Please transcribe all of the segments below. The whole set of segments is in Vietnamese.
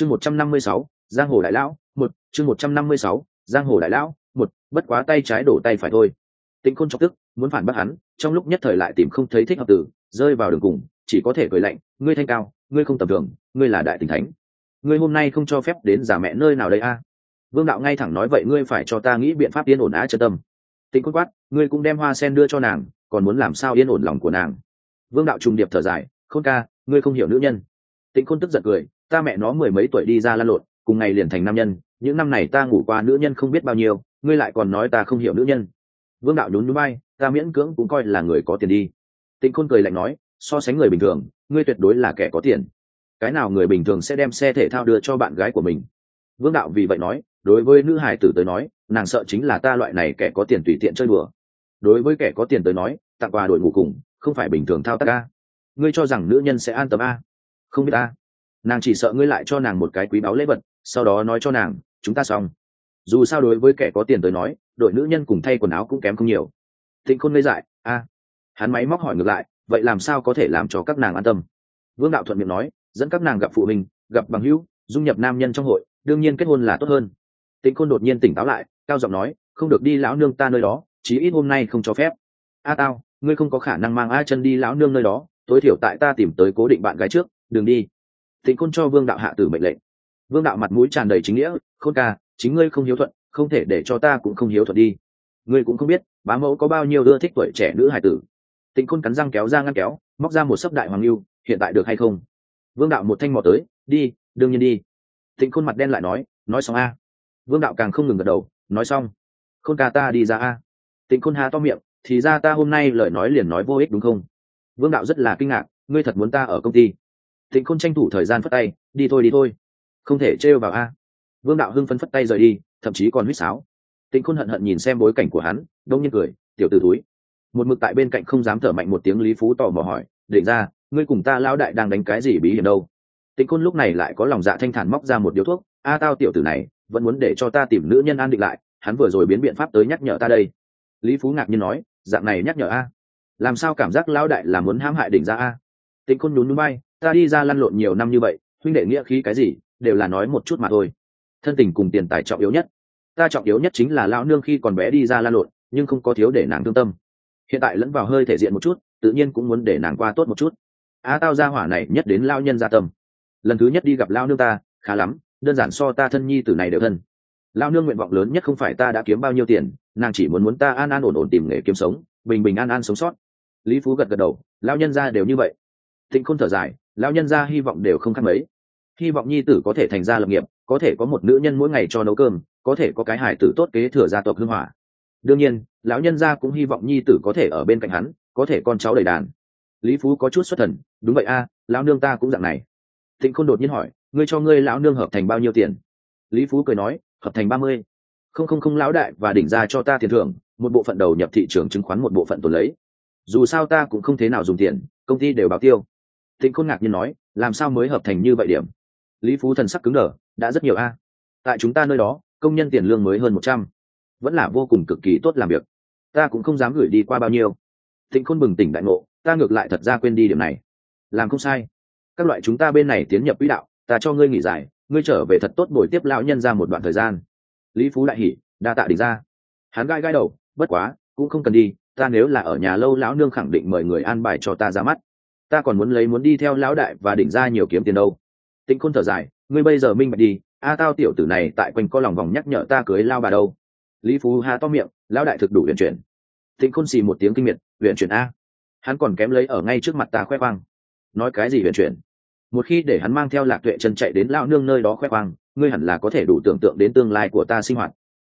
chương một trăm năm mươi sáu, giang hồ đại lão, một, chương một trăm năm mươi sáu, giang hồ đại lão, một, bất quá tay trái đổ tay phải thôi. Tịnh khôn chọc tức, muốn phản bác hắn, trong lúc nhất thời lại tìm không thấy thích hợp tử rơi vào đường cùng, chỉ có thể cười lạnh, ngươi thanh cao, ngươi không tầm thường, ngươi là đại tình thánh. Ngươi hôm nay không cho phép đến giả mẹ nơi nào đây a? Vương đạo ngay thẳng nói, vậy ngươi phải cho ta nghĩ biện pháp yên ổn á chân tâm. Tịnh khôn quát, ngươi cũng đem hoa sen đưa cho nàng, còn muốn làm sao yên ổn lòng của nàng? Vương đạo trùng điệp thở dài, khôn ca, ngươi không hiểu nữ nhân. Tịnh khôn tức giận cười ta mẹ nó mười mấy tuổi đi ra lăn lộn, cùng ngày liền thành nam nhân, những năm này ta ngủ qua nữ nhân không biết bao nhiêu, ngươi lại còn nói ta không hiểu nữ nhân. Vương đạo nhún núi bay ta miễn cưỡng cũng coi là người có tiền đi. Tịnh khôn cười lạnh nói, so sánh người bình thường, ngươi tuyệt đối là kẻ có tiền. Cái nào người bình thường sẽ đem xe thể thao đưa cho bạn gái của mình? Vương đạo vì vậy nói, đối với nữ hải tử tới nói, nàng sợ chính là ta loại này kẻ có tiền tùy tiện chơi bừa đối với kẻ có tiền tới nói, tặng quà đội ngủ cùng, không phải bình thường thao tác a. Ngươi cho rằng nữ nhân sẽ an tâm a? Không biết a nàng chỉ sợ ngươi lại cho nàng một cái quý báu lễ vật, sau đó nói cho nàng, chúng ta xong. Dù sao đối với kẻ có tiền tới nói, đội nữ nhân cùng thay quần áo cũng kém không nhiều. Thịnh khôn ngây dại, a. Hắn máy móc hỏi ngược lại, vậy làm sao có thể làm cho các nàng an tâm? Vương đạo thuận miệng nói, dẫn các nàng gặp phụ huynh, gặp bằng hữu, dung nhập nam nhân trong hội, đương nhiên kết hôn là tốt hơn. Tịnh khôn đột nhiên tỉnh táo lại, cao giọng nói, không được đi lão nương ta nơi đó, chí ít hôm nay không cho phép. A tao, ngươi không có khả năng mang a chân đi lão nương nơi đó, tối thiểu tại ta tìm tới cố định bạn gái trước, đừng đi. Tịnh Côn cho vương đạo hạ tử mệnh lệnh. Vương đạo mặt mũi tràn đầy chính nghĩa, khôn ca, chính ngươi không hiếu thuận, không thể để cho ta cũng không hiếu thuận đi. Ngươi cũng không biết, bá mẫu có bao nhiêu ưa thích tuổi trẻ nữ hải tử. Tịnh Côn cắn răng kéo ra ngăn kéo, móc ra một sấp đại hoàng lưu, hiện tại được hay không? Vương đạo một thanh mò tới, đi, đương nhiên đi. Tịnh khôn mặt đen lại nói nói xong a. Vương đạo càng không ngừng gật đầu, nói xong. Khôn ca ta đi ra a. Tịnh khôn há to miệng, thì ra ta hôm nay lời nói liền nói vô ích đúng không? Vương đạo rất là kinh ngạc, ngươi thật muốn ta ở công ty? Tĩnh khôn tranh thủ thời gian phất tay, đi thôi đi thôi. Không thể trêu vào a. Vương đạo hưng phấn phất tay rời đi, thậm chí còn huýt sáo. Tịnh khôn hận hận nhìn xem bối cảnh của hắn, đông nhiên cười, tiểu t ử túi một mực tại bên cạnh không dám thở mạnh một tiếng lý phú tò mò hỏi, định ra, ngươi cùng ta lão đại đang đánh cái gì bí hiểm đâu? Tịnh khôn lúc này lại có lòng dạ thanh thản móc ra một điếu thuốc, a tao tiểu tử này, vẫn muốn để cho ta tìm nữ nhân an định lại, hắn vừa rồi biến biện pháp tới nhắc nhở ta đây. Lý phú ngạc nhiên nói, dạng này nhắc nhở a? Làm sao cảm giác lão đại là muốn hãm hại đỉnh ra a? Tịnh khôn nhún núi bay ta đi ra lăn lộn nhiều năm như vậy, huynh đệ nghĩa khí cái gì, đều là nói một chút mà thôi. Thân tình cùng tiền tài trọng yếu nhất. Ta trọng yếu nhất chính là lão nương khi còn bé đi ra lan lộn, nhưng không có thiếu để nàng thương tâm. Hiện tại lẫn vào hơi thể diện một chút, tự nhiên cũng muốn để nàng qua tốt một chút. Á tao ra hỏa này nhất đến lao nhân gia tâm. Lần thứ nhất đi gặp lao nương ta, khá lắm, đơn giản so ta thân nhi từ này đều thân. Lao nương nguyện vọng lớn nhất không phải ta đã kiếm bao nhiêu tiền, nàng chỉ muốn muốn ta an an ổn ổn tìm nghề kiếm sống, bình bình an an sống sót. Lý phú gật gật đầu lao nhân ra đều như vậy. Thịnh khôn thở dài lão nhân ra hy vọng đều không khác mấy. Hy vọng nhi tử có thể thành gia lập nghiệp, có thể có một nữ nhân mỗi ngày cho nấu cơm, có thể có cái hải tử tốt kế thừa gia tộc hưng hỏa. Đương nhiên, lão nhân gia cũng hy vọng nhi tử có thể ở bên cạnh hắn, có thể con cháu đầy đàn. Lý phú có chút xuất thần, đúng vậy a, lão nương ta cũng dạng này. Thịnh khôn đột nhiên hỏi, ngươi cho ngươi lão nương hợp thành bao nhiêu tiền? Lý phú cười nói, hợp thành ba mươi. Không không không, lão đại, và đỉnh ra cho ta tiền thưởng, một bộ phận đầu nhập thị trường chứng khoán một bộ phận tồn lấy. Dù sao ta cũng không thế nào dùng tiền, công ty đều báo tiêu thịnh khôn ngạc nhiên nói, làm sao mới hợp thành như vậy điểm? Lý phú thần sắc cứng đờ, đã rất nhiều a. Tại chúng ta nơi đó, công nhân tiền lương mới hơn một trăm. Vẫn là vô cùng cực kỳ tốt làm việc. Ta cũng không dám gửi đi qua bao nhiêu. Thịnh khôn bừng tỉnh đại ngộ, ta ngược lại thật ra quên đi điểm này. Làm không sai. Các loại chúng ta bên này tiến nhập quỹ đạo, ta cho ngươi nghỉ giải, ngươi trở về thật tốt buổi tiếp lão nhân ra một đoạn thời gian. Lý phú đại hỉ, đa tạ đỉnh ra. Hắn gai gai đầu, bất quá, cũng không cần đi, ta nếu là ở nhà lâu lão nương khẳng định mời người an bài cho ta ra mắt ta còn muốn lấy muốn đi theo lão đại và đỉnh ra nhiều kiếm tiền đâu. Tĩnh khôn thở dài, ngươi bây giờ minh bạch đi, a tao tiểu tử này tại quanh co lòng vòng nhắc nhở ta cưới lao bà đâu. Lý phú hà to miệng, lão đại thực đủ huyền chuyển. Tĩnh khôn xì một tiếng kinh miệt huyền chuyển a. Hắn còn kém lấy ở ngay trước mặt ta khoe khoang. Nói cái gì huyền chuyển? Một khi để hắn mang theo lạc tuệ chân chạy đến lao nương nơi đó khoe khoang, ngươi hẳn là có thể đủ tưởng tượng đến tương lai của ta sinh hoạt.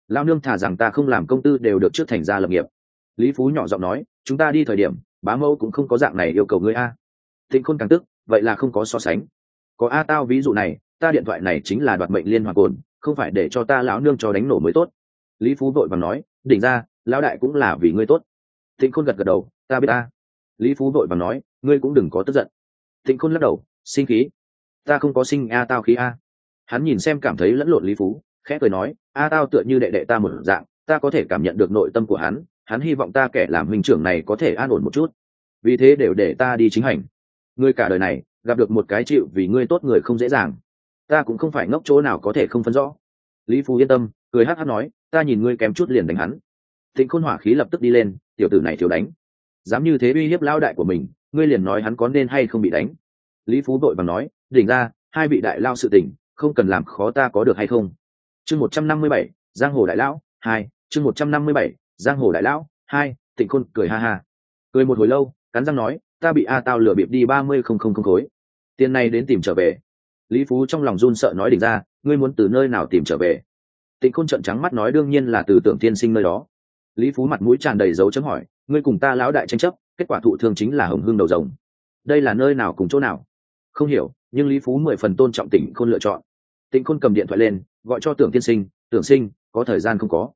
Lao nương thả rằng ta không làm công tư đều được trước thành ra lập nghiệp. Lý phú nhỏ giọng nói, chúng ta đi thời điểm, bá mẫu cũng không có dạng này yêu cầu ngươi a thịnh khôn càng tức, vậy là không có so sánh. Có a tao ví dụ này, ta điện thoại này chính là đoạt mệnh liên hoàn cồn, không phải để cho ta lão nương cho đánh nổ mới tốt. Lý phú vội và nói, đỉnh ra, lão đại cũng là vì ngươi tốt. Thịnh khôn gật gật đầu, ta biết ta lý phú vội và nói, ngươi cũng đừng có tức giận. Thịnh khôn lắc đầu, sinh khí. Ta không có sinh a tao khí a. Hắn nhìn xem cảm thấy lẫn lộn lý phú, khẽ cười nói, a tao tựa như đệ đệ ta một dạng, ta có thể cảm nhận được nội tâm của hắn hắn hy vọng ta kẻ làm huynh trưởng này có thể an ổn một chút. Vì thế đều để ta đi chính hành ngươi cả đời này, gặp được một cái chịu vì ngươi tốt người không dễ dàng. Ta cũng không phải ngốc chỗ nào có thể không phân rõ. Lý phú yên tâm, cười hát hát nói, ta nhìn ngươi kém chút liền đánh hắn. Tịnh khôn hỏa khí lập tức đi lên, tiểu tử này thiếu đánh. Dám như thế uy hiếp lao đại của mình, ngươi liền nói hắn có nên hay không bị đánh. Lý phú đội bằng nói, đỉnh ra, hai vị đại lao sự tình, không cần làm khó ta có được hay không? Chương một trăm năm mươi bảy, giang hồ đại lão, hai, chương một trăm năm mươi bảy, giang hồ đại lão, hai tịnh khôn cười ha ha. Cười một hồi lâu, cắn răng nói ta bị a tao lừa bịp đi ba mươi không không không khối. Tiền này đến tìm trở về. Lý phú trong lòng run sợ nói đỉnh ra, ngươi muốn từ nơi nào tìm trở về? Tịnh khôn trận trắng mắt nói đương nhiên là từ tưởng tiên sinh nơi đó. Lý phú mặt mũi tràn đầy dấu chấm hỏi, ngươi cùng ta lão đại tranh chấp, kết quả thụ thương chính là hồng hương đầu rồng. Đây là nơi nào cùng chỗ nào? Không hiểu, nhưng lý phú mười phần tôn trọng tỉnh khôn lựa chọn. Tịnh khôn cầm điện thoại lên, gọi cho tưởng tiên sinh, tưởng sinh, có thời gian không có.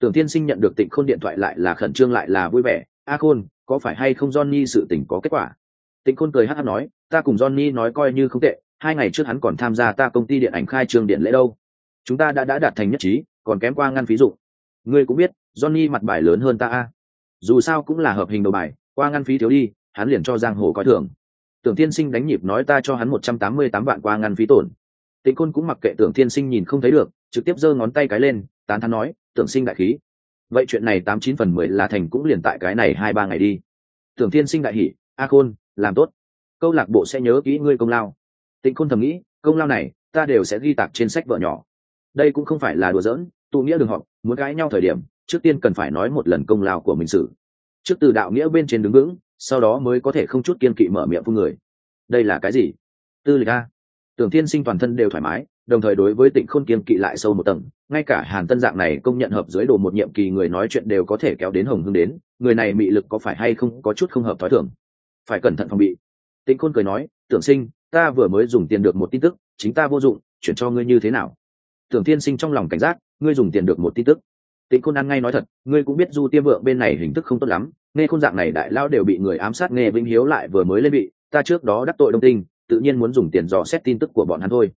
Tưởng tiên sinh nhận được tịnh khôn điện thoại lại là khẩn trương lại là vui vẻ. A khôn có phải hay không johnny sự tình có kết quả? Tịnh khôn cười hát hát nói, ta cùng johnny nói coi như không tệ, hai ngày trước hắn còn tham gia ta công ty điện ảnh khai trương điện lễ đâu. Chúng ta đã đã đạt thành nhất trí, còn kém qua ngăn phí dụ ngươi cũng biết, johnny mặt bài lớn hơn ta a. Dù sao cũng là hợp hình đầu bài, qua ngăn phí thiếu đi, hắn liền cho giang hồ coi thường. Tưởng Thiên sinh đánh nhịp nói ta cho hắn một trăm tám mươi tám vạn qua ngăn phí tổn. Tịnh côn cũng mặc kệ tưởng Thiên sinh nhìn không thấy được, trực tiếp giơ ngón tay cái lên, tán thán nói, tưởng sinh đại khí vậy chuyện này tám chín phần mười là thành cũng liền tại cái này hai ba ngày đi. Tưởng thiên sinh đại hỷ a khôn, làm tốt. Câu lạc bộ sẽ nhớ kỹ ngươi công lao. Tịnh khôn thầm nghĩ, công lao này, ta đều sẽ ghi tạc trên sách vợ nhỏ. Đây cũng không phải là đùa giỡn, tụ nghĩa đường họp, muốn cãi nhau thời điểm, trước tiên cần phải nói một lần công lao của mình xử trước từ đạo nghĩa bên trên đứng vững, sau đó mới có thể không chút kiên kỵ mở miệng phương người. Đây là cái gì? Tư lịch a. Tưởng thiên sinh toàn thân đều thoải mái đồng thời đối với tịnh khôn kiên kỵ lại sâu một tầng, ngay cả hàn tân dạng này công nhận hợp dưới đồ một nhiệm kỳ người nói chuyện đều có thể kéo đến hồng hưng đến, người này mị lực có phải hay không có chút không hợp thói thường. Phải cẩn thận phòng bị. Tịnh khôn cười nói, tưởng sinh, ta vừa mới dùng tiền được một tin tức, chính ta vô dụng, chuyển cho ngươi như thế nào? Tưởng tiên sinh trong lòng cảnh giác, ngươi dùng tiền được một tin tức. Tịnh khôn ăn ngay nói thật, ngươi cũng biết du tiêm vượng bên này hình thức không tốt lắm, nghe khôn dạng này đại lao đều bị người ám sát nghe vĩnh hiếu lại vừa mới lên bị, ta trước đó đắc tội đông tinh, tự nhiên muốn dùng tiền dò xét tin tức của bọn hắn thôi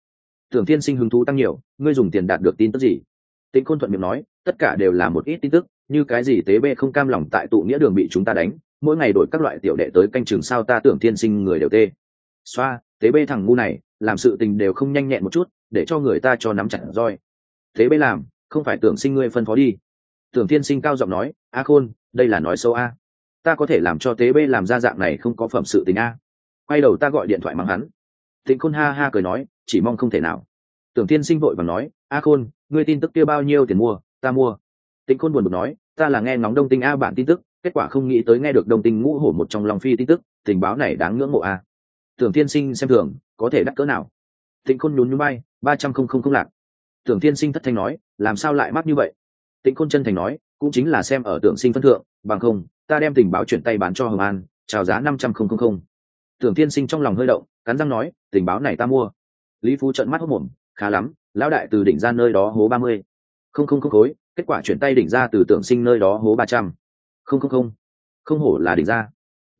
tưởng Thiên sinh hứng thú tăng nhiều, ngươi dùng tiền đạt được tin tức gì? Tịnh khôn thuận miệng nói, tất cả đều là một ít tin tức, như cái gì tế bê không cam lòng tại tụ nghĩa đường bị chúng ta đánh, mỗi ngày đổi các loại tiểu đệ tới canh chừng sao ta tưởng Thiên sinh người đều tê. Xoa, tế bê thằng ngu này, làm sự tình đều không nhanh nhẹn một chút, để cho người ta cho nắm chặt roi. Tế bê làm, không phải tưởng sinh ngươi phân phó đi. Tưởng Thiên sinh cao giọng nói, a khôn, đây là nói sâu a. Ta có thể làm cho tế bê làm ra dạng này không có phẩm sự tình a. Quay đầu ta gọi điện thoại mắng hắn. Tịnh khôn ha ha cười nói chỉ mong không thể nào. Tưởng tiên sinh vội và nói, a khôn, ngươi tin tức kia bao nhiêu tiền mua? Ta mua. Tịnh khôn buồn bực nói, ta là nghe ngóng đông tinh a bản tin tức, kết quả không nghĩ tới nghe được đông tinh ngũ hổ một trong lòng phi tin tức, tình báo này đáng ngưỡng mộ a. Tưởng tiên sinh xem thường, có thể đắt cỡ nào? Tịnh khôn nhún nhún bay ba trăm không không không lạc. Tưởng tiên sinh thất thanh nói, làm sao lại mắc như vậy? Tịnh khôn chân thành nói, cũng chính là xem ở tưởng sinh phân thượng, bằng không, ta đem tình báo chuyển tay bán cho hồng an, chào giá năm trăm không không không. Tưởng tiên sinh trong lòng hơi động, cắn răng nói, tình báo này ta mua lý phú trợn mắt hốc mồm, khá lắm, lão đại từ đỉnh ra nơi đó hố ba mươi. Không không không khối, kết quả chuyển tay đỉnh ra từ tưởng sinh nơi đó hố ba trăm. Không không không. Không hổ là đỉnh ra.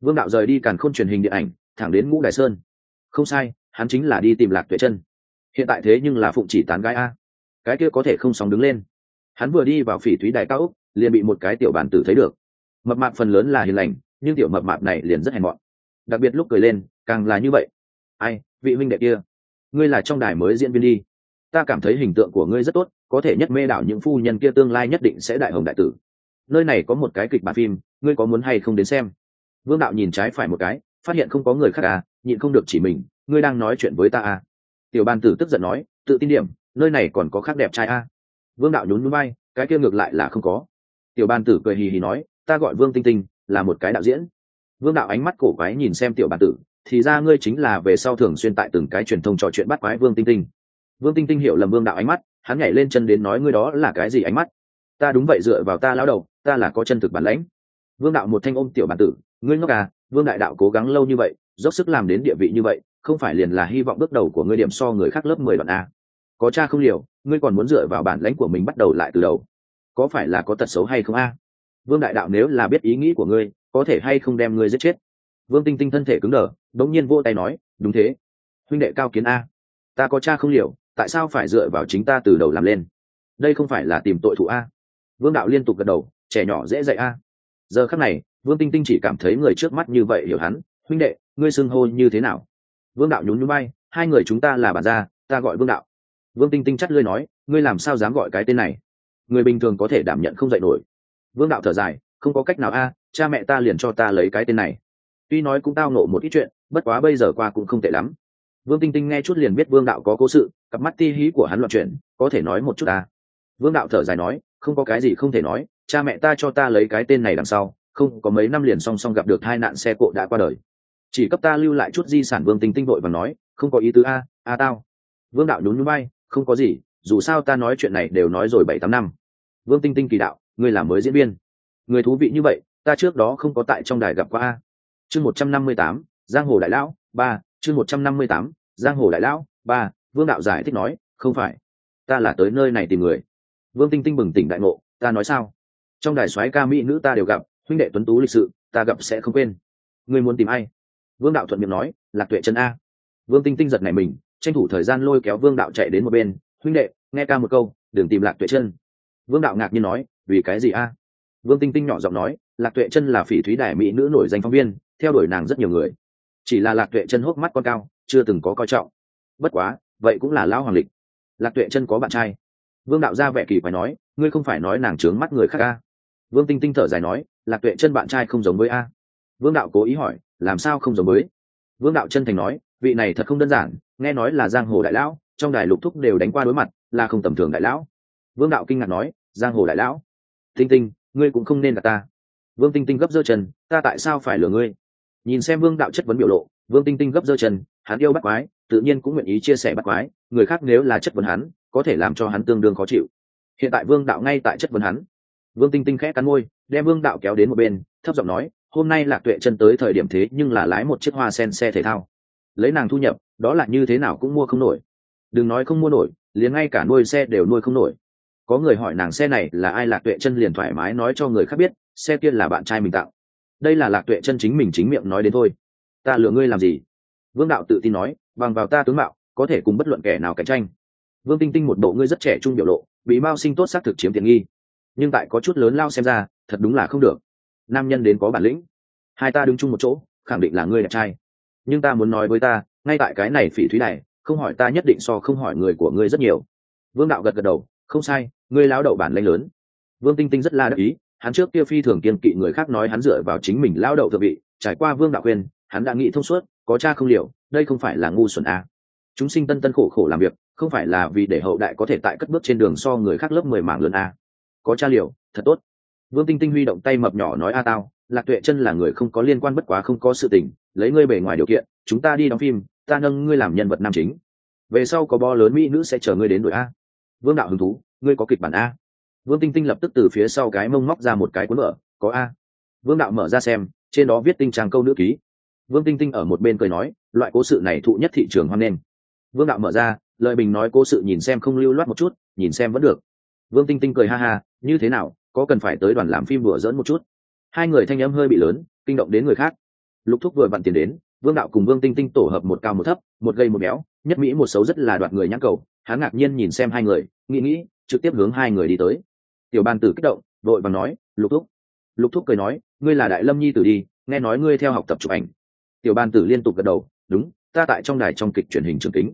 Vương đạo rời đi càn khôn truyền hình điện ảnh, thẳng đến ngũ đại sơn. Không sai, hắn chính là đi tìm lạc tuệ chân hiện tại thế nhưng là phụng chỉ tán gái a. Cái kia có thể không sóng đứng lên. Hắn vừa đi vào phỉ thúy đài cao úc liền bị một cái tiểu bản tử thấy được. Mập mạp phần lớn là hiền lành, nhưng tiểu mập mạp này liền rất hèn mọn. Đặc biệt lúc cười lên, càng là như vậy. Ai, vị huynh đệ kia? Ngươi là trong đài mới diễn viên đi. Ta cảm thấy hình tượng của ngươi rất tốt, có thể nhất mê đảo những phu nhân kia tương lai nhất định sẽ đại hồng đại tử. Nơi này có một cái kịch bản phim, ngươi có muốn hay không đến xem? Vương đạo nhìn trái phải một cái, phát hiện không có người khác à nhịn không được chỉ mình, ngươi đang nói chuyện với ta à. Tiểu ban tử tức giận nói, tự tin điểm, nơi này còn có khác đẹp trai à. Vương đạo nhún núi bay cái kia ngược lại là không có. Tiểu ban tử cười hì hì nói, ta gọi vương tinh tinh, là một cái đạo diễn. Vương đạo ánh mắt cổ quái nhìn xem tiểu ban tử thì ra ngươi chính là về sau thường xuyên tại từng cái truyền thông trò chuyện bắt quái vương tinh tinh. Vương tinh tinh hiểu lầm vương đạo ánh mắt, hắn nhảy lên chân đến nói ngươi đó là cái gì ánh mắt? Ta đúng vậy dựa vào ta lão đầu, ta là có chân thực bản lãnh. Vương đạo một thanh ôm tiểu bản tử, ngươi ngốc à vương đại đạo cố gắng lâu như vậy, dốc sức làm đến địa vị như vậy, không phải liền là hy vọng bước đầu của ngươi điểm so người khác lớp mười đoạn a. Có cha không liều, ngươi còn muốn dựa vào bản lãnh của mình bắt đầu lại từ đầu. Có phải là có tật xấu hay không a? Vương đại đạo nếu là biết ý nghĩ của ngươi, có thể hay không đem ngươi giết chết? Vương tinh tinh thân thể cứng đờ, đống nhiên vô tay nói, đúng thế. Huynh đệ cao kiến a. Ta có cha không liều tại sao phải dựa vào chính ta từ đầu làm lên? Đây không phải là tìm tội thủ a. Vương đạo liên tục gật đầu, trẻ nhỏ dễ dạy a. Giờ khắc này, vương tinh tinh chỉ cảm thấy người trước mắt như vậy hiểu hắn, huynh đệ, ngươi xưng hô như thế nào? Vương đạo nhún nhún bay hai người chúng ta là bản gia ta gọi vương đạo. Vương tinh tinh chắt lưới nói, ngươi làm sao dám gọi cái tên này? Người bình thường có thể đảm nhận không dạy nổi. Vương đạo thở dài, không có cách nào a, cha mẹ ta liền cho ta lấy cái tên này tuy nói cũng tao nộ một ít chuyện, bất quá bây giờ qua cũng không tệ lắm. Vương tinh tinh nghe chút liền biết vương đạo có cố sự, cặp mắt ti hí của hắn loạn chuyện có thể nói một chút ta. Vương đạo thở dài nói, không có cái gì không thể nói, cha mẹ ta cho ta lấy cái tên này đằng sau, không có mấy năm liền song song gặp được hai nạn xe cộ đã qua đời. Chỉ cấp ta lưu lại chút di sản vương tinh tinh vội và nói, không có ý tứ a a tao. Vương đạo nhún nhún bay không có gì, dù sao ta nói chuyện này đều nói rồi bảy tám năm. Vương tinh tinh kỳ đạo, ngươi làm mới diễn viên. Người thú vị như vậy, ta trước đó không có tại trong đài gặp qua a chương một trăm năm mươi tám, giang hồ đại lão, ba, chương một trăm năm mươi tám, giang hồ đại lão, ba, vương đạo giải thích nói, không phải. Ta là tới nơi này tìm người. Vương tinh tinh bừng tỉnh đại ngộ, ta nói sao? Trong đài soái ca mỹ nữ ta đều gặp, huynh đệ tuấn tú lịch sự, ta gặp sẽ không quên. Ngươi muốn tìm ai? Vương đạo thuận miệng nói, lạc tuệ chân a. Vương tinh tinh giật này mình, tranh thủ thời gian lôi kéo vương đạo chạy đến một bên, huynh đệ, nghe ca một câu, đừng tìm lạc tuệ chân vương đạo ngạc nhiên nói, vì cái gì a? Vương tinh tinh nhỏ giọng nói, lạc tuệ chân là phỉ thúy đài mỹ nữ nổi danh phóng viên theo đuổi nàng rất nhiều người. Chỉ là lạc tuệ chân hốc mắt con cao, chưa từng có coi trọng. Bất quá, vậy cũng là lão hoàng lịch. Lạc tuệ chân có bạn trai. Vương đạo ra vẻ kỳ phải nói, ngươi không phải nói nàng trướng mắt người khác a? Vương tinh tinh thở dài nói, lạc tuệ chân bạn trai không giống với a. Vương đạo cố ý hỏi, làm sao không giống với? Vương đạo chân thành nói, vị này thật không đơn giản, nghe nói là giang hồ đại lão, trong đài lục thúc đều đánh qua đối mặt, là không tầm thường đại lão. Vương đạo kinh ngạc nói, giang hồ đại lão? Tinh tinh, ngươi cũng không nên là ta. Vương tinh tinh gấp dơ chân, ta tại sao phải lừa ngươi? Nhìn xem vương đạo chất vấn biểu lộ, vương tinh tinh gấp dơ chân, hắn yêu bắt quái, tự nhiên cũng nguyện ý chia sẻ bắt quái, người khác nếu là chất vấn hắn, có thể làm cho hắn tương đương khó chịu. Hiện tại vương đạo ngay tại chất vấn hắn. Vương tinh tinh khẽ cắn môi, đem vương đạo kéo đến một bên, thấp giọng nói, hôm nay lạc tuệ chân tới thời điểm thế nhưng là lái một chiếc hoa sen xe thể thao. Lấy nàng thu nhập, đó là như thế nào cũng mua không nổi. Đừng nói không mua nổi, liền ngay cả nuôi xe đều nuôi không nổi. Có người hỏi nàng xe này là ai, lạc tuệ chân liền thoải mái nói cho người khác biết, xe kia là bạn trai mình tặng đây là lạc tuệ chân chính mình chính miệng nói đến thôi. Ta lừa ngươi làm gì? Vương đạo tự tin nói, bằng vào ta tướng mạo, có thể cùng bất luận kẻ nào cạnh tranh. Vương tinh tinh một bộ ngươi rất trẻ trung biểu lộ, bị mao sinh tốt xác thực chiếm tiện nghi. Nhưng tại có chút lớn lao xem ra, thật đúng là không được. Nam nhân đến có bản lĩnh. Hai ta đứng chung một chỗ, khẳng định là ngươi đẹp trai. Nhưng ta muốn nói với ta, ngay tại cái này phỉ thúy này, không hỏi ta nhất định so không hỏi người của ngươi rất nhiều. Vương đạo gật gật đầu, không sai, ngươi lao đậu bản lĩnh lớn. Vương tinh tinh rất là đắc ý hắn trước kia phi thường kiên kỵ người khác nói hắn dựa vào chính mình lao đậu thượng vị, trải qua vương đạo khuyên, hắn đã nghĩ thông suốt, có cha không liệu đây không phải là ngu xuẩn à. chúng sinh tân tân khổ khổ làm việc, không phải là vì để hậu đại có thể tại cất bước trên đường so người khác lớp mười mảng lớn à. có cha liệu thật tốt vương tinh tinh huy động tay mập nhỏ nói a tao, lạc tuệ chân là người không có liên quan bất quá không có sự tình, lấy ngươi bề ngoài điều kiện, chúng ta đi đóng phim, ta nâng ngươi làm nhân vật nam chính về sau có bo lớn mỹ nữ sẽ chờ ngươi đến đội a vương đạo hứng thú, ngươi có kịch bản a vương tinh tinh lập tức từ phía sau cái mông móc ra một cái cuốn mở, có a. Vương đạo mở ra xem, trên đó viết tinh trang câu nữ ký. Vương tinh tinh ở một bên cười nói, loại cố sự này thụ nhất thị trường hoan nghênh. Vương đạo mở ra lợi bình nói cố sự nhìn xem không lưu loát một chút, nhìn xem vẫn được. Vương tinh tinh cười ha ha, như thế nào, có cần phải tới đoàn làm phim vừa dỡn một chút? Hai người thanh âm hơi bị lớn, kinh động đến người khác. Lục thúc vừa vặn tiền đến, vương đạo cùng vương tinh tinh tổ hợp một cao một thấp, một gây một béo, nhất mỹ một xấu rất là đoạt người nhãn cầu. Hắn ngạc nhiên nhìn xem hai người, nghĩ nghĩ, trực tiếp hướng hai người đi tới tiểu ban tử kích động, đội và nói, lục thúc. Lục thúc cười nói, ngươi là đại lâm nhi tử đi, nghe nói ngươi theo học tập chụp ảnh. Tiểu ban tử liên tục gật đầu, đúng, ta tại trong đài trong kịch truyền hình trường kính.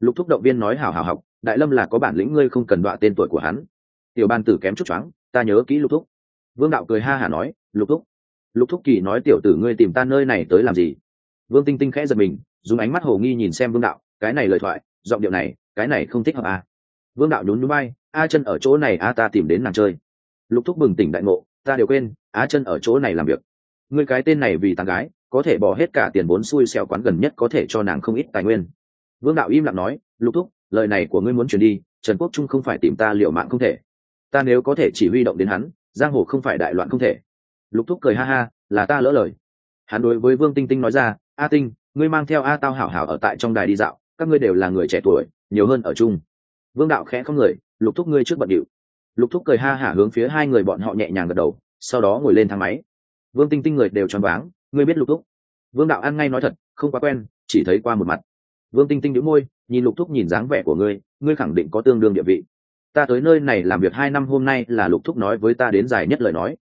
Lục thúc động viên nói hào hào học, đại lâm là có bản lĩnh ngươi không cần đọa tên tuổi của hắn. Tiểu ban tử kém chút choáng, ta nhớ kỹ lục thúc. Vương đạo cười ha hả nói, lục thúc. Lục thúc kỳ nói, tiểu tử ngươi tìm ta nơi này tới làm gì? Vương tinh tinh khẽ giật mình, dùng ánh mắt hồ nghi nhìn xem vương đạo, cái này lời thoại, giọng điệu này, cái này không thích hợp à. vương đạo nhún nhún bay a chân ở chỗ này, a ta tìm đến nàng chơi. Lục thúc bừng tỉnh đại ngộ, ta đều quên, A chân ở chỗ này làm việc. Ngươi cái tên này vì tàng gái, có thể bỏ hết cả tiền vốn xui xẻo quán gần nhất có thể cho nàng không ít tài nguyên. Vương đạo im lặng nói, lục thúc, lời này của ngươi muốn chuyển đi, trần quốc trung không phải tìm ta liệu mạng không thể. Ta nếu có thể chỉ huy động đến hắn, giang hồ không phải đại loạn không thể. Lục thúc cười ha ha, là ta lỡ lời. Hắn đối với vương tinh tinh nói ra, a tinh, ngươi mang theo a tao hảo hảo ở tại trong đài đi dạo, các ngươi đều là người trẻ tuổi, nhiều hơn ở chung. Vương đạo khẽ không người lục thúc ngươi trước bận điệu. Lục thúc cười ha hả hướng phía hai người bọn họ nhẹ nhàng gật đầu, sau đó ngồi lên thang máy. Vương tinh tinh người đều choáng váng, ngươi biết lục thúc. Vương đạo an ngay nói thật, không quá quen, chỉ thấy qua một mặt. Vương tinh tinh đĩu môi, nhìn lục thúc nhìn dáng vẻ của ngươi ngươi khẳng định có tương đương địa vị. Ta tới nơi này làm việc hai năm hôm nay là lục thúc nói với ta đến dài nhất lời nói.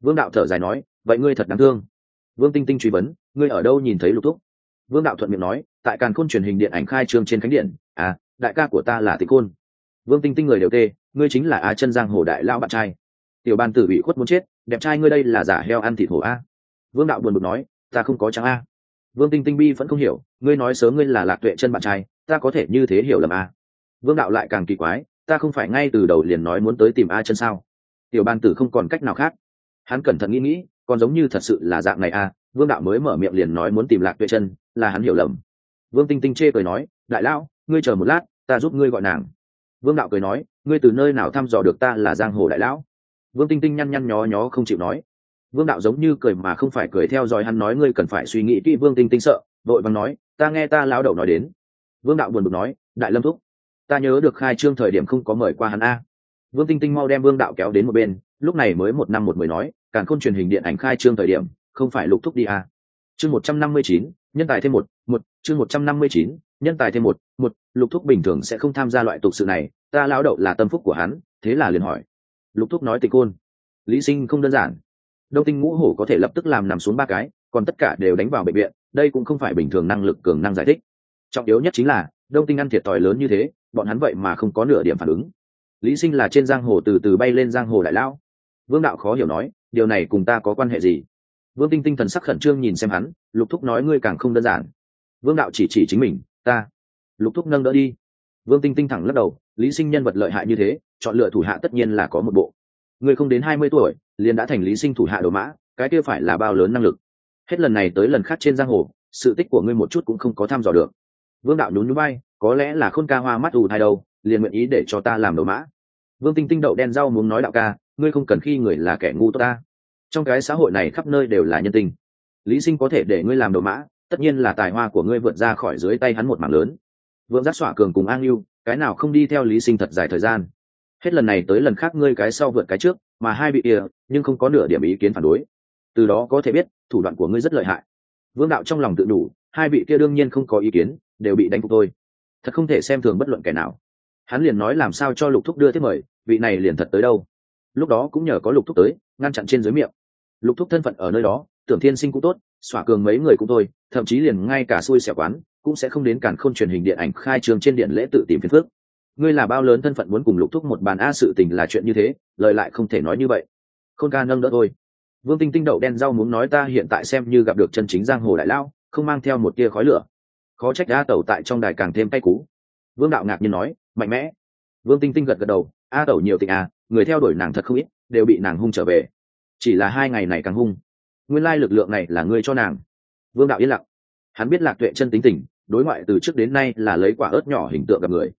Vương đạo thở dài nói, vậy ngươi thật đáng thương. Vương tinh tinh truy vấn, ngươi ở đâu nhìn thấy lục thúc? Vương đạo thuận miệng nói, tại càn khôn truyền hình điện ảnh khai trương trên khánh điện. À đại ca của ta là tịch côn vương tinh tinh người đều tê ngươi chính là a chân giang hồ đại Lão bạn trai. Tiểu ban tử bị khuất muốn chết, đẹp trai ngươi đây là giả heo ăn thịt hổ a. Vương đạo buồn bực nói, ta không có trắng a. Vương tinh tinh bi vẫn không hiểu, ngươi nói sớm ngươi là lạc tuệ chân bạn trai, ta có thể như thế hiểu lầm a. Vương đạo lại càng kỳ quái, ta không phải ngay từ đầu liền nói muốn tới tìm a chân sao? Tiểu ban tử không còn cách nào khác. Hắn cẩn thận nghĩ nghĩ, còn giống như thật sự là dạng này a, vương đạo mới mở miệng liền nói muốn tìm lạc tuệ chân, là hắn hiểu lầm. Vương tinh tinh chê cười nói, đại lão, ngươi chờ một lát, ta giúp ngươi gọi nàng vương đạo cười nói, ngươi từ nơi nào thăm dò được ta là giang hồ đại lão? Vương tinh tinh nhăn nhăn nhó nhó không chịu nói. Vương đạo giống như cười mà không phải cười theo dõi hắn nói, ngươi cần phải suy nghĩ kỹ. Vương tinh tinh sợ đội bằng nói, ta nghe ta lão đầu nói đến. Vương đạo buồn bực nói, đại lâm thúc, ta nhớ được khai trương thời điểm không có mời qua hắn a. Vương tinh tinh mau đem vương đạo kéo đến một bên, lúc này mới một năm một mười nói càng khôn truyền hình điện ảnh khai trương thời điểm, không phải lục thúc đi a. Chương một trăm năm mươi chín, nhân tài thêm một một, chương một trăm năm mươi chín nhân tài thêm một một, lục thúc bình thường sẽ không tham gia loại tục sự này, ta lão đậu là tâm phúc của hắn, thế là liền hỏi. Lục thúc nói tịch côn lý sinh không đơn giản. Đông tinh ngũ hổ có thể lập tức làm nằm xuống ba cái, còn tất cả đều đánh vào bệnh viện, đây cũng không phải bình thường năng lực cường năng giải thích. Trọng yếu nhất chính là, đông tinh ăn thiệt thòi lớn như thế, bọn hắn vậy mà không có nửa điểm phản ứng. Lý sinh là trên giang hồ từ từ bay lên giang hồ đại lão. Vương đạo khó hiểu nói, điều này cùng ta có quan hệ gì? Vương tinh tinh thần sắc khẩn trương nhìn xem hắn, lục thúc nói, ngươi càng không đơn giản. Vương đạo chỉ chỉ chính mình ta. Lục thúc nâng đỡ đi. Vương tinh tinh thẳng lắc đầu, lý sinh nhân vật lợi hại như thế, chọn lựa thủ hạ tất nhiên là có một bộ. Ngươi không đến hai mươi tuổi, liền đã thành lý sinh thủ hạ đồ mã, cái kia phải là bao lớn năng lực. Hết lần này tới lần khác trên giang hồ, sự tích của ngươi một chút cũng không có tham dò được. Vương đạo nhún núi bay có lẽ là khôn ca hoa mắt ù thai đâu, liền nguyện ý để cho ta làm đồ mã. Vương tinh tinh đậu đen rau muốn nói đạo ca, ngươi không cần khi người là kẻ ngu tốt ta. Trong cái xã hội này khắp nơi đều là nhân tình. Lý sinh có thể để ngươi làm đồ mã tất nhiên là tài hoa của ngươi vượt ra khỏi dưới tay hắn một mảng lớn. Vượng giác xỏa cường cùng an yêu cái nào không đi theo lý sinh thật dài thời gian. Hết lần này tới lần khác ngươi cái sau vượt cái trước, mà hai bị kia, nhưng không có nửa điểm ý kiến phản đối. Từ đó có thể biết, thủ đoạn của ngươi rất lợi hại. Vương đạo trong lòng tự đủ, hai vị kia đương nhiên không có ý kiến, đều bị đánh phục tôi thật không thể xem thường bất luận kẻ nào. Hắn liền nói làm sao cho lục thúc đưa tiếp mời, vị này liền thật tới đâu. Lúc đó cũng nhờ có lục thúc tới, ngăn chặn trên dưới miệng. Lục thúc thân phận ở nơi đó, tưởng thiên sinh cũng tốt xỏa cường mấy người cũng thôi, thậm chí liền ngay cả xui xẻo quán cũng sẽ không đến cản khôn truyền hình điện ảnh khai trường trên điện lễ tự tìm phiền phước ngươi là bao lớn thân phận muốn cùng lục thúc một bàn a sự tình là chuyện như thế, lời lại không thể nói như vậy. Khôn ca nâng đỡ thôi. Vương tinh tinh đậu đen rau muốn nói ta hiện tại xem như gặp được chân chính giang hồ đại lao không mang theo một tia khói lửa. Khó trách a tẩu tại trong đài càng thêm tay cú. Vương đạo ngạc nhiên nói, mạnh mẽ. Vương tinh tinh gật gật đầu, a tẩu nhiều tình à người theo đuổi nàng thật không ít, đều bị nàng hung trở về. Chỉ là hai ngày này càng hung nguyên lai lực lượng này là ngươi cho nàng. Vương đạo yên lặng. Hắn biết lạc tuệ chân tính tình, đối ngoại từ trước đến nay là lấy quả ớt nhỏ hình tượng gặp người.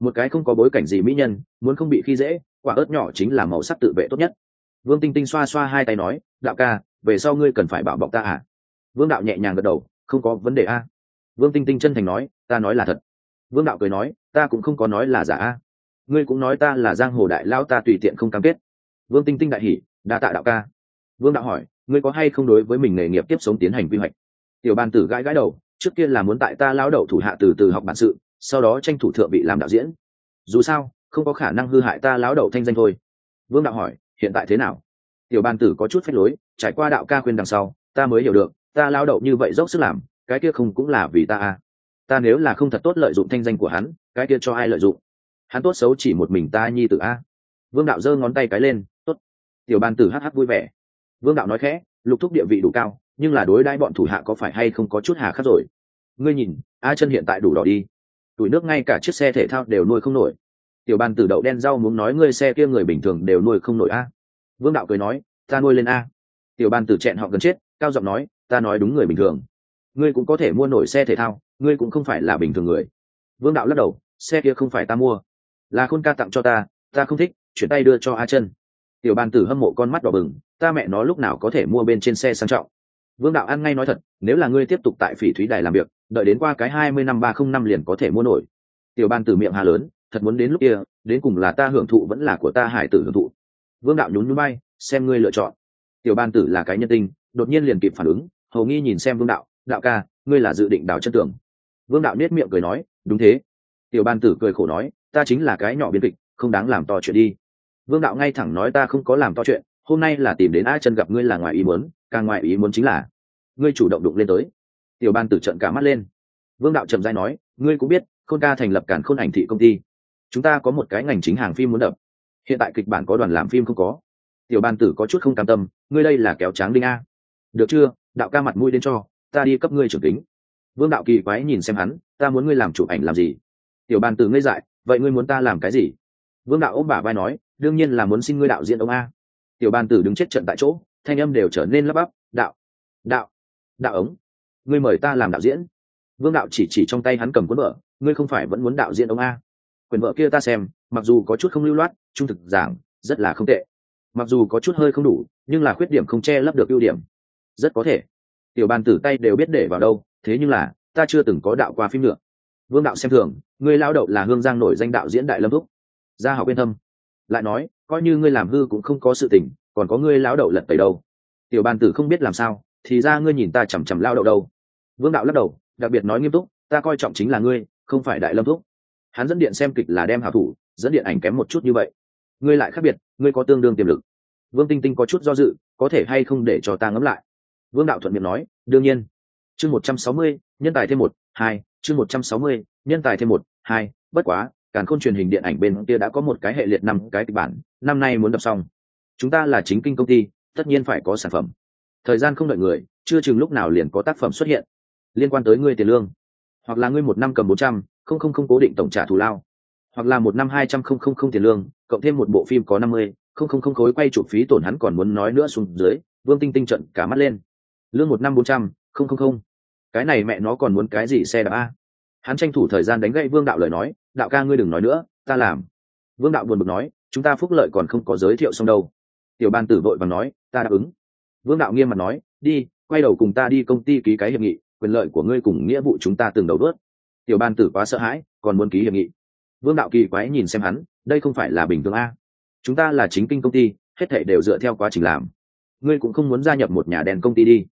Một cái không có bối cảnh gì mỹ nhân, muốn không bị khi dễ, quả ớt nhỏ chính là màu sắc tự vệ tốt nhất. Vương tinh tinh xoa xoa hai tay nói, đạo ca, về sau ngươi cần phải bảo bọc ta à? Vương đạo nhẹ nhàng gật đầu, không có vấn đề a. Vương tinh tinh chân thành nói, ta nói là thật. Vương đạo cười nói, ta cũng không có nói là giả a. Ngươi cũng nói ta là giang hồ đại lao, ta tùy tiện không cam kết. Vương tinh tinh đại hỉ, đa tạ đạo ca. Vương đạo hỏi ngươi có hay không đối với mình nghề nghiệp tiếp sống tiến hành quy hoạch? Tiểu ban tử gãi gãi đầu, trước kia là muốn tại ta lao đầu thủ hạ từ từ học bản sự, sau đó tranh thủ thượng bị làm đạo diễn. Dù sao, không có khả năng hư hại ta lao đầu thanh danh thôi. Vương đạo hỏi, hiện tại thế nào? Tiểu ban tử có chút phép lối, trải qua đạo ca khuyên đằng sau, ta mới hiểu được, ta lao đậu như vậy dốc sức làm, cái kia không cũng là vì ta à. Ta nếu là không thật tốt lợi dụng thanh danh của hắn, cái kia cho ai lợi dụng? Hắn tốt xấu chỉ một mình ta nhi tự a. Vương đạo giơ ngón tay cái lên, tốt. Tiểu ban tử hh vui vẻ vương đạo nói khẽ, lục thúc địa vị đủ cao, nhưng là đối đãi bọn thủ hạ có phải hay không có chút hà khắc rồi? Ngươi nhìn, a chân hiện tại đủ đỏ đi. Tuổi nước ngay cả chiếc xe thể thao đều nuôi không nổi. Tiểu ban tử đậu đen rau muốn nói ngươi xe kia người bình thường đều nuôi không nổi a. Vương đạo cười nói, ta nuôi lên a. Tiểu ban tử chẹn họ gần chết, cao giọng nói, ta nói đúng người bình thường. Ngươi cũng có thể mua nổi xe thể thao, ngươi cũng không phải là bình thường người. Vương đạo lắc đầu, xe kia không phải ta mua. Là khôn ca tặng cho ta ta không thích, chuyển tay đưa cho a chân tiểu bàn tử hâm mộ con mắt đỏ bừng, ta mẹ nó lúc nào có thể mua bên trên xe sang trọng? Vương đạo ăn ngay nói thật, nếu là ngươi tiếp tục tại phỉ thúy đài làm việc, đợi đến qua cái hai mươi năm ba không năm liền có thể mua nổi. Tiểu bàn tử miệng hà lớn, thật muốn đến lúc kia, đến cùng là ta hưởng thụ vẫn là của ta hải tử hưởng thụ. Vương đạo nhún núi bay xem ngươi lựa chọn. Tiểu ban tử là cái nhân tinh đột nhiên liền kịp phản ứng, hầu nghi nhìn xem vương đạo đạo ca, ngươi là dự định đào chân tường. Vương đạo nết miệng cười nói, đúng thế. Tiểu ban tử cười khổ nói, ta chính là cái nhỏ biên kịch, không đáng làm to chuyện đi vương đạo ngay thẳng nói ta không có làm to chuyện, hôm nay là tìm đến a chân gặp ngươi là ngoài ý muốn, càng ngoài ý muốn chính là, ngươi chủ động đụng lên tới. Tiểu ban tử trận cả mắt lên. Vương đạo trầm dai nói, ngươi cũng biết, khôn ca thành lập cản khôn ảnh thị công ty. Chúng ta có một cái ngành chính hàng phim muốn đập. Hiện tại kịch bản có đoàn làm phim không có. Tiểu ban tử có chút không cam tâm, ngươi đây là kéo tráng đinh a. Được chưa? Đạo ca mặt mũi đến cho, ta đi cấp ngươi trưởng kính. Vương đạo kỳ quái nhìn xem hắn, ta muốn ngươi làm chụp ảnh làm gì? Tiểu ban tử ngây dại, vậy ngươi muốn ta làm cái gì? Vương đạo ôm bả vai nói, đương nhiên là muốn xin ngươi đạo diễn ông a. Tiểu ban tử đứng chết trận tại chỗ, thanh âm đều trở nên lắp bắp, đạo đạo đạo ống, ngươi mời ta làm đạo diễn. Vương đạo chỉ chỉ trong tay hắn cầm cuốn vợ ngươi không phải vẫn muốn đạo diễn ông a? Quyền vợ kia ta xem, mặc dù có chút không lưu loát, trung thực giảng, rất là không tệ. Mặc dù có chút hơi không đủ, nhưng là khuyết điểm không che lấp được ưu điểm. Rất có thể. Tiểu bàn tử tay đều biết để vào đâu, thế nhưng là, ta chưa từng có đạo qua phim nữa. Vương đạo xem thường, ngươi lao đậu là hương giang nổi danh đạo diễn đại lâm thúc gia học yên tâm lại nói, coi như ngươi làm hư cũng không có sự tình, còn có ngươi lão đậu lật tẩy đâu? Tiểu bàn tử không biết làm sao, thì ra ngươi nhìn ta chằm chằm lao đậu đâu? Vương đạo lắc đầu, đặc biệt nói nghiêm túc, ta coi trọng chính là ngươi, không phải đại lâm thúc. Hắn dẫn điện xem kịch là đem hảo thủ, dẫn điện ảnh kém một chút như vậy. Ngươi lại khác biệt, ngươi có tương đương tiềm lực. Vương tinh tinh có chút do dự, có thể hay không để cho ta ngẫm lại? Vương đạo thuận miệng nói, đương nhiên. Chương một trăm sáu mươi, nhân tài thêm một, hai, chương một trăm sáu mươi, nhân tài thêm một, hai, bất quá càn khôn truyền hình điện ảnh bên kia đã có một cái hệ liệt năm cái kịch bản, năm nay muốn đọc xong. Chúng ta là chính kinh công ty, tất nhiên phải có sản phẩm. Thời gian không đợi người, chưa chừng lúc nào liền có tác phẩm xuất hiện. Liên quan tới ngươi tiền lương. Hoặc là ngươi một năm cầm bốn trăm, không không không cố định tổng trả thù lao. Hoặc là một năm hai trăm không không không tiền lương, cộng thêm một bộ phim có năm mươi, không không không khối quay chụp phí tổn hắn còn muốn nói nữa xuống dưới, vương tinh tinh trận cả mắt lên. Lương một năm bốn trăm, không không không. Cái này mẹ nó còn muốn cái gì xe đạp a? Hắn tranh thủ thời gian đánh gậy vương đạo lời nói, đạo ca ngươi đừng nói nữa, ta làm. Vương đạo buồn bực nói, chúng ta phúc lợi còn không có giới thiệu xong đâu. Tiểu ban tử vội và nói, ta đáp ứng. Vương đạo nghiêm mặt nói, đi, quay đầu cùng ta đi công ty ký cái hiệp nghị, quyền lợi của ngươi cùng nghĩa vụ chúng ta từng đầu đốt tiểu ban tử quá sợ hãi, còn muốn ký hiệp nghị. Vương đạo kỳ quái nhìn xem hắn, đây không phải là bình thường a? Chúng ta là chính kinh công ty, hết thảy đều dựa theo quá trình làm. Ngươi cũng không muốn gia nhập một nhà đèn công ty đi.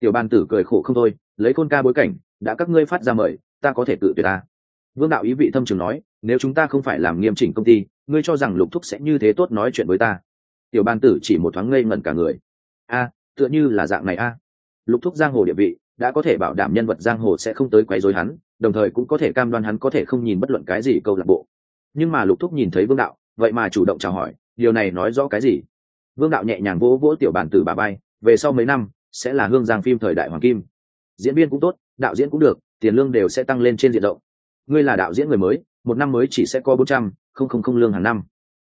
Tiểu ban tử cười khổ không thôi, lấy khôn ca bối cảnh, đã các ngươi phát ra mời ta có thể tự tuyệt ta. Vương đạo ý vị thâm trường nói, nếu chúng ta không phải làm nghiêm chỉnh công ty, ngươi cho rằng lục thúc sẽ như thế tốt nói chuyện với ta. Tiểu ban tử chỉ một thoáng ngây ngẩn cả người. A, tựa như là dạng này a. Lục thúc giang hồ địa vị, đã có thể bảo đảm nhân vật giang hồ sẽ không tới quấy rối hắn, đồng thời cũng có thể cam đoan hắn có thể không nhìn bất luận cái gì câu lạc bộ. Nhưng mà lục thúc nhìn thấy vương đạo, vậy mà chủ động chào hỏi, điều này nói rõ cái gì? Vương đạo nhẹ nhàng vỗ vỗ tiểu bản tử bà bay, về sau mấy năm, sẽ là hương giang phim thời đại hoàng kim. Diễn viên cũng tốt, đạo diễn cũng được tiền lương đều sẽ tăng lên trên diện rộng. Ngươi là đạo diễn người mới, một năm mới chỉ sẽ có bốn trăm, không không không lương hàng năm.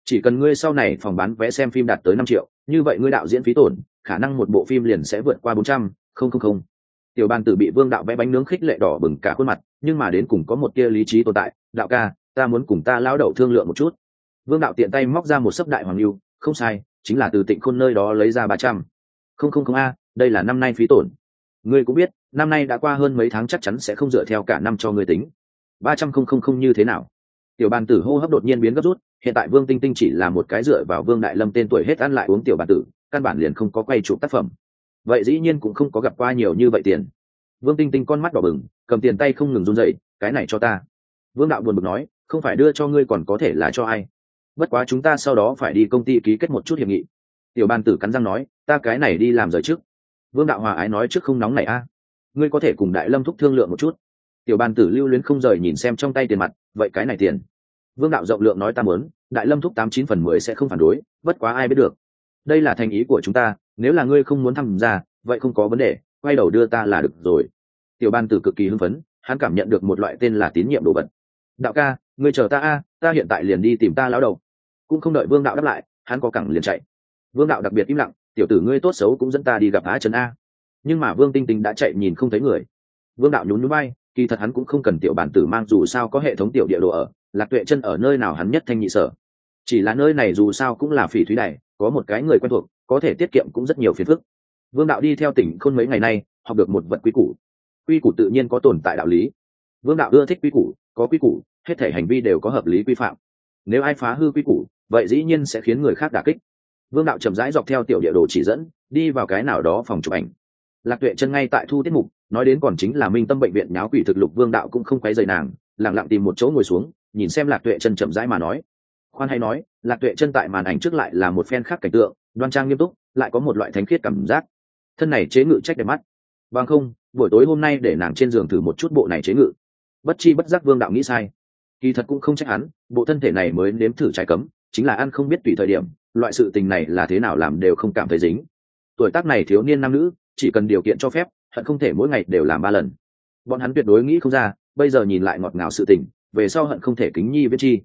Chỉ cần ngươi sau này phòng bán vé xem phim đạt tới năm triệu, như vậy ngươi đạo diễn phí tổn, khả năng một bộ phim liền sẽ vượt qua bốn trăm, không không không. Tiểu bàn tử bị vương đạo vẽ bánh nướng khích lệ đỏ bừng cả khuôn mặt, nhưng mà đến cùng có một tia lý trí tồn tại, đạo ca, ta muốn cùng ta lao đậu thương lượng một chút. Vương đạo tiện tay móc ra một sấp đại hoàng lưu, không sai, chính là từ tịnh khôn nơi đó lấy ra ba trăm. Không không không a, đây là năm nay phí tổn ngươi cũng biết, năm nay đã qua hơn mấy tháng chắc chắn sẽ không dựa theo cả năm cho ngươi tính. Ba trăm không không không như thế nào? Tiểu bàn tử hô hấp đột nhiên biến gấp rút, hiện tại vương tinh tinh chỉ là một cái dựa vào vương đại lâm tên tuổi hết ăn lại uống tiểu bàn tử, căn bản liền không có quay chụp tác phẩm. Vậy dĩ nhiên cũng không có gặp qua nhiều như vậy tiền. Vương tinh tinh con mắt đỏ bừng, cầm tiền tay không ngừng run dậy cái này cho ta. Vương đạo buồn bực nói, không phải đưa cho ngươi còn có thể là cho ai? Bất quá chúng ta sau đó phải đi công ty ký kết một chút hiệp nghị. Tiểu ban tử cắn răng nói, ta cái này đi làm rời trước vương đạo hòa ái nói trước không nóng này a. Ngươi có thể cùng đại lâm thúc thương lượng một chút. Tiểu ban tử lưu luyến không rời nhìn xem trong tay tiền mặt, vậy cái này tiền. Vương đạo rộng lượng nói ta muốn, đại lâm thúc tám chín phần mười sẽ không phản đối, bất quá ai biết được. Đây là thành ý của chúng ta, nếu là ngươi không muốn tham gia, vậy không có vấn đề, quay đầu đưa ta là được rồi. Tiểu ban tử cực kỳ hưng phấn, hắn cảm nhận được một loại tên là tín nhiệm đồ vật. Đạo ca, ngươi chờ ta a, ta hiện tại liền đi tìm ta lão đầu. Cũng không đợi vương đạo đáp lại, hắn có cẳng liền chạy. Vương đạo đặc biệt im lặng tiểu tử ngươi tốt xấu cũng dẫn ta đi gặp á trấn a. Nhưng mà vương tinh tinh đã chạy nhìn không thấy người. Vương đạo nhún núi bay kỳ thật hắn cũng không cần tiểu bản tử mang dù sao có hệ thống tiểu địa đồ ở, lạc tuệ chân ở nơi nào hắn nhất thanh nhị sở. Chỉ là nơi này dù sao cũng là phỉ thúy này có một cái người quen thuộc, có thể tiết kiệm cũng rất nhiều phiền phức. Vương đạo đi theo tỉnh khôn mấy ngày nay, học được một vật quy củ. Quy củ tự nhiên có tồn tại đạo lý. Vương đạo ưa thích quy củ, có quy củ, hết thể hành vi đều có hợp lý quy phạm. Nếu ai phá hư quy củ, vậy dĩ nhiên sẽ khiến người khác đả kích vương đạo chậm rãi dọc theo tiểu địa đồ chỉ dẫn, đi vào cái nào đó phòng chụp ảnh. Lạc tuệ chân ngay tại thu tiết mục, nói đến còn chính là minh tâm bệnh viện nháo quỷ thực lục vương đạo cũng không quay dày nàng lẳng lặng tìm một chỗ ngồi xuống, nhìn xem lạc tuệ chân chậm rãi mà nói. Khoan hay nói, lạc tuệ chân tại màn ảnh trước lại là một phen khác cảnh tượng, đoan trang nghiêm túc, lại có một loại thánh khiết cảm giác. Thân này chế ngự trách đẹp mắt. Bằng không, buổi tối hôm nay để nàng trên giường thử một chút bộ này chế ngự. Bất chi bất giác vương đạo nghĩ sai. Kỳ thật cũng không trách hắn, bộ thân thể này mới nếm thử trái cấm, chính là ăn không biết tùy thời điểm loại sự tình này là thế nào làm đều không cảm thấy dính. Tuổi tác này thiếu niên nam nữ, chỉ cần điều kiện cho phép, hận không thể mỗi ngày đều làm ba lần. Bọn hắn tuyệt đối nghĩ không ra, bây giờ nhìn lại ngọt ngào sự tình, về sau hận không thể kính nhi viết chi.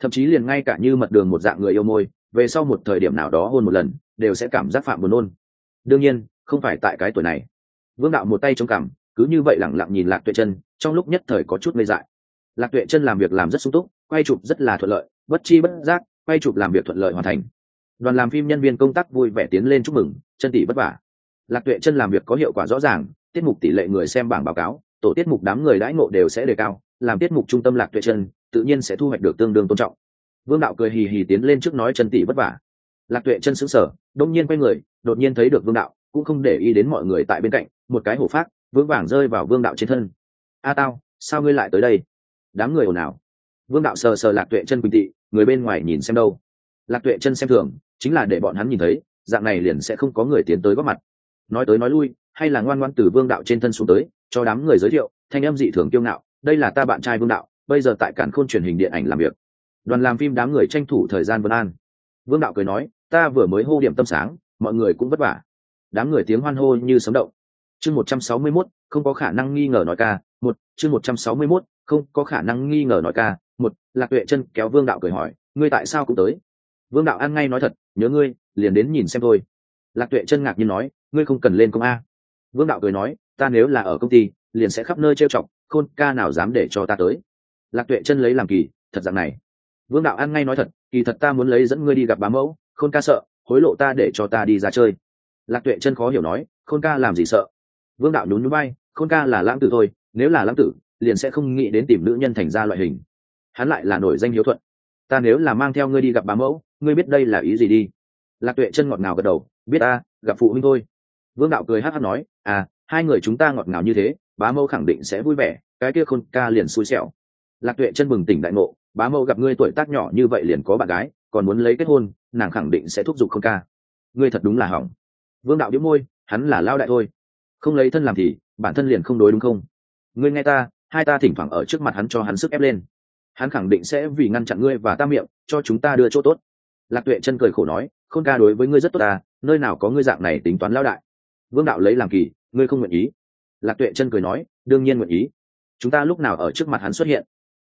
Thậm chí liền ngay cả như mật đường một dạng người yêu môi, về sau một thời điểm nào đó hôn một lần, đều sẽ cảm giác phạm buồn nôn. Đương nhiên, không phải tại cái tuổi này. Vương đạo một tay trong cảm cứ như vậy lẳng lặng nhìn lạc tuệ chân, trong lúc nhất thời có chút mê dại. Lạc tuệ chân làm việc làm rất sung túc, quay chụp rất là thuận lợi, bất chi bất giác, quay chụp làm việc thuận lợi hoàn thành đoàn làm phim nhân viên công tác vui vẻ tiến lên chúc mừng, chân tỷ vất vả. Lạc tuệ chân làm việc có hiệu quả rõ ràng, tiết mục tỷ lệ người xem bảng báo cáo, tổ tiết mục đám người đãi ngộ đều sẽ đề cao, làm tiết mục trung tâm lạc tuệ chân tự nhiên sẽ thu hoạch được tương đương tôn trọng. Vương đạo cười hì hì tiến lên trước nói chân tỷ vất vả. Lạc tuệ chân xứng sở đông nhiên quay người, đột nhiên thấy được vương đạo, cũng không để ý đến mọi người tại bên cạnh, một cái hổ phát vương vàng rơi vào vương đạo trên thân. A tao, sao ngươi lại tới đây? Đám người ồn ào. Vương đạo sờ sờ lạc tuệ chân quỳnh tị, người bên ngoài nhìn xem đâu. Lạc tuệ chân xem thường chính là để bọn hắn nhìn thấy, dạng này liền sẽ không có người tiến tới góp mặt. Nói tới nói lui, hay là ngoan ngoan từ vương đạo trên thân xuống tới, cho đám người giới thiệu, thanh em dị thường kiêu ngạo, đây là ta bạn trai vương đạo, bây giờ tại cản khôn truyền hình điện ảnh làm việc. Đoàn làm phim đám người tranh thủ thời gian vân an. Vương đạo cười nói, ta vừa mới hô điểm tâm sáng, mọi người cũng vất vả. Đám người tiếng hoan hô như sống động. Chương một trăm sáu mươi mốt, không có khả năng nghi ngờ nói ca, một, chương một trăm sáu mươi mốt, không có khả năng nghi ngờ nói ca, một, lạc tuệ chân kéo vương đạo cười hỏi, ngươi tại sao cũng tới? Vương đạo ăn ngay nói thật, nhớ ngươi, liền đến nhìn xem thôi. Lạc tuệ chân ngạc nhiên nói, ngươi không cần lên công a. Vương đạo cười nói, ta nếu là ở công ty, liền sẽ khắp nơi trêu chọc, khôn ca nào dám để cho ta tới. Lạc tuệ chân lấy làm kỳ, thật dạng này. Vương đạo ăn ngay nói thật, kỳ thật ta muốn lấy dẫn ngươi đi gặp bá mẫu, khôn ca sợ, hối lộ ta để cho ta đi ra chơi. Lạc tuệ chân khó hiểu nói, khôn ca làm gì sợ? Vương đạo nhún núi bay khôn ca là lãng tử thôi, nếu là lãng tử, liền sẽ không nghĩ đến tìm nữ nhân thành ra loại hình. Hắn lại là nổi danh hiếu thuận. Ta nếu là mang theo ngươi đi gặp bá mẫu ngươi biết đây là ý gì đi? Lạc tuệ chân ngọt ngào gật đầu, biết ta, gặp phụ huynh thôi. Vương đạo cười hát hát nói à hai người chúng ta ngọt ngào như thế, bá Mâu khẳng định sẽ vui vẻ, cái kia khôn ca liền xui xẻo. Lạc tuệ chân bừng tỉnh đại ngộ, bá Mâu gặp ngươi tuổi tác nhỏ như vậy liền có bạn gái, còn muốn lấy kết hôn, nàng khẳng định sẽ thúc giục khôn ca. Ngươi thật đúng là hỏng. Vương đạo đĩu môi, hắn là lao đại thôi. Không lấy thân làm thì, bản thân liền không đối đúng không? Ngươi nghe ta, hai ta thỉnh thoảng ở trước mặt hắn cho hắn sức ép lên. Hắn khẳng định sẽ vì ngăn chặn ngươi và ta miệng, cho chúng ta đưa chỗ tốt lạc tuệ chân cười khổ nói, khôn ca đối với ngươi rất tốt ta, nơi nào có ngươi dạng này tính toán lao đại. Vương đạo lấy làm kỳ, ngươi không nguyện ý. Lạc tuệ chân cười nói, đương nhiên nguyện ý. Chúng ta lúc nào ở trước mặt hắn xuất hiện?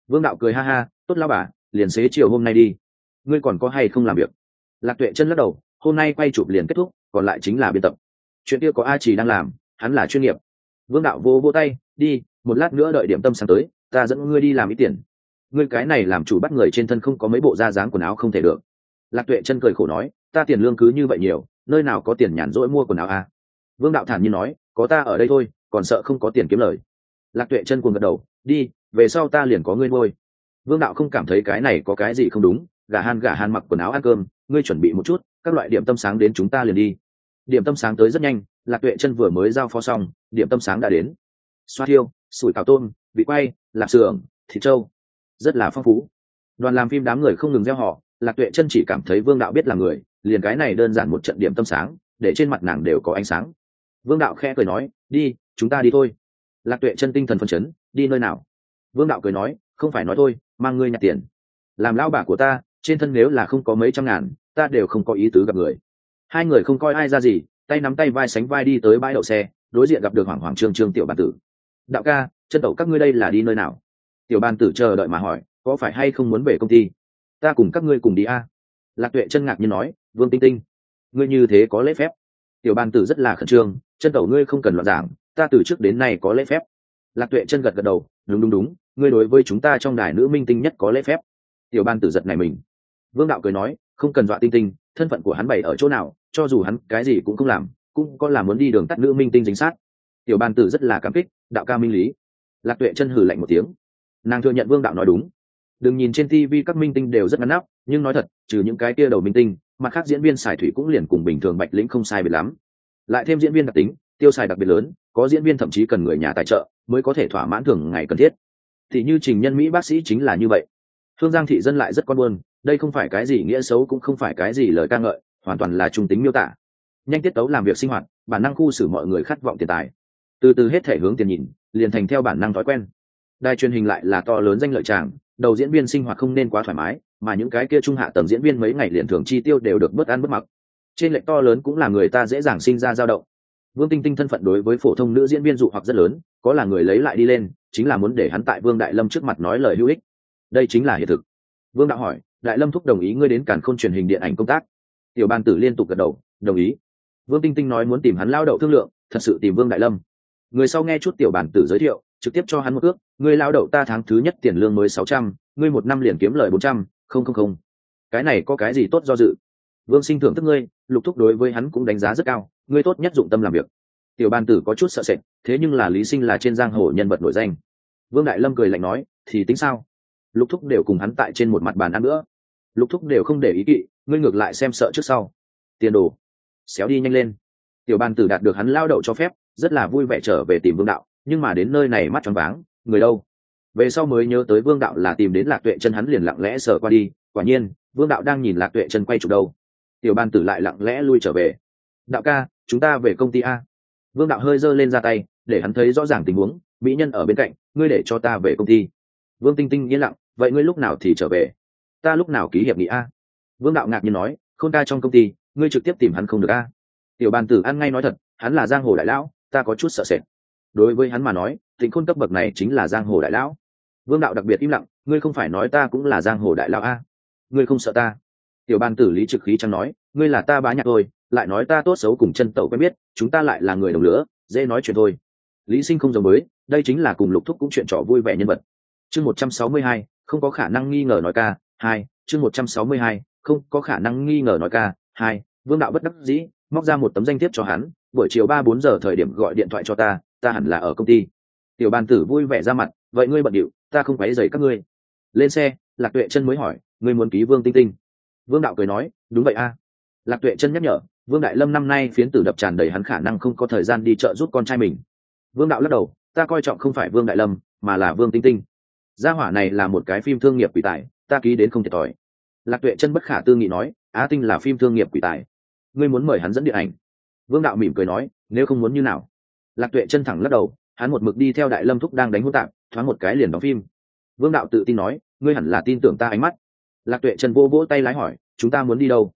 Vương đạo cười ha ha, tốt lao bà, liền xế chiều hôm nay đi. Ngươi còn có hay không làm việc? Lạc tuệ chân lắc đầu, hôm nay quay chụp liền kết thúc, còn lại chính là biên tập. Chuyện kia có a chỉ đang làm, hắn là chuyên nghiệp. Vương đạo vô vô tay, đi, một lát nữa đợi điểm tâm sáng tới, ta dẫn ngươi đi làm ít tiền. Ngươi cái này làm chủ bắt người trên thân không có mấy bộ da dáng quần áo không thể được lạc tuệ chân cười khổ nói, ta tiền lương cứ như vậy nhiều, nơi nào có tiền nhàn rỗi mua quần áo à? vương đạo thản nhiên nói, có ta ở đây thôi, còn sợ không có tiền kiếm lời. Lạc tuệ chân cuồng gật đầu, đi, về sau ta liền có ngươi nuôi. Vương đạo không cảm thấy cái này có cái gì không đúng, gà han gà han mặc quần áo ăn cơm, ngươi chuẩn bị một chút, các loại điểm tâm sáng đến chúng ta liền đi. Điểm tâm sáng tới rất nhanh, lạc tuệ chân vừa mới giao phó xong, điểm tâm sáng đã đến. Xoa thiêu, sủi cào tôm vị quay, lạp xưởng, thịt trâu. Rất là phong phú. Đoàn làm phim đám người không ngừng gieo họ lạc tuệ chân chỉ cảm thấy vương đạo biết là người, liền cái này đơn giản một trận điểm tâm sáng, để trên mặt nàng đều có ánh sáng. Vương đạo khẽ cười nói, đi, chúng ta đi thôi. Lạc tuệ chân tinh thần phân chấn, đi nơi nào? Vương đạo cười nói, không phải nói thôi, mang ngươi nhặt tiền. Làm lao bà của ta, trên thân nếu là không có mấy trăm ngàn, ta đều không có ý tứ gặp người. Hai người không coi ai ra gì, tay nắm tay vai sánh vai đi tới bãi đậu xe, đối diện gặp được hoàng hoàng trương trương tiểu bàn tử. Đạo ca, chân tẩu các ngươi đây là đi nơi nào? Tiểu bàn tử chờ đợi mà hỏi, có phải hay không muốn về công ty? Ta cùng các ngươi cùng đi a. Lạc tuệ chân ngạc nhiên nói, vương tinh tinh, ngươi như thế có lễ phép. Tiểu bàn tử rất là khẩn trương, chân tẩu ngươi không cần loạn giảng, ta từ trước đến nay có lễ phép. Lạc tuệ chân gật gật đầu, đúng đúng đúng, ngươi đối với chúng ta trong đài nữ minh tinh nhất có lễ phép. Tiểu ban tử giật này mình. Vương đạo cười nói, không cần dọa tinh tinh, thân phận của hắn bày ở chỗ nào, cho dù hắn cái gì cũng không làm, cũng có là muốn đi đường tắt nữ minh tinh dính sát. Tiểu ban tử rất là cảm kích, đạo ca minh lý. Lạc tuệ chân hử lạnh một tiếng. Nàng thừa nhận vương đạo nói đúng đừng nhìn trên tv các minh tinh đều rất ngắn nắp, nhưng nói thật, trừ những cái kia đầu minh tinh, mặt khác diễn viên xài thủy cũng liền cùng bình thường bạch lĩnh không sai biệt lắm. Lại thêm diễn viên đặc tính, tiêu xài đặc biệt lớn, có diễn viên thậm chí cần người nhà tài trợ, mới có thể thỏa mãn thường ngày cần thiết. Thì như trình nhân mỹ bác sĩ chính là như vậy. Thương giang thị dân lại rất con buôn đây không phải cái gì nghĩa xấu cũng không phải cái gì lời ca ngợi, hoàn toàn là trung tính miêu tả. Nhanh tiết tấu làm việc sinh hoạt, bản năng khu xử mọi người khát vọng tiền tài. Từ từ hết thể hướng tiền nhìn, liền thành theo bản năng thói quen. Đài truyền hình lại là to lớn danh lợi tràng đầu diễn viên sinh hoạt không nên quá thoải mái, mà những cái kia trung hạ tầng diễn viên mấy ngày liền thường chi tiêu đều được bớt ăn bớt mặc. Trên lệnh to lớn cũng là người ta dễ dàng sinh ra dao động. Vương tinh tinh thân phận đối với phổ thông nữ diễn viên dụ hoặc rất lớn, có là người lấy lại đi lên, chính là muốn để hắn tại vương đại lâm trước mặt nói lời hữu ích. Đây chính là hiện thực. Vương đạo hỏi, đại lâm thúc đồng ý ngươi đến cản khôn truyền hình điện ảnh công tác? Tiểu ban tử liên tục gật đầu, đồng ý. Vương tinh tinh nói muốn tìm hắn lao đậu thương lượng, thật sự tìm vương đại lâm. Người sau nghe chút tiểu bản tử giới thiệu trực tiếp cho hắn một ước ngươi lao đậu ta tháng thứ nhất tiền lương mới sáu trăm, ngươi một năm liền kiếm lời bốn trăm, không không không. Cái này có cái gì tốt do dự? Vương sinh thưởng thức ngươi, lục thúc đối với hắn cũng đánh giá rất cao, ngươi tốt nhất dụng tâm làm việc. Tiểu ban tử có chút sợ sệt, thế nhưng là lý sinh là trên giang hồ nhân vật nổi danh. Vương đại lâm cười lạnh nói, thì tính sao? Lục thúc đều cùng hắn tại trên một mặt bàn ăn nữa lục thúc đều không để ý kỵ, ngươi ngược lại xem sợ trước sau. Tiền đồ. Xéo đi nhanh lên. Tiểu ban tử đạt được hắn lao đậu cho phép, rất là vui vẻ trở về tìm vương đạo nhưng mà đến nơi này mắt tròn váng, người đâu? Về sau mới nhớ tới vương đạo là tìm đến lạc tuệ chân hắn liền lặng lẽ sờ qua đi, quả nhiên, vương đạo đang nhìn lạc tuệ chân quay chụp đâu. Tiểu ban tử lại lặng lẽ lui trở về. Đạo ca, chúng ta về công ty a. Vương đạo hơi giơ lên ra tay, để hắn thấy rõ ràng tình huống, mỹ nhân ở bên cạnh, ngươi để cho ta về công ty. Vương tinh tinh yên lặng, vậy ngươi lúc nào thì trở về? Ta lúc nào ký hiệp nghị a? Vương đạo ngạc nhiên nói, không ta trong công ty, ngươi trực tiếp tìm hắn không được a. Tiểu bàn tử ăn ngay nói thật, hắn là giang hồ đại lão, ta có chút sợ sệt đối với hắn mà nói, tịnh khôn cấp bậc này chính là giang hồ đại lão. Vương đạo đặc biệt im lặng, ngươi không phải nói ta cũng là giang hồ đại lão a? Ngươi không sợ ta? Tiểu ban tử lý trực khí chẳng nói, ngươi là ta bá nhạc thôi, lại nói ta tốt xấu cùng chân tẩu quen biết, chúng ta lại là người đồng lửa, dễ nói chuyện thôi. Lý sinh không giống mới đây chính là cùng lục thúc cũng chuyện trò vui vẻ nhân vật. Chương một trăm sáu mươi hai, không có khả năng nghi ngờ nói ca, hai, chương một trăm sáu mươi hai, không có khả năng nghi ngờ nói ca, hai, vương đạo bất đắc dĩ, móc ra một tấm danh thiếp cho hắn, buổi chiều ba bốn giờ thời điểm gọi điện thoại cho ta ta hẳn là ở công ty. Tiểu bàn tử vui vẻ ra mặt, vậy ngươi bận điệu, ta không quấy dày các ngươi. Lên xe, lạc tuệ chân mới hỏi, ngươi muốn ký vương tinh tinh. Vương đạo cười nói, đúng vậy a. Lạc tuệ chân nhắc nhở, vương đại lâm năm nay phiến tử đập tràn đầy hắn khả năng không có thời gian đi chợ giúp con trai mình. Vương đạo lắc đầu, ta coi trọng không phải vương đại lâm, mà là vương tinh tinh. Gia hỏa này là một cái phim thương nghiệp quỷ tài, ta ký đến không thiệt thòi. Lạc tuệ chân bất khả tư nghị nói, á tinh là phim thương nghiệp quỷ tài. Ngươi muốn mời hắn dẫn điện ảnh. Vương đạo mỉm cười nói, nếu không muốn như nào? Lạc tuệ chân thẳng lắc đầu, hắn một mực đi theo đại lâm thúc đang đánh hỗn tạp, thoáng một cái liền đóng phim. Vương đạo tự tin nói, ngươi hẳn là tin tưởng ta ánh mắt. Lạc tuệ chân vô vỗ tay lái hỏi, chúng ta muốn đi đâu?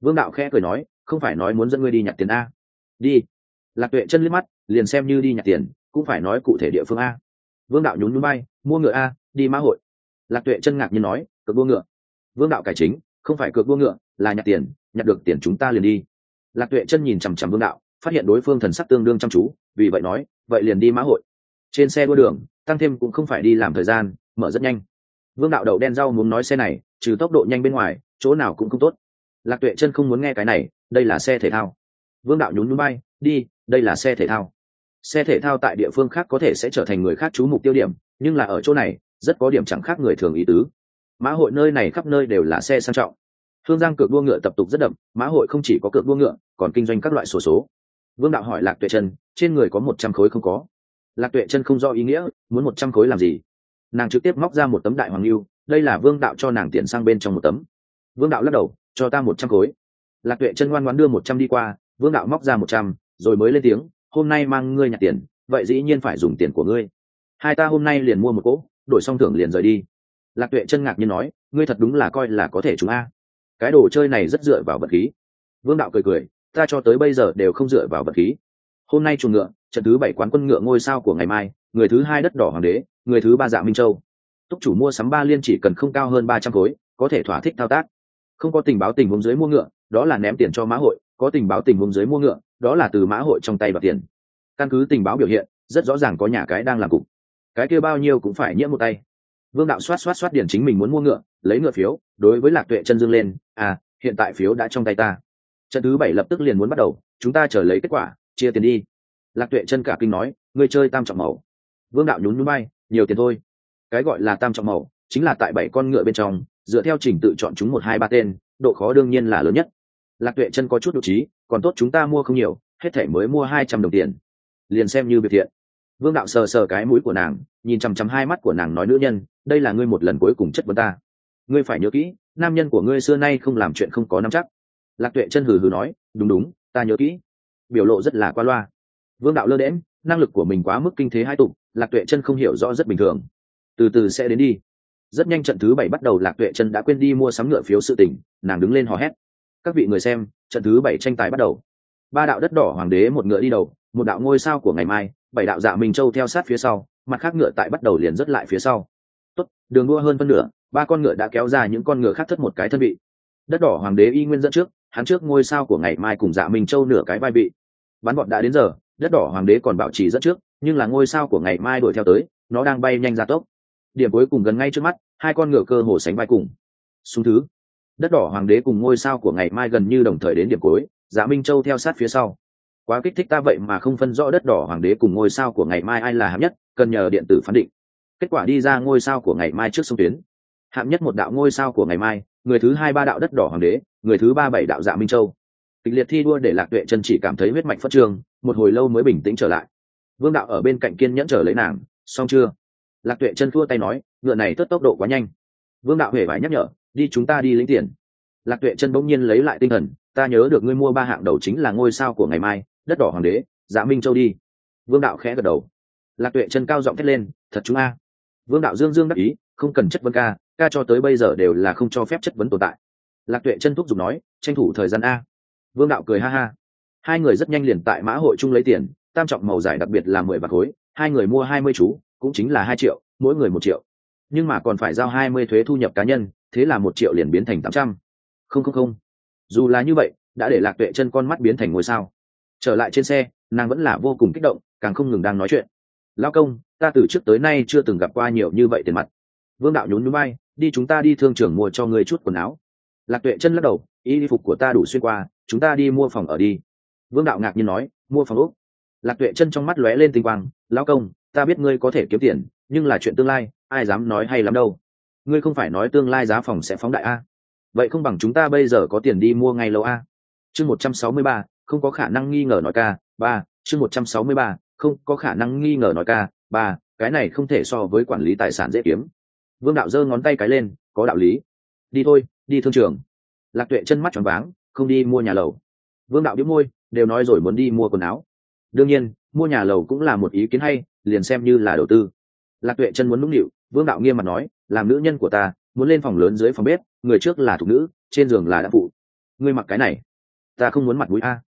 Vương đạo khẽ cười nói, không phải nói muốn dẫn ngươi đi nhặt tiền a. Đi. Lạc tuệ chân liếc mắt, liền xem như đi nhặt tiền, cũng phải nói cụ thể địa phương a. Vương đạo nhún núi bay mua ngựa a, đi mã hội. Lạc tuệ chân ngạc nhiên nói, cược đua ngựa. Vương đạo cải chính, không phải cược đua ngựa, là nhặt tiền, nhặt được tiền chúng ta liền đi. Lạc tuệ chân nhìn chằm chằm vương đạo phát hiện đối phương thần sắc tương đương chăm chú vì vậy nói vậy liền đi mã hội. Trên xe đua đường tăng thêm cũng không phải đi làm thời gian mở rất nhanh. Vương đạo đậu đen rau muốn nói xe này trừ tốc độ nhanh bên ngoài chỗ nào cũng không tốt. Lạc tuệ chân không muốn nghe cái này đây là xe thể thao. Vương đạo nhún núi bay đi đây là xe thể thao. Xe thể thao tại địa phương khác có thể sẽ trở thành người khác chú mục tiêu điểm nhưng là ở chỗ này rất có điểm chẳng khác người thường ý tứ. Mã hội nơi này khắp nơi đều là xe sang trọng. Hương giang cược đua ngựa tập tục rất đậm mã hội không chỉ có cược đua ngựa còn kinh doanh các loại sổ số, số vương đạo hỏi lạc tuệ chân, trên người có một trăm khối không có? Lạc tuệ chân không do ý nghĩa, muốn một trăm khối làm gì? Nàng trực tiếp móc ra một tấm đại hoàng lưu, đây là vương đạo cho nàng tiền sang bên trong một tấm. Vương đạo lắc đầu, cho ta một trăm khối. Lạc tuệ chân ngoan ngoan đưa một trăm đi qua, vương đạo móc ra một trăm, rồi mới lên tiếng, hôm nay mang ngươi nhặt tiền, vậy dĩ nhiên phải dùng tiền của ngươi. Hai ta hôm nay liền mua một cỗ, đổi xong thưởng liền rời đi. Lạc tuệ chân ngạc nhiên nói, ngươi thật đúng là coi là có thể chúng a. Cái đồ chơi này rất dựa vào vật khí. Vương đạo cười cười ta cho tới bây giờ đều không dựa vào vật khí. Hôm nay chuồng ngựa, trận thứ bảy quán quân ngựa ngôi sao của ngày mai, người thứ hai đất đỏ hoàng đế, người thứ ba dạ minh châu. Túc chủ mua sắm ba liên chỉ cần không cao hơn ba trăm khối, có thể thỏa thích thao tác. Không có tình báo tình huống dưới mua ngựa, đó là ném tiền cho mã hội, có tình báo tình huống dưới mua ngựa, đó là từ mã hội trong tay đoạt tiền. Căn cứ tình báo biểu hiện, rất rõ ràng có nhà cái đang làm cục. Cái kia bao nhiêu cũng phải nhiễm một tay. Vương đạo xoát xoát xoát điển chính mình muốn mua ngựa, lấy ngựa phiếu, đối với lạc tuệ chân dương lên à hiện tại phiếu đã trong tay ta trận thứ bảy lập tức liền muốn bắt đầu, chúng ta chờ lấy kết quả, chia tiền đi. Lạc tuệ chân cả kinh nói, ngươi chơi tam trọng màu. Vương đạo nhún núi bay nhiều tiền thôi. Cái gọi là tam trọng màu, chính là tại bảy con ngựa bên trong, dựa theo trình tự chọn chúng một hai ba tên, độ khó đương nhiên là lớn nhất. Lạc tuệ chân có chút độ trí, còn tốt chúng ta mua không nhiều, hết thể mới mua hai trăm đồng tiền. Liền xem như việc thiện. Vương đạo sờ sờ cái mũi của nàng, nhìn chằm chằm hai mắt của nàng nói nữ nhân, đây là ngươi một lần cuối cùng chất vấn ta. Ngươi phải nhớ kỹ, nam nhân của ngươi xưa nay không làm chuyện không có nắm chắc lạc tuệ chân hừ hừ nói, đúng đúng, ta nhớ kỹ. Biểu lộ rất là qua loa. Vương đạo lơ đễm năng lực của mình quá mức kinh thế hai tục lạc tuệ chân không hiểu rõ rất bình thường. Từ từ sẽ đến đi. Rất nhanh trận thứ bảy bắt đầu, lạc tuệ chân đã quên đi mua sắm ngựa phiếu sự tỉnh nàng đứng lên hò hét. Các vị người xem, trận thứ bảy tranh tài bắt đầu. Ba đạo đất đỏ hoàng đế một ngựa đi đầu, một đạo ngôi sao của ngày mai, bảy đạo dạ minh châu theo sát phía sau, mặt khác ngựa tại bắt đầu liền rất lại phía sau. Tốt, đường đua hơn phân nửa, ba con ngựa đã kéo ra những con ngựa khác thất một cái thân vị. Đất đỏ hoàng đế y nguyên dẫn trước hắn trước ngôi sao của ngày mai cùng dạ minh châu nửa cái vai vị bắn bọn đã đến giờ, đất đỏ hoàng đế còn bảo trì rất trước, nhưng là ngôi sao của ngày mai đuổi theo tới, nó đang bay nhanh ra tốc. Điểm cuối cùng gần ngay trước mắt, hai con ngựa cơ hồ sánh vai cùng. Xuống thứ. Đất đỏ hoàng đế cùng ngôi sao của ngày mai gần như đồng thời đến điểm cuối dạ minh châu theo sát phía sau. Quá kích thích ta vậy mà không phân rõ đất đỏ hoàng đế cùng ngôi sao của ngày mai ai là hạng nhất, cần nhờ điện tử phán định. Kết quả đi ra ngôi sao của ngày mai trước sông tuyến. Hạng nhất một đạo ngôi sao của ngày mai người thứ hai ba đạo đất đỏ hoàng đế, người thứ ba bảy đạo dạ minh châu. Kịch liệt thi đua để lạc tuệ chân chỉ cảm thấy huyết mạch phát trương, một hồi lâu mới bình tĩnh trở lại. Vương đạo ở bên cạnh kiên nhẫn trở lấy nàng, xong chưa? Lạc tuệ chân thua tay nói, ngựa này tất tốc độ quá nhanh. Vương đạo huệ phải nhắc nhở, đi chúng ta đi lấy tiền. Lạc tuệ chân bỗng nhiên lấy lại tinh thần, ta nhớ được ngươi mua ba hạng đầu chính là ngôi sao của ngày mai, đất đỏ hoàng đế dạ minh châu đi. Vương đạo khẽ gật đầu. Lạc tuệ chân cao giọng thét lên, thật chúng a. Vương đạo dương dương đắc ý, không cần chất vấn ca ca cho tới bây giờ đều là không cho phép chất vấn tồn tại. Lạc tuệ chân thúc giục nói, tranh thủ thời gian a. Vương đạo cười ha ha. Hai người rất nhanh liền tại mã hội chung lấy tiền, tam trọng màu giải đặc biệt là mười bạc khối, hai người mua hai mươi chú, cũng chính là hai triệu, mỗi người một triệu. Nhưng mà còn phải giao hai mươi thuế thu nhập cá nhân, thế là một triệu liền biến thành tám trăm. Không không không. Dù là như vậy, đã để lạc tuệ chân con mắt biến thành ngôi sao. Trở lại trên xe, nàng vẫn là vô cùng kích động, càng không ngừng đang nói chuyện. Lao công, ta từ trước tới nay chưa từng gặp qua nhiều như vậy tiền mặt. Vương đạo nhún núi bay đi chúng ta đi thương trường mua cho ngươi chút quần áo. Lạc tuệ chân lắc đầu y phục của ta đủ xuyên qua, chúng ta đi mua phòng ở đi. Vương đạo ngạc nhiên nói, mua phòng úc lạc tuệ chân trong mắt lóe lên tinh quang lao công, ta biết ngươi có thể kiếm tiền, nhưng là chuyện tương lai, ai dám nói hay lắm đâu. Ngươi không phải nói tương lai giá phòng sẽ phóng đại a? Vậy không bằng chúng ta bây giờ có tiền đi mua ngay lâu a? Chương một trăm sáu mươi ba, không có khả năng nghi ngờ nói ca, ba, chương một trăm sáu mươi ba, không có khả năng nghi ngờ nói ca, ba, cái này không thể so với quản lý tài sản dễ kiếm vương đạo giơ ngón tay cái lên, có đạo lý. Đi thôi, đi thương trường. Lạc tuệ chân mắt tròn váng, không đi mua nhà lầu. Vương đạo biếu môi, đều nói rồi muốn đi mua quần áo. Đương nhiên, mua nhà lầu cũng là một ý kiến hay, liền xem như là đầu tư. Lạc tuệ chân muốn nũng nịu, vương đạo nghiêm mặt nói, làm nữ nhân của ta, muốn lên phòng lớn dưới phòng bếp, người trước là thục nữ, trên giường là đã phụ. Ngươi mặc cái này, ta không muốn mặt mũi a.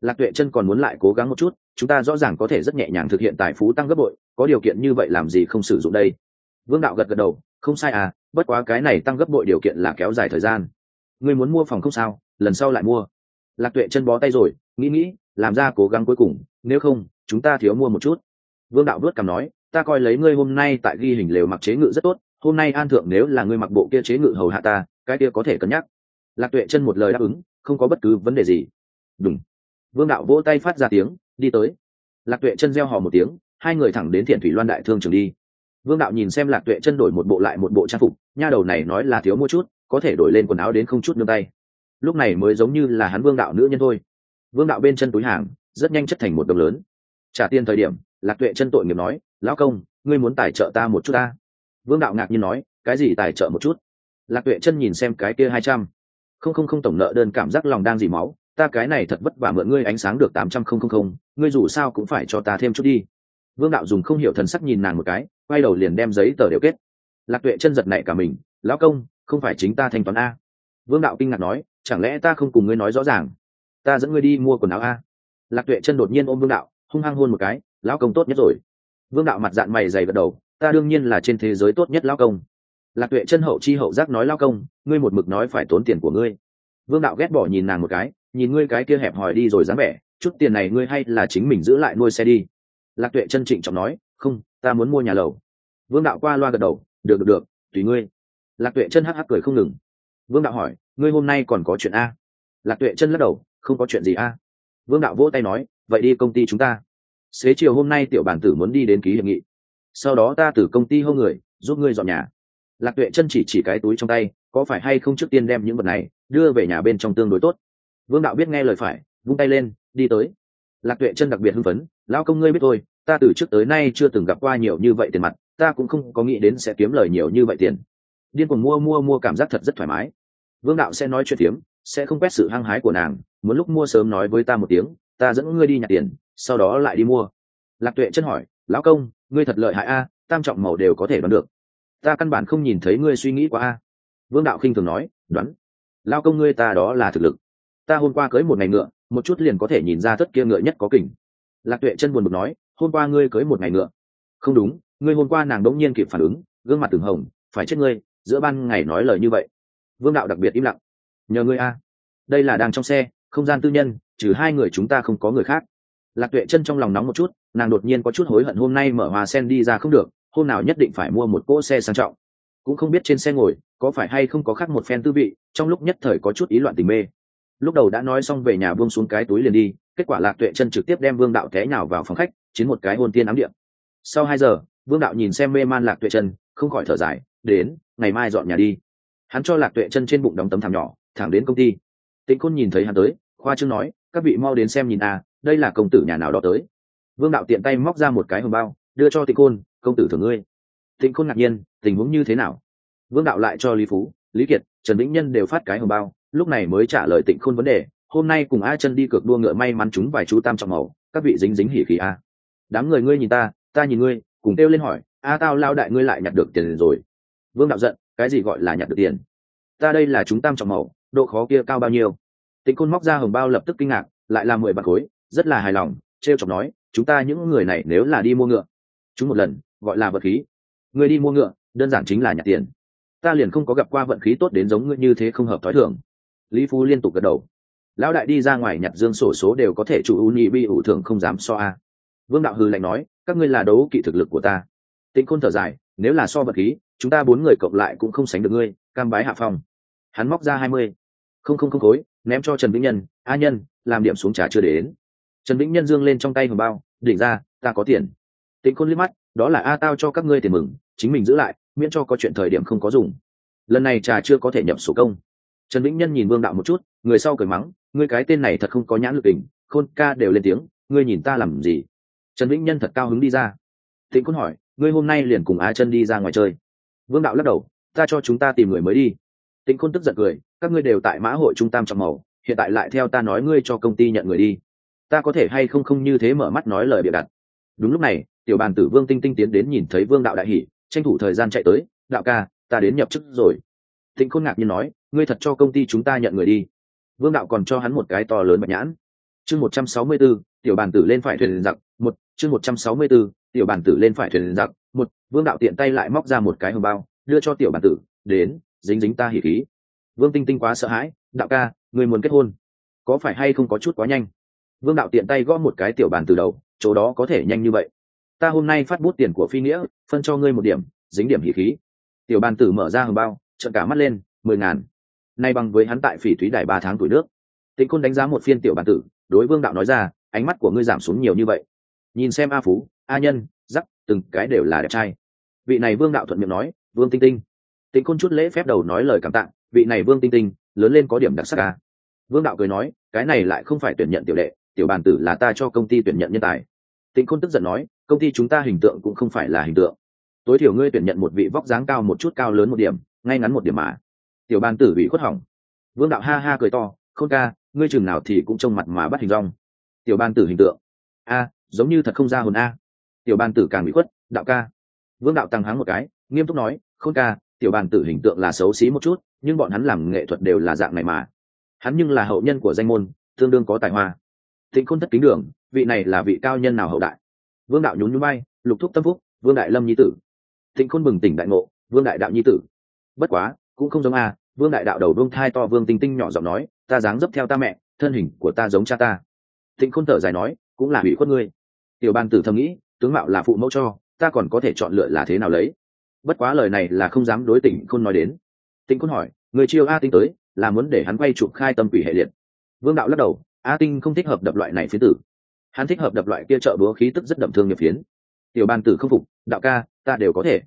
Lạc tuệ chân còn muốn lại cố gắng một chút, chúng ta rõ ràng có thể rất nhẹ nhàng thực hiện tài phú tăng gấp bội, có điều kiện như vậy làm gì không sử dụng đây? Vương đạo gật gật đầu không sai à bất quá cái này tăng gấp bội điều kiện là kéo dài thời gian. Ngươi muốn mua phòng không sao, lần sau lại mua. Lạc tuệ chân bó tay rồi, nghĩ nghĩ, làm ra cố gắng cuối cùng, nếu không, chúng ta thiếu mua một chút. Vương đạo vớt cằm nói, ta coi lấy ngươi hôm nay tại ghi hình lều mặc chế ngự rất tốt, hôm nay an thượng nếu là ngươi mặc bộ kia chế ngự hầu hạ ta, cái kia có thể cân nhắc. Lạc tuệ chân một lời đáp ứng, không có bất cứ vấn đề gì. Đúng vương đạo vỗ tay phát ra tiếng, đi tới. Lạc tuệ chân gieo hò một tiếng, hai người thẳng đến thiện thủy loan đại thương trường đi vương đạo nhìn xem lạc tuệ chân đổi một bộ lại một bộ trang phục, nha đầu này nói là thiếu mua chút, có thể đổi lên quần áo đến không chút nương tay. Lúc này mới giống như là hắn vương đạo nữ nhân thôi. Vương đạo bên chân túi hàng, rất nhanh chất thành một đồng lớn. Trả tiền thời điểm, lạc tuệ chân tội nghiệp nói, lão công, ngươi muốn tài trợ ta một chút ta? Vương đạo ngạc nhiên nói, cái gì tài trợ một chút? Lạc tuệ chân nhìn xem cái kia hai trăm. Không không không, tổng nợ đơn cảm giác lòng đang dì máu, ta cái này thật vất vả mượn ngươi ánh sáng được tám trăm không không không, ngươi dù sao cũng phải cho ta thêm chút đi vương đạo dùng không hiểu thần sắc nhìn nàng một cái, quay đầu liền đem giấy tờ đều kết. Lạc tuệ chân giật này cả mình, lão công, không phải chính ta thanh toán a. Vương đạo kinh ngạc nói, chẳng lẽ ta không cùng ngươi nói rõ ràng? Ta dẫn ngươi đi mua quần áo a. Lạc tuệ chân đột nhiên ôm vương đạo, hung hăng hôn một cái, lão công tốt nhất rồi. Vương đạo mặt dạng mày dày gật đầu, ta đương nhiên là trên thế giới tốt nhất lão công. Lạc tuệ chân hậu chi hậu giác nói, lão công, ngươi một mực nói phải tốn tiền của ngươi. Vương đạo ghét bỏ nhìn nàng một cái, nhìn ngươi cái kia hẹp hòi đi rồi dám vẻ, chút tiền này ngươi hay là chính mình giữ lại nuôi xe đi lạc tuệ chân trịnh trọng nói, không, ta muốn mua nhà lầu. Vương đạo qua loa gật đầu, được được được, tùy ngươi. Lạc tuệ chân hắc hắc cười không ngừng. Vương đạo hỏi, ngươi hôm nay còn có chuyện a? Lạc tuệ chân lắc đầu, không có chuyện gì a. Vương đạo vỗ tay nói, vậy đi công ty chúng ta. Xế chiều hôm nay tiểu bản tử muốn đi đến ký hiệp nghị. Sau đó ta từ công ty hô người, giúp ngươi dọn nhà. Lạc tuệ chân chỉ chỉ cái túi trong tay, có phải hay không trước tiên đem những vật này đưa về nhà bên trong tương đối tốt? Vương đạo biết nghe lời phải, vung tay lên, đi tới. Lạc tuệ chân đặc biệt hưng phấn lão công ngươi biết tôi ta từ trước tới nay chưa từng gặp qua nhiều như vậy tiền mặt, ta cũng không có nghĩ đến sẽ kiếm lời nhiều như vậy tiền. Điên cuồng mua mua mua cảm giác thật rất thoải mái. Vương đạo sẽ nói chuyện tiếm sẽ không quét sự hăng hái của nàng, muốn lúc mua sớm nói với ta một tiếng, ta dẫn ngươi đi nhặt tiền, sau đó lại đi mua. Lạc tuệ chân hỏi, lão công, ngươi thật lợi hại a, tam trọng màu đều có thể đoán được. Ta căn bản không nhìn thấy ngươi suy nghĩ quá a. Vương đạo khinh thường nói, đoán. Lao công ngươi ta đó là thực lực. Ta hôm qua cưới một ngày ngựa, một chút liền có thể nhìn ra thất kia ngựa nhất có kình lạc tuệ chân buồn bực nói, hôm qua ngươi cưới một ngày ngựa. Không đúng, ngươi hôm qua nàng đống nhiên kịp phản ứng, gương mặt từng hồng, phải chết ngươi, giữa ban ngày nói lời như vậy. Vương đạo đặc biệt im lặng. Nhờ ngươi a. Đây là đang trong xe, không gian tư nhân, trừ hai người chúng ta không có người khác. Lạc tuệ chân trong lòng nóng một chút, nàng đột nhiên có chút hối hận hôm nay mở hòa sen đi ra không được, hôm nào nhất định phải mua một cỗ xe sang trọng. Cũng không biết trên xe ngồi, có phải hay không có khác một phen tư vị, trong lúc nhất thời có chút ý loạn tình mê. Lúc đầu đã nói xong về nhà buông xuống cái túi liền đi kết quả lạc tuệ chân trực tiếp đem vương đạo té nhào vào phòng khách, chiến một cái hôn tiên ám điệp sau hai giờ, vương đạo nhìn xem mê man lạc tuệ chân, không khỏi thở dài, đến, ngày mai dọn nhà đi. Hắn cho lạc tuệ chân trên bụng đóng tấm thảm nhỏ, thẳng đến công ty. Tĩnh khôn nhìn thấy hắn tới, khoa trương nói, các vị mau đến xem nhìn a đây là công tử nhà nào đó tới. Vương đạo tiện tay móc ra một cái hồng bao, đưa cho tĩnh khôn, công tử thưởng ngươi. Tĩnh khôn ngạc nhiên, tình huống như thế nào? Vương đạo lại cho lý phú, lý kiệt, trần vĩnh nhân đều phát cái hồng bao, lúc này mới trả lời tịnh khôn vấn đề hôm nay cùng a chân đi cược đua ngựa may mắn chúng vài chú tam trọng màu, các vị dính dính hỉ khí a. Đám người ngươi nhìn ta ta nhìn ngươi, cùng kêu lên hỏi, a tao lao đại ngươi lại nhặt được tiền rồi. Vương đạo giận, cái gì gọi là nhặt được tiền? Ta đây là chúng tam trọng màu, độ khó kia cao bao nhiêu? Tịnh Côn móc ra hồng bao lập tức kinh ngạc, lại là mười bạc khối, rất là hài lòng t r e o chọc nói, chúng ta những người này nếu là đi mua ngựa, chúng một lần, gọi là vật khí. Người đi mua ngựa, đơn giản chính là nhặt tiền. Ta liền không có gặp qua vận khí tốt đến giống ngươi như thế không hợp thói thường. Lý phú liên tục gật đầu lão đại đi ra ngoài nhặt dương sổ số đều có thể chủ u nhị bi ủ thường không dám so a. Vương đạo hư lạnh nói, các ngươi là đấu kỵ thực lực của ta. Tĩnh khôn thở dài, nếu là so vật khí, chúng ta bốn người cộng lại cũng không sánh được ngươi, cam bái hạ phong. Hắn móc ra hai mươi. Không không không khối, ném cho trần vĩnh nhân. A nhân, làm điểm xuống trả chưa đến. Trần vĩnh nhân dương lên trong tay hồng bao, đỉnh ra, ta có tiền. Tĩnh khôn liếc mắt, đó là a tao cho các ngươi tiền mừng, chính mình giữ lại, miễn cho có chuyện thời điểm không có dùng. Lần này trà chưa có thể nhập sổ công. Trần vĩnh nhân nhìn vương đạo một chút, người sau cười mắng ngươi cái tên này thật không có nhãn lực tình, khôn ca đều lên tiếng, ngươi nhìn ta làm gì? Trần vĩnh nhân thật cao hứng đi ra. Tịnh khôn hỏi, ngươi hôm nay liền cùng á chân đi ra ngoài chơi. Vương đạo lắc đầu, ta cho chúng ta tìm người mới đi. Tịnh khôn tức giận cười, các ngươi đều tại mã hội trung tam trọng màu, hiện tại lại theo ta nói ngươi cho công ty nhận người đi. Ta có thể hay không không như thế mở mắt nói lời bịa đặt. Đúng lúc này, tiểu bàn tử vương tinh tinh tiến đến nhìn thấy vương đạo đại hỷ tranh thủ thời gian chạy tới, đạo ca, ta đến nhập chức rồi. Tịnh khôn ngạc nhiên nói, ngươi thật cho công ty chúng ta nhận người đi vương đạo còn cho hắn một cái to lớn bạch nhãn. Chương một trăm sáu mươi b ố tiểu bàn tử lên phải thuyền giặc, một, chương một trăm sáu mươi b ố tiểu bàn tử lên phải thuyền giặc, một, vương đạo tiện tay lại móc ra một cái hồng bao, đưa cho tiểu bàn tử, đến, dính dính ta hỉ khí. Vương tinh tinh quá sợ hãi, đạo ca, người muốn kết hôn, có phải hay không có chút quá nhanh? Vương đạo tiện tay gõ một cái tiểu bàn từ đầu, chỗ đó có thể nhanh như vậy. Ta hôm nay phát bút tiền của phi nghĩa, phân cho ngươi một điểm, dính điểm hỉ khí. Tiểu bàn tử mở ra hồng bao, trợn cả mắt lên, mười ngàn nay bằng với hắn tại phỉ thúy đài ba tháng tuổi nước. Tịnh côn đánh giá một phiên tiểu bản tử, đối vương đạo nói ra, ánh mắt của ngươi giảm xuống nhiều như vậy. Nhìn xem a phú, a nhân giắc từng cái đều là đẹp trai. Vị này vương đạo thuận miệng nói, vương tinh tinh. Tịnh côn chút lễ phép đầu nói lời cảm tạng vị này vương tinh tinh, lớn lên có điểm đặc sắc ca vương đạo cười nói, cái này lại không phải tuyển nhận tiểu đệ, tiểu bàn tử là ta cho công ty tuyển nhận nhân tài. Tịnh côn tức giận nói, công ty chúng ta hình tượng cũng không phải là hình tượng. Tối thiểu ngươi tuyển nhận một vị vóc dáng cao một chút, cao lớn một điểm, ngay ngắn một điểm mà tiểu ban tử bị khuất hỏng. Vương đạo ha ha cười to, khôn ca, ngươi chừng nào thì cũng trông mặt mà bắt hình rong. Tiểu ban tử hình tượng. A, giống như thật không ra hồn a. Tiểu ban tử càng bị khuất, đạo ca. Vương đạo tăng háng một cái, nghiêm túc nói, khôn ca, tiểu bàn tử hình tượng là xấu xí một chút, nhưng bọn hắn làm nghệ thuật đều là dạng này mà. Hắn nhưng là hậu nhân của danh môn, tương đương có tài hoa. Thịnh khôn thất kính đường, vị này là vị cao nhân nào hậu đại? Vương đạo nhún nhún bay lục thúc tâm phúc, vương đại lâm nhi tử. Thịnh khôn bừng tỉnh đại ngộ, vương đại đạo nhi tử. Bất quá cũng không giống a, vương đại đạo đầu vương thai to vương tinh tinh nhỏ giọng nói, ta dáng dấp theo ta mẹ, thân hình của ta giống cha ta. Thịnh khôn thở dài nói, cũng là hủy khuất ngươi. Tiểu bàn tử thầm nghĩ, tướng mạo là phụ mẫu cho, ta còn có thể chọn lựa là thế nào lấy? Bất quá lời này là không dám đối tỉnh khôn nói đến. Tịnh khôn hỏi, người chiêu a tinh tới, là muốn để hắn quay chụp khai tâm quỷ hệ liệt. Vương đạo lắc đầu, a tinh không thích hợp đập loại này phiến tử. Hắn thích hợp đập loại kia trợ búa khí tức rất đậm thương nghiệp phiến. Tiểu bàn tử không phục, đạo ca, ta đều có thể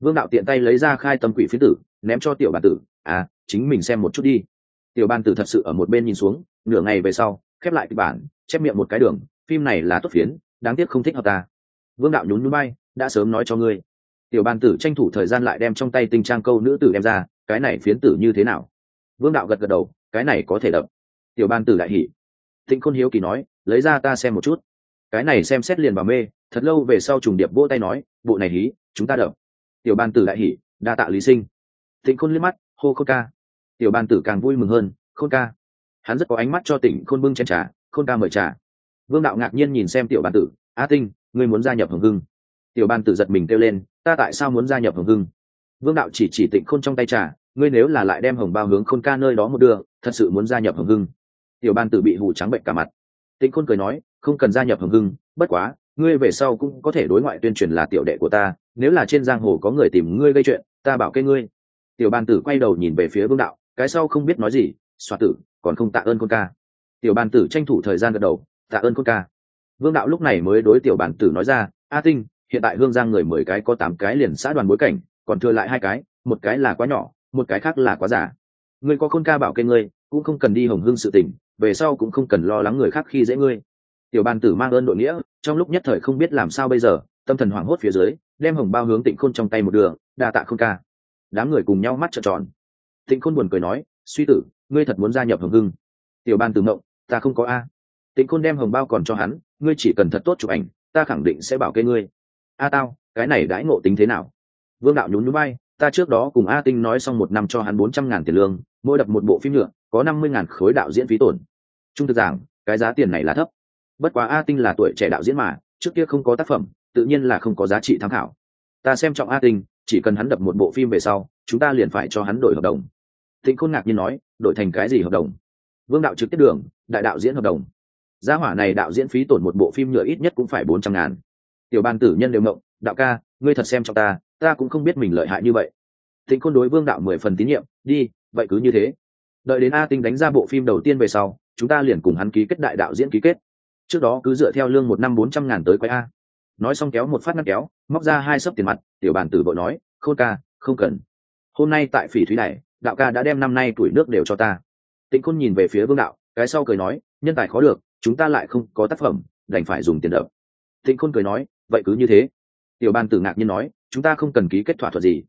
vương đạo tiện tay lấy ra khai tâm quỷ phiến tử, ném cho tiểu bàn tử à chính mình xem một chút đi. Tiểu bàn tử thật sự ở một bên nhìn xuống, nửa ngày về sau, khép lại kịch bản, chép miệng một cái đường, phim này là tốt phiến, đáng tiếc không thích hợp ta. Vương đạo nhún núi bay, đã sớm nói cho ngươi. Tiểu bàn tử tranh thủ thời gian lại đem trong tay tình trang câu nữ tử đem ra, cái này phiến tử như thế nào? Vương đạo gật gật đầu, cái này có thể đập. Tiểu bàn tử lại hỉ. Thịnh khôn hiếu kỳ nói, lấy ra ta xem một chút. Cái này xem xét liền bà mê. Thật lâu về sau trùng điệp vỗ tay nói, bộ này hí, chúng ta đập tiểu Ban tử lại hỉ đa tạ lý sinh. Tịnh khôn liếc mắt hô khôn ca. Tiểu Ban tử càng vui mừng hơn khôn ca. Hắn rất có ánh mắt cho tỉnh khôn bưng chen trà khôn ca mời trà. Vương đạo ngạc nhiên nhìn xem tiểu Ban tử a tinh ngươi muốn gia nhập hồng hưng? Tiểu Ban tử giật mình kêu lên ta tại sao muốn gia nhập hồng hưng? Vương đạo chỉ chỉ tịnh khôn trong tay trà ngươi nếu là lại đem hồng bao hướng khôn ca nơi đó một đưa, thật sự muốn gia nhập hồng hưng. Tiểu Ban tử bị hù trắng bệnh cả mặt. Tịnh khôn cười nói không cần gia nhập hồng hưng bất quá ngươi về sau cũng có thể đối ngoại tuyên truyền là tiểu đệ của ta nếu là trên giang hồ có người tìm ngươi gây chuyện, ta bảo kê ngươi. Tiểu bàn tử quay đầu nhìn về phía vương đạo, cái sau không biết nói gì xoa tử, còn không tạ ơn con ca. Tiểu bàn tử tranh thủ thời gian gật đầu, tạ ơn con ca. Vương đạo lúc này mới đối tiểu bàn tử nói ra, a tinh, hiện tại hương giang người mười cái có tám cái liền xã đoàn bối cảnh, còn thừa lại hai cái, một cái là quá nhỏ, một cái khác là quá giả ngươi có khôn ca bảo kê ngươi, cũng không cần đi hồng hương sự tình, về sau cũng không cần lo lắng người khác khi dễ ngươi. Tiểu bàn tử mang ơn đội nghĩa, trong lúc nhất thời không biết làm sao bây giờ, tâm thần hoảng hốt phía dưới đem hồng bao hướng tịnh khôn trong tay một đường, đa tạ khôn ca. Đám người cùng nhau mắt trợn tròn. Tịnh khôn buồn cười nói, suy tử, ngươi thật muốn gia nhập hồng hưng. Tiểu Ban từ mộng, ta không có a. Tịnh khôn đem hồng bao còn cho hắn, ngươi chỉ cần thật tốt chụp ảnh, ta khẳng định sẽ bảo kê ngươi. A tao, cái này đãi ngộ tính thế nào? Vương đạo nhún núi bay, ta trước đó cùng a tinh nói xong một năm cho hắn bốn trăm ngàn tiền lương, mỗi đập một bộ phim nhựa, có năm mươi ngàn khối đạo diễn phí tổn. Trung thực giảng, cái giá tiền này là thấp. Bất quá a tinh là tuổi trẻ đạo diễn mà, trước kia không có tác phẩm tự nhiên là không có giá trị tham khảo. Ta xem trọng a tinh, chỉ cần hắn đập một bộ phim về sau, chúng ta liền phải cho hắn đổi hợp đồng. Thịnh khôn ngạc nhiên nói, đổi thành cái gì hợp đồng? Vương đạo trực tiếp đường, đại đạo diễn hợp đồng. Gia hỏa này đạo diễn phí tổn một bộ phim nhựa ít nhất cũng phải bốn trăm ngàn. Tiểu ban tử nhân đều mộng đạo ca, ngươi thật xem trọng ta ta cũng không biết mình lợi hại như vậy. Thịnh khôn đối vương đạo mười phần tín nhiệm, đi, vậy cứ như thế. Đợi đến a tinh đánh ra bộ phim đầu tiên về sau, chúng ta liền cùng hắn ký kết đại đạo diễn ký kết. Trước đó cứ dựa theo lương một năm bốn trăm ngàn tới quay a nói xong kéo một phát ngắt kéo, móc ra hai sấp tiền mặt, tiểu bàn tử vội nói, khôn ca, không cần. Hôm nay tại phỉ thúy này đạo ca đã đem năm nay tuổi nước đều cho ta. Tĩnh khôn nhìn về phía vương đạo, cái sau cười nói, nhân tài khó được, chúng ta lại không có tác phẩm, đành phải dùng tiền đập. Tĩnh khôn cười nói, vậy cứ như thế. Tiểu bàn tử ngạc nhiên nói, chúng ta không cần ký kết thỏa thuận gì.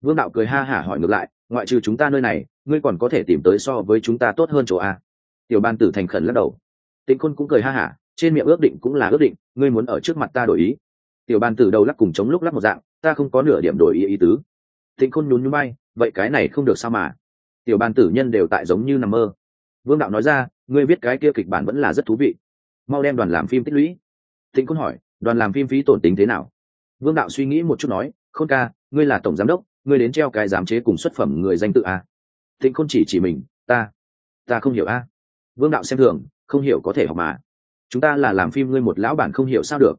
Vương đạo cười ha hả hỏi ngược lại, ngoại trừ chúng ta nơi này, ngươi còn có thể tìm tới so với chúng ta tốt hơn chỗ a? Tiểu bàn tử thành khẩn lắc đầu. Tĩnh khôn cũng cười ha hả trên miệng ước định cũng là ước định, ngươi muốn ở trước mặt ta đổi ý. Tiểu bàn tử đầu lắc cùng chống lúc lắc một dạng, ta không có nửa điểm đổi ý ý tứ. Thịnh khôn nhún nhún bay vậy cái này không được sao mà? Tiểu bàn tử nhân đều tại giống như nằm mơ. Vương đạo nói ra, ngươi viết cái kia kịch bản vẫn là rất thú vị. Mau đem đoàn làm phim tích lũy. Thịnh khôn hỏi, đoàn làm phim phí tổn tính thế nào? Vương đạo suy nghĩ một chút nói, khôn ca, ngươi là tổng giám đốc, ngươi đến treo cái giám chế cùng xuất phẩm người danh tự a thịnh khôn chỉ chỉ mình, ta ta không hiểu a vương đạo xem thường, không hiểu có thể học mà chúng ta là làm phim ngươi một lão bản không hiểu sao được.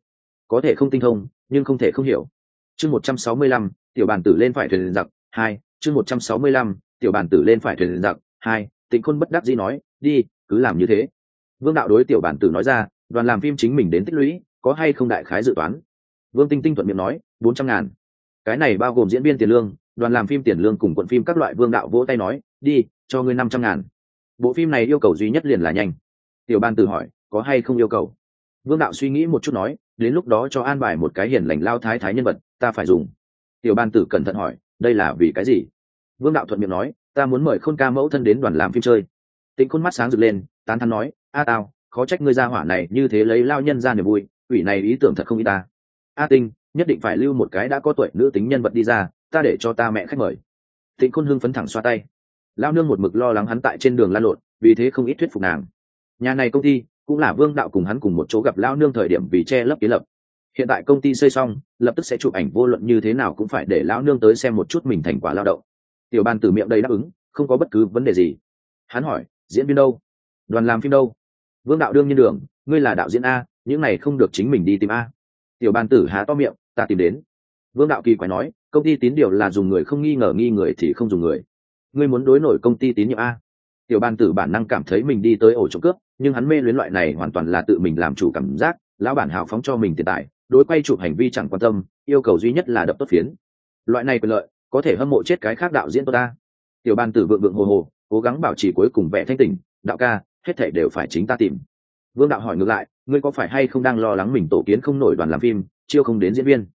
Có thể không tinh thông, nhưng không thể không hiểu. Chương một trăm sáu mươi lăm, tiểu bản tử lên phải thuyền giặc, hai, chương một trăm sáu mươi lăm, tiểu bản tử lên phải thuyền giặc, hai, tịnh khôn bất đắc dĩ nói, đi, cứ làm như thế. Vương đạo đối tiểu bản tử nói ra, đoàn làm phim chính mình đến tích lũy, có hay không đại khái dự toán? Vương tinh tinh thuận miệng nói, bốn trăm ngàn. Cái này bao gồm diễn viên tiền lương, đoàn làm phim tiền lương cùng quận phim các loại vương đạo vỗ tay nói, đi, cho ngươi năm trăm ngàn. Bộ phim này yêu cầu duy nhất liền là nhanh. Tiểu ban tử hỏi có hay không yêu cầu? Vương đạo suy nghĩ một chút nói, đến lúc đó cho an bài một cái hiền lành lao thái thái nhân vật, ta phải dùng. Tiểu ban tử cẩn thận hỏi, đây là vì cái gì? Vương đạo thuận miệng nói, ta muốn mời khôn ca mẫu thân đến đoàn làm phim chơi. Tính khôn mắt sáng rực lên, tán thắn nói, a tao, khó trách ngươi ra hỏa này như thế lấy lao nhân ra niềm vui ủy này ý tưởng thật không y ta. A tinh, nhất định phải lưu một cái đã có tuổi nữ tính nhân vật đi ra, ta để cho ta mẹ khách mời. Tịnh khôn hưng phấn thẳng xoa tay. Lao nương một mực lo lắng hắn tại trên đường lan lộn, vì thế không ít thuyết phục nàng. Nhà này công ty cũng là vương đạo cùng hắn cùng một chỗ gặp lao nương thời điểm vì che lấp kế lập. Hiện tại công ty xây xong, lập tức sẽ chụp ảnh, vô luận như thế nào cũng phải để lão nương tới xem một chút mình thành quả lao động. Tiểu ban từ miệng đầy đáp ứng, không có bất cứ vấn đề gì. Hắn hỏi, diễn viên đâu? Đoàn làm phim đâu? Vương đạo đương nhiên đường, ngươi là đạo diễn a, những này không được chính mình đi tìm a. Tiểu ban tử há to miệng, ta tìm đến. Vương đạo kỳ quái nói, công ty tín điều là dùng người không nghi ngờ nghi người thì không dùng người. Ngươi muốn đối nổi công ty tín nhiệm a? Tiểu ban tử bản năng cảm thấy mình đi tới ổ trộm cướp, nhưng hắn mê luyến loại này hoàn toàn là tự mình làm chủ cảm giác, lão bản hào phóng cho mình tiền tài, đối quay chụp hành vi chẳng quan tâm, yêu cầu duy nhất là đập tốt phiến. Loại này quyền lợi, có thể hâm mộ chết cái khác đạo diễn tốt ta. Tiểu ban tử vượng vượng hồ hồ, cố gắng bảo trì cuối cùng vẻ thanh tỉnh, đạo ca, hết thể đều phải chính ta tìm. Vương đạo hỏi ngược lại, ngươi có phải hay không đang lo lắng mình tổ kiến không nổi đoàn làm phim, chiêu không đến diễn viên?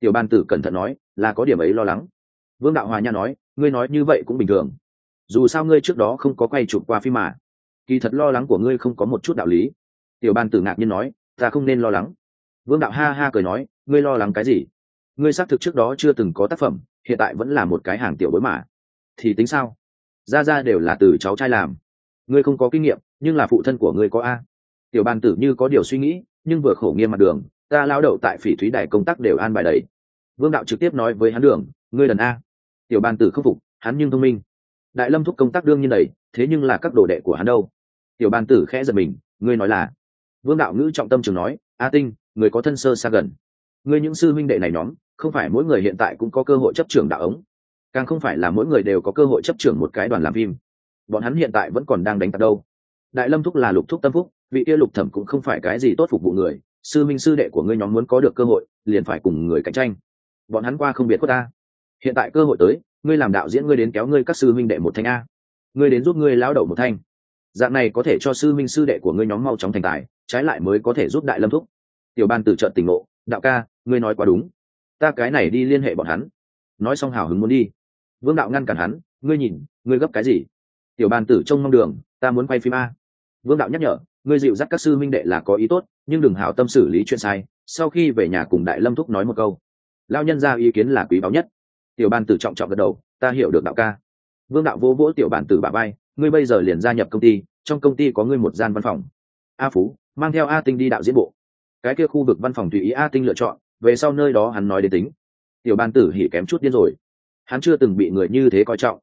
Tiểu ban tử cẩn thận nói, là có điểm ấy lo lắng. Vương đạo hòa nha nói, ngươi nói như vậy cũng bình thường dù sao ngươi trước đó không có quay chụp qua phim mà. Kỳ thật lo lắng của ngươi không có một chút đạo lý. Tiểu ban tử ngạc nhiên nói, ta không nên lo lắng. Vương đạo ha ha cười nói, ngươi lo lắng cái gì? Ngươi xác thực trước đó chưa từng có tác phẩm, hiện tại vẫn là một cái hàng tiểu bối mà. Thì tính sao? Ra ra đều là từ cháu trai làm. Ngươi không có kinh nghiệm, nhưng là phụ thân của ngươi có a. Tiểu Ban tử như có điều suy nghĩ, nhưng vừa khổ nghiêm mặt đường, ta lao đậu tại phỉ thúy đài công tác đều an bài đầy. Vương đạo trực tiếp nói với hắn đường, ngươi lần a. Tiểu Ban tử không phục, hắn nhưng thông minh đại lâm thúc công tác đương nhiên đầy, thế nhưng là các đồ đệ của hắn đâu? Tiểu bàn tử khẽ giật mình, ngươi nói là? Vương đạo ngữ trọng tâm trường nói, a tinh, người có thân sơ xa gần. Ngươi những sư huynh đệ này nhóm, không phải mỗi người hiện tại cũng có cơ hội chấp trưởng đạo ống. Càng không phải là mỗi người đều có cơ hội chấp trưởng một cái đoàn làm phim. Bọn hắn hiện tại vẫn còn đang đánh tạc đâu. Đại lâm thúc là lục thúc tâm phúc, vị kia lục thẩm cũng không phải cái gì tốt phục vụ người. Sư minh sư đệ của ngươi nhóm muốn có được cơ hội, liền phải cùng người cạnh tranh. Bọn hắn qua không biệt có ta. Hiện tại cơ hội tới ngươi làm đạo diễn ngươi đến kéo ngươi các sư minh đệ một thanh a. Ngươi đến giúp ngươi lao đậu một thanh. Dạng này có thể cho sư minh sư đệ của ngươi nhóm mau chóng thành tài, trái lại mới có thể giúp đại lâm thúc. Tiểu ban từ trận tỉnh ngộ, đạo ca, ngươi nói quá đúng. Ta cái này đi liên hệ bọn hắn. Nói xong hào hứng muốn đi. Vương đạo ngăn cản hắn, ngươi nhìn, ngươi gấp cái gì? Tiểu Ban tử trông mong đường, ta muốn quay phim a. Vương đạo nhắc nhở, ngươi dịu dắt các sư minh đệ là có ý tốt, nhưng đừng hảo tâm xử lý chuyện sai. Sau khi về nhà cùng đại lâm thúc nói một câu lao nhân ra ý kiến là quý báu nhất tiểu bàn tử trọng trọng gật đầu, ta hiểu được đạo ca. Vương đạo vỗ vỗ tiểu bàn tử bà bay ngươi bây giờ liền gia nhập công ty, trong công ty có ngươi một gian văn phòng. A phú mang theo a tinh đi đạo diễn bộ. Cái kia khu vực văn phòng tùy ý a tinh lựa chọn, về sau nơi đó hắn nói đến tính. Tiểu bàn tử hỉ kém chút điên rồi. Hắn chưa từng bị người như thế coi trọng.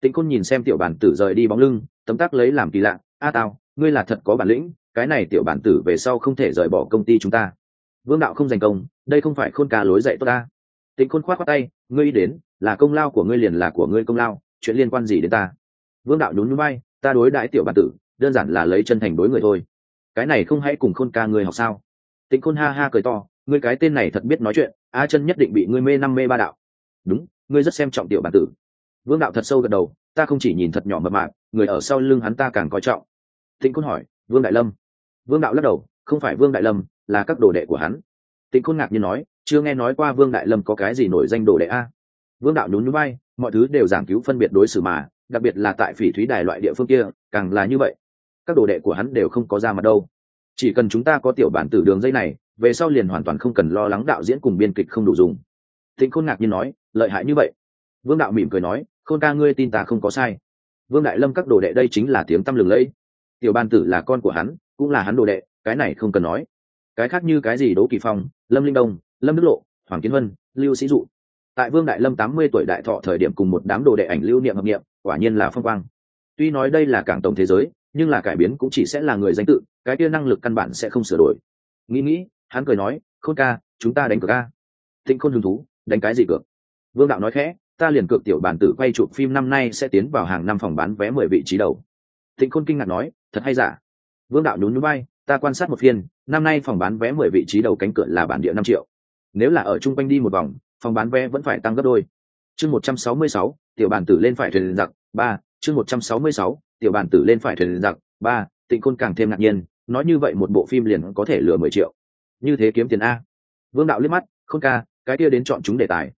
Tĩnh côn nhìn xem tiểu bản tử rời đi bóng lưng, tấm tắc lấy làm kỳ lạ, a tao ngươi là thật có bản lĩnh, cái này tiểu bản tử về sau không thể rời bỏ công ty chúng ta. Vương đạo không giành công, đây không phải khôn ca lối dạy tốt ta tịnh khôn khoát khoát tay, ngươi đến, là công lao của ngươi liền là của ngươi công lao, chuyện liên quan gì đến ta? Vương đạo nhún nhún bay ta đối đãi tiểu bản tử, đơn giản là lấy chân thành đối người thôi. Cái này không hãy cùng khôn ca ngươi học sao? Tịnh khôn ha ha cười to, ngươi cái tên này thật biết nói chuyện, a chân nhất định bị ngươi mê năm mê ba đạo. Đúng, ngươi rất xem trọng tiểu bản tử. Vương đạo thật sâu gật đầu, ta không chỉ nhìn thật nhỏ mập mạc người ở sau lưng hắn ta càng coi trọng. Tịnh khôn hỏi, vương đại lâm? Vương đạo lắc đầu, không phải vương đại lâm, là các đồ đệ của hắn. Tịnh khôn ngạc nhiên nói chưa nghe nói qua vương đại lâm có cái gì nổi danh đồ đệ a. Vương đạo nhún nhún bay mọi thứ đều giảng cứu phân biệt đối xử mà, đặc biệt là tại phỉ thúy đài loại địa phương kia, càng là như vậy. Các đồ đệ của hắn đều không có ra mặt đâu. Chỉ cần chúng ta có tiểu bản tử đường dây này, về sau liền hoàn toàn không cần lo lắng đạo diễn cùng biên kịch không đủ dùng. Thịnh khôn ngạc nhiên nói, lợi hại như vậy. Vương đạo mỉm cười nói, khôn ca ngươi tin ta không có sai. Vương đại lâm các đồ đệ đây chính là tiếng tăm lừng lẫy. Tiểu ban tử là con của hắn, cũng là hắn đồ đệ, cái này không cần nói. Cái khác như cái gì đỗ kỳ phong, lâm linh đông lâm đức lộ, hoàng kiến vân, lưu sĩ dụ. Tại vương đại lâm tám mươi tuổi đại thọ thời điểm cùng một đám đồ đệ ảnh lưu niệm hợp niệm, quả nhiên là phong quang. Tuy nói đây là cảng tổng thế giới, nhưng là cải biến cũng chỉ sẽ là người danh tự, cái kia năng lực căn bản sẽ không sửa đổi. Nghĩ nghĩ, hắn cười nói, khôn ca, chúng ta đánh cược ca thịnh khôn hứng thú, đánh cái gì cược? Vương đạo nói khẽ, ta liền cược tiểu bản tử quay chụp phim năm nay sẽ tiến vào hàng năm phòng bán vé mười vị trí đầu. Thịnh khôn kinh ngạc nói, thật hay giả? Vương đạo nhún nhún bay ta quan sát một phiên, năm nay phòng bán vé mười vị trí đầu cánh cửa là bản địa năm triệu nếu là ở chung quanh đi một vòng, phòng bán vé vẫn phải tăng gấp đôi. Chương một trăm sáu mươi sáu, tiểu bản tử lên phải thuyền giặc, ba. Chương một trăm sáu mươi sáu, tiểu bản tử lên phải thuyền giặc, ba. Tịnh côn càng thêm ngạc nhiên, nói như vậy một bộ phim liền có thể lừa mười triệu. Như thế kiếm tiền a. Vương đạo liếc mắt, khôn ca, cái kia đến chọn chúng đề tài.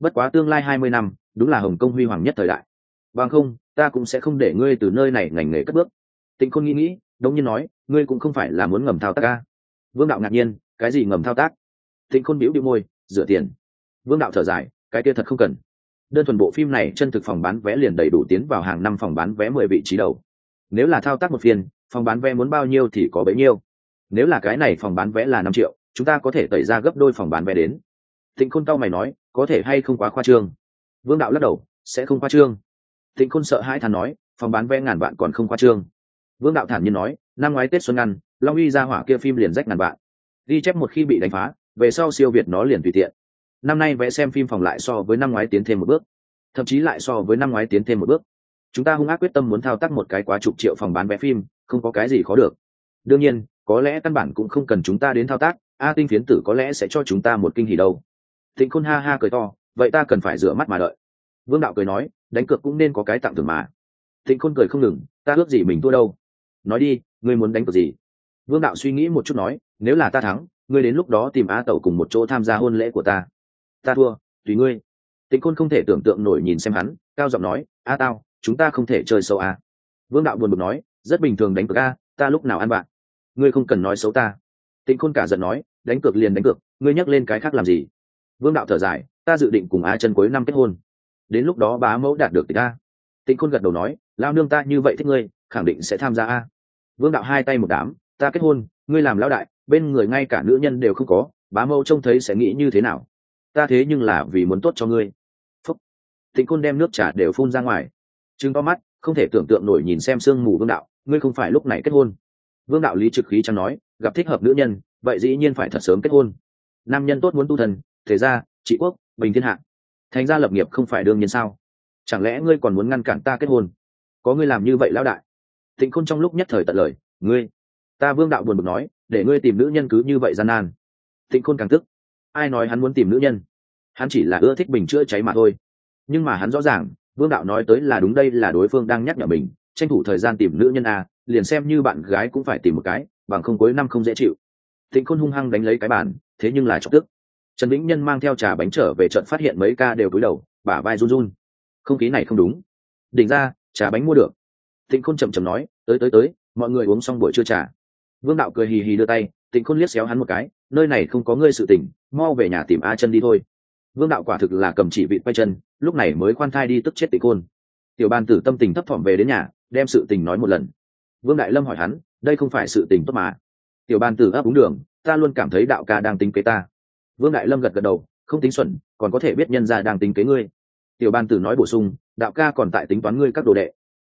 Bất quá tương lai hai mươi năm, đúng là hồng kông huy hoàng nhất thời đại. Bằng không, ta cũng sẽ không để ngươi từ nơi này ngành nghề cất bước. Tịnh khôn nghĩ nghĩ, đống nhiên nói, ngươi cũng không phải là muốn ngầm thao tác ca vương đạo ngạc nhiên, cái gì ngầm thao tác? Tịnh khôn biểu đi môi, rửa tiền. Vương đạo thở dài, cái kia thật không cần. Đơn thuần bộ phim này chân thực phòng bán vé liền đầy đủ tiến vào hàng năm phòng bán vé mười vị trí đầu. Nếu là thao tác một phiên, phòng bán vé muốn bao nhiêu thì có bấy nhiêu. Nếu là cái này phòng bán vé là năm triệu, chúng ta có thể tẩy ra gấp đôi phòng bán vé đến. Thịnh khôn cao mày nói, có thể hay không quá khoa trương? Vương đạo lắc đầu, sẽ không khoa trương. Thịnh khôn sợ hai thằng nói, phòng bán vé ngàn vạn còn không khoa trương. Vương đạo thản nhiên nói, năm ngoái tết xuân ngăn, long uy ra hỏa kia phim liền rách ngàn vạn. Ghi chép một khi bị đánh phá về sau siêu việt nó liền tùy tiện. Năm nay vẽ xem phim phòng lại so với năm ngoái tiến thêm một bước. Thậm chí lại so với năm ngoái tiến thêm một bước. Chúng ta hung ác quyết tâm muốn thao tác một cái quá chục triệu phòng bán vé phim, không có cái gì khó được. Đương nhiên, có lẽ căn bản cũng không cần chúng ta đến thao tác, a tinh phiến tử có lẽ sẽ cho chúng ta một kinh hỉ đâu. Thịnh khôn ha ha cười to, vậy ta cần phải rửa mắt mà đợi. Vương đạo cười nói, đánh cược cũng nên có cái tặng thưởng mà. Thịnh khôn cười không ngừng, ta ước gì mình thua đâu. Nói đi, ngươi muốn đánh cược gì? Vương đạo suy nghĩ một chút nói, nếu là ta thắng ngươi đến lúc đó tìm a tẩu cùng một chỗ tham gia hôn lễ của ta. Ta thua, tùy ngươi. Tịnh khôn không thể tưởng tượng nổi nhìn xem hắn, cao giọng nói a tao, chúng ta không thể chơi xấu a vương đạo buồn bực nói, rất bình thường đánh cược a, ta lúc nào ăn bạn? Ngươi không cần nói xấu ta. Tịnh khôn cả giận nói, đánh cược liền đánh cược, ngươi nhắc lên cái khác làm gì? Vương đạo thở dài, ta dự định cùng á chân cuối năm kết hôn. Đến lúc đó bá mẫu đạt được tịch a tịnh khôn gật đầu nói lao nương ta như vậy thích ngươi, khẳng định sẽ tham gia a. Vương đạo hai tay một đám, ta kết hôn, ngươi làm lão đại bên người ngay cả nữ nhân đều không có, bá mẫu trông thấy sẽ nghĩ như thế nào? Ta thế nhưng là vì muốn tốt cho ngươi. Phúc. Tịnh côn đem nước trà đều phun ra ngoài. Chứng to mắt, không thể tưởng tượng nổi nhìn xem sương mù vương đạo, ngươi không phải lúc này kết hôn. Vương đạo lý trực khí chẳng nói, gặp thích hợp nữ nhân, vậy dĩ nhiên phải thật sớm kết hôn. Nam nhân tốt muốn tu thần thế ra trị quốc, bình thiên hạ. Thành ra lập nghiệp không phải đương nhiên sao? Chẳng lẽ ngươi còn muốn ngăn cản ta kết hôn? Có ngươi làm như vậy lão đại. Tịnh khôn trong lúc nhất thời tận lời, ngươi ta vương đạo buồn bực nói, để ngươi tìm nữ nhân cứ như vậy gian nan. Thịnh khôn càng tức. Ai nói hắn muốn tìm nữ nhân? Hắn chỉ là ưa thích bình chữa cháy mà thôi. Nhưng mà hắn rõ ràng, vương đạo nói tới là đúng đây là đối phương đang nhắc nhở mình, tranh thủ thời gian tìm nữ nhân a, liền xem như bạn gái cũng phải tìm một cái, bằng không cuối năm không dễ chịu. Thịnh khôn hung hăng đánh lấy cái bàn, thế nhưng là chọc tức. Trần vĩnh nhân mang theo trà bánh trở về trận phát hiện mấy ca đều cúi đầu, bả vai run run. Không khí này không đúng. Đỉnh ra, trà bánh mua được. Thịnh khôn chậm chậm nói, tới tới tới, mọi người uống xong buổi trưa trà vương đạo cười hì hì đưa tay, tịnh khôn liếc xéo hắn một cái, nơi này không có ngươi sự tỉnh mau về nhà tìm a chân đi thôi. Vương đạo quả thực là cầm chỉ vị quay chân, lúc này mới khoan thai đi tức chết tịnh khôn. Tiểu ban tử tâm tình thấp thỏm về đến nhà, đem sự tình nói một lần. Vương đại lâm hỏi hắn, đây không phải sự tình tốt mà. Tiểu ban tử ấp úng đường, ta luôn cảm thấy đạo ca đang tính kế ta. Vương đại lâm gật gật đầu, không tính xuẩn, còn có thể biết nhân ra đang tính kế ngươi. Tiểu ban tử nói bổ sung, đạo ca còn tại tính toán ngươi các đồ đệ.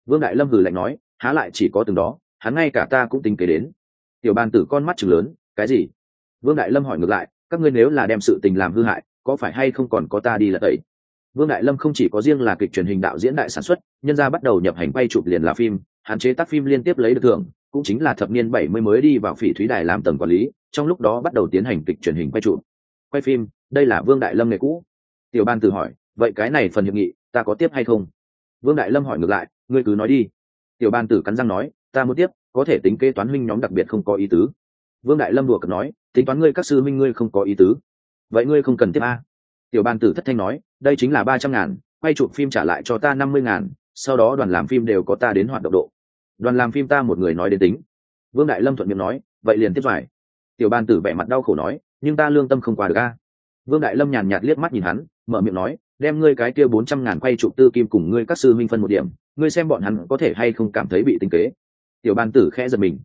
Vương đại lâm hử lạnh nói, há lại chỉ có từng đó, hắn ngay cả ta cũng tính kế đến tiểu ban tử con mắt chừng lớn, cái gì? Vương đại lâm hỏi ngược lại, các ngươi nếu là đem sự tình làm hư hại, có phải hay không còn có ta đi là tẩy? Vương đại lâm không chỉ có riêng là kịch truyền hình đạo diễn đại sản xuất, nhân ra bắt đầu nhập hành quay chụp liền là phim, hạn chế tác phim liên tiếp lấy được thưởng, cũng chính là thập niên bảy mươi mới đi vào phỉ thúy đài làm tầng quản lý, trong lúc đó bắt đầu tiến hành kịch truyền hình quay chụp. Quay phim, đây là vương đại lâm nghề cũ. Tiểu ban Tử hỏi, vậy cái này phần hiệp nghị, ta có tiếp hay không? Vương đại lâm hỏi ngược lại, ngươi cứ nói đi. Tiểu ban tử cắn răng nói, ta muốn tiếp có thể tính kế toán huynh nhóm đặc biệt không có ý tứ. Vương đại lâm đùa cợt nói, tính toán ngươi các sư minh ngươi không có ý tứ. Vậy ngươi không cần tiếp a. Tiểu ban tử thất thanh nói, đây chính là ba trăm ngàn, quay chụp phim trả lại cho ta năm mươi ngàn, sau đó đoàn làm phim đều có ta đến hoạt động độ. Đoàn làm phim ta một người nói đến tính. Vương đại lâm thuận miệng nói, vậy liền tiếp phải tiểu ban tử vẻ mặt đau khổ nói, nhưng ta lương tâm không qua được a. Vương đại lâm nhàn nhạt liếc mắt nhìn hắn, mở miệng nói, đem ngươi cái kia bốn trăm ngàn quay chụp tư kim cùng ngươi các sư minh phân một điểm, ngươi xem bọn hắn có thể hay không cảm thấy bị tinh kế tiểu ban tử khẽ giật mình.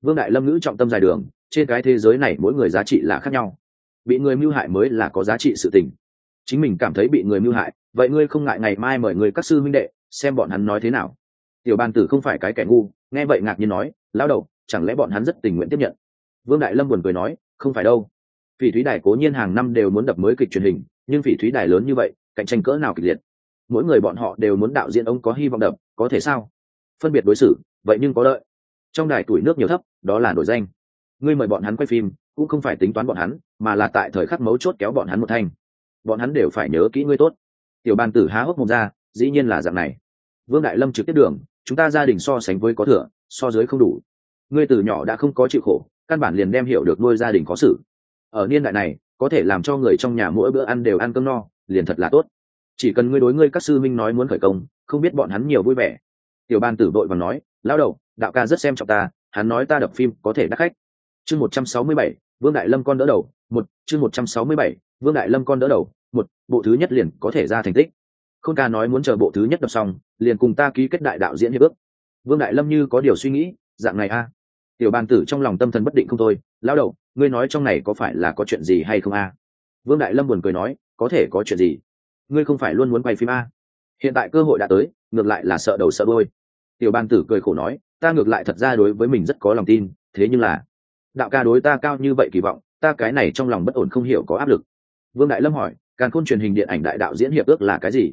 Vương đại lâm ngữ trọng tâm dài đường, trên cái thế giới này mỗi người giá trị là khác nhau. Bị người mưu hại mới là có giá trị sự tình. Chính mình cảm thấy bị người mưu hại, vậy ngươi không ngại ngày mai mời người các sư minh đệ, xem bọn hắn nói thế nào. Tiểu ban tử không phải cái kẻ ngu, nghe vậy ngạc nhiên nói lao đầu, chẳng lẽ bọn hắn rất tình nguyện tiếp nhận? Vương đại lâm buồn cười nói, không phải đâu. Phỉ thúy đài cố nhiên hàng năm đều muốn đập mới kịch truyền hình, nhưng phỉ thúy đài lớn như vậy, cạnh tranh cỡ nào kịch liệt? Mỗi người bọn họ đều muốn đạo diễn ông có hy vọng đập, có thể sao? Phân biệt đối xử vậy nhưng có lợi. Trong đài tuổi nước nhiều thấp, đó là nổi danh. Ngươi mời bọn hắn quay phim, cũng không phải tính toán bọn hắn, mà là tại thời khắc mấu chốt kéo bọn hắn một thanh. Bọn hắn đều phải nhớ kỹ ngươi tốt. Tiểu bàn tử há hốc mồm ra, dĩ nhiên là dạng này. Vương đại lâm trực tiếp đường, chúng ta gia đình so sánh với có thừa, so dưới không đủ. Ngươi từ nhỏ đã không có chịu khổ, căn bản liền đem hiểu được nuôi gia đình có xử. Ở niên đại này, có thể làm cho người trong nhà mỗi bữa ăn đều ăn cơm no, liền thật là tốt. Chỉ cần ngươi đối ngươi các sư minh nói muốn khởi công, không biết bọn hắn nhiều vui vẻ. Tiểu ban tử đội và nói lao đầu, đạo ca rất xem trọng ta, hắn nói ta đập phim có thể đắt khách. Chương một trăm sáu mươi bảy, vương đại lâm con đỡ đầu, một, chương một trăm sáu mươi bảy, vương đại lâm con đỡ đầu, một, bộ thứ nhất liền có thể ra thành tích. Không ca nói muốn chờ bộ thứ nhất đọc xong, liền cùng ta ký kết đại đạo diễn hiệp ước. Vương đại lâm như có điều suy nghĩ, dạng này a. Tiểu bàn tử trong lòng tâm thần bất định không thôi lao đầu, ngươi nói trong này có phải là có chuyện gì hay không a? Vương đại lâm buồn cười nói, có thể có chuyện gì? Ngươi không phải luôn muốn quay phim a? Hiện tại cơ hội đã tới, ngược lại là sợ đầu sợ đôi tiểu bàn tử cười khổ nói, ta ngược lại thật ra đối với mình rất có lòng tin, thế nhưng là, đạo ca đối ta cao như vậy kỳ vọng, ta cái này trong lòng bất ổn không hiểu có áp lực. Vương đại lâm hỏi, càn khôn truyền hình điện ảnh đại đạo diễn hiệp ước là cái gì?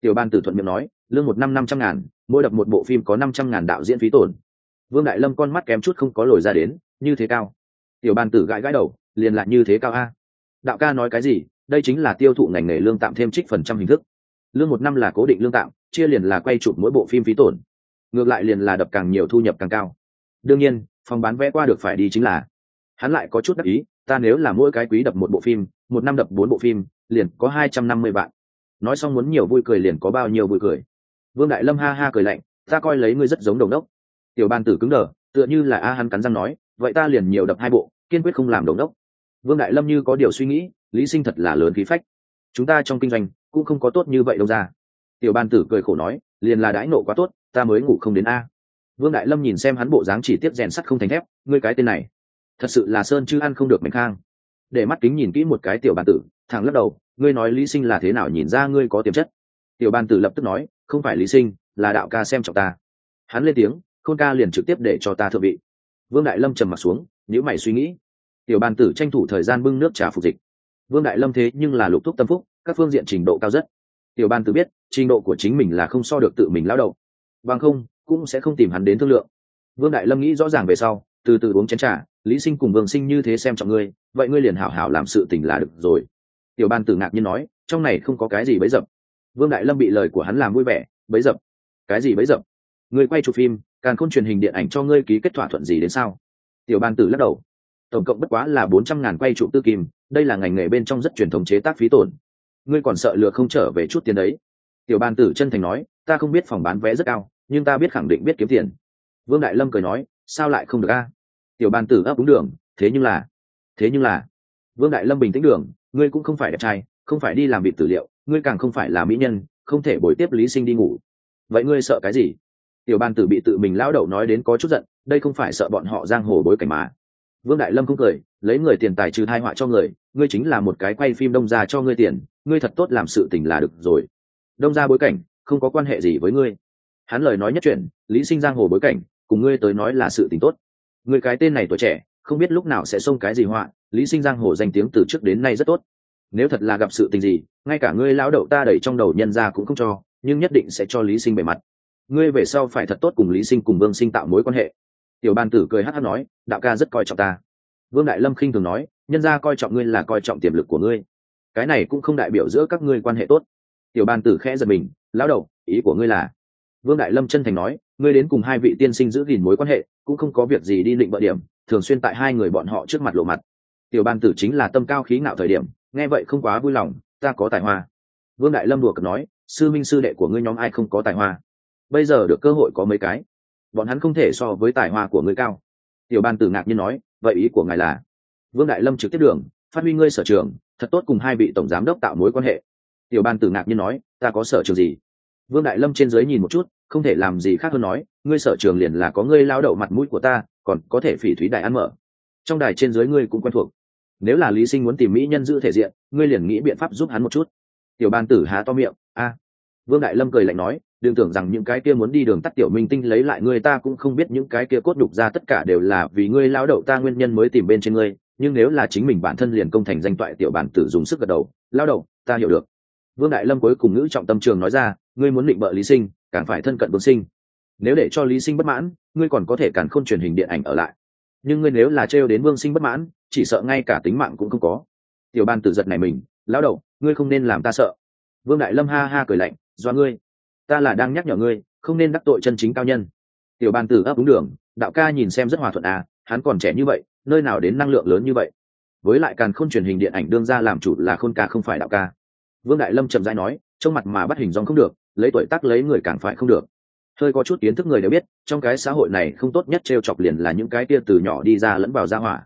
Tiểu ban tử thuận miệng nói, lương một năm năm trăm ngàn, mỗi đập một bộ phim có năm trăm ngàn đạo diễn phí tổn. Vương đại lâm con mắt kém chút không có lồi ra đến, như thế cao? Tiểu ban tử gãi gãi đầu, liền lại như thế cao a. Đạo ca nói cái gì, đây chính là tiêu thụ ngành nghề lương tạm thêm trích phần trăm hình thức. Lương một năm là cố định lương tạm, chia liền là quay chụp mỗi bộ phim phí tổn ngược lại liền là đập càng nhiều thu nhập càng cao. Đương nhiên, phòng bán vé qua được phải đi chính là, hắn lại có chút đắc ý, ta nếu là mỗi cái quý đập một bộ phim, một năm đập bốn bộ phim, liền có hai trăm năm mươi vạn. Nói xong muốn nhiều vui cười liền có bao nhiêu vui cười. Vương đại lâm ha ha cười lạnh, ta coi lấy ngươi rất giống đồng đốc. Tiểu ban tử cứng đờ, tựa như là a hắn cắn răng nói, vậy ta liền nhiều đập hai bộ, kiên quyết không làm đồng đốc. Vương đại lâm như có điều suy nghĩ, lý sinh thật là lớn khí phách. Chúng ta trong kinh doanh, cũng không có tốt như vậy đâu ra. Tiểu ban tử cười khổ nói, liền là đãi nộ quá tốt ta mới ngủ không đến a. Vương đại lâm nhìn xem hắn bộ dáng chỉ tiếp rèn sắt không thành thép, ngươi cái tên này, thật sự là sơn chứ ăn không được mạnh khang. Để mắt kính nhìn kỹ một cái tiểu bàn tử, thẳng lắc đầu, ngươi nói lý sinh là thế nào nhìn ra ngươi có tiềm chất? Tiểu bàn tử lập tức nói, không phải lý sinh, là đạo ca xem trọng ta. Hắn lên tiếng, khôn ca liền trực tiếp để cho ta thượng vị. Vương đại lâm trầm m ặ t xuống nhữ mày suy nghĩ. Tiểu bàn tử tranh thủ thời gian bưng nước trà phục dịch. Vương đại lâm thế nhưng là lục thúc tâm phúc, các phương diện trình độ cao rất. Tiểu bàn tử biết, trình độ của chính mình là không so được tự mình lao động bằng không, cũng sẽ không tìm hắn đến thương lượng. Vương đại lâm nghĩ rõ ràng về sau, từ từ uống chén trà, lý sinh cùng vương sinh như thế xem trọng ngươi, vậy ngươi liền hảo hảo làm sự tình là được rồi. Tiểu ban tử ngạc nhiên nói, trong này không có cái gì bấy dập. Vương đại lâm bị lời của hắn làm vui vẻ, bấy dập? Cái gì bấy dập? Ngươi quay chụp phim càng không truyền hình điện ảnh cho ngươi ký kết thỏa thuận gì đến sao? Tiểu ban tử lắc đầu, tổng cộng bất quá là bốn trăm ngàn quay chụp tư kim, đây là ngành nghề bên trong rất truyền thống chế tác phí tổn. Ngươi còn sợ lừa không trở về chút tiền đấy. Tiểu ban tử chân thành nói, ta không biết phòng bán vé rất cao nhưng ta biết khẳng định biết kiếm tiền. Vương đại lâm cười nói, sao lại không được a? Tiểu ban tử ấp đúng đường, thế nhưng là, thế nhưng là. Vương đại lâm bình tĩnh đường, ngươi cũng không phải đẹp trai, không phải đi làm việc tử liệu, ngươi càng không phải là mỹ nhân, không thể bồi tiếp lý sinh đi ngủ. Vậy ngươi sợ cái gì? Tiểu ban tử bị tự mình lão đầu nói đến có chút giận, đây không phải sợ bọn họ giang hồ bối cảnh mà. Vương đại lâm không cười, lấy người tiền tài trừ thai họa cho người, ngươi chính là một cái quay phim đông ra cho ngươi tiền, ngươi thật tốt làm sự tình là được rồi. Đông ra bối cảnh, không có quan hệ gì với ngươi hắn lời nói nhất chuyện lý sinh giang hồ bối cảnh, cùng ngươi tới nói là sự tình tốt. Người cái tên này tuổi trẻ, không biết lúc nào sẽ xông cái gì họa, lý sinh giang hồ danh tiếng từ trước đến nay rất tốt. Nếu thật là gặp sự tình gì, ngay cả ngươi lão đậu ta đẩy trong đầu nhân ra cũng không cho, nhưng nhất định sẽ cho lý sinh bề mặt. Ngươi về sau phải thật tốt cùng lý sinh cùng vương sinh tạo mối quan hệ. Tiểu ban tử cười hát hát nói, đạo ca rất coi trọng ta. Vương đại lâm khinh thường nói, nhân ra coi trọng ngươi là coi trọng tiềm lực của ngươi. Cái này cũng không đại biểu giữa các ngươi quan hệ tốt. Tiểu ban tử khẽ giật mình, lão đầu ý của ngươi là vương đại lâm chân thành nói, ngươi đến cùng hai vị tiên sinh giữ gìn mối quan hệ, cũng không có việc gì đi định bợ điểm, thường xuyên tại hai người bọn họ trước mặt lộ mặt. Tiểu ban tử chính là tâm cao khí ngạo thời điểm, nghe vậy không quá vui lòng, ta có tài hoa. Vương đại lâm đùa cợt nói, sư minh sư đệ của ngươi nhóm ai không có tài hoa? Bây giờ được cơ hội có mấy cái. Bọn hắn không thể so với tài hoa của ngươi cao. Tiểu ban tử ngạc nhiên nói, vậy ý của ngài là? Vương đại lâm trực tiếp đường, phát huy ngươi sở trường, thật tốt cùng hai vị tổng giám đốc tạo mối quan hệ. Tiểu ban tử ngạc nhiên nói, ta có sở trường gì? Vương đại lâm trên dưới nhìn một chút không thể làm gì khác hơn nói ngươi sở trường liền là có ngươi lao đậu mặt mũi của ta còn có thể phỉ thúy đại ăn mở. Trong đài trên dưới ngươi cũng quen thuộc. Nếu là lý sinh muốn tìm mỹ nhân giữ thể diện ngươi liền nghĩ biện pháp giúp hắn một chút. Tiểu ban tử há to miệng a. Vương đại lâm cười lạnh nói đừng tưởng rằng những cái kia muốn đi đường tắt tiểu minh tinh lấy lại ngươi ta cũng không biết những cái kia cốt đục ra tất cả đều là vì ngươi lao đậu ta nguyên nhân mới tìm bên trên ngươi nhưng nếu là chính mình bản thân liền công thành danh toại tiểu bản tử dùng sức gật đầu lao đầu, ta hiểu được. Vương đại lâm cuối cùng ngữ trọng tâm trường nói ra ngươi muốn định bợ lý sinh càng phải thân cận vương sinh. Nếu để cho lý sinh bất mãn, ngươi còn có thể càng khôn truyền hình điện ảnh ở lại. Nhưng ngươi nếu là trêu đến vương sinh bất mãn, chỉ sợ ngay cả tính mạng cũng không có. Tiểu ban tử giật này mình, lão đầu, ngươi không nên làm ta sợ. Vương đại lâm ha ha cười lạnh, do ngươi, ta là đang nhắc nhở ngươi, không nên đắc tội chân chính cao nhân. Tiểu ban tử ấp đúng đường, đạo ca nhìn xem rất hòa thuận à hắn còn trẻ như vậy, nơi nào đến năng lượng lớn như vậy? Với lại càng khôn truyền hình điện ảnh đương ra làm chủ là khôn ca không phải đạo ca. Vương đại lâm chậm rãi nói, trong mặt mà bắt hình dòng không được lấy tuổi tác lấy người càng phải không được. Hơi có chút kiến thức người đều biết, trong cái xã hội này không tốt nhất t r e o chọc liền là những cái tia từ nhỏ đi ra lẫn vào ra hỏa.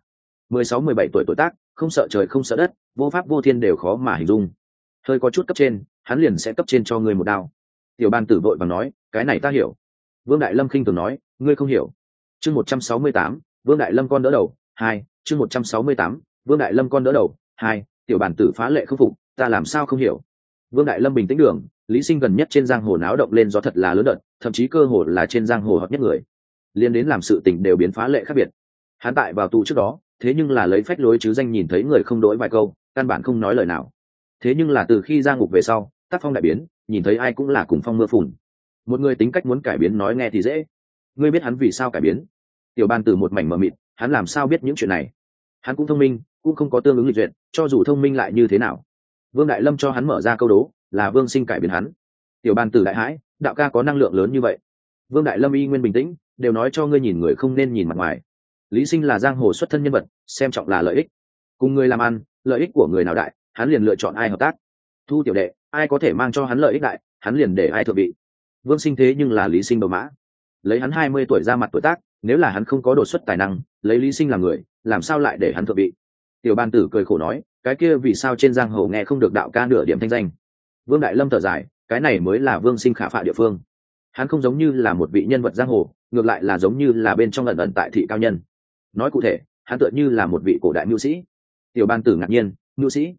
Mười sáu, mười bảy tuổi tuổi tác, không sợ trời không sợ đất, vô pháp vô thiên đều khó mà hình dung. Hơi có chút cấp trên, hắn liền sẽ cấp trên cho người một đao. Tiểu ban tử vội và nói, cái này ta hiểu. Vương đại lâm khinh thường nói, ngươi không hiểu. Chương một trăm sáu mươi tám, vương đại lâm con đỡ đầu, hai, chương một trăm sáu mươi tám, vương đại lâm con đỡ đầu, hai, tiểu bản tử phá lệ không phục, ta làm sao không hiểu? Vương đại lâm bình tĩnh đường lý sinh gần nhất trên giang hồ náo động lên gió thật là lớn đợt, thậm chí cơ hồ là trên giang hồ hợp nhất người. Liên đến làm sự tình đều biến phá lệ khác biệt. Hắn tại vào tù trước đó, thế nhưng là lấy phách lối chứ danh nhìn thấy người không đổi vài câu, căn bản không nói lời nào. Thế nhưng là từ khi ra ngục về sau, tác phong đại biến, nhìn thấy ai cũng là cùng phong mưa phùn. Một người tính cách muốn cải biến nói nghe thì dễ. Ngươi biết hắn vì sao cải biến? Tiểu ban từ một mảnh mờ mịt, hắn làm sao biết những chuyện này? Hắn cũng thông minh, cũng không có tương ứng lịch duyệt, cho dù thông minh lại như thế nào? Vương đại lâm cho hắn mở ra câu đố là vương sinh cải biến hắn. Tiểu ban tử đại hãi, đạo ca có năng lượng lớn như vậy. Vương đại lâm y nguyên bình tĩnh, đều nói cho ngươi nhìn người không nên nhìn mặt ngoài. Lý sinh là giang hồ xuất thân nhân vật, xem trọng là lợi ích. Cùng người làm ăn, lợi ích của người nào đại, hắn liền lựa chọn ai hợp tác. Thu tiểu đệ, ai có thể mang cho hắn lợi ích đại, hắn liền để ai thượng vị. Vương sinh thế nhưng là lý sinh đầu mã. Lấy hắn hai mươi tuổi ra mặt tuổi tác, nếu là hắn không có đột xuất tài năng, lấy lý sinh làm người, làm sao lại để hắn thượng vị? Tiểu ban tử cười khổ nói, cái kia vì sao trên giang hồ nghe không được đạo ca nửa điểm thanh danh? Vương đại lâm thở dài, cái này mới là vương sinh khả phạ địa phương. Hắn không giống như là một vị nhân vật giang hồ, ngược lại là giống như là bên trong lần ẩn tại thị cao nhân. Nói cụ thể, hắn tựa như là một vị cổ đại mưu sĩ. Tiểu ban tử ngạc nhiên, mưu sĩ?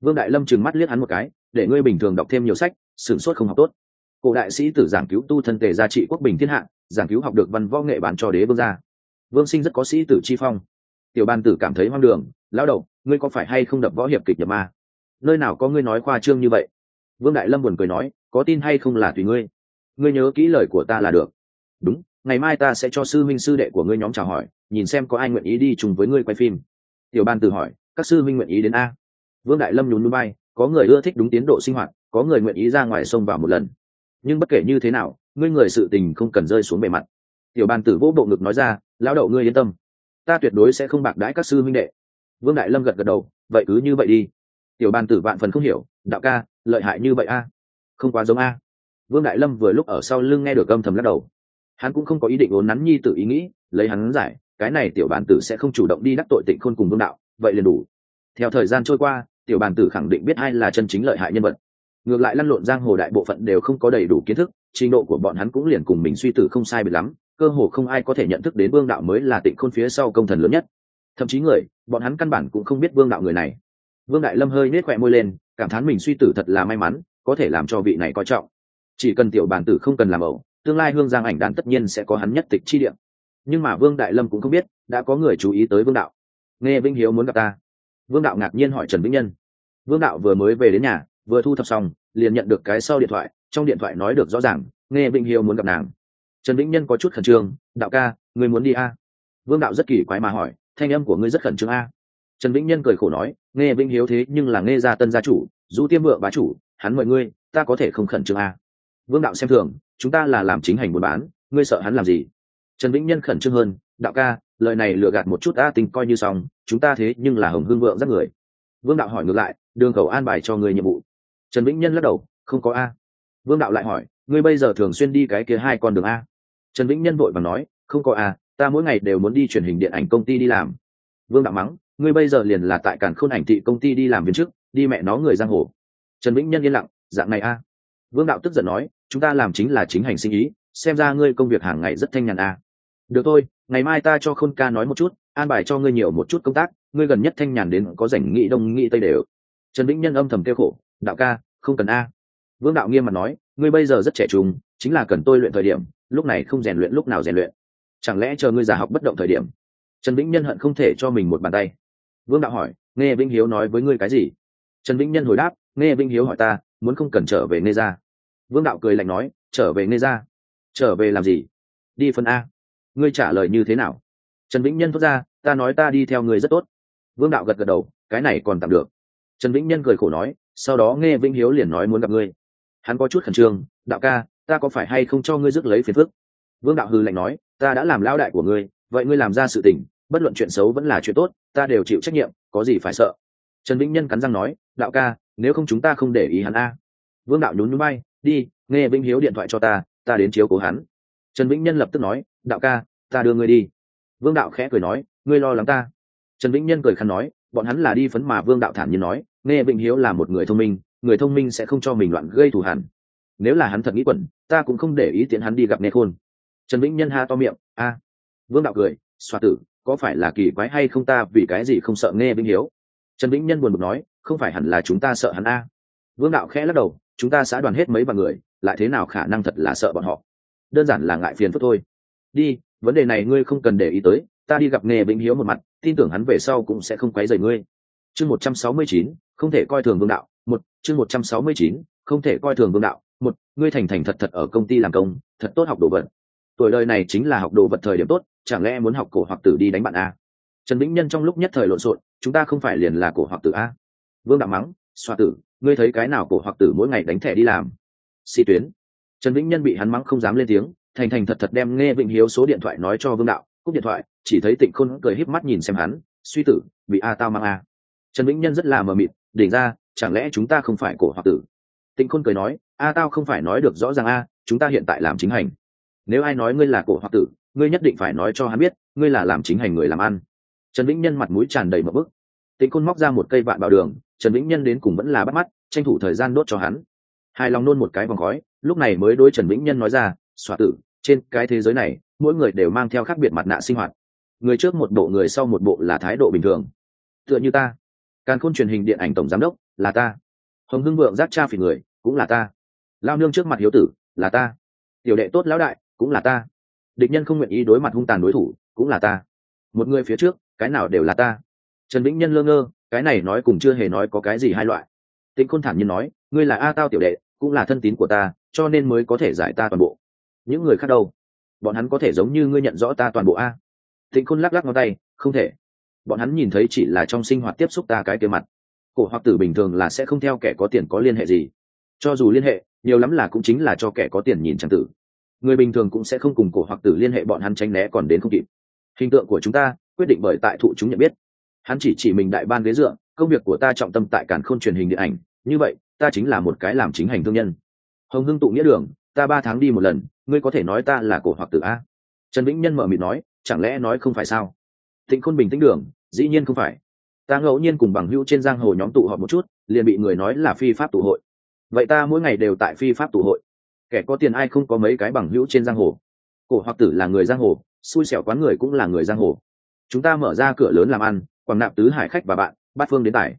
Vương đại lâm trừng mắt liếc hắn một cái, để ngươi bình thường đọc thêm nhiều sách, sửng sốt không học tốt. Cổ đại sĩ tử giảng cứu tu thân tề gia trị quốc bình thiên hạ, giảng cứu học được văn võ nghệ bản cho đế vương gia. Vương sinh rất có sĩ tử chi phong. Tiểu ban tử cảm thấy hoang đường lao đầu, ngươi có phải hay không đập võ hiệp kịch nhập ma? Nơi nào có ngươi nói khoa trương như vậy? Vương đại lâm buồn cười nói, có tin hay không là tùy ngươi. Ngươi nhớ kỹ lời của ta là được. Đúng, ngày mai ta sẽ cho sư minh sư đệ của ngươi nhóm chào hỏi, nhìn xem có ai nguyện ý đi chung với ngươi quay phim. Tiểu ban tử hỏi, các sư minh nguyện ý đến a? Vương đại lâm nhún núi bay, có người ưa thích đúng tiến độ sinh hoạt, có người nguyện ý ra ngoài sông vào một lần. Nhưng bất kể như thế nào, ngươi người sự tình không cần rơi xuống bề mặt. Tiểu ban tử vỗ bộ ngực nói ra, lão đậu ngươi yên tâm. Ta tuyệt đối sẽ không bạc đãi các sư minh đệ. Vương đại lâm gật gật đầu, vậy cứ như vậy đi tiểu ban tử vạn phần không hiểu, đạo ca, lợi hại như vậy a? Không quá giống a. Vương đại lâm vừa lúc ở sau lưng nghe được âm thầm lắc đầu. Hắn cũng không có ý định ốn nắn nhi tự ý nghĩ, lấy hắn giải, cái này tiểu bàn tử sẽ không chủ động đi đắc tội tịnh khôn cùng vương đạo, vậy liền đủ. Theo thời gian trôi qua, tiểu bàn tử khẳng định biết ai là chân chính lợi hại nhân vật. Ngược lại lăn lộn giang hồ đại bộ phận đều không có đầy đủ kiến thức, trình độ của bọn hắn cũng liền cùng mình suy tử không sai biệt lắm, cơ hồ không ai có thể nhận thức đến vương đạo mới là tịnh khôn phía sau công thần lớn nhất. Thậm chí người, bọn hắn căn bản cũng không biết vương đạo người này vương đại lâm hơi nết khỏe môi lên, cảm thán mình suy tử thật là may mắn, có thể làm cho vị này coi trọng. Chỉ cần tiểu bản tử không cần làm ẩu, tương lai hương giang ảnh đàn tất nhiên sẽ có hắn nhất tịch chi điểm nhưng mà vương đại lâm cũng không biết, đã có người chú ý tới vương đạo. Nghe vĩnh hiếu muốn gặp ta. Vương đạo ngạc nhiên hỏi trần vĩnh nhân. Vương đạo vừa mới về đến nhà, vừa thu thập xong, liền nhận được cái sau điện thoại, trong điện thoại nói được rõ ràng, nghe vĩnh hiếu muốn gặp nàng. Trần vĩnh nhân có chút khẩn trương, đạo ca người muốn đi a? À? vương đạo rất kỳ quái mà hỏi, thanh âm của ngươi rất khẩn trương a. à? Trần vĩnh nhân cười khổ nói, nghe vinh hiếu thế nhưng là nghe gia tân gia chủ dù tiêm vượng bá chủ, hắn mời ngươi, ta có thể không khẩn trương à? vương đạo xem thường, chúng ta là làm chính hành buôn bán, ngươi sợ hắn làm gì? Trần vĩnh nhân khẩn trương hơn, đạo ca, lời này lừa gạt một chút a tình coi như xong, chúng ta thế nhưng là hồng hương vượng rất người. Vương đạo hỏi ngược lại, đường cầu an bài cho người nhiệm vụ. Trần vĩnh nhân lắc đầu, không có a. Vương đạo lại hỏi, ngươi bây giờ thường xuyên đi cái kia hai con đường a? Trần vĩnh nhân vội và nói, không có a, ta mỗi ngày đều muốn đi truyền hình điện ảnh công ty đi làm. Vương đạo mắng ngươi bây giờ liền là tại cản khôn ảnh thị công ty đi làm viên chức, đi mẹ nó người giang hồ. Trần vĩnh nhân yên lặng, dạng này a. Vương đạo tức giận nói, chúng ta làm chính là chính hành sinh ý, xem ra ngươi công việc hàng ngày rất thanh nhàn a. Được thôi, ngày mai ta cho khôn ca nói một chút, an bài cho ngươi nhiều một chút công tác, ngươi gần nhất thanh nhàn đến có rảnh nghị đông nghị tây đều. Trần vĩnh nhân âm thầm kêu khổ, đạo ca, không cần a. Vương đạo nghiêm mặt nói, ngươi bây giờ rất trẻ trung, chính là cần tôi luyện thời điểm, lúc này không rèn luyện lúc nào rèn luyện. Chẳng lẽ chờ ngươi già học bất động thời điểm? Trần vĩnh nhân hận không thể cho mình một bàn tay vương đạo hỏi, nghe vĩnh hiếu nói với ngươi cái gì? Trần vĩnh nhân hồi đáp, nghe vĩnh hiếu hỏi ta, muốn không cần trở về Nê ra vương đạo cười lạnh nói, trở về Nê ra trở về làm gì? Đi phân a. Ngươi trả lời như thế nào? Trần vĩnh nhân thốt ra, ta nói ta đi theo ngươi rất tốt. Vương đạo gật gật đầu, cái này còn tạm được. Trần vĩnh nhân cười khổ nói, sau đó nghe vĩnh hiếu liền nói muốn gặp ngươi. Hắn có chút khẩn trương, đạo ca, ta có phải hay không cho ngươi rước lấy phiền phức? Vương đạo hư lạnh nói, ta đã làm lao đại của ngươi, vậy ngươi làm ra sự tình bất luận chuyện xấu vẫn là chuyện tốt, ta đều chịu trách nhiệm, có gì phải sợ? Trần vĩnh nhân cắn răng nói, đạo ca, nếu không chúng ta không để ý hắn a. Vương đạo nhún núi bay, đi, nghe vĩnh hiếu điện thoại cho ta ta đến chiếu cố hắn. Trần vĩnh nhân lập tức nói, đạo ca, ta đưa ngươi đi. Vương đạo khẽ cười nói, ngươi lo lắng ta. Trần vĩnh nhân cười khăn nói, bọn hắn là đi phấn mà vương đạo thản nhiên nói, nghe vĩnh hiếu là một người thông minh, người thông minh sẽ không cho mình loạn gây thù hẳn nếu là hắn thật nghĩ quẩn, ta cũng không để ý tiện hắn đi gặp nghe khôn. Trần vĩnh nhân ha to miệng, a. Vương đạo cười, xoa tử có phải là kỳ quái hay không ta vì cái gì không sợ nghe vĩnh hiếu? Trần vĩnh nhân buồn bực nói, không phải hẳn là chúng ta sợ hắn a? Vương đạo khẽ lắc đầu, chúng ta xã đoàn hết mấy vài người, lại thế nào khả năng thật là sợ bọn họ? Đơn giản là ngại phiền phức thôi. Đi, vấn đề này ngươi không cần để ý tới, ta đi gặp nghe vĩnh hiếu một mặt, tin tưởng hắn về sau cũng sẽ không quấy rầy ngươi. Chương một trăm sáu mươi chín, không thể coi thường vương đạo, một, chương một trăm sáu mươi chín, không thể coi thường vương đạo, một, ngươi thành thành thật thật ở công ty làm công, thật tốt học đồ vật tuổi đời này chính là học đồ vật thời điểm tốt, chẳng lẽ muốn học cổ hoặc tử đi đánh bạn a? Trần vĩnh nhân trong lúc nhất thời lộn xộn, chúng ta không phải liền là cổ hoặc tử a? Vương đạo mắng, xoa tử, ngươi thấy cái nào cổ hoặc tử mỗi ngày đánh thẻ đi làm? Si tuyến. Trần vĩnh nhân bị hắn mắng không dám lên tiếng, thành thành thật thật đem nghe vĩnh hiếu số điện thoại nói cho vương đạo, cúp điện thoại, chỉ thấy tịnh khôn cười híp mắt nhìn xem hắn, suy tử, bị a tao mang a. Trần vĩnh nhân rất là mờ mịt, đỉnh ra, chẳng lẽ chúng ta không phải cổ hoặc tử? Tịnh khôn cười nói, a tao không phải nói được rõ ràng a, chúng ta hiện tại làm chính hành nếu ai nói ngươi là cổ hoặc tử, ngươi nhất định phải nói cho hắn biết, ngươi là làm chính hành người làm ăn. Trần vĩnh nhân mặt mũi tràn đầy một bức. Tịnh côn móc ra một cây vạn bảo đường, trần vĩnh nhân đến cùng vẫn là bắt mắt, tranh thủ thời gian đốt cho hắn. Hài lòng nôn một cái vòng khói, lúc này mới đối trần vĩnh nhân nói ra, xoa tử, trên cái thế giới này, mỗi người đều mang theo khác biệt mặt nạ sinh hoạt. Người trước một bộ, người sau một bộ là thái độ bình thường. Tựa như ta. Càn khôn truyền hình điện ảnh tổng giám đốc, là ta. Hồng hưng vượng giác cha phỉ người, cũng là ta. Lao nương trước mặt hiếu tử, là ta. Tiểu đệ tốt lão đại cũng là ta. Địch nhân không nguyện ý đối mặt hung tàn đối thủ, cũng là ta. Một người phía trước, cái nào đều là ta. Trần vĩnh nhân lơ ngơ, cái này nói cùng chưa hề nói có cái gì hai loại. Tịnh khôn thản nhiên nói, ngươi là a tao tiểu đệ, cũng là thân tín của ta, cho nên mới có thể giải ta toàn bộ. Những người khác đâu? Bọn hắn có thể giống như ngươi nhận rõ ta toàn bộ a. Tịnh khôn lắc lắc ngón tay, không thể. Bọn hắn nhìn thấy chỉ là trong sinh hoạt tiếp xúc ta cái kia mặt. Cổ hoặc tử bình thường là sẽ không theo kẻ có tiền có liên hệ gì. Cho dù liên hệ, nhiều lắm là cũng chính là cho kẻ có tiền nhìn trang tử người bình thường cũng sẽ không cùng cổ hoặc tử liên hệ bọn hắn tránh né còn đến không kịp. Hình tượng của chúng ta, quyết định bởi tại thụ chúng nhận biết. Hắn chỉ chỉ mình đại ban ghế dựa, công việc của ta trọng tâm tại cản khôn truyền hình điện ảnh. Như vậy, ta chính là một cái làm chính hành thương nhân. Hồng hưng tụ nghĩa đường, ta ba tháng đi một lần, ngươi có thể nói ta là cổ hoặc tử a. Trần vĩnh nhân mở mịt nói, chẳng lẽ nói không phải sao? Thịnh khôn bình tĩnh đường, dĩ nhiên không phải. Ta ngẫu nhiên cùng bằng hữu trên giang hồ nhóm tụ họp một chút, liền bị người nói là phi pháp tụ hội. Vậy ta mỗi ngày đều tại phi pháp tụ hội kẻ có tiền ai không có mấy cái bằng hữu trên giang hồ? Cổ hoặc tử là người giang hồ, xui xẻo quán người cũng là người giang hồ. Chúng ta mở ra cửa lớn làm ăn, quảng nạp tứ hải khách và bạn, bát phương đến tải.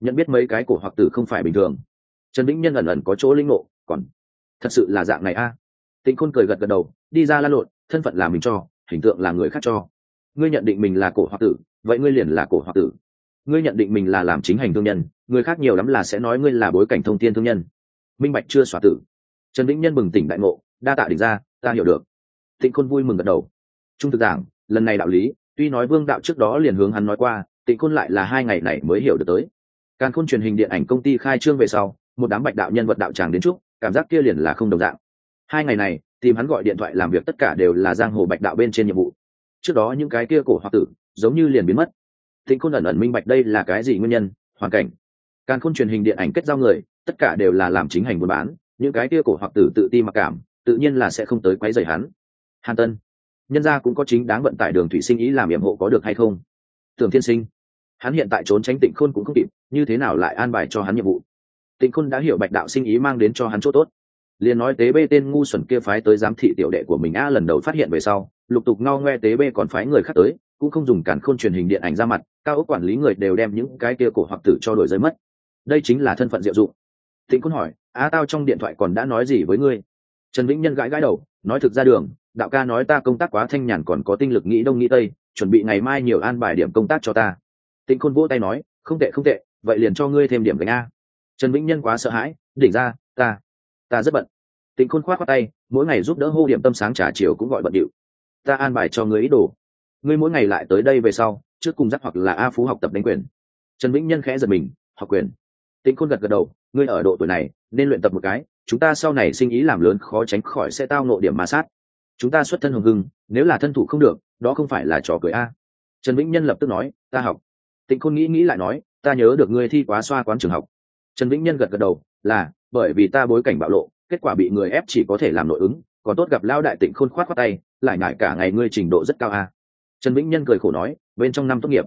Nhận biết mấy cái cổ hoặc tử không phải bình thường. Trần vĩnh nhân ẩn ẩn có chỗ linh ngộ, còn thật sự là dạng này a. À? tịnh khôn cười gật gật đầu, đi ra lan lộn, thân phận là mình cho, hình tượng là người khác cho. Ngươi nhận định mình là cổ hoặc tử, vậy ngươi liền là cổ hoặc tử. Ngươi nhận định mình là làm chính hành thương nhân, người khác nhiều lắm là sẽ nói ngươi là bối cảnh thông tin thương nhân. Minh bạch chưa xóa tử trần vĩnh nhân bừng tỉnh đại ngộ, đa tạ đỉnh ra ta hiểu được. Tịnh khôn vui mừng gật đầu. Trung thực giảng, lần này đạo lý, tuy nói vương đạo trước đó liền hướng hắn nói qua, tịnh khôn lại là hai ngày này mới hiểu được tới. Càng khôn truyền hình điện ảnh công ty khai trương về sau, một đám bạch đạo nhân vật đạo tràng đến chúc, cảm giác kia liền là không đồng dạng. Hai ngày này, tìm hắn gọi điện thoại làm việc tất cả đều là giang hồ bạch đạo bên trên nhiệm vụ. Trước đó những cái kia cổ hoặc tử, giống như liền biến mất. Tịnh khôn ẩn ẩn minh bạch đây là cái gì nguyên nhân, hoàn cảnh. Càng khôn truyền hình điện ảnh kết giao người, tất cả đều là làm chính hành buôn bán những cái kia cổ hoặc tử tự ti mặc cảm, tự nhiên là sẽ không tới quấy rầy hắn. Hàn tân, nhân gia cũng có chính đáng vận tải đường thủy sinh ý làm nhiệm hộ có được hay không? Tưởng thiên sinh, hắn hiện tại trốn tránh tịnh khôn cũng không kịp, như thế nào lại an bài cho hắn nhiệm vụ? Tịnh khôn đã hiểu bạch đạo sinh ý mang đến cho hắn chỗ tốt. Liền nói tế bê tên ngu xuẩn kia phái tới giám thị tiểu đệ của mình a lần đầu phát hiện về sau, lục tục ngao ngoe tế bê còn phái người khác tới, cũng không dùng cản khôn truyền hình điện ảnh ra mặt, cao ốc quản lý người đều đem những cái kia cổ hoặc tử cho đổi giới mất. Đây chính là thân phận diệu dụng tịnh quân hỏi á tao trong điện thoại còn đã nói gì với ngươi? Trần vĩnh nhân gãi gãi đầu, nói thực ra đường, đạo ca nói ta công tác quá thanh nhàn còn có tinh lực nghĩ đông nghĩ tây, chuẩn bị ngày mai nhiều an bài điểm công tác cho ta. Tịnh khôn vỗ tay nói, không tệ không tệ, vậy liền cho ngươi thêm điểm gánh a. Trần vĩnh nhân quá sợ hãi, đỉnh ra, ta ta rất bận. Tịnh khôn khoát khoát tay, mỗi ngày giúp đỡ hô điểm tâm sáng trả chiều cũng gọi bận điệu. Ta an bài cho ngươi ý đồ. Ngươi mỗi ngày lại tới đây về sau, trước cùng giác hoặc là a phú học tập đánh quyền. Trần vĩnh nhân khẽ giật mình, học quyền. Tịnh khôn gật gật đầu ngươi ở độ tuổi này, nên luyện tập một cái, chúng ta sau này sinh ý làm lớn khó tránh khỏi sẽ tao nộ điểm ma sát. Chúng ta xuất thân hồng hưng, nếu là thân thủ không được, đó không phải là trò cười a. Trần vĩnh nhân lập tức nói, ta học. Tịnh khôn nghĩ nghĩ lại nói, ta nhớ được ngươi thi quá xoa quán trường học. Trần vĩnh nhân gật gật đầu, là, bởi vì ta bối cảnh bạo lộ, kết quả bị người ép chỉ có thể làm nội ứng, còn tốt gặp lao đại tịnh khôn khoát khoát tay, lại ngại cả ngày ngươi trình độ rất cao a. Trần vĩnh nhân cười khổ nói, bên trong năm tốt nghiệp.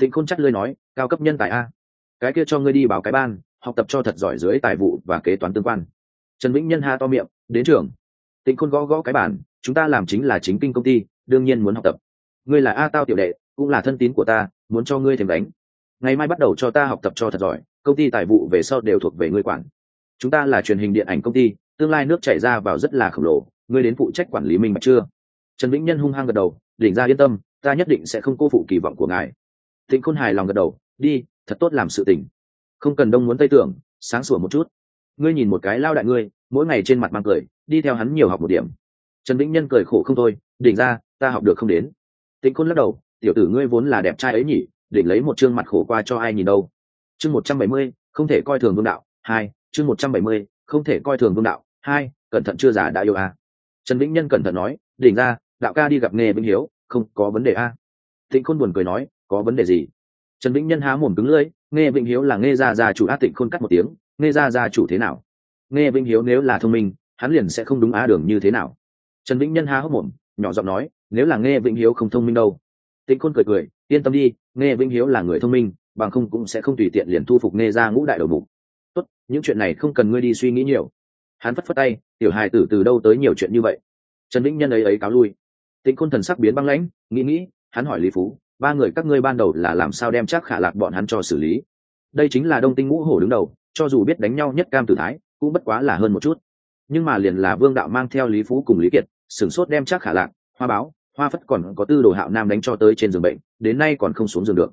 Tịnh khôn chắc lơi nói, cao cấp nhân tài a. Cái kia cho ngươi đi báo cái ban học tập cho thật giỏi dưới tài vụ và kế toán tương quan. Trần vĩnh nhân ha to miệng, đến trường. Tịnh khôn gõ gõ cái bản chúng ta làm chính là chính kinh công ty, đương nhiên muốn học tập. Ngươi là a tao tiểu đệ, cũng là thân tín của ta, muốn cho ngươi thêm đánh ngày mai bắt đầu cho ta học tập cho thật giỏi, công ty tài vụ về sau đều thuộc về ngươi quản. Chúng ta là truyền hình điện ảnh công ty, tương lai nước chảy ra vào rất là khổng lồ, ngươi đến phụ trách quản lý minh bạch chưa? Trần vĩnh nhân hung hăng gật đầu, đỉnh ra yên tâm, ta nhất định sẽ không cô phụ kỳ vọng của ngài. Thịnh khôn hài lòng gật đầu, đi, thật tốt làm sự tình không cần đông muốn tây tưởng, sáng sủa một chút. Ngươi nhìn một cái lao đại ngươi, mỗi ngày trên mặt mang cười, đi theo hắn nhiều học một điểm. Trần vĩnh nhân cười khổ không thôi, đỉnh ra, ta học được không đến. Tịnh khôn lắc đầu, tiểu tử ngươi vốn là đẹp trai ấy nhỉ định lấy một chương mặt khổ qua cho ai nhìn đâu. Chương một trăm bảy mươi, không thể coi thường vương đạo, hai, chương một trăm bảy mươi, không thể coi thường vương đạo, hai, cẩn thận chưa giả đã yêu a. Trần vĩnh nhân cẩn thận nói, đỉnh ra, đạo ca đi gặp nghề vĩnh hiếu, không có vấn đề a. Tịnh khôn buồn cười nói, có vấn đề gì? Trần vĩnh nhân há mồm cứng lưỡi nghe vĩnh hiếu là nghe ra ra chủ á tịnh khôn cắt một tiếng, nghe ra ra chủ thế nào? Nghe vĩnh hiếu nếu là thông minh, hắn liền sẽ không đúng á đường như thế nào? Trần vĩnh nhân há hốc mồm, nhỏ giọng nói, nếu là nghe vĩnh hiếu không thông minh đâu. Tịnh khôn cười cười, yên tâm đi, nghe vĩnh hiếu là người thông minh, bằng không cũng sẽ không tùy tiện liền thu phục nghe ra ngũ đại đầu mục. Tốt, những chuyện này không cần ngươi đi suy nghĩ nhiều. Hắn phất phất tay, tiểu hài tử từ đâu tới nhiều chuyện như vậy? Trần vĩnh nhân ấy ấy cáo lui. Tịnh Khôn thần sắc biến băng lãnh, nghĩ nghĩ, hắn hỏi lý phú ba người các ngươi ban đầu là làm sao đem chắc khả lạc bọn hắn cho xử lý? Đây chính là đông tinh ngũ hổ đứng đầu, cho dù biết đánh nhau nhất cam tử thái, cũng bất quá là hơn một chút. Nhưng mà liền là vương đạo mang theo lý phú cùng lý kiệt, sửng sốt đem chắc khả lạc, hoa báo, hoa phất còn có tư đồ hạo nam đánh cho tới trên giường bệnh, đến nay còn không xuống giường được.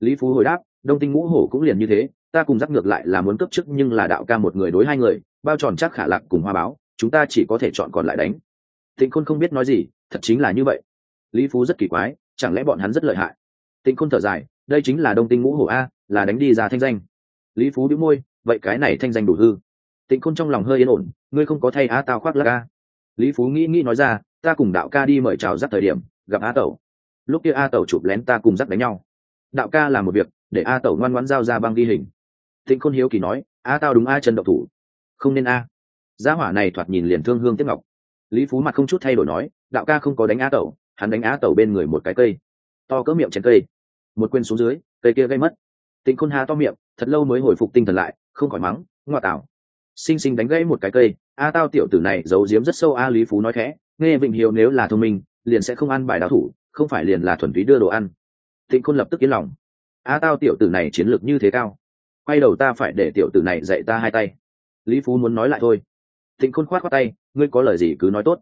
Lý phú hồi đáp, đông tinh ngũ hổ cũng liền như thế, ta cùng dắt ngược lại là muốn cấp chức nhưng là đạo ca một người đối hai người, bao tròn chắc khả lạc cùng hoa báo, chúng ta chỉ có thể chọn còn lại đánh. Tịnh khôn không biết nói gì, thật chính là như vậy. Lý phú rất kỳ quái chẳng lẽ bọn hắn rất lợi hại? Tịnh khôn thở dài, đây chính là đông tinh ngũ hổ a, là đánh đi ra thanh danh. Lý phú đĩu môi, vậy cái này thanh danh đủ hư. Tịnh khôn trong lòng hơi yên ổn, ngươi không có thay a tao khoác lắc a. Lý phú nghĩ nghĩ nói ra, ta cùng đạo ca đi mời chào dắt thời điểm, gặp a tẩu. Lúc kia a tẩu chụp lén ta cùng dắt đánh nhau. Đạo ca làm một việc, để a tẩu ngoan ngoãn giao ra băng ghi hình. Tịnh khôn hiếu kỳ nói a tao đúng a chân độc thủ. Không nên a. Gia hỏa này thoạt nhìn liền thương hương tiếp ngọc. Lý phú mặt không chút thay đổi nói, đạo ca không có đánh a tẩu hắn đánh á tẩu bên người một cái cây, to cỡ miệng chén cây, một quên xuống dưới, cây kia gây mất. Tịnh khôn há to miệng, thật lâu mới hồi phục tinh thần lại, không khỏi mắng, ngoa tảo xinh xinh đánh gãy một cái cây, a tao tiểu tử này giấu giếm rất sâu a lý phú nói khẽ, nghe vịnh hiếu nếu là thông minh, liền sẽ không ăn bài đào thủ, không phải liền là thuần túy đưa đồ ăn. Tịnh khôn lập tức yên lòng, a tao tiểu tử này chiến lược như thế cao, quay đầu ta phải để tiểu tử này dạy ta hai tay. Lý phú muốn nói lại thôi. Tịnh khôn khoát khoát tay, ngươi có lời gì cứ nói tốt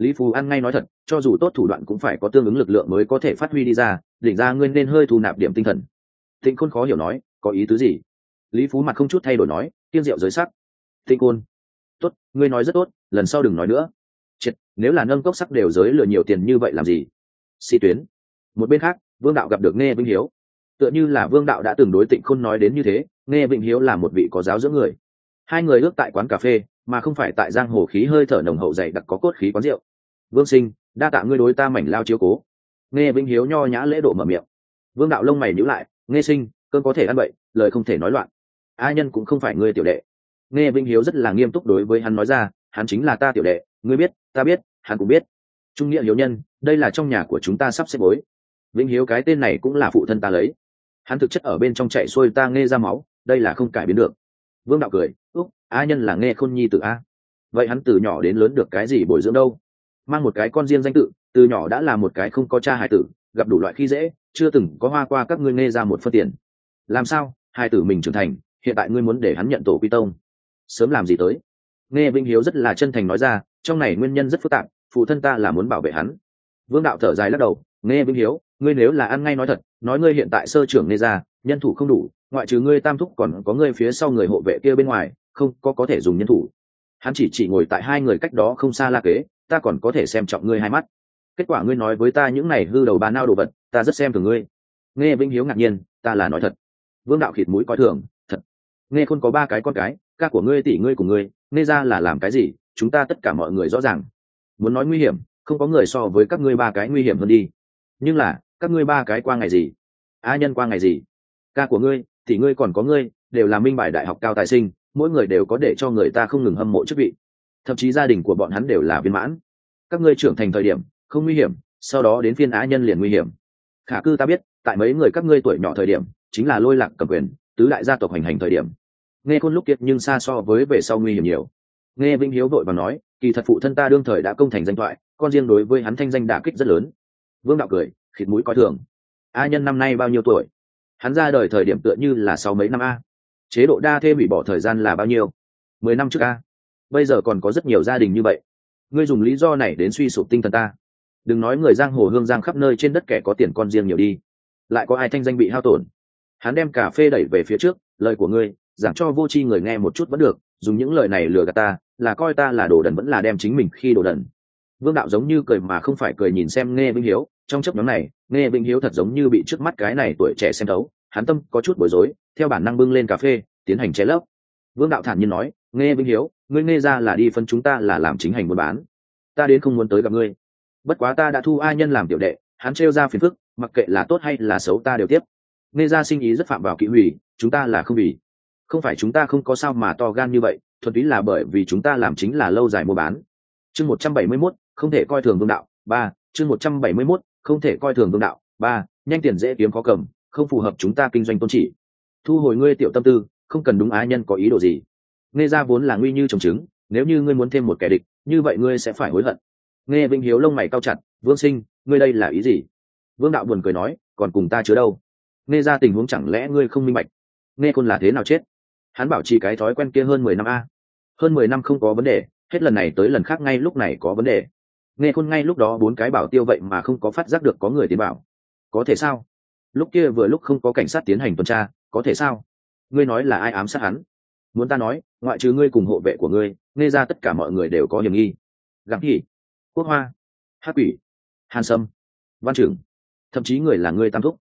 lý phù ăn ngay nói thật cho dù tốt thủ đoạn cũng phải có tương ứng lực lượng mới có thể phát huy đi ra đỉnh ra ngươi nên hơi thu nạp điểm tinh thần. Tịnh khôn khó hiểu nói có ý tứ gì? Lý phú mặt không chút thay đổi nói tiên diệu giới sắc. Tịnh khôn tốt ngươi nói rất tốt lần sau đừng nói nữa. Triệt, nếu là nâng cốc sắc đều giới lừa nhiều tiền như vậy làm gì? Si tuyến. Một bên khác vương đạo gặp được nghe vĩnh hiếu. Tựa như là vương đạo đã từng đối tịnh khôn nói đến như thế nghe vĩnh hiếu là một vị có giáo dưỡng người. Hai người ước tại quán cà phê mà không phải tại giang hồ khí hơi thở nồng hậu dày đặc có cốt khí quán rượu vương sinh, đa tạ ngươi đối ta mảnh lao chiếu cố. Nghe vĩnh hiếu nho nhã lễ độ mở miệng. Vương đạo lông mày nhíu lại, nghe sinh, cơn có thể ăn bậy, lời không thể nói loạn. A nhân cũng không phải ngươi tiểu đệ. Nghe vĩnh hiếu rất là nghiêm túc đối với hắn nói ra, hắn chính là ta tiểu đệ, ngươi biết, ta biết, hắn cũng biết. Trung nghĩa hiếu nhân, đây là trong nhà của chúng ta sắp xếp bối. Vĩnh hiếu cái tên này cũng là phụ thân ta lấy. Hắn thực chất ở bên trong chạy xuôi ta nghe ra máu, đây là không cải biến được. Vương đạo cười, úc, a nhân là nghe khôn nhi tự a. Vậy hắn từ nhỏ đến lớn được cái gì bồi dưỡng đâu? Mang một cái con riêng danh tự, từ nhỏ đã là một cái không có cha hài tử, gặp đủ loại khi dễ, chưa từng có hoa qua các ngươi nghe ra một phân tiền. Làm sao? Hài tử mình trưởng thành, hiện tại ngươi muốn để hắn nhận tổ quy tông. Sớm làm gì tới? Nghe vinh hiếu rất là chân thành nói ra, trong này nguyên nhân rất phức tạp, phụ thân ta là muốn bảo vệ hắn. Vương đạo thở dài lắc đầu, nghe vinh hiếu, ngươi nếu là ăn ngay nói thật, nói ngươi hiện tại sơ trưởng nghe ra, nhân thủ không đủ, ngoại trừ ngươi tam thúc còn có ngươi phía sau người hộ vệ kia bên ngoài, không có có thể dùng nhân thủ. Hắn chỉ chỉ ngồi tại hai người cách đó không xa la kế ta còn có thể xem trọng ngươi hai mắt. Kết quả ngươi nói với ta những này hư đầu bà nao đồ vật, ta rất xem thường ngươi. Nghe vĩnh hiếu ngạc nhiên, ta là nói thật. Vương đạo khịt mũi coi thường, thật. Nghe khôn có ba cái con cái, ca của ngươi tỷ ngươi của ngươi, nghe ra là làm cái gì, chúng ta tất cả mọi người rõ ràng. Muốn nói nguy hiểm, không có người so với các ngươi ba cái nguy hiểm hơn đi. Nhưng là, các ngươi ba cái qua ngày gì? A nhân qua ngày gì? Ca của ngươi, tỷ ngươi còn có ngươi, đều là minh bài đại học cao tài sinh, mỗi người đều có để cho người ta không ngừng hâm mộ chức vị thậm chí gia đình của bọn hắn đều là viên mãn. Các ngươi trưởng thành thời điểm, không nguy hiểm, sau đó đến phiên á nhân liền nguy hiểm. Khả cư ta biết, tại mấy người các ngươi tuổi nhỏ thời điểm, chính là lôi lạc cầm quyền, tứ đại gia tộc hành hành thời điểm. Nghe khôn lúc kiệt nhưng xa so với về sau nguy hiểm nhiều. Nghe vĩnh hiếu vội và nói, kỳ thật phụ thân ta đương thời đã công thành danh thoại, con riêng đối với hắn thanh danh đả kích rất lớn. Vương đạo cười, khịt mũi coi thường. A nhân năm nay bao nhiêu tuổi? Hắn ra đời thời điểm tựa như là sau mấy năm a. Chế độ đa thêm bị bỏ thời gian là bao nhiêu? Mười năm trước a bây giờ còn có rất nhiều gia đình như vậy. Ngươi dùng lý do này đến suy sụp tinh thần ta. Đừng nói người giang hồ hương giang khắp nơi trên đất kẻ có tiền con riêng nhiều đi. Lại có ai thanh danh bị hao tổn? Hắn đem cà phê đẩy về phía trước, lời của ngươi, giảng cho vô tri người nghe một chút vẫn được, dùng những lời này lừa gạt ta, là coi ta là đồ đần vẫn là đem chính mình khi đồ đần. Vương đạo giống như cười mà không phải cười nhìn xem nghe vinh hiếu, trong chấp nhóm này nghe vinh hiếu thật giống như bị trước mắt cái này tuổi trẻ xem thấu, hắn tâm có chút bối rối, theo bản năng bưng lên cà phê, tiến hành che lấp. Vương đạo thản nhiên nói nghe vinh hiếu, ngươi nghe ra là đi phân chúng ta là làm chính hành buôn bán. Ta đến không muốn tới gặp ngươi. Bất quá ta đã thu ai nhân làm tiểu đệ, hắn trêu ra phiền phức, mặc kệ là tốt hay là xấu ta đều tiếp. Nghe ra sinh ý rất phạm vào kỹ hủy, chúng ta là không vì. Không phải chúng ta không có sao mà to gan như vậy, thuần túy là bởi vì chúng ta làm chính là lâu dài mua bán. Chương một trăm bảy mươi mốt, không thể coi thường vương đạo, ba, chương một trăm bảy mươi mốt, không thể coi thường vương đạo, ba, nhanh tiền dễ kiếm khó cầm, không phù hợp chúng ta kinh doanh tôn trị. thu hồi ngươi tiểu tâm tư, không cần đúng á nhân có ý đồ gì nghe ra vốn là nguy như trồng trứng, nếu như ngươi muốn thêm một kẻ địch, như vậy ngươi sẽ phải hối hận. Nghe vinh hiếu lông mày cao chặt, vương sinh, ngươi đây là ý gì? Vương đạo buồn cười nói, còn cùng ta chứa đâu? Nghe ra tình huống chẳng lẽ ngươi không minh bạch? Nghe côn là thế nào chết? Hắn bảo trì cái thói quen kia hơn mười năm a. Hơn mười năm không có vấn đề, hết lần này tới lần khác ngay lúc này có vấn đề. Nghe khôn ngay lúc đó bốn cái bảo tiêu vậy mà không có phát giác được có người tiến bảo. Có thể sao? Lúc kia vừa lúc không có cảnh sát tiến hành tuần tra, có thể sao? Ngươi nói là ai ám sát hắn? Muốn ta nói, ngoại trừ ngươi cùng hộ vệ của ngươi, nghe ra tất cả mọi người đều có hiểm nghi. Gắng hỉ, quốc hoa hát quỷ, hàn sâm, văn trưởng, thậm chí người là ngươi tam thúc.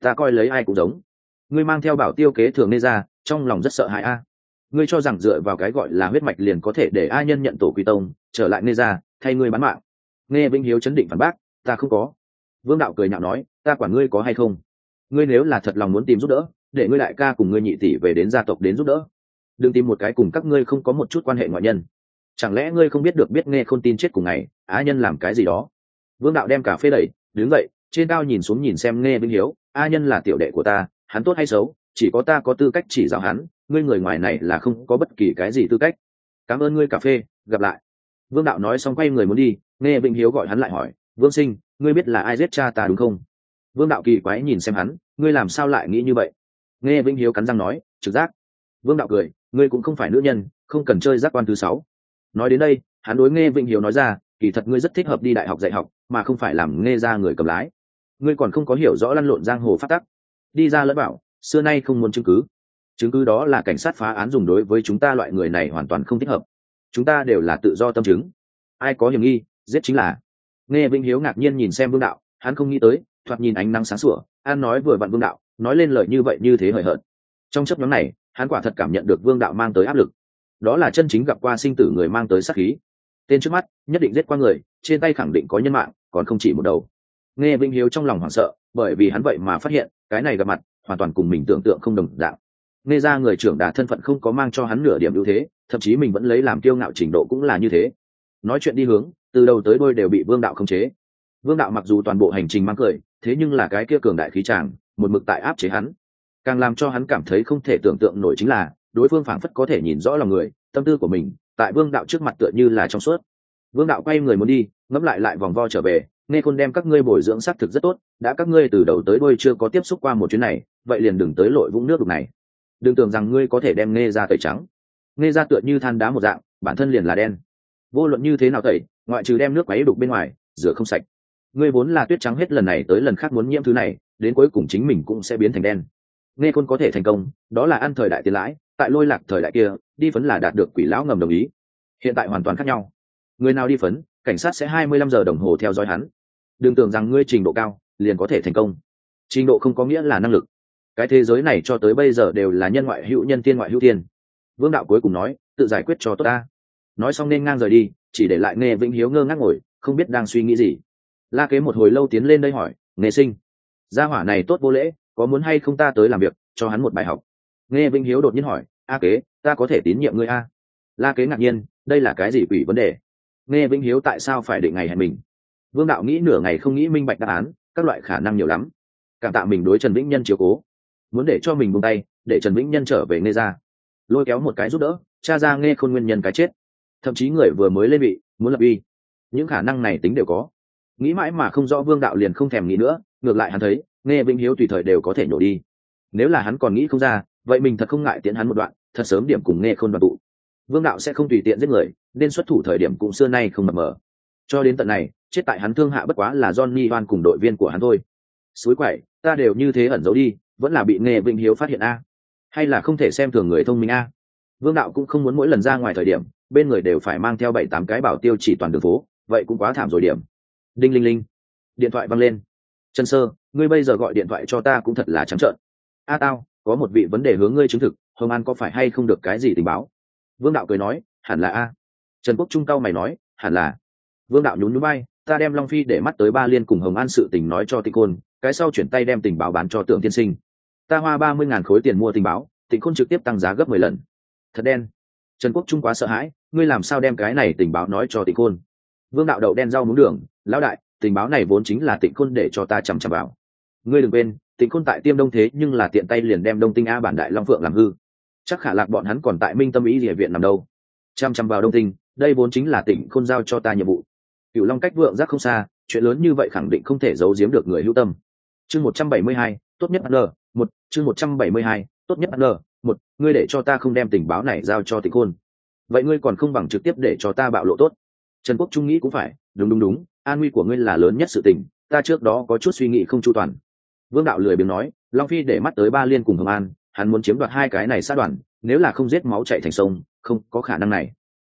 Ta coi lấy ai cũng giống. Ngươi mang theo bảo tiêu kế thường nê ra, trong lòng rất sợ hãi a. Ngươi cho rằng dựa vào cái gọi là huyết mạch liền có thể để ai nhân nhận tổ quy tông, trở lại nê ra, thay ngươi bán mạng. Nghe vinh hiếu chấn định phản bác, ta không có. Vương đạo cười nhạo nói, ta quản ngươi có hay không? Ngươi nếu là thật lòng muốn tìm giúp đỡ, để ngươi đại ca cùng ngươi nhị tỷ về đến gia tộc đến giúp đỡ đừng tìm một cái cùng các ngươi không có một chút quan hệ ngoại nhân. Chẳng lẽ ngươi không biết được biết nghe không tin chết cùng ngày, á nhân làm cái gì đó? Vương đạo đem cà phê đẩy, đứng dậy, trên cao nhìn xuống nhìn xem nghe vinh hiếu a nhân là tiểu đệ của ta, hắn tốt hay xấu, chỉ có ta có tư cách chỉ giáo hắn, ngươi người ngoài này là không có bất kỳ cái gì tư cách. Cảm ơn ngươi cà phê, gặp lại. Vương đạo nói xong quay người muốn đi, nghe vinh hiếu gọi hắn lại hỏi, vương sinh, ngươi biết là ai giết cha ta đúng không? Vương đạo kỳ quái nhìn xem hắn, ngươi làm sao lại nghĩ như vậy? Nghe vinh hiếu cắn răng nói, trực giác. Vương đạo cười ngươi cũng không phải nữ nhân, không cần chơi giác quan thứ sáu. Nói đến đây, hắn đối nghe vịnh hiếu nói ra, kỳ thật ngươi rất thích hợp đi đại học dạy học, mà không phải làm nghe ra người cầm lái. Ngươi còn không có hiểu rõ lăn lộn giang hồ phát tắc. Đi ra lẫn bảo, xưa nay không muốn chứng cứ. Chứng cứ đó là cảnh sát phá án dùng đối với chúng ta loại người này hoàn toàn không thích hợp. Chúng ta đều là tự do tâm chứng. Ai có hiểm nghi, giết chính là. Nghe vĩnh hiếu ngạc nhiên nhìn xem vương đạo, hắn không nghĩ tới, thoạt nhìn ánh nắng sáng sủa, an nói vừa vặn vương đạo, nói lên lời như vậy như thế hời hợt. Trong chấp nhóm này hắn quả thật cảm nhận được vương đạo mang tới áp lực. Đó là chân chính gặp qua sinh tử người mang tới sát khí. Tên trước mắt, nhất định giết qua người, trên tay khẳng định có nhân mạng, còn không chỉ một đầu. Nghe vĩnh hiếu trong lòng hoảng sợ, bởi vì hắn vậy mà phát hiện, cái này gặp mặt, hoàn toàn cùng mình tưởng tượng không đồng dạng. Nghe ra người trưởng đà thân phận không có mang cho hắn nửa điểm ưu thế, thậm chí mình vẫn lấy làm kiêu ngạo trình độ cũng là như thế. Nói chuyện đi hướng, từ đầu tới đôi đều bị vương đạo khống chế. Vương đạo mặc dù toàn bộ hành trình mang cười, thế nhưng là cái kia cường đại khí tràng một mực tại áp chế hắn càng làm cho hắn cảm thấy không thể tưởng tượng nổi chính là, đối phương phảng phất có thể nhìn rõ lòng người, tâm tư của mình, tại vương đạo trước mặt tựa như là trong suốt. Vương đạo quay người muốn đi, ngẫm lại lại vòng vo trở về, nghe khôn đem các ngươi bồi dưỡng xác thực rất tốt, đã các ngươi từ đầu tới đôi chưa có tiếp xúc qua một chuyến này, vậy liền đừng tới lội vũng nước đục này. Đừng tưởng rằng ngươi có thể đem nghe ra tẩy trắng. Nghe ra tựa như than đá một dạng, bản thân liền là đen. Vô luận như thế nào tẩy, ngoại trừ đem nước máy đục bên ngoài, rửa không sạch. Ngươi vốn là tuyết trắng hết lần này tới lần khác muốn nhiễm thứ này, đến cuối cùng chính mình cũng sẽ biến thành đen nghe khôn có thể thành công, đó là ăn thời đại tiền lãi, tại lôi lạc thời đại kia, đi phấn là đạt được quỷ lão ngầm đồng ý. Hiện tại hoàn toàn khác nhau. Người nào đi phấn, cảnh sát sẽ hai mươi lăm giờ đồng hồ theo dõi hắn. Đừng tưởng rằng ngươi trình độ cao, liền có thể thành công. Trình độ không có nghĩa là năng lực. Cái thế giới này cho tới bây giờ đều là nhân ngoại hữu nhân tiên ngoại hữu tiên. Vương đạo cuối cùng nói, tự giải quyết cho tốt ta. Nói xong nên ngang rời đi, chỉ để lại nghe vĩnh hiếu ngơ ngác ngồi, không biết đang suy nghĩ gì. La kế một hồi lâu tiến lên đây hỏi nghệ sinh, gia hỏa này tốt vô lễ có muốn hay không ta tới làm việc, cho hắn một bài học. Nghe vĩnh hiếu đột nhiên hỏi, a kế, ta có thể tín nhiệm ngươi a? La kế ngạc nhiên, đây là cái gì quỷ vấn đề? Nghe vĩnh hiếu tại sao phải định ngày hẹn mình? Vương đạo nghĩ nửa ngày không nghĩ minh bạch đáp án, các loại khả năng nhiều lắm. Cảm tạ mình đối trần vĩnh nhân chiếu cố. Muốn để cho mình buông tay, để trần vĩnh nhân trở về nghe ra lôi kéo một cái giúp đỡ cha ra nghe khôn nguyên nhân cái chết. Thậm chí người vừa mới lên vị, muốn lập uy. Những khả năng này tính đều có. Nghĩ mãi mà không rõ vương đạo liền không thèm nghĩ nữa, ngược lại hắn thấy nghe vĩnh hiếu tùy thời đều có thể nhổ đi. Nếu là hắn còn nghĩ không ra, vậy mình thật không ngại tiễn hắn một đoạn, thật sớm điểm cùng nghe khôn đoàn tụ. Vương đạo sẽ không tùy tiện giết người, nên xuất thủ thời điểm cũng xưa nay không mập mờ. Cho đến tận này, chết tại hắn thương hạ bất quá là johnny van cùng đội viên của hắn thôi. Suối quậy, ta đều như thế ẩn giấu đi, vẫn là bị nghe vĩnh hiếu phát hiện a. Hay là không thể xem thường người thông minh a? Vương đạo cũng không muốn mỗi lần ra ngoài thời điểm, bên người đều phải mang theo bảy tám cái bảo tiêu chỉ toàn đường phố, vậy cũng quá thảm rồi điểm. Đinh linh linh. Điện thoại văng lên trần sơ, ngươi bây giờ gọi điện thoại cho ta cũng thật là trắng trợn. A tao, có một vị vấn đề hướng ngươi chứng thực, hồng an có phải hay không được cái gì tình báo? Vương đạo cười nói, hẳn là a. Trần quốc trung cao mày nói, hẳn là. Vương đạo nhún nhún bay ta đem long phi để mắt tới ba liên cùng hồng an sự tình nói cho tịnh côn cái sau chuyển tay đem tình báo bán cho tượng tiên sinh. Ta hoa ba mươi ngàn khối tiền mua tình báo, tịnh côn trực tiếp tăng giá gấp mười lần. Thật đen. Trần quốc trung quá sợ hãi, ngươi làm sao đem cái này tình báo nói cho tịnh côn vương đạo đậu đen rau muống đường, lão đại tình báo này vốn chính là tịnh côn để cho ta chằm chằm vào. Ngươi đừng quên, tịnh khôn tại tiêm đông thế nhưng là tiện tay liền đem đông tinh a bản đại long phượng làm hư. Chắc khả lạc bọn hắn còn tại minh tâm ý địa viện nằm đâu. Chăm chăm vào đông tinh, đây vốn chính là tỉnh khôn giao cho ta nhiệm vụ. Cựu long cách vượng giác không xa, chuyện lớn như vậy khẳng định không thể giấu giếm được người hữu tâm. Chương một trăm bảy mươi hai, tốt nhất n, một, chương một trăm bảy mươi hai, tốt nhất n, một, ngươi để cho ta không đem tình báo này giao cho tịnh khôn. Vậy ngươi còn không bằng trực tiếp để cho ta bạo lộ tốt. Trần quốc trung nghĩ cũng phải, đúng đúng đúng an nguy của ngươi là lớn nhất sự tình, ta trước đó có chút suy nghĩ không chu toàn. Vương đạo lười biếng nói, long phi để mắt tới ba liên cùng hồng an, hắn muốn chiếm đoạt hai cái này sát đoàn, nếu là không giết máu chạy thành sông, không có khả năng này.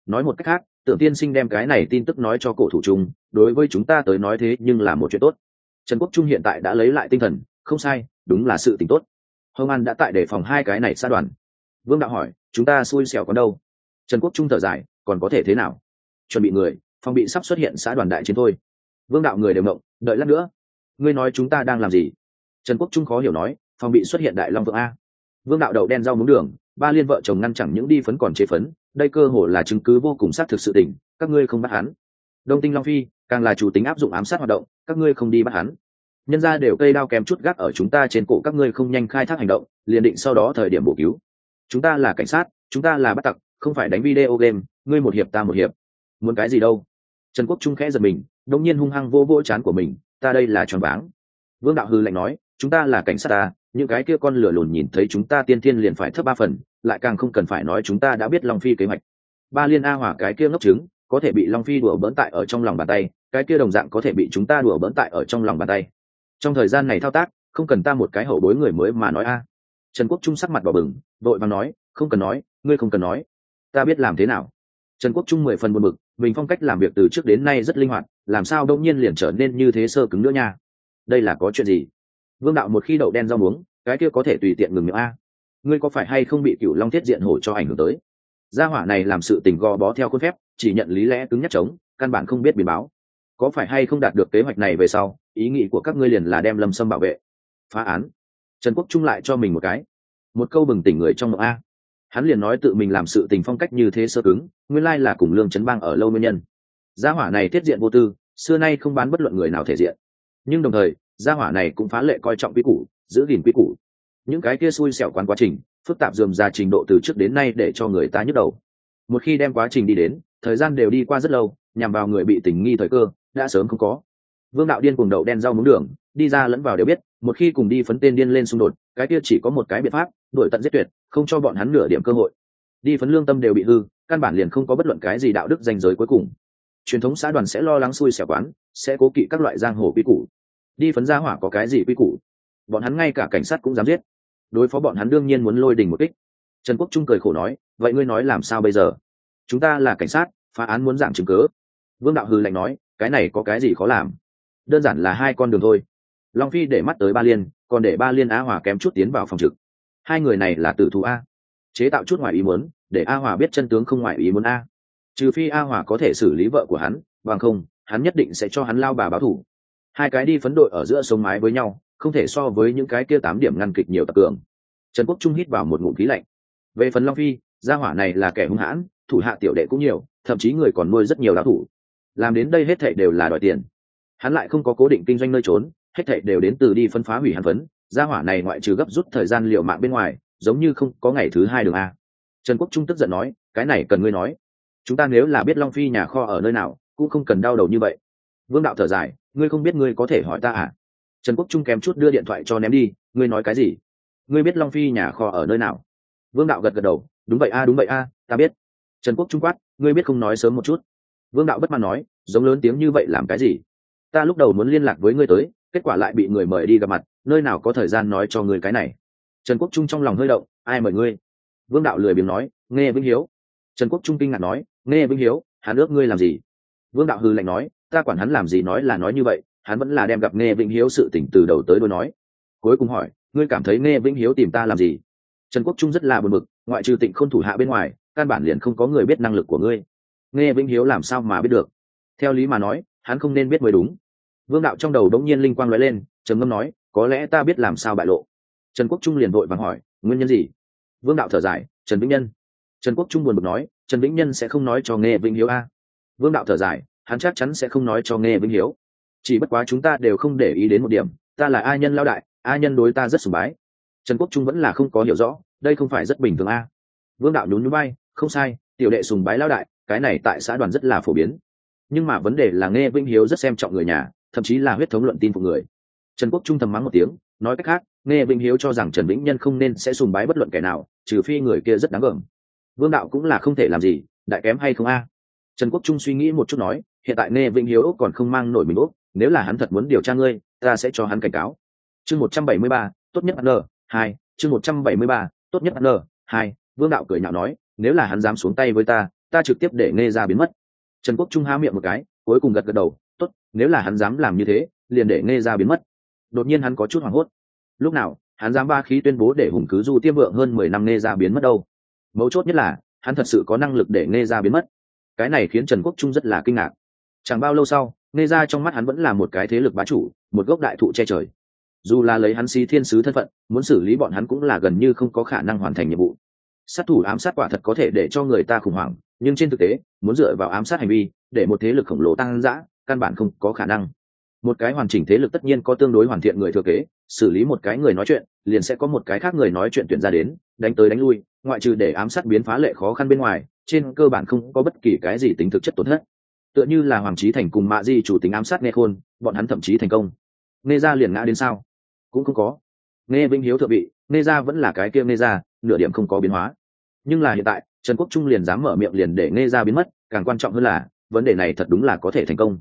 Nói một cách khác, tưởng tiên sinh đem cái này tin tức nói cho cổ thủ trung, đối với chúng ta tới nói thế nhưng là một chuyện tốt. Trần quốc trung hiện tại đã lấy lại tinh thần, không sai, đúng là sự t ì n h tốt. Hồng an đã tại đề phòng hai cái này sát đoàn. Vương đạo hỏi, chúng ta xui xẻo còn đâu? Trần quốc trung thở dài, còn có thể thế nào? Chuẩn bị người phòng bị sắp xuất hiện xã đoàn đại chiến thôi. Vương đạo người đều mộng đợi lát nữa. Ngươi nói chúng ta đang làm gì? Trần quốc trung khó hiểu nói phòng bị xuất hiện đại long vượng a. Vương đạo đậu đen rau muống đường, ba liên vợ chồng ngăn chẳng những đi phấn còn chế phấn, đây cơ hồ là chứng cứ vô cùng xác thực sự tình, các ngươi không bắt hắn. Đông tinh long phi, càng là chủ tính áp dụng ám sát hoạt động, các ngươi không đi bắt hắn. Nhân ra đều cây đao kém chút gác ở chúng ta trên cổ, các ngươi không nhanh khai thác hành động, liền định sau đó thời điểm bổ cứu. Chúng ta là cảnh sát, chúng ta là bắt tặc, không phải đánh video game, ngươi một hiệp ta một hiệp. Muốn cái gì đâu? Trần quốc trung khẽ giật mình, đống nhiên hung hăng vô vô chán của mình, ta đây là tròn váng. Vương đạo hư lạnh nói, chúng ta là cảnh sát ta, những cái kia con lửa lùn nhìn thấy chúng ta tiên thiên liền phải thấp ba phần, lại càng không cần phải nói chúng ta đã biết long phi kế hoạch. Ba liên a hỏa cái kia ngốc trứng, có thể bị long phi đùa bỡn tại ở trong lòng bàn tay, cái kia đồng dạng có thể bị chúng ta đùa bỡn tại ở trong lòng bàn tay. Trong thời gian này thao tác, không cần ta một cái hậu bối người mới mà nói a. Trần quốc trung sắc mặt bỏ bừng, vội vàng nói, không cần nói, ngươi không cần nói. Ta biết làm thế nào. Trần quốc trung mười phần buồn bực mình phong cách làm việc từ trước đến nay rất linh hoạt, làm sao đông nhiên liền trở nên như thế sơ cứng nữa nha? Đây là có chuyện gì? Vương đạo một khi đậu đen rau muống, cái kia có thể tùy tiện ngừng miệng a. Ngươi có phải hay không bị cựu long thiết diện hổ cho ảnh hưởng tới? Gia hỏa này làm sự tình gò bó theo khuôn phép, chỉ nhận lý lẽ cứng nhắc chống căn bản không biết biến báo. Có phải hay không đạt được kế hoạch này về sau, ý nghĩ của các ngươi liền là đem lâm sâm bảo vệ? Phá án. Trần quốc trung lại cho mình một cái. Một câu bừng tỉnh người trong mộng a hắn liền nói tự mình làm sự tình phong cách như thế sơ cứng, nguyên lai là cùng lương chấn bang ở lâu nguyên nhân. Gia hỏa này tiết diện vô tư, xưa nay không bán bất luận người nào thể diện. Nhưng đồng thời, gia hỏa này cũng phá lệ coi trọng quy củ, giữ gìn quy củ. Những cái kia xui xẻo quán quá trình, phức tạp dườm ra trình độ từ trước đến nay để cho người ta nhức đầu. Một khi đem quá trình đi đến, thời gian đều đi qua rất lâu, nhằm vào người bị tình nghi thời cơ, đã sớm không có vương đạo điên cùng đậu đen rau muống đường, đi ra lẫn vào đều biết, một khi cùng đi phấn tên điên lên xung đột, cái kia chỉ có một cái biện pháp đổi tận giết tuyệt, không cho bọn hắn nửa điểm cơ hội. Đi phấn lương tâm đều bị hư, căn bản liền không có bất luận cái gì đạo đức danh giới cuối cùng. Truyền thống xã đoàn sẽ lo lắng xui xẻo quán, sẽ cố kỵ các loại giang hồ quy củ. Đi phấn gia hỏa có cái gì quy củ? Bọn hắn ngay cả cảnh sát cũng dám giết. Đối phó bọn hắn đương nhiên muốn lôi đình một kích. Trần quốc trung cười khổ nói, vậy ngươi nói làm sao bây giờ? Chúng ta là cảnh sát, phá án muốn giảm chứng cớ vương đạo hư lạnh nói, cái này có cái gì khó làm? Đơn giản là hai con đường thôi. Long phi để mắt tới ba liên, còn để ba liên a hòa kém chút tiến vào phòng trực. Hai người này là tử thù a. Chế tạo chút ngoài ý muốn, để a hòa biết chân tướng không ngoài ý muốn a. Trừ phi a hòa có thể xử lý vợ của hắn, bằng không, hắn nhất định sẽ cho hắn lao bà báo thủ. Hai cái đi phấn đội ở giữa sống mái với nhau, không thể so với những cái kia tám điểm ngăn kịch nhiều tập cường. Trần quốc trung hít vào một ngụm khí lạnh. Về phần long phi, gia hỏa này là kẻ hung hãn, thủ hạ tiểu đệ cũng nhiều, thậm chí người còn nuôi rất nhiều đạo thủ. Làm đến đây hết thệ đều là đòi tiền hắn lại không có cố định kinh doanh nơi trốn, hết thệ đều đến từ đi phân phá hủy hàn phấn, gia hỏa này ngoại trừ gấp rút thời gian liệu mạng bên ngoài, giống như không có ngày thứ hai đường a. Trần quốc trung tức giận nói, cái này cần ngươi nói. Chúng ta nếu là biết long phi nhà kho ở nơi nào, cũng không cần đau đầu như vậy. Vương đạo thở dài, ngươi không biết ngươi có thể hỏi ta à? Trần quốc trung kém chút đưa điện thoại cho ném đi, ngươi nói cái gì? Ngươi biết long phi nhà kho ở nơi nào? Vương đạo gật gật đầu, đúng vậy a, đúng vậy a, ta biết. Trần quốc trung quát, ngươi biết không nói sớm một chút? Vương đạo bất mãn nói, giống lớn tiếng như vậy làm cái gì? Ta lúc đầu muốn liên lạc với ngươi tới, kết quả lại bị người mời đi gặp mặt, nơi nào có thời gian nói cho ngươi cái này. Trần quốc trung trong lòng hơi động, ai mời ngươi? Vương đạo lười biếng nói, nghe vĩnh hiếu. Trần quốc trung kinh ngạc nói, nghe vĩnh hiếu, hắn ước ngươi làm gì? Vương đạo hư lạnh nói, ta quản hắn làm gì nói là nói như vậy, hắn vẫn là đem gặp nghe vĩnh hiếu sự tỉnh từ đầu tới đôi nói. Cuối cùng hỏi, ngươi cảm thấy nghe vĩnh hiếu tìm ta làm gì? Trần quốc trung rất là buồn bực, ngoại trừ tịnh khôn thủ hạ bên ngoài, căn bản liền không có người biết năng lực của ngươi. Nghe vĩnh hiếu làm sao mà biết được? Theo lý mà nói hắn không nên biết mới đúng. Vương đạo trong đầu đống nhiên linh quang nói lên, trầm ngâm nói, có lẽ ta biết làm sao bại lộ. Trần quốc trung liền vội vàng hỏi, nguyên nhân gì? Vương đạo thở dài, trần vĩnh nhân. Trần quốc trung buồn bực nói, trần vĩnh nhân sẽ không nói cho nghe vĩnh hiếu a? Vương đạo thở dài, hắn chắc chắn sẽ không nói cho nghe vĩnh hiếu. Chỉ bất quá chúng ta đều không để ý đến một điểm, ta là ai nhân lao đại, a nhân đối ta rất sùng bái. Trần quốc trung vẫn là không có hiểu rõ, đây không phải rất bình thường a? Vương đạo nhún nhún bay không sai, tiểu đệ sùng bái lao đại, cái này tại xã đoàn rất là phổ biến nhưng mà vấn đề là nghe vinh hiếu rất xem trọng người nhà, thậm chí là huyết thống luận tin phục người. Trần quốc trung thầm mắng một tiếng, nói cách khác, nghe vinh hiếu cho rằng trần vĩnh nhân không nên sẽ sùng bái bất luận kẻ nào, trừ phi người kia rất đáng gờm. Vương đạo cũng là không thể làm gì, đại kém hay không a? Trần quốc trung suy nghĩ một chút nói, hiện tại nghe vĩnh hiếu còn không mang nổi mình úc, nếu là hắn thật muốn điều tra ngươi, ta sẽ cho hắn cảnh cáo. Chương một trăm bảy mươi ba, tốt nhất n, hai, chương một trăm bảy mươi ba, tốt nhất n, hai, vương đạo cười nhạo nói, nếu là hắn dám xuống tay với ta ta trực tiếp để nghe ra biến mất trần quốc trung há miệng một cái, cuối cùng gật gật đầu, tốt, nếu là hắn dám làm như thế, liền để nghe ra biến mất. Đột nhiên hắn có chút hoảng hốt. Lúc nào, hắn dám ba khí tuyên bố để hùng cứ du tiêm vượng hơn mười năm nghe ra biến mất đâu? Mấu chốt nhất là, hắn thật sự có năng lực để nghe ra biến mất. Cái này khiến trần quốc trung rất là kinh ngạc. Chẳng bao lâu sau nghe ra trong mắt hắn vẫn là một cái thế lực bá chủ, một gốc đại thụ che trời. Dù là lấy hắn si thiên sứ thân phận, muốn xử lý bọn hắn cũng là gần như không có khả năng hoàn thành nhiệm vụ. Sát thủ ám sát quả thật có thể để cho người ta khủng hoảng nhưng trên thực tế, muốn dựa vào ám sát hành vi, để một thế lực khổng lồ tăng giã căn bản không có khả năng. Một cái hoàn chỉnh thế lực tất nhiên có tương đối hoàn thiện người thừa kế, xử lý một cái người nói chuyện, liền sẽ có một cái khác người nói chuyện tuyển ra đến, đánh tới đánh lui, ngoại trừ để ám sát biến phá lệ khó khăn bên ngoài, trên cơ bản không có bất kỳ cái gì tính thực chất tổn thất. Tựa như là hoàng trí thành cùng mạ di chủ tính ám sát nghe khôn, bọn hắn thậm chí thành công. Nghe ra liền ngã đến sao? Cũng không có. Nghe vinh hiếu thượng vị, nghe ra vẫn là cái kia nghe ra nửa điểm không có biến hóa nhưng là hiện tại, trần quốc trung liền dám mở miệng liền để nghe ra biến mất, càng quan trọng hơn là, vấn đề này thật đúng là có thể thành công.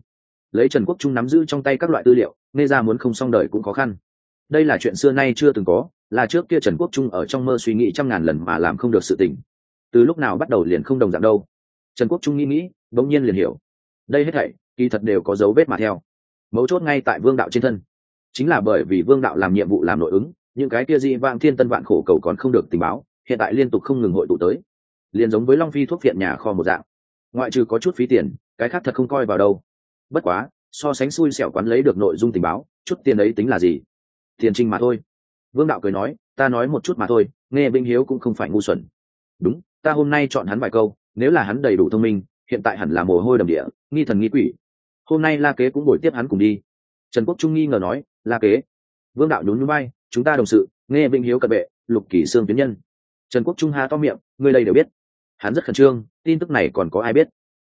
Lấy trần quốc trung nắm giữ trong tay các loại tư liệu nghe ra muốn không xong đời cũng khó khăn. Đây là chuyện xưa nay chưa từng có, là trước kia trần quốc trung ở trong mơ suy nghĩ trăm ngàn lần mà làm không được sự tình. Từ lúc nào bắt đầu liền không đồng dạng đâu. Trần quốc trung nghĩ nghĩ, bỗng nhiên liền hiểu. Đây hết thảy, kỳ thật đều có dấu vết mà theo. Mấu chốt ngay tại vương đạo trên thân. Chính là bởi vì vương đạo làm nhiệm vụ làm nội ứng, những cái kia di vang thiên tân vạn khổ cầu còn không được tình báo hiện tại liên tục không ngừng hội tụ tới, liền giống với long phi thuốc phiện nhà kho một dạng. Ngoại trừ có chút phí tiền, cái khác thật không coi vào đâu. Bất quá, so sánh xui xẻo quán lấy được nội dung tình báo, chút tiền ấy tính là gì? Tiền trinh mà thôi. Vương đạo cười nói, ta nói một chút mà thôi, nghe vinh hiếu cũng không phải ngu xuẩn. Đúng, ta hôm nay chọn hắn vài câu, nếu là hắn đầy đủ thông minh, hiện tại hẳn là mồ hôi đầm địa, nghi thần nghi quỷ. Hôm nay la kế cũng buổi tiếp hắn cùng đi. Trần quốc trung nghi ngờ nói, la kế. Vương đạo nhún núi bay chúng ta đồng sự, nghe vinh hiếu cận vệ, lục kỷ sương tiến nhân trần quốc trung ha to miệng người đây đều biết. Hắn rất khẩn trương, tin tức này còn có ai biết?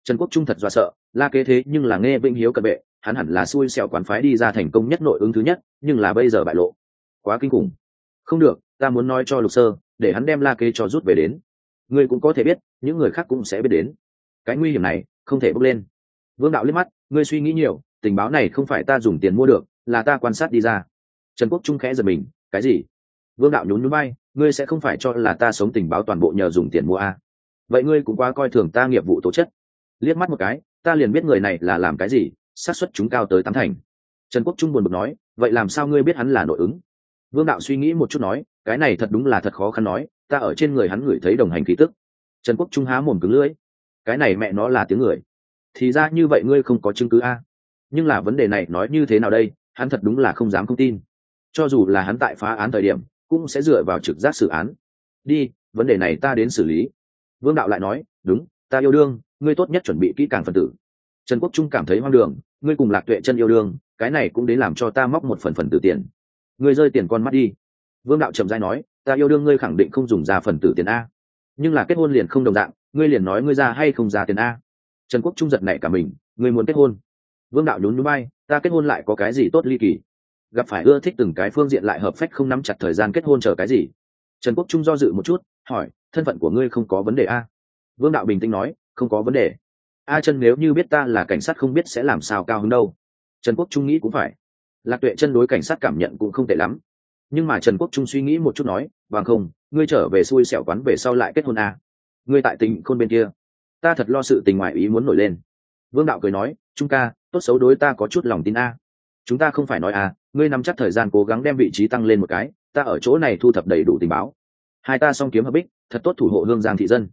Trần quốc trung thật dọa sợ, la kế thế nhưng là nghe vĩnh hiếu cận vệ, hắn hẳn là xui xẻo quán phái đi ra thành công nhất nội ứng thứ nhất, nhưng là bây giờ bại lộ. Quá kinh khủng. Không được, ta muốn nói cho lục sơ, để hắn đem la kế cho rút về đến. Ngươi cũng có thể biết, những người khác cũng sẽ biết đến. Cái nguy hiểm này, không thể bốc lên. Vương đạo liếc mắt, ngươi suy nghĩ nhiều, tình báo này không phải ta dùng tiền mua được, là ta quan sát đi ra. Trần quốc trung khẽ giật mình, cái gì? Vương đạo nhún nhún bay ngươi sẽ không phải cho là ta sống tình báo toàn bộ nhờ dùng tiền mua à? vậy ngươi cũng quá coi thường ta nghiệp vụ tố chất. Liếc mắt một cái, ta liền biết người này là làm cái gì, xác suất chúng cao tới tám thành. Trần quốc trung buồn bực nói, vậy làm sao ngươi biết hắn là nội ứng? Vương đạo suy nghĩ một chút nói, cái này thật đúng là thật khó khăn nói, ta ở trên người hắn ngửi thấy đồng hành khí tức. Trần quốc trung há mồm cứng lưỡi. Cái này mẹ nó là tiếng người. Thì ra như vậy ngươi không có chứng cứ a. Nhưng là vấn đề này nói như thế nào đây, hắn thật đúng là không dám không tin. Cho dù là hắn tại phá án thời điểm cũng sẽ dựa vào trực giác xử án. Đi, vấn đề này ta đến xử lý. Vương đạo lại nói, đúng, ta yêu đương, ngươi tốt nhất chuẩn bị kỹ càng phần tử. Trần quốc trung cảm thấy hoang đường, ngươi cùng lạc tuệ chân yêu đương, cái này cũng đến làm cho ta móc một phần phần tử tiền. Ngươi rơi tiền con mắt đi. Vương đạo trầm dai nói, ta yêu đương ngươi khẳng định không dùng ra phần tử tiền a. Nhưng là kết hôn liền không đồng dạng, ngươi liền nói ngươi ra hay không ra tiền a. Trần quốc trung giật này cả mình, ngươi muốn kết hôn? Vương đạo nhún núi bay ta kết hôn lại có cái gì tốt ly kỳ? Gặp phải ưa thích từng cái phương diện lại hợp phách không nắm chặt thời gian kết hôn chờ cái gì? Trần quốc trung do dự một chút, hỏi, thân phận của ngươi không có vấn đề a? Vương đạo bình tĩnh nói, không có vấn đề. A chân nếu như biết ta là cảnh sát không biết sẽ làm sao cao hứng đâu. Trần quốc trung nghĩ cũng phải. Lạc tuệ chân đối cảnh sát cảm nhận cũng không tệ lắm. Nhưng mà trần quốc trung suy nghĩ một chút nói bằng không, ngươi trở về xui xẻo quán về sau lại kết hôn a. Ngươi tại tình khôn bên kia. Ta thật lo sự tình ngoại ý muốn nổi lên. Vương đạo cười nói, trung ca, tốt xấu đối ta có chút lòng tin a chúng ta không phải nói à, ngươi nắm chắc thời gian cố gắng đem vị trí tăng lên một cái ta ở chỗ này thu thập đầy đủ tình báo. Hai ta song kiếm hợp bích thật tốt thủ hộ hương giang thị dân.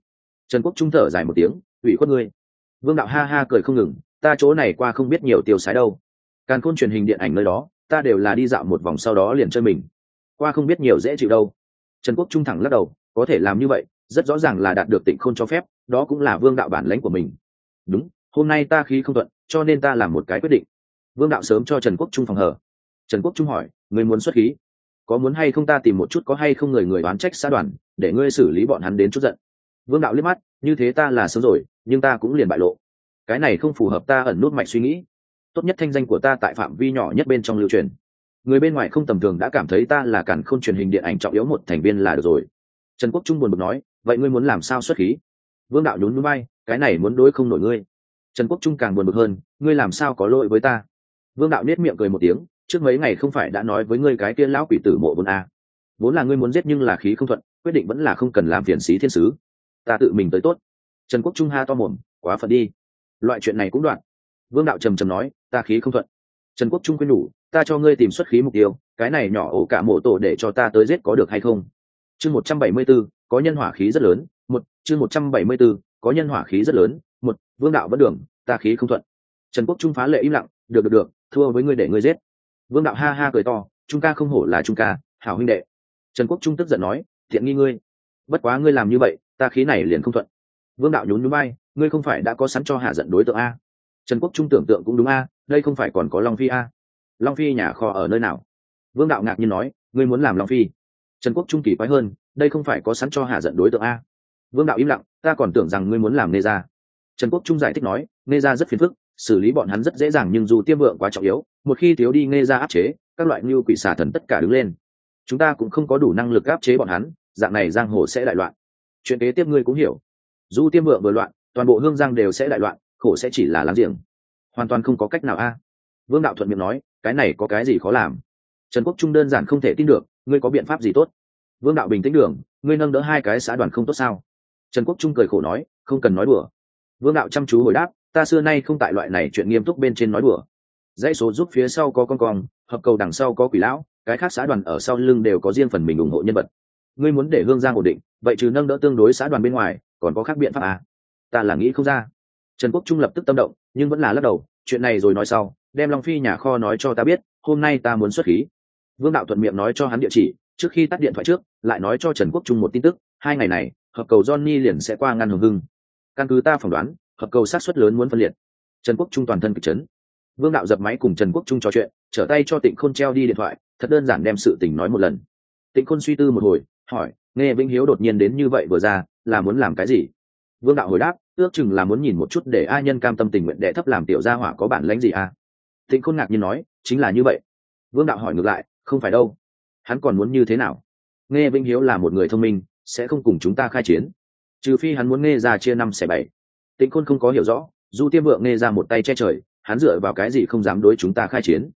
Trần quốc trung thở dài một tiếng ủy khuất ngươi. Vương đạo ha ha cười không ngừng ta chỗ này qua không biết nhiều tiêu sái đâu. Càn khôn truyền hình điện ảnh nơi đó ta đều là đi dạo một vòng sau đó liền chơi mình. Qua không biết nhiều dễ chịu đâu. Trần quốc trung thẳng lắc đầu có thể làm như vậy rất rõ ràng là đạt được tịnh khôn cho phép đó cũng là vương đạo bản lãnh của mình. Đúng hôm nay ta khí không thuận cho nên ta làm một cái quyết định vương đạo sớm cho trần quốc trung phòng hở trần quốc trung hỏi người muốn xuất khí, có muốn hay không ta tìm một chút có hay không người người đoán trách xã đoàn, để ngươi xử lý bọn hắn đến chút giận? Vương đạo liếc mắt, như thế ta là sớm rồi, nhưng ta cũng liền bại lộ. Cái này không phù hợp ta ẩn nút mạch suy nghĩ. Tốt nhất thanh danh của ta tại phạm vi nhỏ nhất bên trong lưu truyền. Người bên ngoài không tầm thường đã cảm thấy ta là cản không truyền hình điện ảnh trọng yếu một thành viên là được rồi. Trần quốc trung buồn bực nói, vậy ngươi muốn làm sao xuất khí? Vương đạo nhún núi bay cái này muốn đối không nổi ngươi. Trần quốc trung càng buồn bực hơn, ngươi làm sao có lỗi với ta? Vương đạo nết miệng cười một tiếng, trước mấy ngày không phải đã nói với ngươi cái kia lão quỷ tử mộ vốn a vốn là ngươi muốn giết nhưng là khí không thuận, quyết định vẫn là không cần làm phiền sĩ thiên sứ. Ta tự mình tới tốt. Trần quốc trung ha to mồm, quá phận đi. Loại chuyện này cũng đoạn. Vương đạo trầm trầm nói, ta khí không thuận. Trần quốc trung quyên nhủ, ta cho ngươi tìm xuất khí mục tiêu, cái này nhỏ ổ cả mộ tổ để cho ta tới giết có được hay không? Chương một trăm bảy mươi b ố có nhân hỏa khí rất lớn, một, chương một trăm bảy mươi b ố có nhân hỏa khí rất lớn, một, vương đạo vẫn đường, ta khí không thuận. Trần quốc trung phá lệ im lặng, được được được thua với ngươi để ngươi giết. Vương đạo ha ha cười to trung ca không hổ là trung ca hảo huynh đệ. Trần quốc trung tức giận nói thiện nghi ngươi. Bất quá ngươi làm như vậy, ta khí này liền không thuận. Vương đạo nhún núi bay ngươi không phải đã có sẵn cho hạ giận đối tượng a? Trần quốc trung tưởng tượng cũng đúng a, đây không phải còn có long phi a? Long phi nhà kho ở nơi nào? Vương đạo ngạc nhiên nói, ngươi muốn làm long phi? Trần quốc trung kỳ quái hơn, đây không phải có sẵn cho hạ giận đối tượng a? Vương đạo im lặng, ta còn tưởng rằng ngươi muốn làm nê gia. Trần quốc trung giải thích nói, nê gia rất phiền phức xử lý bọn hắn rất dễ dàng nhưng dù tiêm vượng quá trọng yếu, một khi thiếu đi nghe ra áp chế, các loại như quỷ xà thần tất cả đứng lên. Chúng ta cũng không có đủ năng lực áp chế bọn hắn, dạng này giang hồ sẽ đại loạn. Chuyện kế tiếp ngươi cũng hiểu. Dù tiêm vượng vừa loạn, toàn bộ hương giang đều sẽ đại loạn, khổ sẽ chỉ là láng giềng. Hoàn toàn không có cách nào a. Vương đạo thuận miệng nói, cái này có cái gì khó làm? Trần quốc trung đơn giản không thể tin được, ngươi có biện pháp gì tốt? Vương đạo bình tĩnh đường, ngươi nâng đỡ hai cái xã đoàn không tốt sao? Trần quốc trung cười khổ nói, không cần nói đùa. Vương đạo chăm chú hồi đáp ta xưa nay không tại loại này chuyện nghiêm túc bên trên nói đùa. Dãy số giúp phía sau có con cong, hợp cầu đằng sau có quỷ lão, cái khác xã đoàn ở sau lưng đều có riêng phần mình ủng hộ nhân vật. Ngươi muốn để hương giang ổn định, vậy trừ nâng đỡ tương đối xã đoàn bên ngoài, còn có khác biện pháp à? ta là nghĩ không ra. Trần quốc trung lập tức tâm động, nhưng vẫn là lắc đầu, chuyện này rồi nói sau, đem long phi nhà kho nói cho ta biết, hôm nay ta muốn xuất khí. Vương đạo thuận miệng nói cho hắn địa chỉ, trước khi tắt điện thoại trước, lại nói cho trần quốc trung một tin tức, hai ngày này, hợp cầu johnny liền sẽ qua ngăn hồng hưng. Căn cứ ta phỏng đoán hợp cầu sát xuất lớn muốn phân liệt. Trần quốc trung toàn thân kịch chấn. Vương đạo dập máy cùng trần quốc trung trò chuyện, trở tay cho tịnh khôn treo đi điện thoại, thật đơn giản đem sự tình nói một lần. Tịnh khôn suy tư một hồi, hỏi, nghe vĩnh hiếu đột nhiên đến như vậy vừa ra, là muốn làm cái gì? Vương đạo hồi đáp, ước chừng là muốn nhìn một chút để a nhân cam tâm tình nguyện đệ thấp làm tiểu gia hỏa có bản lãnh gì à? Tịnh khôn ngạc nhiên nói, chính là như vậy. Vương đạo hỏi ngược lại, không phải đâu. Hắn còn muốn như thế nào? Nghe vĩnh hiếu là một người thông minh, sẽ không cùng chúng ta khai chiến. Trừ phi hắn muốn nghe ra chia năm xẻ bảy tịnh khôn không có hiểu rõ dù tiêm vượng nghe ra một tay che trời, hắn dựa vào cái gì không dám đối chúng ta khai chiến?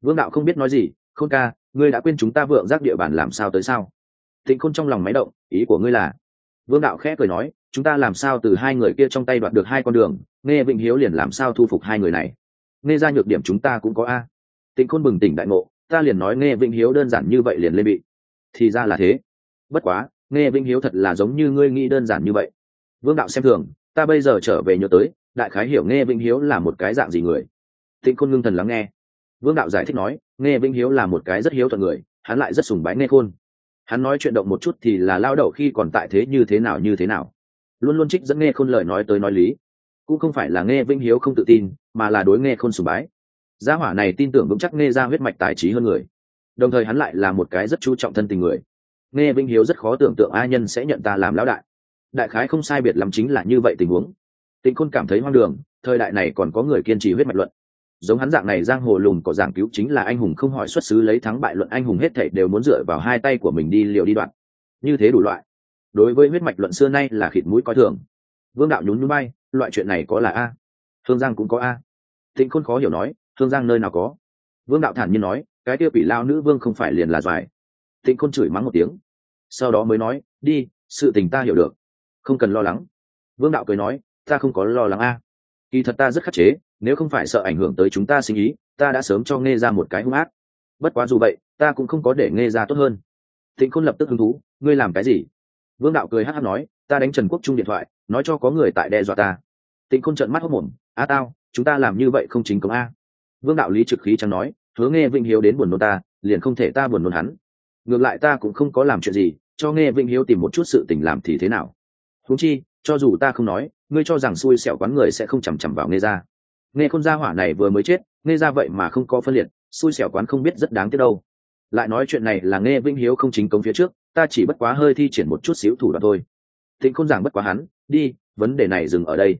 Vương đạo không biết nói gì, khôn ca, ngươi đã quên chúng ta vượng giác địa bàn làm sao tới sao? Tịnh khôn trong lòng máy động, ý của ngươi là? Vương đạo khẽ cười nói, chúng ta làm sao từ hai người kia trong tay đoạt được hai con đường, nghe vịnh hiếu liền làm sao thu phục hai người này? Nghe ra nhược điểm chúng ta cũng có a. Tịnh khôn bừng tỉnh đại ngộ, ta liền nói nghe vĩnh hiếu đơn giản như vậy liền lên bị. Thì ra là thế. Bất quá, nghe vĩnh hiếu thật là giống như ngươi nghĩ đơn giản như vậy. Vương đạo xem thường ta bây giờ trở về nhớ tới, đại khái hiểu nghe vĩnh hiếu là một cái dạng gì người. Tịnh khôn ngưng thần lắng nghe. Vương đạo giải thích nói, nghe vĩnh hiếu là một cái rất hiếu thuận người, hắn lại rất sùng bái nghe khôn. Hắn nói chuyện động một chút thì là lao đậu khi còn tại thế như thế nào như thế nào. Luôn luôn trích dẫn nghe khôn lời nói tới nói lý. Cũng không phải là nghe vĩnh hiếu không tự tin, mà là đối nghe khôn sùng bái. Gia hỏa này tin tưởng vững chắc nghe ra huyết mạch tài trí hơn người. Đồng thời hắn lại là một cái rất chú trọng thân tình người. Nghe vĩnh hiếu rất khó tưởng tượng a nhân sẽ nhận ta làm lão đại đại khái không sai biệt lắm chính là như vậy tình huống. Tịnh khôn cảm thấy hoang đường, thời đại này còn có người kiên trì huyết mạch luận. Giống hắn dạng này giang hồ lùng có giảng cứu chính là anh hùng không hỏi xuất xứ lấy thắng bại luận anh hùng hết thảy đều muốn dựa vào hai tay của mình đi liệu đi đoạn. Như thế đủ loại. Đối với huyết mạch luận xưa nay là khịt mũi coi thường. Vương đạo nhún núi bay, loại chuyện này có là a? Thương giang cũng có a. Tịnh khôn khó hiểu nói, thương giang nơi nào có? Vương đạo thản nhiên nói, cái tiêu bị lao nữ vương không phải liền là doài. Tịnh khôn chửi mắng một tiếng. Sau đó mới nói, đi, sự tình ta hiểu được không cần lo lắng. Vương đạo cười nói, ta không có lo lắng a. Kỳ thật ta rất khắc chế, nếu không phải sợ ảnh hưởng tới chúng ta sinh ý, ta đã sớm cho nghe ra một cái hung ác. Bất quá dù vậy, ta cũng không có để nghe ra tốt hơn. Thịnh khôn lập tức hứng thú, ngươi làm cái gì? Vương đạo cười hát hát nói, ta đánh trần quốc trung điện thoại, nói cho có người tại đe dọa ta. Tịnh khôn trợn mắt hốc mồm, a tao, chúng ta làm như vậy không chính công a. Vương đạo lý trực khí chẳng nói, hứa nghe vĩnh hiếu đến buồn nôn ta, liền không thể ta buồn nôn hắn. Ngược lại ta cũng không có làm chuyện gì, cho nghe vĩnh hiếu tìm một chút sự tình làm thì thế nào? Huống chi, cho dù ta không nói, ngươi cho rằng xui xẻo quán người sẽ không chằm chằm vào nghe ra nghe khôn gia hỏa này vừa mới chết nghe ra vậy mà không có phân liệt, xui xẻo quán không biết rất đáng tiếc đâu. Lại nói chuyện này là nghe vĩnh hiếu không chính công phía trước, ta chỉ bất quá hơi thi triển một chút xíu thủ đoạn thôi. Thịnh khôn giảng bất quá hắn, đi, vấn đề này dừng ở đây.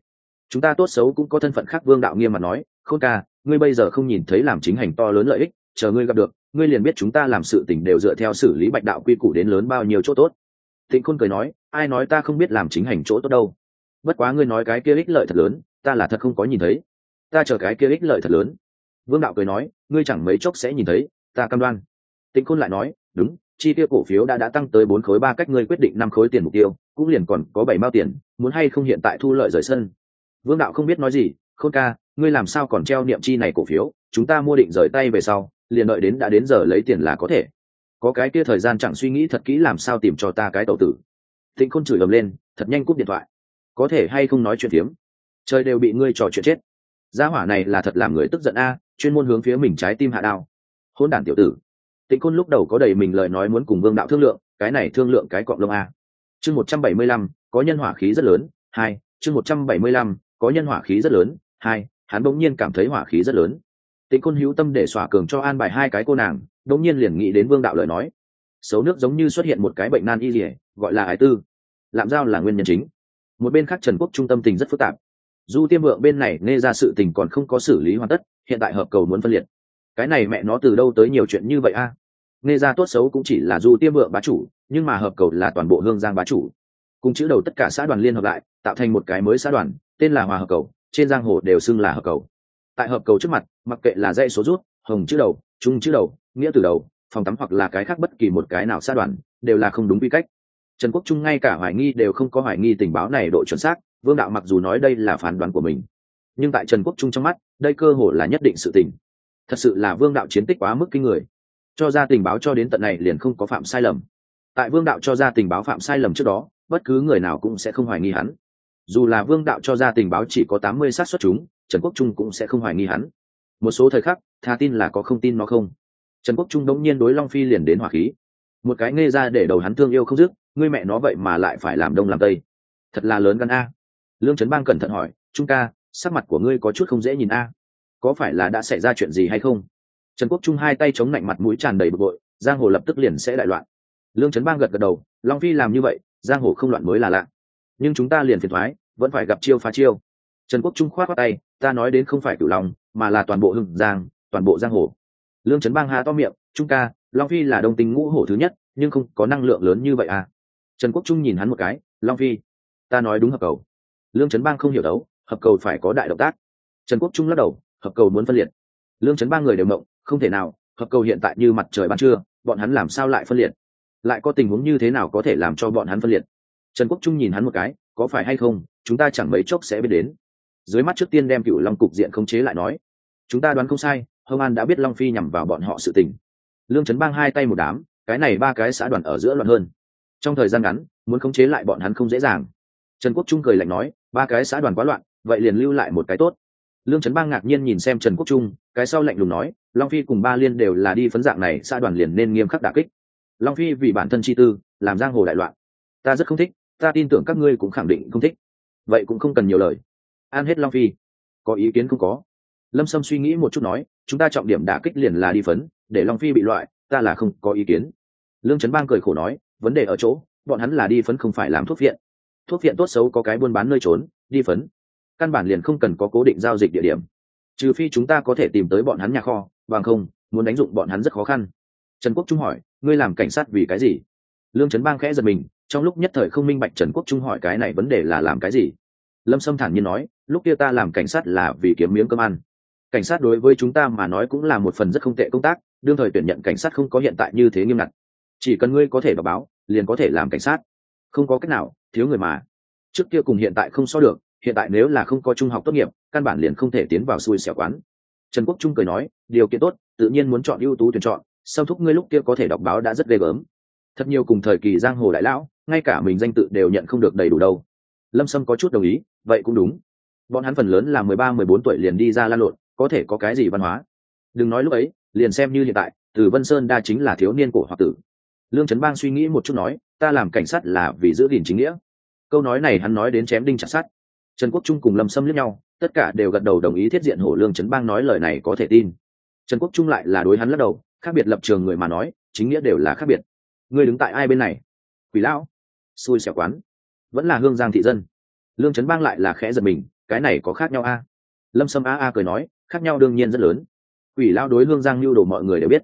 Chúng ta tốt xấu cũng có thân phận khác vương đạo nghiêm mà nói, khôn ca, ngươi bây giờ không nhìn thấy làm chính hành to lớn lợi ích, chờ ngươi gặp được, ngươi liền biết chúng ta làm sự tình đều dựa theo xử lý bạch đạo quy củ đến lớn bao nhiêu chỗ tốt thịnh khôn cười nói, ai nói ta không biết làm chính hành chỗ tốt đâu? Bất quá ngươi nói cái kia ích lợi thật lớn, ta là thật không có nhìn thấy. Ta chờ cái kia ích lợi thật lớn. Vương đạo cười nói, ngươi chẳng mấy chốc sẽ nhìn thấy, ta cam đoan. Tịnh khôn lại nói, đúng, chi tiêu cổ phiếu đã đã tăng tới bốn khối ba cách ngươi quyết định năm khối tiền mục tiêu, cũng liền còn có bảy mao tiền, muốn hay không hiện tại thu lợi rời sân? Vương đạo không biết nói gì, khôn ca, ngươi làm sao còn treo niệm chi này cổ phiếu? Chúng ta mua định rời tay về sau, liền đợi đến đã đến giờ lấy tiền là có thể có cái kia thời gian chẳng suy nghĩ thật kỹ làm sao tìm cho ta cái tẩu tử. Tịnh khôn chửi ầm lên, thật nhanh cúp điện thoại. Có thể hay không nói chuyện tiếm trời đều bị ngươi trò chuyện chết. Gia hỏa này là thật làm người tức giận a, chuyên môn hướng phía mình trái tim hạ đao. Hôn đản tiểu tử. Tịnh khôn lúc đầu có đầy mình lời nói muốn cùng vương đạo thương lượng, cái này thương lượng cái cọng lông a. Chương một trăm bảy mươi lăm, có nhân hỏa khí rất lớn, hai, chương một trăm bảy mươi lăm, có nhân hỏa khí rất lớn, hai, hắn bỗng nhiên cảm thấy hỏa khí rất lớn. Tịnh khôn hữu tâm để xỏa cường cho an bài hai cái cô nàng đông nhiên liền nghĩ đến vương đạo lời nói. Xấu nước giống như xuất hiện một cái bệnh nan y dỉa gọi là ái tư. Lạm giao là nguyên nhân chính. Một bên khác trần quốc trung tâm tình rất phức tạp. Du tiêm vượng bên này nghe ra sự tình còn không có xử lý hoàn tất, hiện tại hợp cầu muốn phân liệt. Cái này mẹ nó từ đâu tới nhiều chuyện như vậy a? Nghe ra tốt xấu cũng chỉ là du tiêm vượng bá chủ, nhưng mà hợp cầu là toàn bộ hương giang bá chủ. Cùng chữ đầu tất cả xã đoàn liên hợp lại, tạo thành một cái mới xã đoàn, tên là hòa hợp cầu, trên giang hồ đều xưng là hợp cầu. Tại hợp cầu trước mặt, mặc kệ là dây số rút, hồng chữ đầu trung chữ đầu, nghĩa từ đầu, phòng tắm hoặc là cái khác bất kỳ một cái nào sát đoàn, đều là không đúng quy cách. Trần quốc trung ngay cả hoài nghi đều không có hoài nghi tình báo này độ chuẩn xác, vương đạo mặc dù nói đây là phán đoán của mình, nhưng tại trần quốc trung trong mắt, đây cơ hồ là nhất định sự tình. Thật sự là vương đạo chiến tích quá mức kinh người. Cho ra tình báo cho đến tận này liền không có phạm sai lầm. Tại vương đạo cho ra tình báo phạm sai lầm trước đó, bất cứ người nào cũng sẽ không hoài nghi hắn. Dù là vương đạo cho ra tình báo chỉ có tám mươi sát xuất chúng, trần quốc trung cũng sẽ không hoài nghi hắn một số thời khắc, tha tin là có không tin nó không. Trần quốc trung đống nhiên đối long phi liền đến hỏa khí. Một cái nghe ra để đầu hắn thương yêu không dứt, ngươi mẹ nó vậy mà lại phải làm đông làm tây. Thật là lớn gan a. Lương trấn bang cẩn thận hỏi, trung ca, sắc mặt của ngươi có chút không dễ nhìn a. Có phải là đã xảy ra chuyện gì hay không? Trần quốc trung hai tay chống lạnh mặt mũi tràn đầy bực bội, giang hồ lập tức liền sẽ đại loạn. Lương trấn bang gật gật đầu, long phi làm như vậy, giang hồ không loạn mới là lạ. Nhưng chúng ta liền phiền thoái, vẫn phải gặp chiêu phá chiêu. Trần quốc trung khoát qua tay, ta nói đến không phải cửu lòng mà là toàn bộ hưng giang, toàn bộ giang hồ. Lương trấn bang hà to miệng, trung ca, long phi là đông tinh ngũ hổ thứ nhất, nhưng không có năng lượng lớn như vậy à? Trần quốc trung nhìn hắn một cái, long phi, ta nói đúng hợp cầu. Lương trấn bang không hiểu đấu, hợp cầu phải có đại động tác. Trần quốc trung lắc đầu, hợp cầu muốn phân liệt. Lương trấn bang người đều mộng, không thể nào, hợp cầu hiện tại như mặt trời ban trưa, bọn hắn làm sao lại phân liệt? Lại có tình huống như thế nào có thể làm cho bọn hắn phân liệt? Trần quốc trung nhìn hắn một cái, có phải hay không, chúng ta chẳng mấy chốc sẽ biết đến dưới mắt trước tiên đem cựu long cục diện khống chế lại nói. Chúng ta đoán không sai hồng an đã biết long phi nhằm vào bọn họ sự tình. Lương trấn bang hai tay một đám, cái này ba cái xã đoàn ở giữa loạn hơn. Trong thời gian ngắn, muốn khống chế lại bọn hắn không dễ dàng. Trần quốc trung cười lạnh nói, ba cái xã đoàn quá loạn, vậy liền lưu lại một cái tốt. Lương trấn bang ngạc nhiên nhìn xem trần quốc trung, cái sau lạnh lùng nói, long phi cùng ba liên đều là đi phấn dạng này, xã đoàn liền nên nghiêm khắc đà kích. Long phi vì bản thân chi tư, làm giang hồ đại loạn. Ta rất không thích, ta tin tưởng các ngươi cũng khẳng định không thích. Vậy cũng không cần nhiều lời an hết long phi. Có ý kiến không có. Lâm sâm suy nghĩ một chút nói, chúng ta trọng điểm đả kích liền là đi phấn, để long phi bị loại, ta là không có ý kiến. Lương trấn bang cười khổ nói, vấn đề ở chỗ, bọn hắn là đi phấn không phải làm thuốc viện. Thuốc viện tốt xấu có cái buôn bán nơi trốn, đi phấn. Căn bản liền không cần có cố định giao dịch địa điểm. Trừ phi chúng ta có thể tìm tới bọn hắn nhà kho, bằng không, muốn đánh dụng bọn hắn rất khó khăn. Trần quốc trung hỏi, ngươi làm cảnh sát vì cái gì? Lương trấn bang khẽ giật mình, trong lúc nhất thời không minh bạch trần quốc trung hỏi cái này vấn đề là làm cái gì lâm sâm thản nhiên nói, lúc kia ta làm cảnh sát là vì kiếm miếng cơm ăn. Cảnh sát đối với chúng ta mà nói cũng là một phần rất không tệ công tác, đương thời tuyển nhận cảnh sát không có hiện tại như thế nghiêm ngặt. Chỉ cần ngươi có thể đọc báo, liền có thể làm cảnh sát. Không có cách nào, thiếu người mà. Trước kia cùng hiện tại không so được, hiện tại nếu là không có trung học tốt nghiệp, căn bản liền không thể tiến vào xui xẻo quán. Trần quốc trung cười nói, điều kiện tốt, tự nhiên muốn chọn ưu tú tuyển chọn sau thúc ngươi lúc kia có thể đọc báo đã rất ghê gớm. Thật nhiều cùng thời kỳ giang hồ đại lão, ngay cả mình danh tự đều nhận không được đầy đủ đâu lâm sâm có chút đồng ý, vậy cũng đúng. Bọn hắn phần lớn là mười ba, mười bốn tuổi liền đi ra lan lộn, có thể có cái gì văn hóa? Đừng nói lúc ấy, liền xem như hiện tại, từ vân sơn đa chính là thiếu niên cổ hoặc tử. Lương trấn bang suy nghĩ một chút nói, ta làm cảnh sát là vì giữ gìn chính nghĩa. Câu nói này hắn nói đến chém đinh chặt sát trần quốc trung cùng lâm Sâm lẫn nhau, tất cả đều gật đầu đồng ý thiết diện hổ lương trấn bang nói lời này có thể tin. Trần quốc trung lại là đối hắn lắc đầu, khác biệt lập trường người mà nói, chính nghĩa đều là khác biệt. Ngươi đứng tại ai bên này? Quỷ lão. Xui xẻo quán vẫn là hương giang thị dân. Lương trấn bang lại là khẽ giật mình, cái này có khác nhau a? Lâm sâm a a cười nói, khác nhau đương nhiên rất lớn. Quỷ lao đối hương giang lưu đồ mọi người đều biết.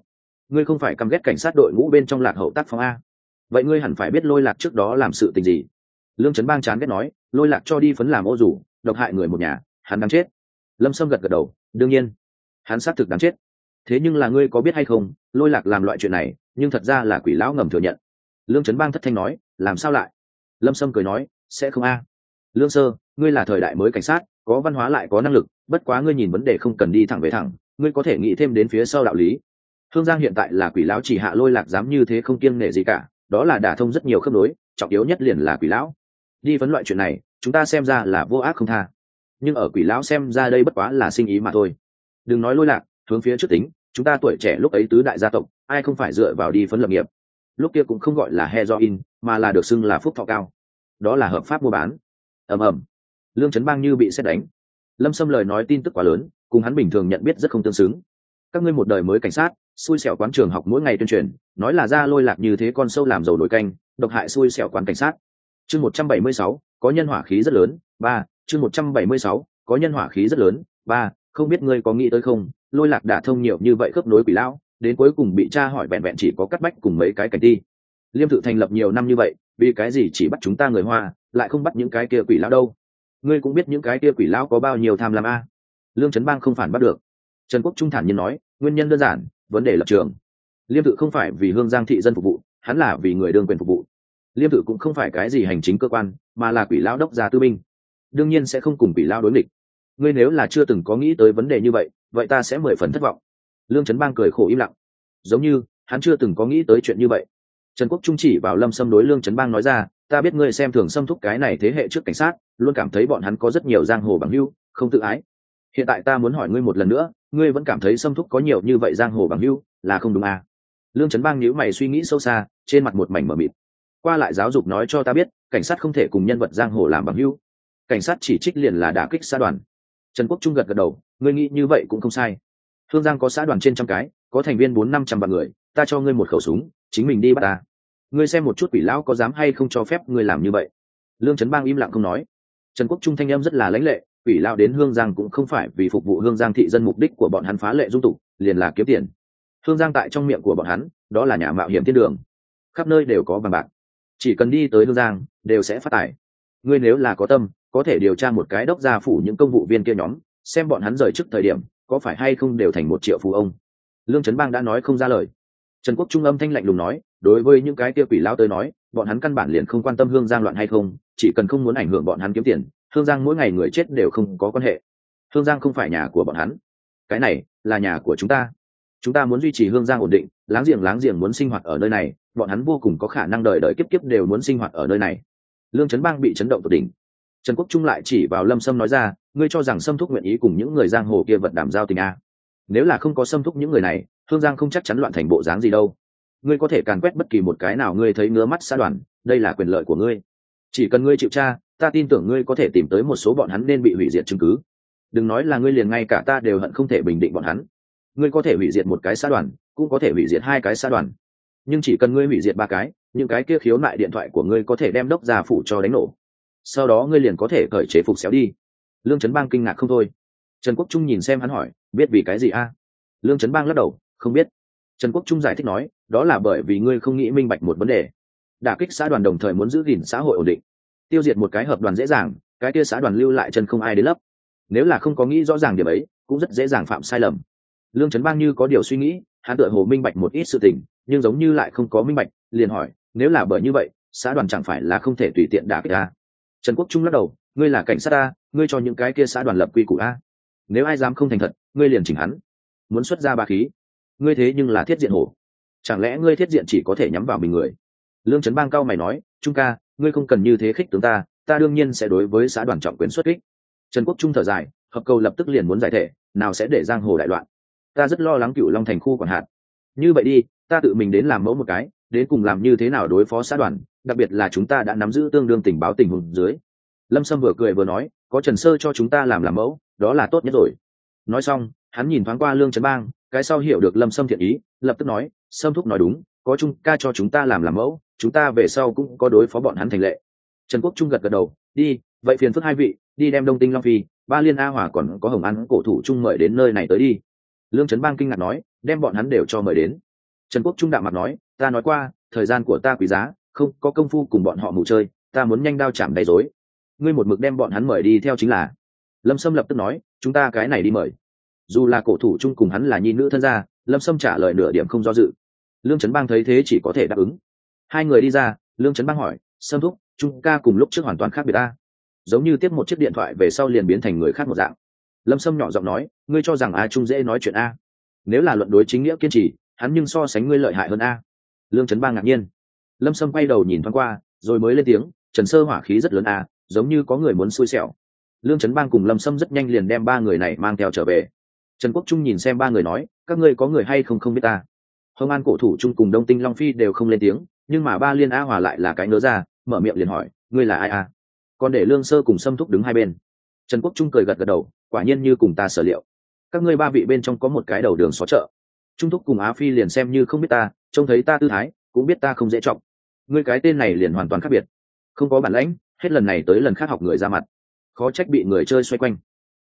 Ngươi không phải căm ghét cảnh sát đội ngũ bên trong lạc hậu tác phong a. Vậy ngươi hẳn phải biết lôi lạc trước đó làm sự tình gì? Lương trấn bang chán ghét nói, lôi lạc cho đi phấn làm ô rủ, độc hại người một nhà, hắn đáng chết. Lâm sâm gật gật đầu, đương nhiên. Hắn xác thực đáng chết. Thế nhưng là ngươi có biết hay không, lôi lạc làm loại chuyện này, nhưng thật ra là quỷ lão ngầm thừa nhận. Lương trấn bang thất thanh nói, làm sao lại? Lâm sâm cười nói, sẽ không a. Lương sơ, ngươi là thời đại mới cảnh sát, có văn hóa lại có năng lực, bất quá ngươi nhìn vấn đề không cần đi thẳng về thẳng, ngươi có thể nghĩ thêm đến phía sau đạo lý. Thương giang hiện tại là quỷ lão chỉ hạ lôi lạc dám như thế không kiêng nể gì cả, đó là đả thông rất nhiều khớp nối, trọng yếu nhất liền là quỷ lão. Đi vấn loại chuyện này, chúng ta xem ra là vô ác không tha. Nhưng ở quỷ lão xem ra đây bất quá là sinh ý mà thôi. Đừng nói lôi lạc, hướng phía trước tính, chúng ta tuổi trẻ lúc ấy tứ đại gia tộc, ai không phải dựa vào đi phấn lập nghiệp? Lúc kia cũng không gọi là heroin, mà là được xưng là phúc thọ cao. Đó là hợp pháp mua bán. Ầm ầm. Lương trấn bang như bị xét đánh. Lâm xâm lời nói tin tức quá lớn, cùng hắn bình thường nhận biết rất không tương xứng. Các ngươi một đời mới cảnh sát, xui xẻo quán trường học mỗi ngày tuyên truyền, nói là ra lôi lạc như thế con sâu làm dầu nổi canh, độc hại xui xẻo quán cảnh sát. Chương một trăm bảy mươi sáu, có nhân hỏa khí rất lớn, ba, chương một trăm bảy mươi sáu, có nhân hỏa khí rất lớn, ba, không biết ngươi có nghĩ tới không, lôi lạc đả thông nhiều như vậy khớp nối quỷ lão đến cuối cùng bị cha hỏi vẹn vẹn chỉ có cắt bách cùng mấy cái cảnh ti liêm tự thành lập nhiều năm như vậy, vì cái gì chỉ bắt chúng ta người hoa, lại không bắt những cái kia quỷ lão đâu? Ngươi cũng biết những cái kia quỷ lão có bao nhiêu tham lam a? Lương trấn bang không phản bắt được. Trần quốc trung thản nhiên nói, nguyên nhân đơn giản, vấn đề lập trường. Liêm tự không phải vì hương giang thị dân phục vụ, hắn là vì người đương quyền phục vụ. Liêm tự cũng không phải cái gì hành chính cơ quan, mà là quỷ lão đốc gia tư binh. Đương nhiên sẽ không cùng quỷ lão đối nghịch. Ngươi nếu là chưa từng có nghĩ tới vấn đề như vậy vậy ta sẽ mười phần thất vọng lương trấn bang cười khổ im lặng. Giống như, hắn chưa từng có nghĩ tới chuyện như vậy. Trần quốc trung chỉ vào lâm xâm đối lương trấn bang nói ra, ta biết ngươi xem thường xâm thúc cái này thế hệ trước cảnh sát, luôn cảm thấy bọn hắn có rất nhiều giang hồ bằng hưu không tự ái. Hiện tại ta muốn hỏi ngươi một lần nữa, ngươi vẫn cảm thấy xâm thúc có nhiều như vậy giang hồ bằng hưu là không đúng à? lương trấn bang nhíu mày suy nghĩ sâu xa, trên mặt một mảnh mờ mịt. Qua lại giáo dục nói cho ta biết, cảnh sát không thể cùng nhân vật giang hồ làm bằng hưu cảnh sát chỉ trích liền là đả kích xã đoàn. Trần quốc trung gật gật đầu, ngươi nghĩ như vậy cũng không sai. Hương giang có xã đoàn trên trăm cái, có thành viên bốn năm trăm vạn người, ta cho ngươi một khẩu súng, chính mình đi bắt ta. Ngươi xem một chút quỷ lão có dám hay không cho phép ngươi làm như vậy. Lương trấn bang im lặng không nói. Trần quốc trung thanh em rất là lãnh lệ, quỷ lão đến hương giang cũng không phải vì phục vụ hương giang thị dân mục đích của bọn hắn phá lệ dung tục, liền là kiếm tiền. Hương giang tại trong miệng của bọn hắn, đó là nhà mạo hiểm thiên đường. Khắp nơi đều có vàng bạc. Chỉ cần đi tới hương giang, đều sẽ phát tài. Ngươi nếu là có tâm, có thể điều tra một cái đốc gia phủ những công vụ viên kia nhóm, xem bọn hắn rời trước thời điểm có phải hay không đều thành một triệu phú ông? Lương trấn bang đã nói không ra lời. Trần quốc trung âm thanh lạnh lùng nói, đối với những cái kia quỷ lao tới nói, bọn hắn căn bản liền không quan tâm hương giang loạn hay không, chỉ cần không muốn ảnh hưởng bọn hắn kiếm tiền, hương giang mỗi ngày người chết đều không có quan hệ. Hương giang không phải nhà của bọn hắn. Cái này là nhà của chúng ta. Chúng ta muốn duy trì hương giang ổn định, láng giềng láng giềng muốn sinh hoạt ở nơi này, bọn hắn vô cùng có khả năng đợi đợi kiếp kiếp đều muốn sinh hoạt ở nơi này. Lương trấn bang bị chấn động tột đỉnh. Trần quốc trung lại chỉ vào lâm sâm nói ra ngươi cho rằng sâm thúc nguyện ý cùng những người giang hồ kia vật đảm giao tình a? Nếu là không có sâm thúc những người này hương giang không chắc chắn loạn thành bộ dáng gì đâu. Ngươi có thể càn quét bất kỳ một cái nào ngươi thấy ngứa mắt xã đoàn, đây là quyền lợi của ngươi. Chỉ cần ngươi chịu tra, ta tin tưởng ngươi có thể tìm tới một số bọn hắn nên bị hủy diệt chứng cứ. Đừng nói là ngươi liền ngay cả ta đều hận không thể bình định bọn hắn. Ngươi có thể hủy diệt một cái xã đoàn, cũng có thể hủy diệt hai cái xã đoàn. Nhưng chỉ cần ngươi hủy diệt ba cái, những cái kia khiếu nại điện thoại của ngươi có thể đem đốc già phủ cho đánh nổ. Sau đó ngươi liền có thể cởi chế phục xéo đi lương trấn bang kinh ngạc không thôi. Trần quốc trung nhìn xem hắn hỏi, biết vì cái gì a? Lương trấn bang lắc đầu, không biết. Trần quốc trung giải thích nói, đó là bởi vì ngươi không nghĩ minh bạch một vấn đề. Đả kích xã đoàn đồng thời muốn giữ gìn xã hội ổn định. Tiêu diệt một cái hợp đoàn dễ dàng, cái kia xã đoàn lưu lại chân không ai đến lấp nếu là không có nghĩ rõ ràng điểm ấy, cũng rất dễ dàng phạm sai lầm. Lương trấn bang như có điều suy nghĩ, hắn tựa hồ minh bạch một ít sự tình, nhưng giống như lại không có minh bạch, liền hỏi, nếu là bởi như vậy, xã đoàn chẳng phải là không thể tùy tiện đả kích ta? Trần quốc trung lắc đầu ngươi là cảnh sát ta, ngươi cho những cái kia xã đoàn lập quy củ a. Nếu ai dám không thành thật, ngươi liền chỉnh hắn. Muốn xuất ra ba khí. Ngươi thế nhưng là thiết diện hổ. Chẳng lẽ ngươi thiết diện chỉ có thể nhắm vào mình người? Lương trấn bang cao mày nói, trung ca, ngươi không cần như thế khích tướng ta ta đương nhiên sẽ đối với xã đoàn trọng quyền xuất kích. Trần quốc trung thở dài, hợp cầu lập tức liền muốn giải thể, nào sẽ để giang hồ đại loạn. Ta rất lo lắng cựu long thành khu quản hạt. Như vậy đi, ta tự mình đến làm mẫu một cái, đến cùng làm như thế nào đối phó xã đoàn, đặc biệt là chúng ta đã nắm giữ tương đương tình báo tình huống dưới lâm sâm vừa cười vừa nói, có trần sơ cho chúng ta làm làm mẫu, đó là tốt nhất rồi. Nói xong, hắn nhìn thoáng qua lương trấn bang, cái sau hiểu được lâm sâm thiện ý, lập tức nói, sâm thúc nói đúng, có trung ca cho chúng ta làm làm mẫu, chúng ta về sau cũng có đối phó bọn hắn thành lệ. Trần quốc trung gật gật đầu, đi, vậy phiền phức hai vị, đi đem đông tinh long phi, ba liên a hòa còn có hồng ăn cổ thủ trung mời đến nơi này tới đi. Lương trấn bang kinh ngạc nói, đem bọn hắn đều cho mời đến. Trần quốc trung đạo mặt nói, ta nói qua, thời gian của ta quý giá, không có công phu cùng bọn họ mù chơi, ta muốn nhanh đao chạm đầy dối ngươi một mực đem bọn hắn mời đi theo chính là. Lâm sâm lập tức nói, chúng ta cái này đi mời. Dù là cổ thủ chung cùng hắn là nhi nữ thân gia, lâm sâm trả lời nửa điểm không do dự. Lương trấn bang thấy thế chỉ có thể đáp ứng. Hai người đi ra, lương trấn bang hỏi, sâm thúc, chúng ca cùng lúc trước hoàn toàn khác biệt ta. Giống như tiếp một chiếc điện thoại về sau liền biến thành người khác một dạng. Lâm sâm nhỏ giọng nói, ngươi cho rằng a trung dễ nói chuyện a. Nếu là luận đối chính nghĩa kiên trì, hắn nhưng so sánh ngươi lợi hại hơn a. Lương trấn bang ngạc nhiên. Lâm sâm quay đầu nhìn thoáng qua, rồi mới lên tiếng, trần sơ hỏa khí rất lớn a giống như có người muốn xui xẻo. Lương trấn bang cùng lâm sâm rất nhanh liền đem ba người này mang theo trở về. Trần quốc trung nhìn xem ba người nói, các ngươi có người hay không không biết ta? Hồng an cổ thủ trung cùng đông tinh long phi đều không lên tiếng, nhưng mà ba liên a hòa lại là cái nỡ ra, mở miệng liền hỏi, ngươi là ai a? Còn để lương sơ cùng xâm thúc đứng hai bên. Trần quốc trung cười gật gật đầu, quả nhiên như cùng ta sở liệu. Các ngươi ba vị bên trong có một cái đầu đường xó chợ. Trung thúc cùng á phi liền xem như không biết ta, trông thấy ta tư thái, cũng biết ta không dễ trọng ngươi cái tên này liền hoàn toàn khác biệt. Không có bản lãnh hết lần này tới lần khác học người ra mặt. Khó trách bị người chơi xoay quanh.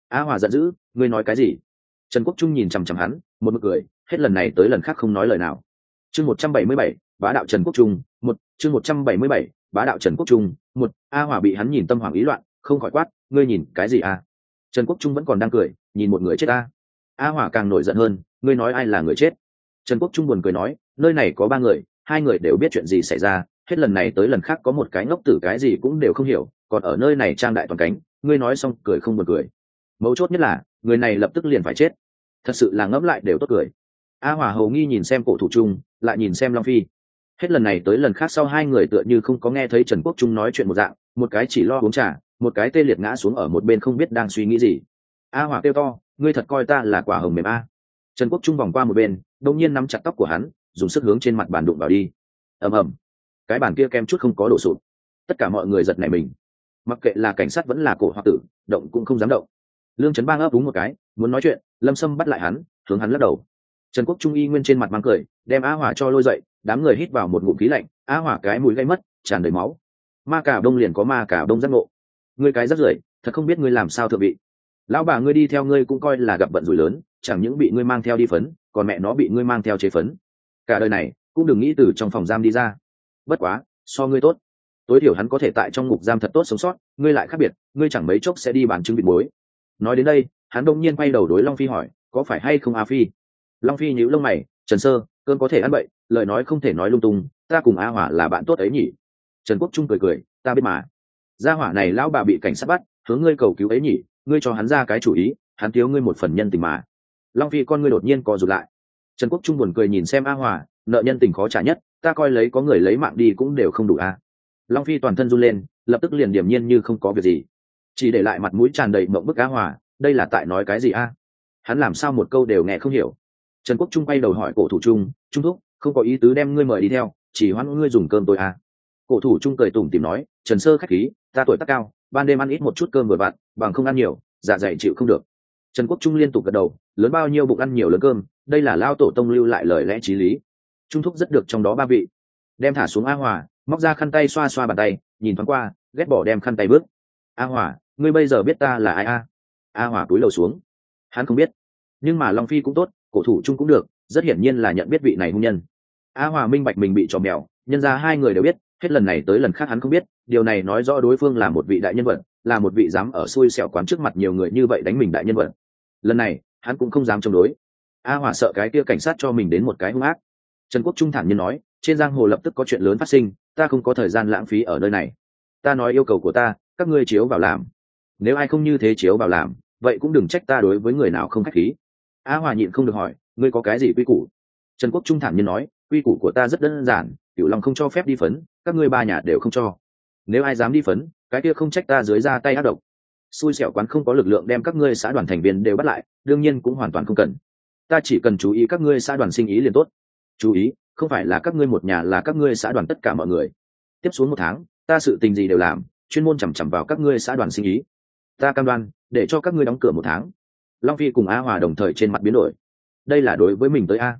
A hòa giận dữ, ngươi nói cái gì? Trần quốc trung nhìn chằm chằm hắn, một mực cười, hết lần này tới lần khác không nói lời nào. Chương một trăm bảy mươi bảy, bá đạo trần quốc trung, một, chương một trăm bảy mươi bảy, bá đạo trần quốc trung, một a hòa bị hắn nhìn tâm hoàng ý loạn, không khỏi quát, ngươi nhìn cái gì a trần quốc trung vẫn còn đang cười, nhìn một người chết a a hòa càng nổi giận hơn, ngươi nói ai là người chết? Trần quốc trung buồn cười nói, nơi này có ba người, hai người đều biết chuyện gì xảy ra hết lần này tới lần khác có một cái ngốc tử cái gì cũng đều không hiểu, còn ở nơi này trang đại toàn cánh, ngươi nói xong cười không buồn cười. Mấu chốt nhất là, người này lập tức liền phải chết. Thật sự là ngẫm lại đều tốt cười. A hòa hầu nghi nhìn xem cổ thủ trung, lại nhìn xem long phi. Hết lần này tới lần khác sau hai người tựa như không có nghe thấy trần quốc trung nói chuyện một dạng, một cái chỉ lo uống trà, một cái tê liệt ngã xuống ở một bên không biết đang suy nghĩ gì. A hòa kêu to, ngươi thật coi ta là quả hồng mềm a. Trần quốc trung vòng qua một bên đông nhiên nắm chặt tóc của hắn, dùng sức hướng trên mặt bàn đụng vào đi. Ầm ầm cái bàn kia kem chút không có đổ sụt. Tất cả mọi người giật nảy mình. Mặc kệ là cảnh sát vẫn là cổ hoặc tử, động cũng không dám động. Lương trấn bang ấp úng một cái, muốn nói chuyện, lâm sâm bắt lại hắn, hướng hắn lắc đầu. Trần quốc trung y nguyên trên mặt mang cười, đem a hỏa cho lôi dậy, đám người hít vào một ngụm khí lạnh, a hỏa cái mùi gây mất, tràn đầy máu. Ma cả đông liền có ma cả đông giác ngộ. Ngươi cái rất rưởi, thật không biết ngươi làm sao thượng vị. Lão bà ngươi đi theo ngươi cũng coi là gặp vận rủi lớn, chẳng những bị ngươi mang theo đi phấn, còn mẹ nó bị ngươi mang theo chế phấn. Cả đời này, cũng đừng nghĩ từ trong phòng giam đi ra bất quá, so ngươi tốt. Tối thiểu hắn có thể tại trong ngục giam thật tốt sống sót, ngươi lại khác biệt, ngươi chẳng mấy chốc sẽ đi bán chứng bị muối. Nói đến đây, hắn đông nhiên quay đầu đối long phi hỏi, có phải hay không a phi? Long phi nhíu lông mày, trần sơ, cơn có thể ăn bậy, lời nói không thể nói lung tung, ta cùng a hỏa là bạn tốt ấy nhỉ? Trần quốc trung cười cười, ta biết mà. Gia hỏa này lão bà bị cảnh sát bắt, hướng ngươi cầu cứu ấy nhỉ, ngươi cho hắn ra cái chủ ý, hắn thiếu ngươi một phần nhân tình mà. Long phi con ngươi đột nhiên co rụt lại. Trần quốc trung buồn cười nhìn xem a hòa nợ nhân tình khó trả nhất ta coi lấy có người lấy mạng đi cũng đều không đủ a long phi toàn thân run lên, lập tức liền điểm nhiên như không có việc gì. Chỉ để lại mặt mũi tràn đầy mộng bức á hòa, đây là tại nói cái gì a hắn làm sao một câu đều nghe không hiểu. Trần quốc trung quay đầu hỏi cổ thủ trung trung thúc, không có ý tứ đem ngươi mời đi theo, chỉ hoãn ngươi dùng cơm tôi a cổ thủ trung cười tủm tìm nói, trần sơ khách khí, ta tuổi tác cao, ban đêm ăn ít một chút cơm vừa vặn, bằng không ăn nhiều dạ dày chịu không được. Trần quốc trung liên tục gật đầu, lớn bao nhiêu bụng ăn nhiều lớn cơm, đây là lao tổ tông lưu lại lời lẽ t r í lý trung thúc rất được trong đó ba vị. Đem thả xuống a hòa, móc ra khăn tay xoa xoa bàn tay, nhìn thoáng qua, ghét bỏ đem khăn tay bước. A hòa, ngươi bây giờ biết ta là ai a? A hòa cúi đầu xuống. Hắn không biết. Nhưng mà long phi cũng tốt, cổ thủ trung cũng được, rất hiển nhiên là nhận biết vị này hung nhân. A hòa minh bạch mình bị trò mèo, nhân ra hai người đều biết, hết lần này tới lần khác hắn không biết, điều này nói rõ đối phương là một vị đại nhân vật, là một vị dám ở xui xẻo quán trước mặt nhiều người như vậy đánh mình đại nhân vật. Lần này, hắn cũng không dám chống đối. A Hòa sợ cái kia cảnh sát cho mình đến một cái hung ác trần quốc trung thản nhiên nói, trên giang hồ lập tức có chuyện lớn phát sinh, ta không có thời gian lãng phí ở nơi này. Ta nói yêu cầu của ta, các ngươi chiếu vào làm. Nếu ai không như thế chiếu vào làm, vậy cũng đừng trách ta đối với người nào không khách khí. A hòa nhịn không được hỏi, ngươi có cái gì quy củ? Trần quốc trung thản nhiên nói, quy củ của ta rất đơn giản, cửu long không cho phép đi phấn, các ngươi ba nhà đều không cho. Nếu ai dám đi phấn, cái kia không trách ta dưới ra tay ác độc. Xui xẻo quán không có lực lượng đem các ngươi xã đoàn thành viên đều bắt lại, đương nhiên cũng hoàn toàn không cần. Ta chỉ cần chú ý các ngươi xã đoàn sinh ý liền tốt chú ý, không phải là các ngươi một nhà là các ngươi xã đoàn tất cả mọi người. Tiếp xuống một tháng, ta sự tình gì đều làm, chuyên môn chằm chằm vào các ngươi xã đoàn sinh ý. Ta cam đoan, để cho các ngươi đóng cửa một tháng. Long phi cùng a hòa đồng thời trên mặt biến đổi. Đây là đối với mình tới a.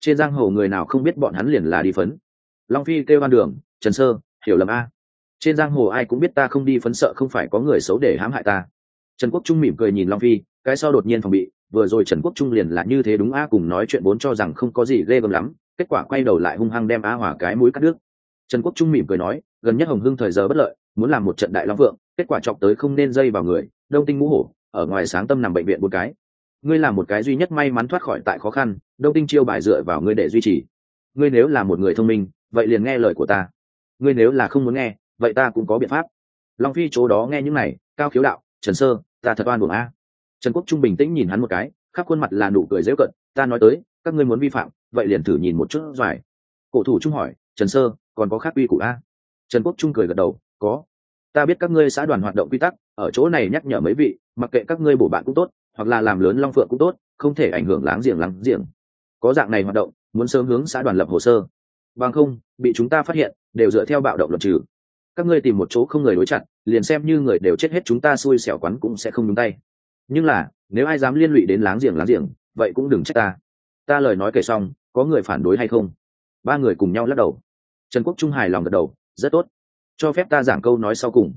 Trên giang hồ người nào không biết bọn hắn liền là đi phấn. Long phi kêu ban đường, trần sơ, hiểu lầm a. Trên giang hồ ai cũng biết ta không đi phấn sợ không phải có người xấu để hãm hại ta. Trần quốc trung mỉm cười nhìn long phi, cái sau đột nhiên phòng bị vừa rồi trần quốc trung liền là như thế đúng a cùng nói chuyện vốn cho rằng không có gì ghê gớm lắm, kết quả quay đầu lại hung hăng đem a hỏa cái mũi cắt đứt. Trần quốc trung mỉm cười nói, gần nhất hồng hưng thời giờ bất lợi, muốn làm một trận đại long phượng kết quả chọc tới không nên dây vào người, đông tinh ngũ hổ, ở ngoài sáng tâm nằm bệnh viện một cái. Ngươi là một cái duy nhất may mắn thoát khỏi tại khó khăn, đông tinh chiêu bài dựa vào ngươi để duy trì. Ngươi nếu là một người thông minh, vậy liền nghe lời của ta. Ngươi nếu là không muốn nghe, vậy ta cũng có biện pháp. Long phi chỗ đó nghe những này, cao khiếu đạo, trần sơ, ta thật oan buồn a trần quốc trung bình tĩnh nhìn hắn một cái, khắp khuôn mặt là nụ cười dễ cận ta nói tới, các ngươi muốn vi phạm, vậy liền thử nhìn một chút doài cổ thủ trung hỏi, trần sơ, còn có khác uy của a? Trần quốc trung cười gật đầu, có. Ta biết các ngươi xã đoàn hoạt động quy tắc, ở chỗ này nhắc nhở mấy vị, mặc kệ các ngươi bổ bạn cũng tốt, hoặc là làm lớn long phượng cũng tốt, không thể ảnh hưởng láng giềng láng giềng. Có dạng này hoạt động, muốn sớm hướng xã đoàn lập hồ sơ. Bằng không, bị chúng ta phát hiện, đều dựa theo bạo động luật trừ. Các ngươi tìm một chỗ không người đối chặn, liền xem như người đều chết hết chúng ta xui xẻo quán cũng sẽ không nhúng tay nhưng là, nếu ai dám liên lụy đến láng giềng láng giềng, vậy cũng đừng trách ta. Ta lời nói kể xong, có người phản đối hay không? Ba người cùng nhau lắc đầu. Trần quốc trung hài lòng gật đầu, rất tốt. Cho phép ta giảng câu nói sau cùng.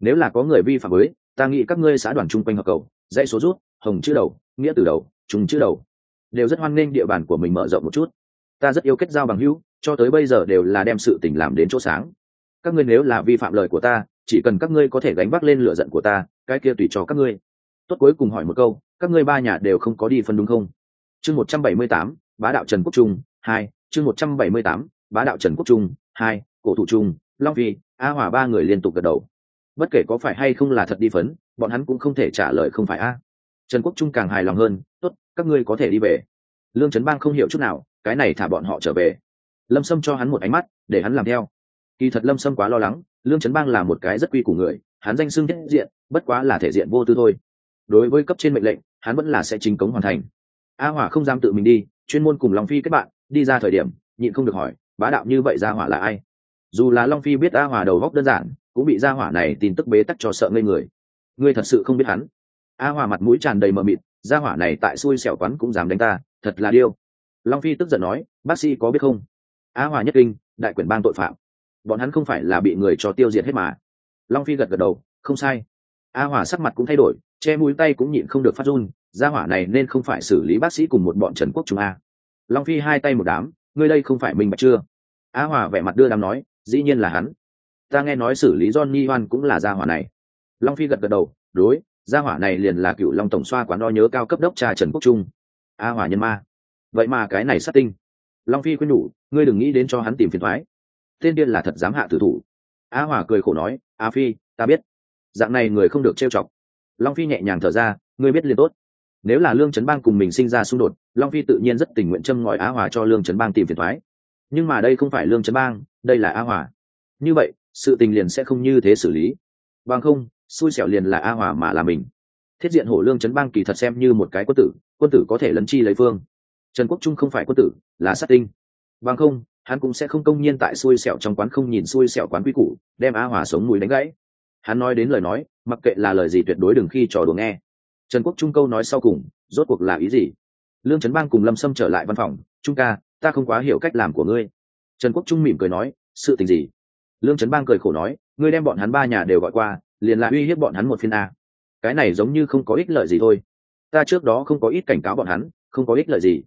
Nếu là có người vi phạm với, ta nghĩ các ngươi xã đoàn chung quanh hợp cầu, dãy số rút, hồng chữ đầu, nghĩa từ đầu, trùng chữ đầu, đều rất hoan nghênh địa bàn của mình mở rộng một chút. Ta rất yêu kết giao bằng hữu, cho tới bây giờ đều là đem sự tình làm đến chỗ sáng. Các ngươi nếu là vi phạm lời của ta, chỉ cần các ngươi có thể gánh vác lên lửa giận của ta, cái kia tùy cho các ngươi tốt cuối cùng hỏi một câu, các ngươi ba nhà đều không có đi phân đúng không? Chương một trăm bảy mươi tám, bá đạo trần quốc trung, hai, chương một trăm bảy mươi tám, bá đạo trần quốc trung, hai, cổ thụ trung, long phi a hòa ba người liên tục gật đầu. Bất kể có phải hay không là thật đi phấn, bọn hắn cũng không thể trả lời không phải a. Trần quốc trung càng hài lòng hơn, tốt, các ngươi có thể đi về. Lương trấn bang không hiểu chút nào, cái này thả bọn họ trở về. Lâm sâm cho hắn một ánh mắt, để hắn làm theo. Kỳ thật lâm sâm quá lo lắng, lương trấn bang là một cái rất quy của người, hắn danh xưng thiết diện, bất quá là thể diện vô tư thôi đối với cấp trên mệnh lệnh, hắn vẫn là sẽ chính cống hoàn thành. A hỏa không dám tự mình đi, chuyên môn cùng long phi kết bạn, đi ra thời điểm, nhịn không được hỏi, bá đạo như vậy gia hỏa là ai? Dù là long phi biết a hỏa đầu góc đơn giản, cũng bị gia hỏa này tin tức bế tắc cho sợ ngây người. Ngươi thật sự không biết hắn? A hỏa mặt mũi tràn đầy mờ mịt, gia hỏa này tại xui xẻo quán cũng dám đánh ta, thật là điêu. Long phi tức giận nói, bác sĩ có biết không? A hỏa nhất kinh, đại quyền bang tội phạm. Bọn hắn không phải là bị người cho tiêu diệt hết mà. Long phi gật gật đầu, không sai a hỏa sắc mặt cũng thay đổi, che mũi tay cũng nhịn không được phát run, gia hỏa này nên không phải xử lý bác sĩ cùng một bọn trần quốc trung a. Long phi hai tay một đám, ngươi đây không phải mình bạch chưa? A hỏa vẻ mặt đưa đám nói, dĩ nhiên là hắn. Ta nghe nói xử lý johnny hoan cũng là gia hỏa này. Long phi gật gật đầu, đối, gia hỏa này liền là cựu long tổng xoa quán đo nhớ cao cấp đốc trà trần quốc trung. A hỏa nhân ma. Vậy mà cái này sát tinh. Long phi khuyên nhủ, ngươi đừng nghĩ đến cho hắn tìm phiền thoái. Tên điên là thật dám hạ tử thủ. A hỏa cười khổ nói, a phi, ta biết dạng này người không được trêu chọc. Long phi nhẹ nhàng thở ra, ngươi biết liền tốt. Nếu là lương trấn bang cùng mình sinh ra xung đột, long phi tự nhiên rất tình nguyện châm ngòi á hòa cho lương trấn bang tìm phiền thoái nhưng mà đây không phải lương trấn bang, đây là a hòa. Như vậy, sự tình liền sẽ không như thế xử lý. Bằng không, xui xẻo liền là a hòa mà là mình. Thiết diện hổ lương trấn bang kỳ thật xem như một cái quân tử quân tử có thể lấn chi lấy phương. Trần quốc trung không phải quân tử, là sát tinh. Bằng không, hắn cũng sẽ không công nhiên tại xui xẻo trong quán không nhìn xui xẻo quán quy củ, đem a hòa sống mùi đánh gãy hắn nói đến lời nói, mặc kệ là lời gì tuyệt đối đừng khi trò đùa nghe. Trần quốc trung câu nói sau cùng, rốt cuộc là ý gì? Lương trấn bang cùng lâm sâm trở lại văn phòng, trung ca, ta không quá hiểu cách làm của ngươi. Trần quốc trung mỉm cười nói, sự tình gì? Lương trấn bang cười khổ nói, ngươi đem bọn hắn ba nhà đều gọi qua, liền là uy hiếp bọn hắn một phiên a. Cái này giống như không có ích lợi gì thôi. Ta trước đó không có ít cảnh cáo bọn hắn, không có ích lợi gì.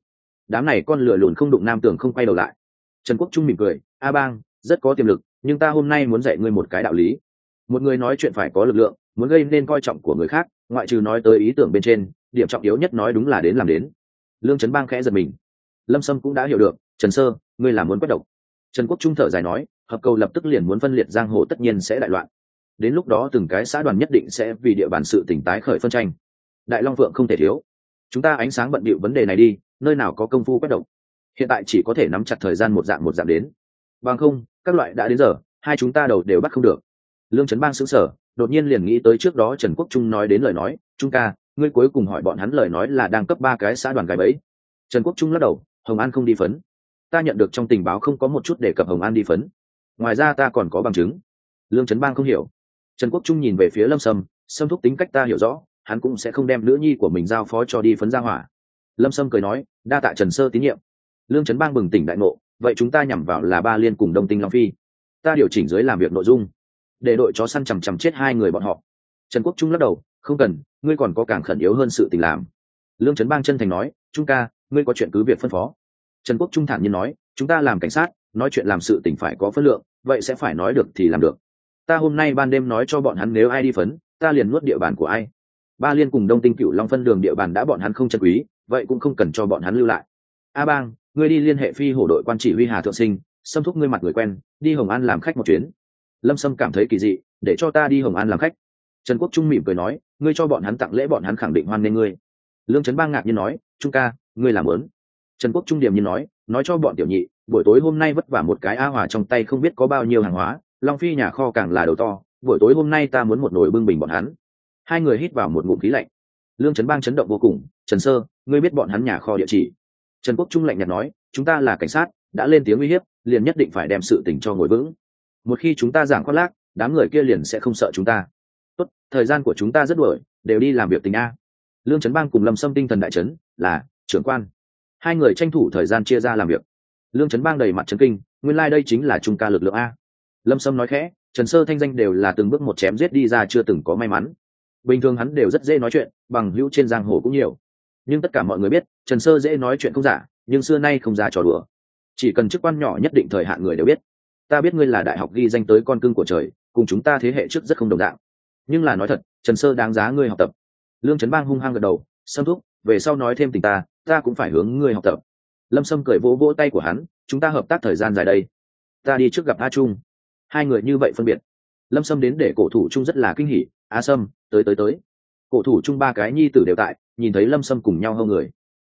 Đám này con lửa lùn không đụng nam tường không quay đầu lại. Trần quốc trung mỉm cười, a bang, rất có tiềm lực, nhưng ta hôm nay muốn dạy ngươi một cái đạo lý một người nói chuyện phải có lực lượng, muốn gây nên coi trọng của người khác, ngoại trừ nói tới ý tưởng bên trên, điểm trọng yếu nhất nói đúng là đến làm đến. Lương trấn bang khẽ giật mình. Lâm sâm cũng đã hiểu được, trần sơ, ngươi là muốn quét độc. Trần quốc trung thở dài nói, hợp cầu lập tức liền muốn phân liệt giang hồ tất nhiên sẽ đại loạn. Đến lúc đó từng cái xã đoàn nhất định sẽ vì địa bàn sự tỉnh tái khởi phân tranh. Đại long vượng không thể thiếu. Chúng ta ánh sáng bận bịu vấn đề này đi, nơi nào có công phu quét độc. Hiện tại chỉ có thể nắm chặt thời gian một dạng một dạng đến. Bằng không, các loại đã đến giờ, hai chúng ta đầu đều bắt không được lương trấn bang xứng sở, đột nhiên liền nghĩ tới trước đó trần quốc trung nói đến lời nói, trung ca, ngươi cuối cùng hỏi bọn hắn lời nói là đang cấp ba cái xã đoàn gái bẫy. Trần quốc trung lắc đầu, hồng an không đi phấn. Ta nhận được trong tình báo không có một chút đề cập hồng an đi phấn. Ngoài ra ta còn có bằng chứng. Lương trấn bang không hiểu. Trần quốc trung nhìn về phía lâm sâm sâm thúc tính cách ta hiểu rõ, hắn cũng sẽ không đem nữ nhi của mình giao phó cho đi phấn ra hỏa. Lâm sâm cười nói, đa tạ trần sơ tín nhiệm. Lương trấn bang bừng tỉnh đại ngộ, vậy chúng ta nhằm vào là ba liên cùng đông tinh long phi. Ta điều chỉnh dưới làm việc nội dung để đội chó săn chằm chằm chết hai người bọn họ. Trần quốc trung lắc đầu, không cần, ngươi còn có càng khẩn yếu hơn sự tình làm. Lương trấn bang chân thành nói, trung ca, ngươi có chuyện cứ việc phân phó. Trần quốc trung thản nhiên nói, chúng ta làm cảnh sát, nói chuyện làm sự tình phải có phân lượng, vậy sẽ phải nói được thì làm được. Ta hôm nay ban đêm nói cho bọn hắn nếu ai đi phấn, ta liền nuốt địa bàn của ai. Ba liên cùng đông tinh cựu long phân đường địa bàn đã bọn hắn không chân quý, vậy cũng không cần cho bọn hắn lưu lại. A bang, ngươi đi liên hệ phi hổ đội quan chỉ huy hà thượng sinh, xâm thúc ngươi mặt người quen, đi hồng an làm khách một chuyến lâm sâm cảm thấy kỳ dị, để cho ta đi hồng an làm khách. Trần quốc trung mỉm cười nói, ngươi cho bọn hắn tặng lễ bọn hắn khẳng định hoan nghênh ngươi. Lương trấn bang ngạc nhiên nói, trung ca, ngươi làm lớn. Trần quốc trung điểm nhiên nói nói cho bọn tiểu nhị, buổi tối hôm nay vất vả một cái a hòa trong tay không biết có bao nhiêu hàng hóa, long phi nhà kho càng là đầu to, buổi tối hôm nay ta muốn một nồi bưng bình bọn hắn. Hai người hít vào một ngụm khí lạnh. Lương trấn bang chấn động vô cùng, trần sơ, ngươi biết bọn hắn nhà kho địa chỉ? Trần quốc trung lạnh nhạt nói, chúng ta là cảnh sát, đã lên tiếng uy hiếp, liền nhất định phải đem sự tình cho ngồi vững một khi chúng ta giảng khoác lác, đám người kia liền sẽ không sợ chúng ta. Tốt, thời gian của chúng ta rất đuổi, đều đi làm việc tình a. Lương trấn bang cùng lâm sâm tinh thần đại trấn là, trưởng quan. Hai người tranh thủ thời gian chia ra làm việc. Lương trấn bang đầy mặt trấn kinh, nguyên lai、like、đây chính là trung ca lực lượng a. Lâm sâm nói khẽ, trần sơ thanh danh đều là từng bước một chém giết đi ra chưa từng có may mắn. Bình thường hắn đều rất dễ nói chuyện, bằng hữu trên giang hồ cũng nhiều. Nhưng tất cả mọi người biết, trần sơ dễ nói chuyện không giả, nhưng xưa nay không ra trò đùa. Chỉ cần chức quan nhỏ nhất định thời hạn người đều biết ta biết ngươi là đại học ghi danh tới con cưng của trời, cùng chúng ta thế hệ trước rất không đồng dạng. Nhưng là nói thật, trần sơ đáng giá ngươi học tập. Lương trấn bang hung hăng gật đầu xâm thúc, về sau nói thêm tình ta ta cũng phải hướng ngươi học tập. Lâm sâm cười vỗ vỗ tay của hắn, chúng ta hợp tác thời gian dài đây. Ta đi trước gặp a trung. Hai người như vậy phân biệt. Lâm sâm đến để cổ thủ trung rất là kinh hỉ, a sâm, tới tới tới. Cổ thủ trung ba cái nhi tử đều tại, nhìn thấy lâm sâm cùng nhau hơn người.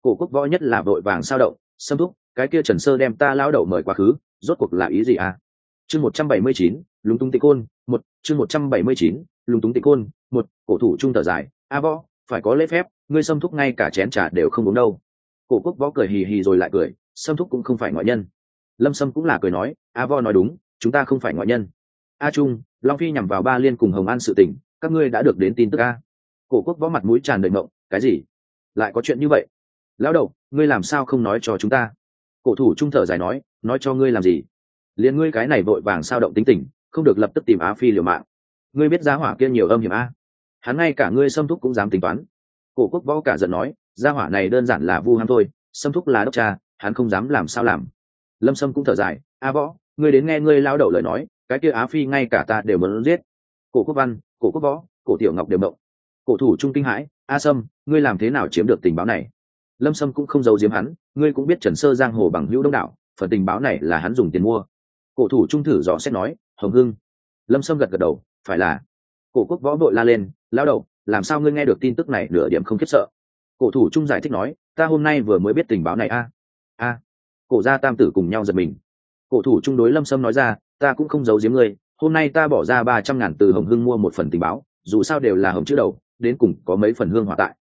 Cổ quốc võ nhất là vội vàng sao động, sâm thúc, cái kia trần sơ đem ta lao đậu mời quá khứ rốt cuộc là ý gì à? Chương một trăm bảy mươi chín, lúng túng tịch côn, một, chương một trăm bảy mươi chín, lúng túng tịch côn, một, cổ thủ trung thở dài, a võ phải có lễ phép, ngươi xâm thúc ngay cả chén trà đều không uống đâu. Cổ quốc võ cười hì hì rồi lại cười xâm thúc cũng không phải ngoại nhân. Lâm sâm cũng là cười nói, a võ nói đúng, chúng ta không phải ngoại nhân. A trung, long phi nhằm vào ba liên cùng hồng an sự tình, các ngươi đã được đến tin tức a. Cổ quốc võ mặt mũi tràn đầy mộng cái gì? Lại có chuyện như vậy? Lão đầu, ngươi làm sao không nói cho chúng ta? Cổ thủ trung thở dài nói nói cho ngươi làm gì? Liền ngươi cái này vội vàng sao động tính tình, không được lập tức tìm á phi liều mạng. Ngươi biết giá hỏa kia nhiều âm hiểm a? Hắn ngay cả ngươi xâm thúc cũng dám tính toán. Cổ quốc võ cả giận nói gia hỏa này đơn giản là vu ham thôi xâm thúc là đốc cha, hắn không dám làm sao làm. Lâm sâm cũng thở dài, a võ, ngươi đến nghe ngươi lao đầu lời nói, cái kia á phi ngay cả ta đều muốn giết. Cổ quốc văn, cổ quốc võ, cổ tiểu ngọc đều mộng cổ thủ trung kinh hãi, a sâm, ngươi làm thế nào chiếm được tình báo này? Lâm sâm cũng không giấu giếm hắn, ngươi cũng biết trần sơ giang hồ bằng hữu đông đảo, phần tình báo này là hắn dùng tiền mua. Cổ thủ trung thử dò xét nói, hồng hưng. Lâm sâm gật gật đầu, phải là. Cổ quốc võ đội la lên lao đầu, làm sao ngươi nghe được tin tức này nửa điểm không khiếp sợ? Cổ thủ trung giải thích nói, ta hôm nay vừa mới biết tình báo này a. A. Cổ gia tam tử cùng nhau giật mình. Cổ thủ trung đối lâm sâm nói ra, ta cũng không giấu giếm ngươi, hôm nay ta bỏ ra ba trăm ngàn từ hồng hưng mua một phần tình báo, dù sao đều là hồng chữ đầu, đến cùng có mấy phần hương hòa tại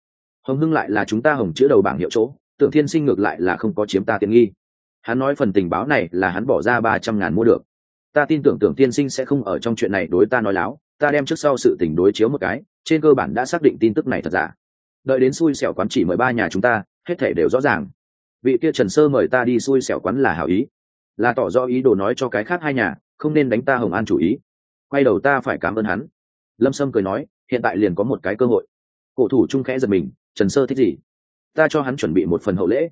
hồng hưng lại là chúng ta hồng chữa đầu bảng hiệu chỗ, tưởng thiên sinh ngược lại là không có chiếm ta tiện nghi. Hắn nói phần tình báo này là hắn bỏ ra ba trăm ngàn mua được. Ta tin tưởng tưởng tiên sinh sẽ không ở trong chuyện này đối ta nói láo, ta đem trước sau sự tình đối chiếu một cái, trên cơ bản đã xác định tin tức này thật giả. Đợi đến xui xẻo quán chỉ mời ba nhà chúng ta, hết thể đều rõ ràng. Vị kia trần sơ mời ta đi xui xẻo quán là hảo ý. Là tỏ rõ ý đồ nói cho cái khác hai nhà, không nên đánh ta hồng an chủ ý. Quay đầu ta phải cảm ơn hắn. Lâm sâm cười nói, hiện tại liền có một cái cơ hội. Cổ thủ trung khẽ giật mình trần sơ thích gì? Ta cho hắn chuẩn bị một phần hậu lễ.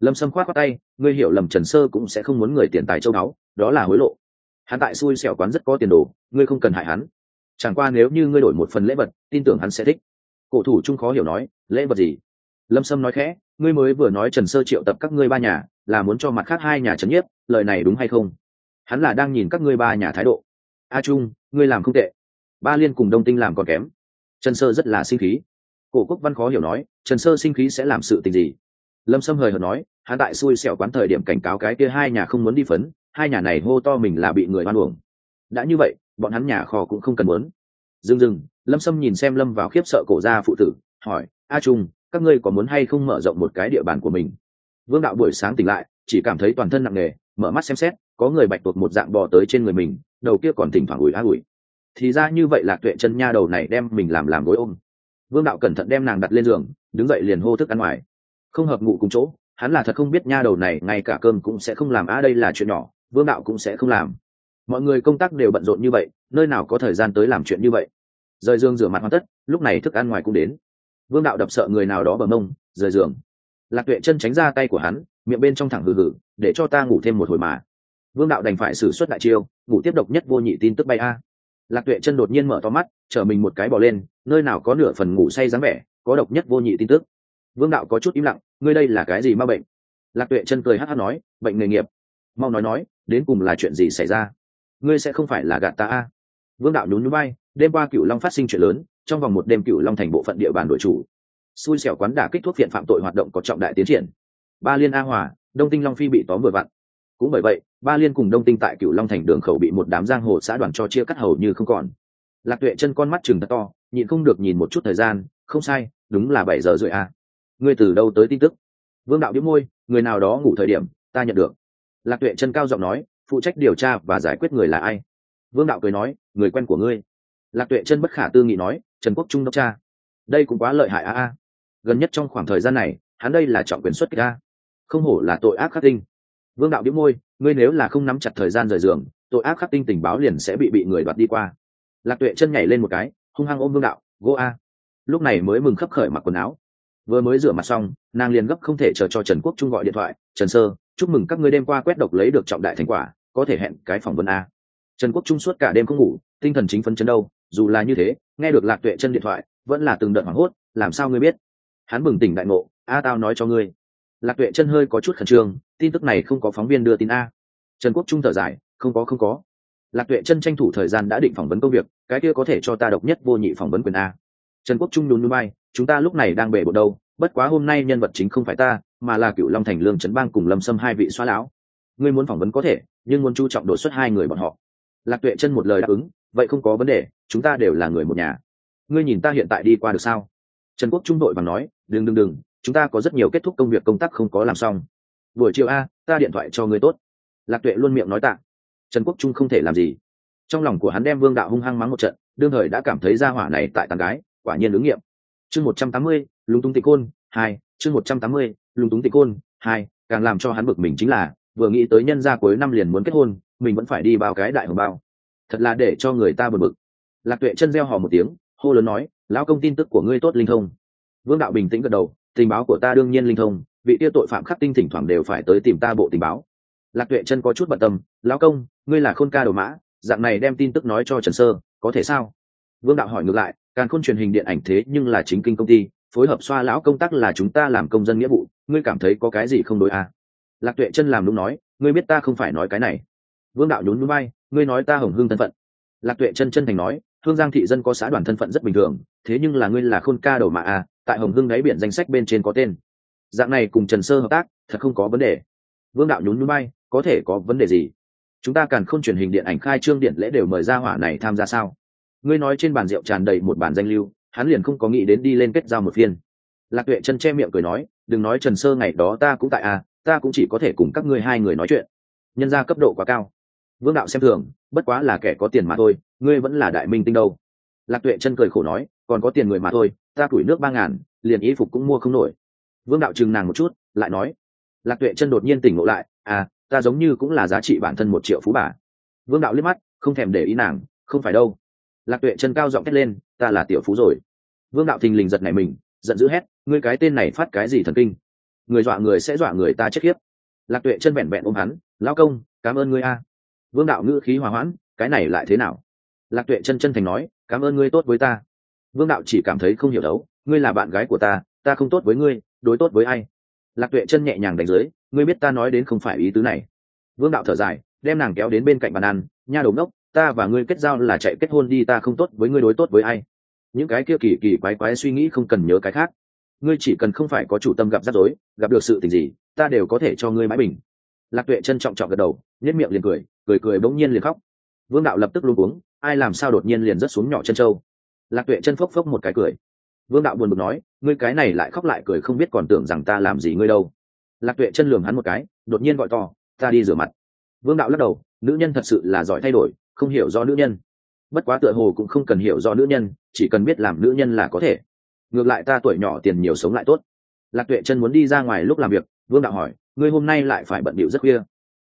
Lâm sâm khoát qua tay, ngươi hiểu lầm trần sơ cũng sẽ không muốn người tiền tài châu báu, đó là hối lộ. Hắn tại xui xẻo quán rất có tiền đồ, ngươi không cần hại hắn. Chẳng qua nếu như ngươi đổi một phần lễ vật, tin tưởng hắn sẽ thích. Cổ thủ trung khó hiểu nói, lễ vật gì? Lâm sâm nói khẽ, ngươi mới vừa nói trần sơ triệu tập các ngươi ba nhà, là muốn cho mặt khác hai nhà trấn nhiếp, lời này đúng hay không? Hắn là đang nhìn các ngươi ba nhà thái độ. A trung, ngươi làm không tệ. Ba liên cùng đông tinh làm còn kém. Trần sơ rất là sinh khí cổ quốc văn khó hiểu nói, trần sơ sinh khí sẽ làm sự tình gì? Lâm sâm hời hợt nói, hắn tại xui xẻo quán thời điểm cảnh cáo cái kia hai nhà không muốn đi phấn, hai nhà này hô to mình là bị người hoan uổng. Đã như vậy, bọn hắn nhà kho cũng không cần muốn. Dừng dừng, lâm sâm nhìn xem lâm vào khiếp sợ cổ gia phụ tử, hỏi, a trung, các ngươi có muốn hay không mở rộng một cái địa bàn của mình? Vương đạo buổi sáng tỉnh lại, chỉ cảm thấy toàn thân nặng nề, mở mắt xem xét, có người bạch tuộc một dạng bò tới trên người mình, đầu kia còn thỉnh thoảng ủi á ủi. Thì ra như vậy là tuệ chân nha đầu này đem mình làm làm gối ôm vương đạo cẩn thận đem nàng đặt lên giường, đứng dậy liền hô thức ăn ngoài. Không hợp ngụ cùng chỗ, hắn là thật không biết nha đầu này, ngay cả cơm cũng sẽ không làm. A đây là chuyện nhỏ, vương đạo cũng sẽ không làm. Mọi người công tác đều bận rộn như vậy, nơi nào có thời gian tới làm chuyện như vậy? Rời giường rửa mặt hoàn tất, lúc này thức ăn ngoài cũng đến. Vương đạo đập sợ người nào đó bờ mông, rời giường. Lạc tuệ chân tránh ra tay của hắn, miệng bên trong thẳng hừ hừ, để cho ta ngủ thêm một hồi mà. Vương đạo đành phải xử suất đại chiêu, ngủ tiếp độc nhất vô nhị tin tức bay a lạc tuệ chân đột nhiên mở to mắt, chở mình một cái bỏ lên, nơi nào có nửa phần ngủ say dáng vẻ, có độc nhất vô nhị tin tức. Vương đạo có chút im lặng, ngươi đây là cái gì ma bệnh? Lạc tuệ chân cười hát hát nói, bệnh nghề nghiệp. Mau nói nói, đến cùng là chuyện gì xảy ra? Ngươi sẽ không phải là gạt ta a? Vương đạo nhún núi bay đêm qua cựu long phát sinh chuyện lớn, trong vòng một đêm cựu long thành bộ phận địa bàn đội chủ. Xui xẻo quán đả kích thuốc viện phạm tội hoạt động có trọng đại tiến triển. Ba liên a hòa, đông tinh long phi bị tóm vừa vặn cũng bởi vậy, ba liên cùng đông tinh tại cửu long thành đường khẩu bị một đám giang hồ xã đoàn cho chia cắt hầu như không còn. Lạc tuệ chân con mắt chừng thật to, nhịn không được nhìn một chút thời gian, không sai, đúng là bảy giờ rưỡi à? ngươi từ đâu tới tin tức? Vương đạo biếu môi, người nào đó ngủ thời điểm, ta nhận được. Lạc tuệ chân cao giọng nói, phụ trách điều tra và giải quyết người là ai? Vương đạo cười nói, người quen của ngươi. Lạc tuệ chân bất khả tư nghị nói, trần quốc trung đốc cha. Đây cũng quá lợi hại a a. Gần nhất trong khoảng thời gian này, hắn đây là trọng quyền xuất kích a. Không hổ là tội ác khắc tinh vương đạo biếu môi, ngươi nếu là không nắm chặt thời gian rời giường, tội ác khắc tinh tình báo liền sẽ bị bị người đoạt đi qua. Lạc tuệ chân nhảy lên một cái, hung hăng ôm vương đạo, gô a. Lúc này mới mừng khấp khởi mặc quần áo. Vừa mới rửa mặt xong, nàng liền gấp không thể chờ cho trần quốc trung gọi điện thoại, trần sơ, chúc mừng các ngươi đêm qua quét độc lấy được trọng đại thành quả, có thể hẹn cái phỏng vấn a. Trần quốc trung suốt cả đêm không ngủ, tinh thần chính phấn chấn đâu, dù là như thế, nghe được lạc tuệ chân điện thoại, vẫn là từng đợt hoảng hốt, làm sao ngươi biết? Hắn bừng tỉnh đại ngộ, a tao nói cho ngươi. Lạc tuệ chân hơi có chút khẩn trương tin tức này không có phóng viên đưa tin a. Trần quốc trung thở dài, không có không có. Lạc tuệ chân tranh thủ thời gian đã định phỏng vấn công việc, cái kia có thể cho ta độc nhất vô nhị phỏng vấn quyền a. Trần quốc trung nhún núi bay chúng ta lúc này đang bể bộ đâu, bất quá hôm nay nhân vật chính không phải ta, mà là cựu long thành lương trấn bang cùng lâm xâm hai vị xoa lão. Ngươi muốn phỏng vấn có thể, nhưng muốn chú trọng đột xuất hai người bọn họ. Lạc tuệ chân một lời đáp ứng, vậy không có vấn đề, chúng ta đều là người một nhà. Ngươi nhìn ta hiện tại đi qua được sao? Trần quốc trung đội bằng nói, đừng đừng đừng, chúng ta có rất nhiều kết thúc công việc công tác không có làm xong buổi chiều a, ta điện thoại cho ngươi tốt. Lạc tuệ luôn miệng nói tạ. Trần quốc trung không thể làm gì. Trong lòng của hắn đem vương đạo hung hăng mắng một trận, đương thời đã cảm thấy ra hỏa này tại tàn gái, quả nhiên ứng nghiệm. Chương một trăm tám mươi, lúng túng tịch côn hai, chương một trăm tám mươi, lúng túng tịch côn hai, càng làm cho hắn bực mình chính là, vừa nghĩ tới nhân gia cuối năm liền muốn kết hôn, mình vẫn phải đi bao cái đại hồng bao. Thật là để cho người ta bực bực. Lạc tuệ chân reo hò một tiếng, hô lớn nói, lão công tin tức của ngươi tốt linh thông. Vương đạo bình tĩnh gật đầu, tình báo của ta đương nhiên linh thông vị tiêu tội phạm khắc tinh thỉnh thoảng đều phải tới tìm ta bộ tình báo. Lạc tuệ chân có chút bận tâm, lão công, ngươi là khôn ca đồ mã, dạng này đem tin tức nói cho trần sơ, có thể sao? Vương đạo hỏi ngược lại càng khôn truyền hình điện ảnh thế nhưng là chính kinh công ty, phối hợp xoa lão công tác là chúng ta làm công dân nghĩa vụ, ngươi cảm thấy có cái gì không đối à? lạc tuệ chân làm đúng nói, ngươi biết ta không phải nói cái này. Vương đạo nhún núi bay, ngươi nói ta hồng hương thân phận. Lạc tuệ chân chân thành nói, hương giang thị dân có xã đoàn thân phận rất bình thường, thế nhưng là ngươi là khôn ca đầu mã à tại hồng hương đáy biển danh sách bên trên có tên dạng này cùng trần sơ hợp tác, thật không có vấn đề. Vương đạo nhún núi bay, có thể có vấn đề gì? Chúng ta càng không truyền hình điện ảnh khai trương điện lễ đều mời ra hỏa này tham gia sao? Ngươi nói trên bàn rượu tràn đầy một bàn danh lưu, hắn liền không có nghĩ đến đi lên kết giao một phiên. Lạc tuệ chân che miệng cười nói, đừng nói trần sơ ngày đó ta cũng tại à ta cũng chỉ có thể cùng các ngươi hai người nói chuyện. Nhân ra cấp độ quá cao. Vương đạo xem thường, bất quá là kẻ có tiền mà thôi, ngươi vẫn là đại minh tinh đâu. Lạc tuệ chân cười khổ nói, còn có tiền người mà thôi, ta tuổi nước ba ngàn, liền y phục cũng mua không nổi vương đạo chừng nàng một chút, lại nói, lạc tuệ chân đột nhiên tỉnh ngộ lại à ta giống như cũng là giá trị bản thân một triệu phú bà. Vương đạo liếc mắt, không thèm để ý nàng, không phải đâu. Lạc tuệ chân cao giọng thét lên, ta là tiểu phú rồi. Vương đạo thình lình giật này mình, giận dữ hét, ngươi cái tên này phát cái gì thần kinh? Người dọa người sẽ dọa người ta chết khiếp. Lạc tuệ chân vẹn vẹn ôm hắn, lão công, cảm ơn ngươi a. Vương đạo ngữ khí hòa hoãn, cái này lại thế nào? Lạc tuệ chân chân thành nói, cảm ơn ngươi tốt với ta. Vương đạo chỉ cảm thấy không hiểu đấu, ngươi là bạn gái của ta ta không tốt với ngươi đối tốt với ai? Lạc tuệ chân nhẹ nhàng đánh dưới, ngươi biết ta nói đến không phải ý tứ này. Vương đạo thở dài, đem nàng kéo đến bên cạnh bàn ăn, nha đầu ngốc, ta và ngươi kết giao là chạy kết hôn đi, ta không tốt với ngươi đối tốt với ai. Những cái kia kỳ kỳ quái quái suy nghĩ không cần nhớ cái khác. Ngươi chỉ cần không phải có chủ tâm gặp rắc rối, gặp được sự tình gì, ta đều có thể cho ngươi mãi bình. Lạc tuệ trân trọng trọng gật đầu nhất miệng liền cười cười cười bỗng nhiên liền khóc. Vương đạo lập tức luôn cuống, ai làm sao đột nhiên liền rớt xuống nhỏ chân trâu lạc tuệ chân phốc phốc một cái cười vương đạo buồn bực nói, ngươi cái này lại khóc lại cười không biết còn tưởng rằng ta làm gì ngươi đâu. Lạc tuệ chân lường hắn một cái, đột nhiên gọi to, ta đi rửa mặt. Vương đạo lắc đầu, nữ nhân thật sự là giỏi thay đổi, không hiểu do nữ nhân. Bất quá tựa hồ cũng không cần hiểu do nữ nhân, chỉ cần biết làm nữ nhân là có thể. Ngược lại ta tuổi nhỏ tiền nhiều sống lại tốt. Lạc tuệ chân muốn đi ra ngoài lúc làm việc, vương đạo hỏi, ngươi hôm nay lại phải bận bịu rất khuya.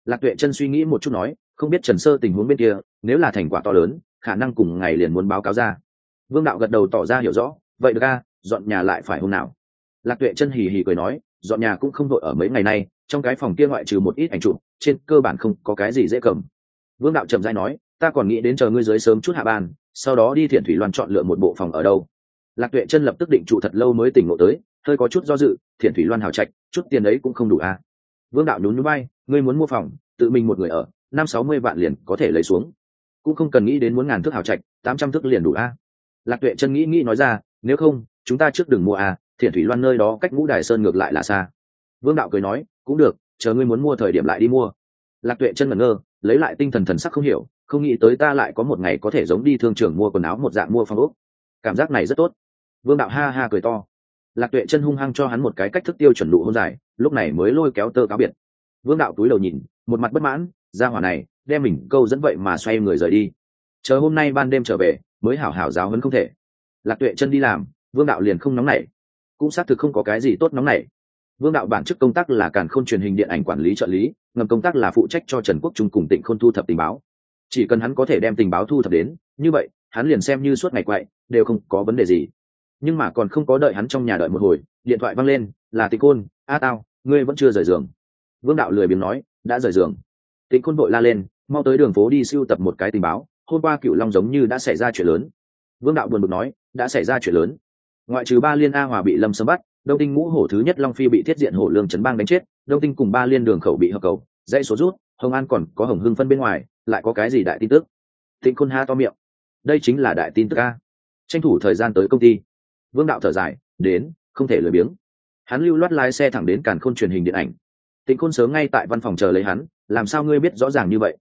Lạc tuệ chân suy nghĩ một chút nói, không biết trần sơ tình huống bên kia, nếu là thành quả to lớn, khả năng cùng ngày liền muốn báo cáo ra. Vương đạo gật đầu tỏ ra hiểu rõ vậy được a, dọn nhà lại phải hôm nào lạc tuệ chân hì hì cười nói, dọn nhà cũng không đội ở mấy ngày nay, trong cái phòng kia ngoại trừ một ít ảnh chụp, trên cơ bản không có cái gì dễ cầm vương đạo trầm dai nói, ta còn nghĩ đến chờ ngươi dưới sớm chút hạ ban sau đó đi thiện thủy loan chọn lựa một bộ phòng ở đâu lạc tuệ chân lập tức định trụ thật lâu mới tỉnh ngộ tới, hơi có chút do dự, thiện thủy loan hào trạch, chút tiền ấy cũng không đủ à. vương đạo nhún nhún bay ngươi muốn mua phòng, tự mình một người ở, năm sáu mươi vạn liền có thể lấy xuống cũng không cần nghĩ đến muốn ngàn thước hào trạch, tám trăm thước liền đủ a à. lạc tuệ chân nghĩ nghĩ nói ra nếu không, chúng ta trước đừng mua à thiện thủy loan nơi đó cách ngũ đài sơn ngược lại là xa. Vương đạo cười nói, cũng được, chờ ngươi muốn mua thời điểm lại đi mua. Lạc tuệ chân ngẩn ngơ, lấy lại tinh thần thần sắc không hiểu, không nghĩ tới ta lại có một ngày có thể giống đi thương trường mua quần áo một dạng mua phong ốc. Cảm giác này rất tốt. Vương đạo ha ha cười to. Lạc tuệ chân hung hăng cho hắn một cái cách thức tiêu chuẩn đủ hôn dài, lúc này mới lôi kéo tơ cáo biệt. Vương đạo túi đầu nhìn, một mặt bất mãn, ra hỏa này, đem mình câu dẫn vậy mà xoay người rời đi. Chờ hôm nay ban đêm trở về, mới hảo hảo giáo hơn không thể lạc tuệ chân đi làm, vương đạo liền không nóng nảy. Cũng xác thực không có cái gì tốt nóng nảy. Vương đạo bản chức công tác là càn khôn truyền hình điện ảnh quản lý trợ lý, ngầm công tác là phụ trách cho trần quốc trung cùng tỉnh khôn thu thập tình báo. Chỉ cần hắn có thể đem tình báo thu thập đến, như vậy, hắn liền xem như suốt ngày quậy, đều không có vấn đề gì. Nhưng mà còn không có đợi hắn trong nhà đợi một hồi, điện thoại văng lên, là tịch khôn, a tao, ngươi vẫn chưa rời giường. Vương đạo lười biếng nói, đã rời giường. Tịch khôn vội la lên, mau tới đường phố đi siêu tập một cái tình báo, hôm qua cựu long giống như đã xảy ra chuyện lớn. Vương đạo buồn bực nói đã xảy ra chuyện lớn. Ngoại trừ ba liên a hòa bị lâm sâm bắt, đông tinh ngũ hổ thứ nhất long phi bị thiết diện hổ lương trấn bang đánh chết, đông tinh cùng ba liên đường khẩu bị hợp cầu, dãy số rút, hồng an còn có hồng hưng phân bên ngoài, lại có cái gì đại tin tức? Thịnh khôn ha to miệng. Đây chính là đại tin tức a. Tranh thủ thời gian tới công ty. Vương đạo thở dài, đến, không thể lười biếng. Hắn lưu loát lái xe thẳng đến càn khôn truyền hình điện ảnh. Tịnh khôn sớm ngay tại văn phòng chờ lấy hắn, làm sao ngươi biết rõ ràng như vậy?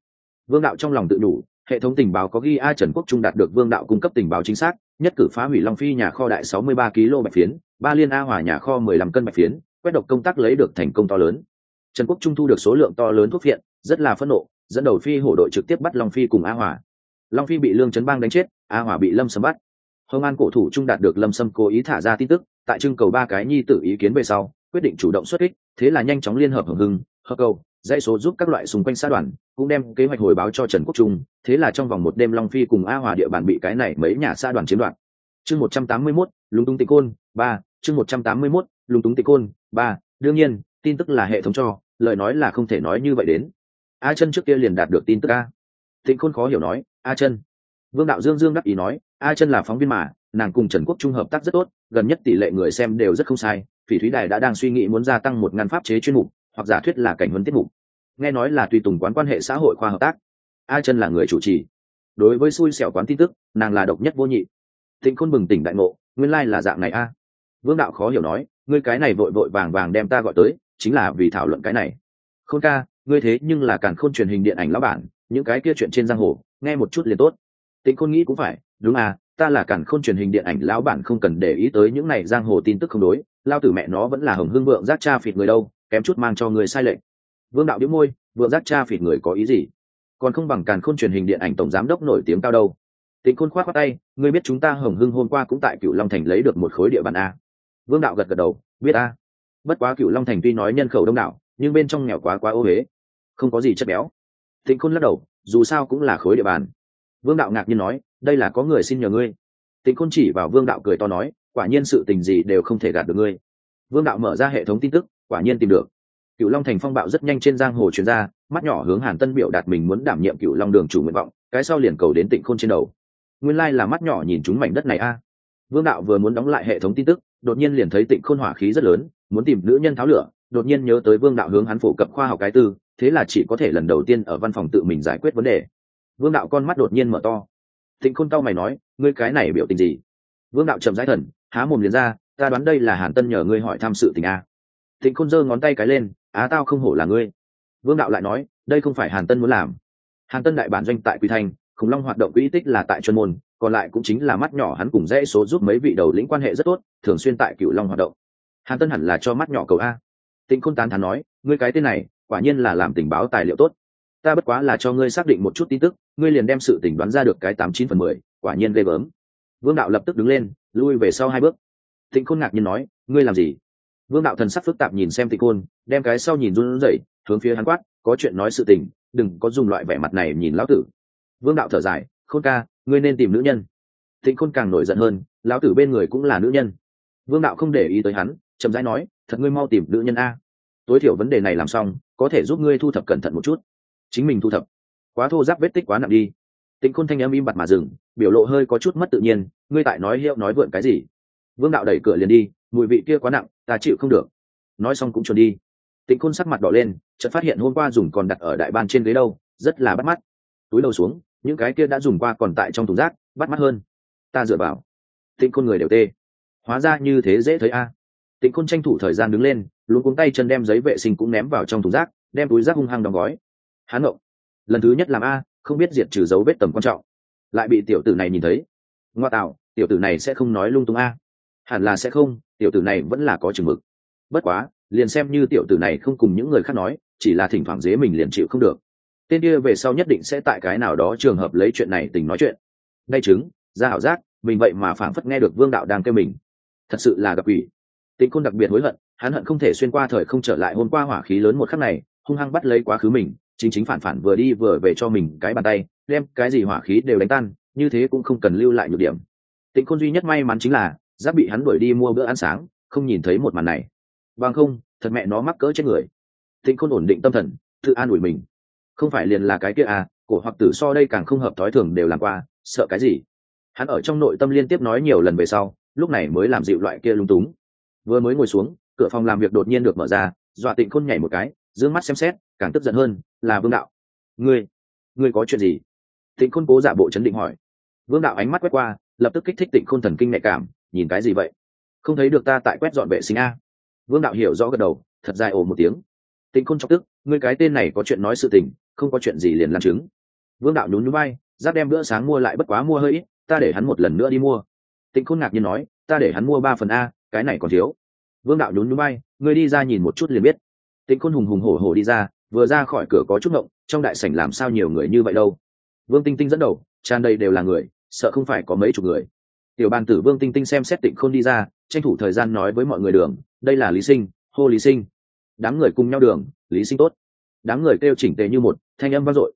Vương đạo trong lòng tự đủ, hệ thống tình báo có ghi a trần quốc trung đạt được vương đạo cung cấp tình báo chính xác nhất cử phá hủy long phi nhà kho đại sáu mươi ba kg bạch phiến, ba liên a hòa nhà kho mười lăm cân bạch phiến, quét độc công tác lấy được thành công to lớn. Trần quốc trung thu được số lượng to lớn thuốc viện rất là phẫn nộ, dẫn đầu phi hổ đội trực tiếp bắt long phi cùng a hòa. Long phi bị lương trấn bang đánh chết, a hòa bị lâm sâm bắt. Hồng an cổ thủ trung đạt được lâm sâm cố ý thả ra tin tức, tại trưng cầu ba cái nhi tử ý kiến về sau, quyết định chủ động xuất kích, thế là nhanh chóng liên hợp hưởng hưng hợp cầu dãy số giúp các loại xung quanh xã đoàn, cũng đem kế hoạch hồi báo cho trần quốc trung, thế là trong vòng một đêm long phi cùng a hòa địa bàn bị cái này mấy nhà xã đoàn chiếm đoạt. Chương một trăm tám mươi mốt, lúng túng tị côn, ba, chương một trăm tám mươi mốt, lúng túng tị côn, ba, đương nhiên, tin tức là hệ thống cho, lời nói là không thể nói như vậy đến. A chân trước kia liền đạt được tin tức a. Tịnh khôn khó hiểu nói, a chân. Vương đạo dương dương đắc ý nói, a chân là phóng viên mà, nàng cùng trần quốc trung hợp tác rất tốt, gần nhất tỷ lệ người xem đều rất không sai, phỉ thúy đài đã đang suy nghĩ muốn gia tăng một ngăn pháp chế chuyên mục hoặc giả thuyết là cảnh huấn tiết mục. Nghe nói là tùy tùng quán quan hệ xã hội khoa hợp tác. A chân là người chủ trì. Đối với xui xẻo quán tin tức, nàng là độc nhất vô nhị. Thịnh khôn bừng tỉnh đại ngộ, nguyên lai là dạng này a. Vương đạo khó hiểu nói, ngươi cái này vội vội vàng vàng đem ta gọi tới, chính là vì thảo luận cái này. Khôn ca, ngươi thế nhưng là càng khôn truyền hình điện ảnh lão bản, những cái kia chuyện trên giang hồ, nghe một chút liền tốt. Tịnh khôn nghĩ cũng phải, đúng à ta là cản khôn truyền hình điện ảnh lão bản không cần để ý tới những này giang hồ tin tức không đối, lao tử mẹ nó vẫn là hồng hương vượng giác cha phịt người đâu kém chút mang cho người sai lệch. Vương đạo đĩu môi vừa giác cha phịt người có ý gì? Còn không bằng càn khôn truyền hình điện ảnh tổng giám đốc nổi tiếng cao đâu. Tịnh khôn khoát khoát tay, ngươi biết chúng ta hồng hưng hôm qua cũng tại cựu long thành lấy được một khối địa bàn a. Vương đạo gật gật đầu, biết a. Bất quá cựu long thành tuy nói nhân khẩu đông đảo, nhưng bên trong nghèo quá quá ô huế không có gì chất béo. Tịnh khôn lắc đầu, dù sao cũng là khối địa bàn. Vương đạo ngạc nhiên nói, đây là có người xin nhờ ngươi. Tịnh khôn chỉ vào vương đạo cười to nói, quả nhiên sự tình gì đều không thể gạt được ngươi. Vương đạo mở ra hệ thống tin tức quả nhiên tìm được. Cựu long thành phong bạo rất nhanh trên giang hồ chuyên gia mắt nhỏ hướng hàn tân biểu đạt mình muốn đảm nhiệm cựu long đường chủ nguyện vọng, cái sau liền cầu đến tịnh khôn trên đầu. Nguyên lai、like、là mắt nhỏ nhìn chúng mảnh đất này a. Vương đạo vừa muốn đóng lại hệ thống tin tức, đột nhiên liền thấy tịnh khôn hỏa khí rất lớn, muốn tìm nữ nhân tháo lửa, đột nhiên nhớ tới vương đạo hướng hắn phổ cập khoa học cái tư, thế là chỉ có thể lần đầu tiên ở văn phòng tự mình giải quyết vấn đề. Vương đạo con mắt đột nhiên mở to. Tịnh khôn tao mày nói, ngươi cái này biểu tình gì? Vương đạo chậm rãi thần, há mồm liền ra, ta đoán đây là hàn tân nhờ ngươi hỏi tham sự tình a tịnh khôn giơ ngón tay cái lên, á, tao không hổ là ngươi. Vương đạo lại nói, đây không phải hàn tân muốn làm. Hàn tân đại bản doanh tại quy thanh khủng long hoạt động quỹ tích là tại chuyên môn, còn lại cũng chính là mắt nhỏ hắn cùng dễ số giúp mấy vị đầu lĩnh quan hệ rất tốt, thường xuyên tại cựu long hoạt động. Hàn tân hẳn là cho mắt nhỏ cầu a. Tịnh khôn tán thán nói, ngươi cái tên này, quả nhiên là làm tình báo tài liệu tốt. Ta bất quá là cho ngươi xác định một chút tin tức, ngươi liền đem sự tình đoán ra được cái tám chín phần mười, quả nhiên ghê gớm. Vương đạo lập tức đứng lên, lui về sau hai bước. Tịnh khôn ngạc nhiên nói, ngươi làm gì? Vương đạo thần sắc phức tạp nhìn xem tịnh Côn, đem cái sau nhìn run rẩy hướng phía hắn quát có chuyện nói sự tình đừng có dùng loại vẻ mặt này nhìn lão tử. Vương đạo thở dài khôn ca ngươi nên tìm nữ nhân. Tịnh khôn càng nổi giận hơn lão tử bên người cũng là nữ nhân. Vương đạo không để ý tới hắn chậm rãi nói thật ngươi mau tìm nữ nhân a. Tối thiểu vấn đề này làm xong có thể giúp ngươi thu thập cẩn thận một chút. Chính mình thu thập. Quá thô giáp vết tích quá nặng đi. Tịnh khôn thanh âm im bặt mà dừng biểu lộ hơi có chút mất tự nhiên ngươi tại nói hiệu nói vượn cái gì? Vương đạo đẩy cửa liền đi mùi vị kia quá nặng, ta chịu không được. Nói xong cũng chuẩn đi. Tịnh khôn sắc mặt đỏ lên, chợt phát hiện hôm qua dùng còn đặt ở đại ban trên ghế đâu, rất là bắt mắt. Túi đầu xuống, những cái kia đã dùng qua còn tại trong thùng rác, bắt mắt hơn. Ta dựa vào. Tịnh khôn người đều tê. Hóa ra như thế dễ thấy a. Tịnh khôn tranh thủ thời gian đứng lên luôn cuống tay chân đem giấy vệ sinh cũng ném vào trong thùng rác, đem túi rác hung hăng đóng gói. Hán ngộng, lần thứ nhất làm a, không biết diệt trừ dấu vết tầm quan trọng. Lại bị tiểu tử này nhìn thấy. Ngoa tạo, tiểu tử này sẽ không nói lung tung a. Hẳn là sẽ không tiểu tử này vẫn là có chừng mực. Bất quá, liền xem như tiểu tử này không cùng những người khác nói, chỉ là thỉnh thoảng dế mình liền chịu không được. Tên kia về sau nhất định sẽ tại cái nào đó trường hợp lấy chuyện này tình nói chuyện. Ngay chứng ra ảo giác, mình vậy mà phảng phất nghe được vương đạo đang kêu mình. Thật sự là gặp ủy tịnh côn đặc biệt hối hận, hắn hận không thể xuyên qua thời không trở lại hôm qua hỏa khí lớn một khắc này, hung hăng bắt lấy quá khứ mình, chính chính phản phản vừa đi vừa về cho mình cái bàn tay, đem cái gì hỏa khí đều đánh tan, như thế cũng không cần lưu lại nhược điểm. Tịnh côn duy nhất may mắn chính là giáp bị hắn đuổi đi mua bữa ăn sáng, không nhìn thấy một màn này. Bằng không, thật mẹ nó mắc cỡ chết người. Tịnh khôn ổn định tâm thần, tự an ủi mình. Không phải liền là cái kia à cổ hoặc tử so đây càng không hợp thói thường đều làm qua, sợ cái gì? Hắn ở trong nội tâm liên tiếp nói nhiều lần về sau, lúc này mới làm dịu loại kia lung túng. Vừa mới ngồi xuống, cửa phòng làm việc đột nhiên được mở ra, dọa tịnh khôn nhảy một cái d ư ơ n g mắt xem xét, càng tức giận hơn, là vương đạo. Ngươi ngươi có chuyện gì? Tịnh khôn cố giả bộ chấn định hỏi. Vương đạo ánh mắt quét qua, lập tức kích thích tịnh khôn thần kinh nhạy cảm nhìn cái gì vậy? Không thấy được ta tại quét dọn vệ sinh a? Vương đạo hiểu rõ gật đầu, thật dài ồ một tiếng. Tịnh khôn chọc tức, ngươi cái tên này có chuyện nói sự tình, không có chuyện gì liền làm chứng. Vương đạo nhún nhún bay giáp đem bữa sáng mua lại bất quá mua hơi ít, ta để hắn một lần nữa đi mua. Tịnh khôn ngạc nhiên nói, ta để hắn mua ba phần a, cái này còn thiếu. Vương đạo nhún nhún bay ngươi đi ra nhìn một chút liền biết. Tịnh khôn hùng hùng hổ hổ đi ra, vừa ra khỏi cửa có chút ngộng, trong đại sảnh làm sao nhiều người như vậy đâu. Vương tinh tinh dẫn đầu, tràn đầy đều là người, sợ không phải có mấy chục người tiểu bàn tử vương tinh tinh xem xét tịnh khôn đi ra, tranh thủ thời gian nói với mọi người đường, đây là lý sinh, hô lý sinh. Đám người cùng nhau đường, lý sinh tốt. Đám người kêu chỉnh tề như một, thanh âm vang dội.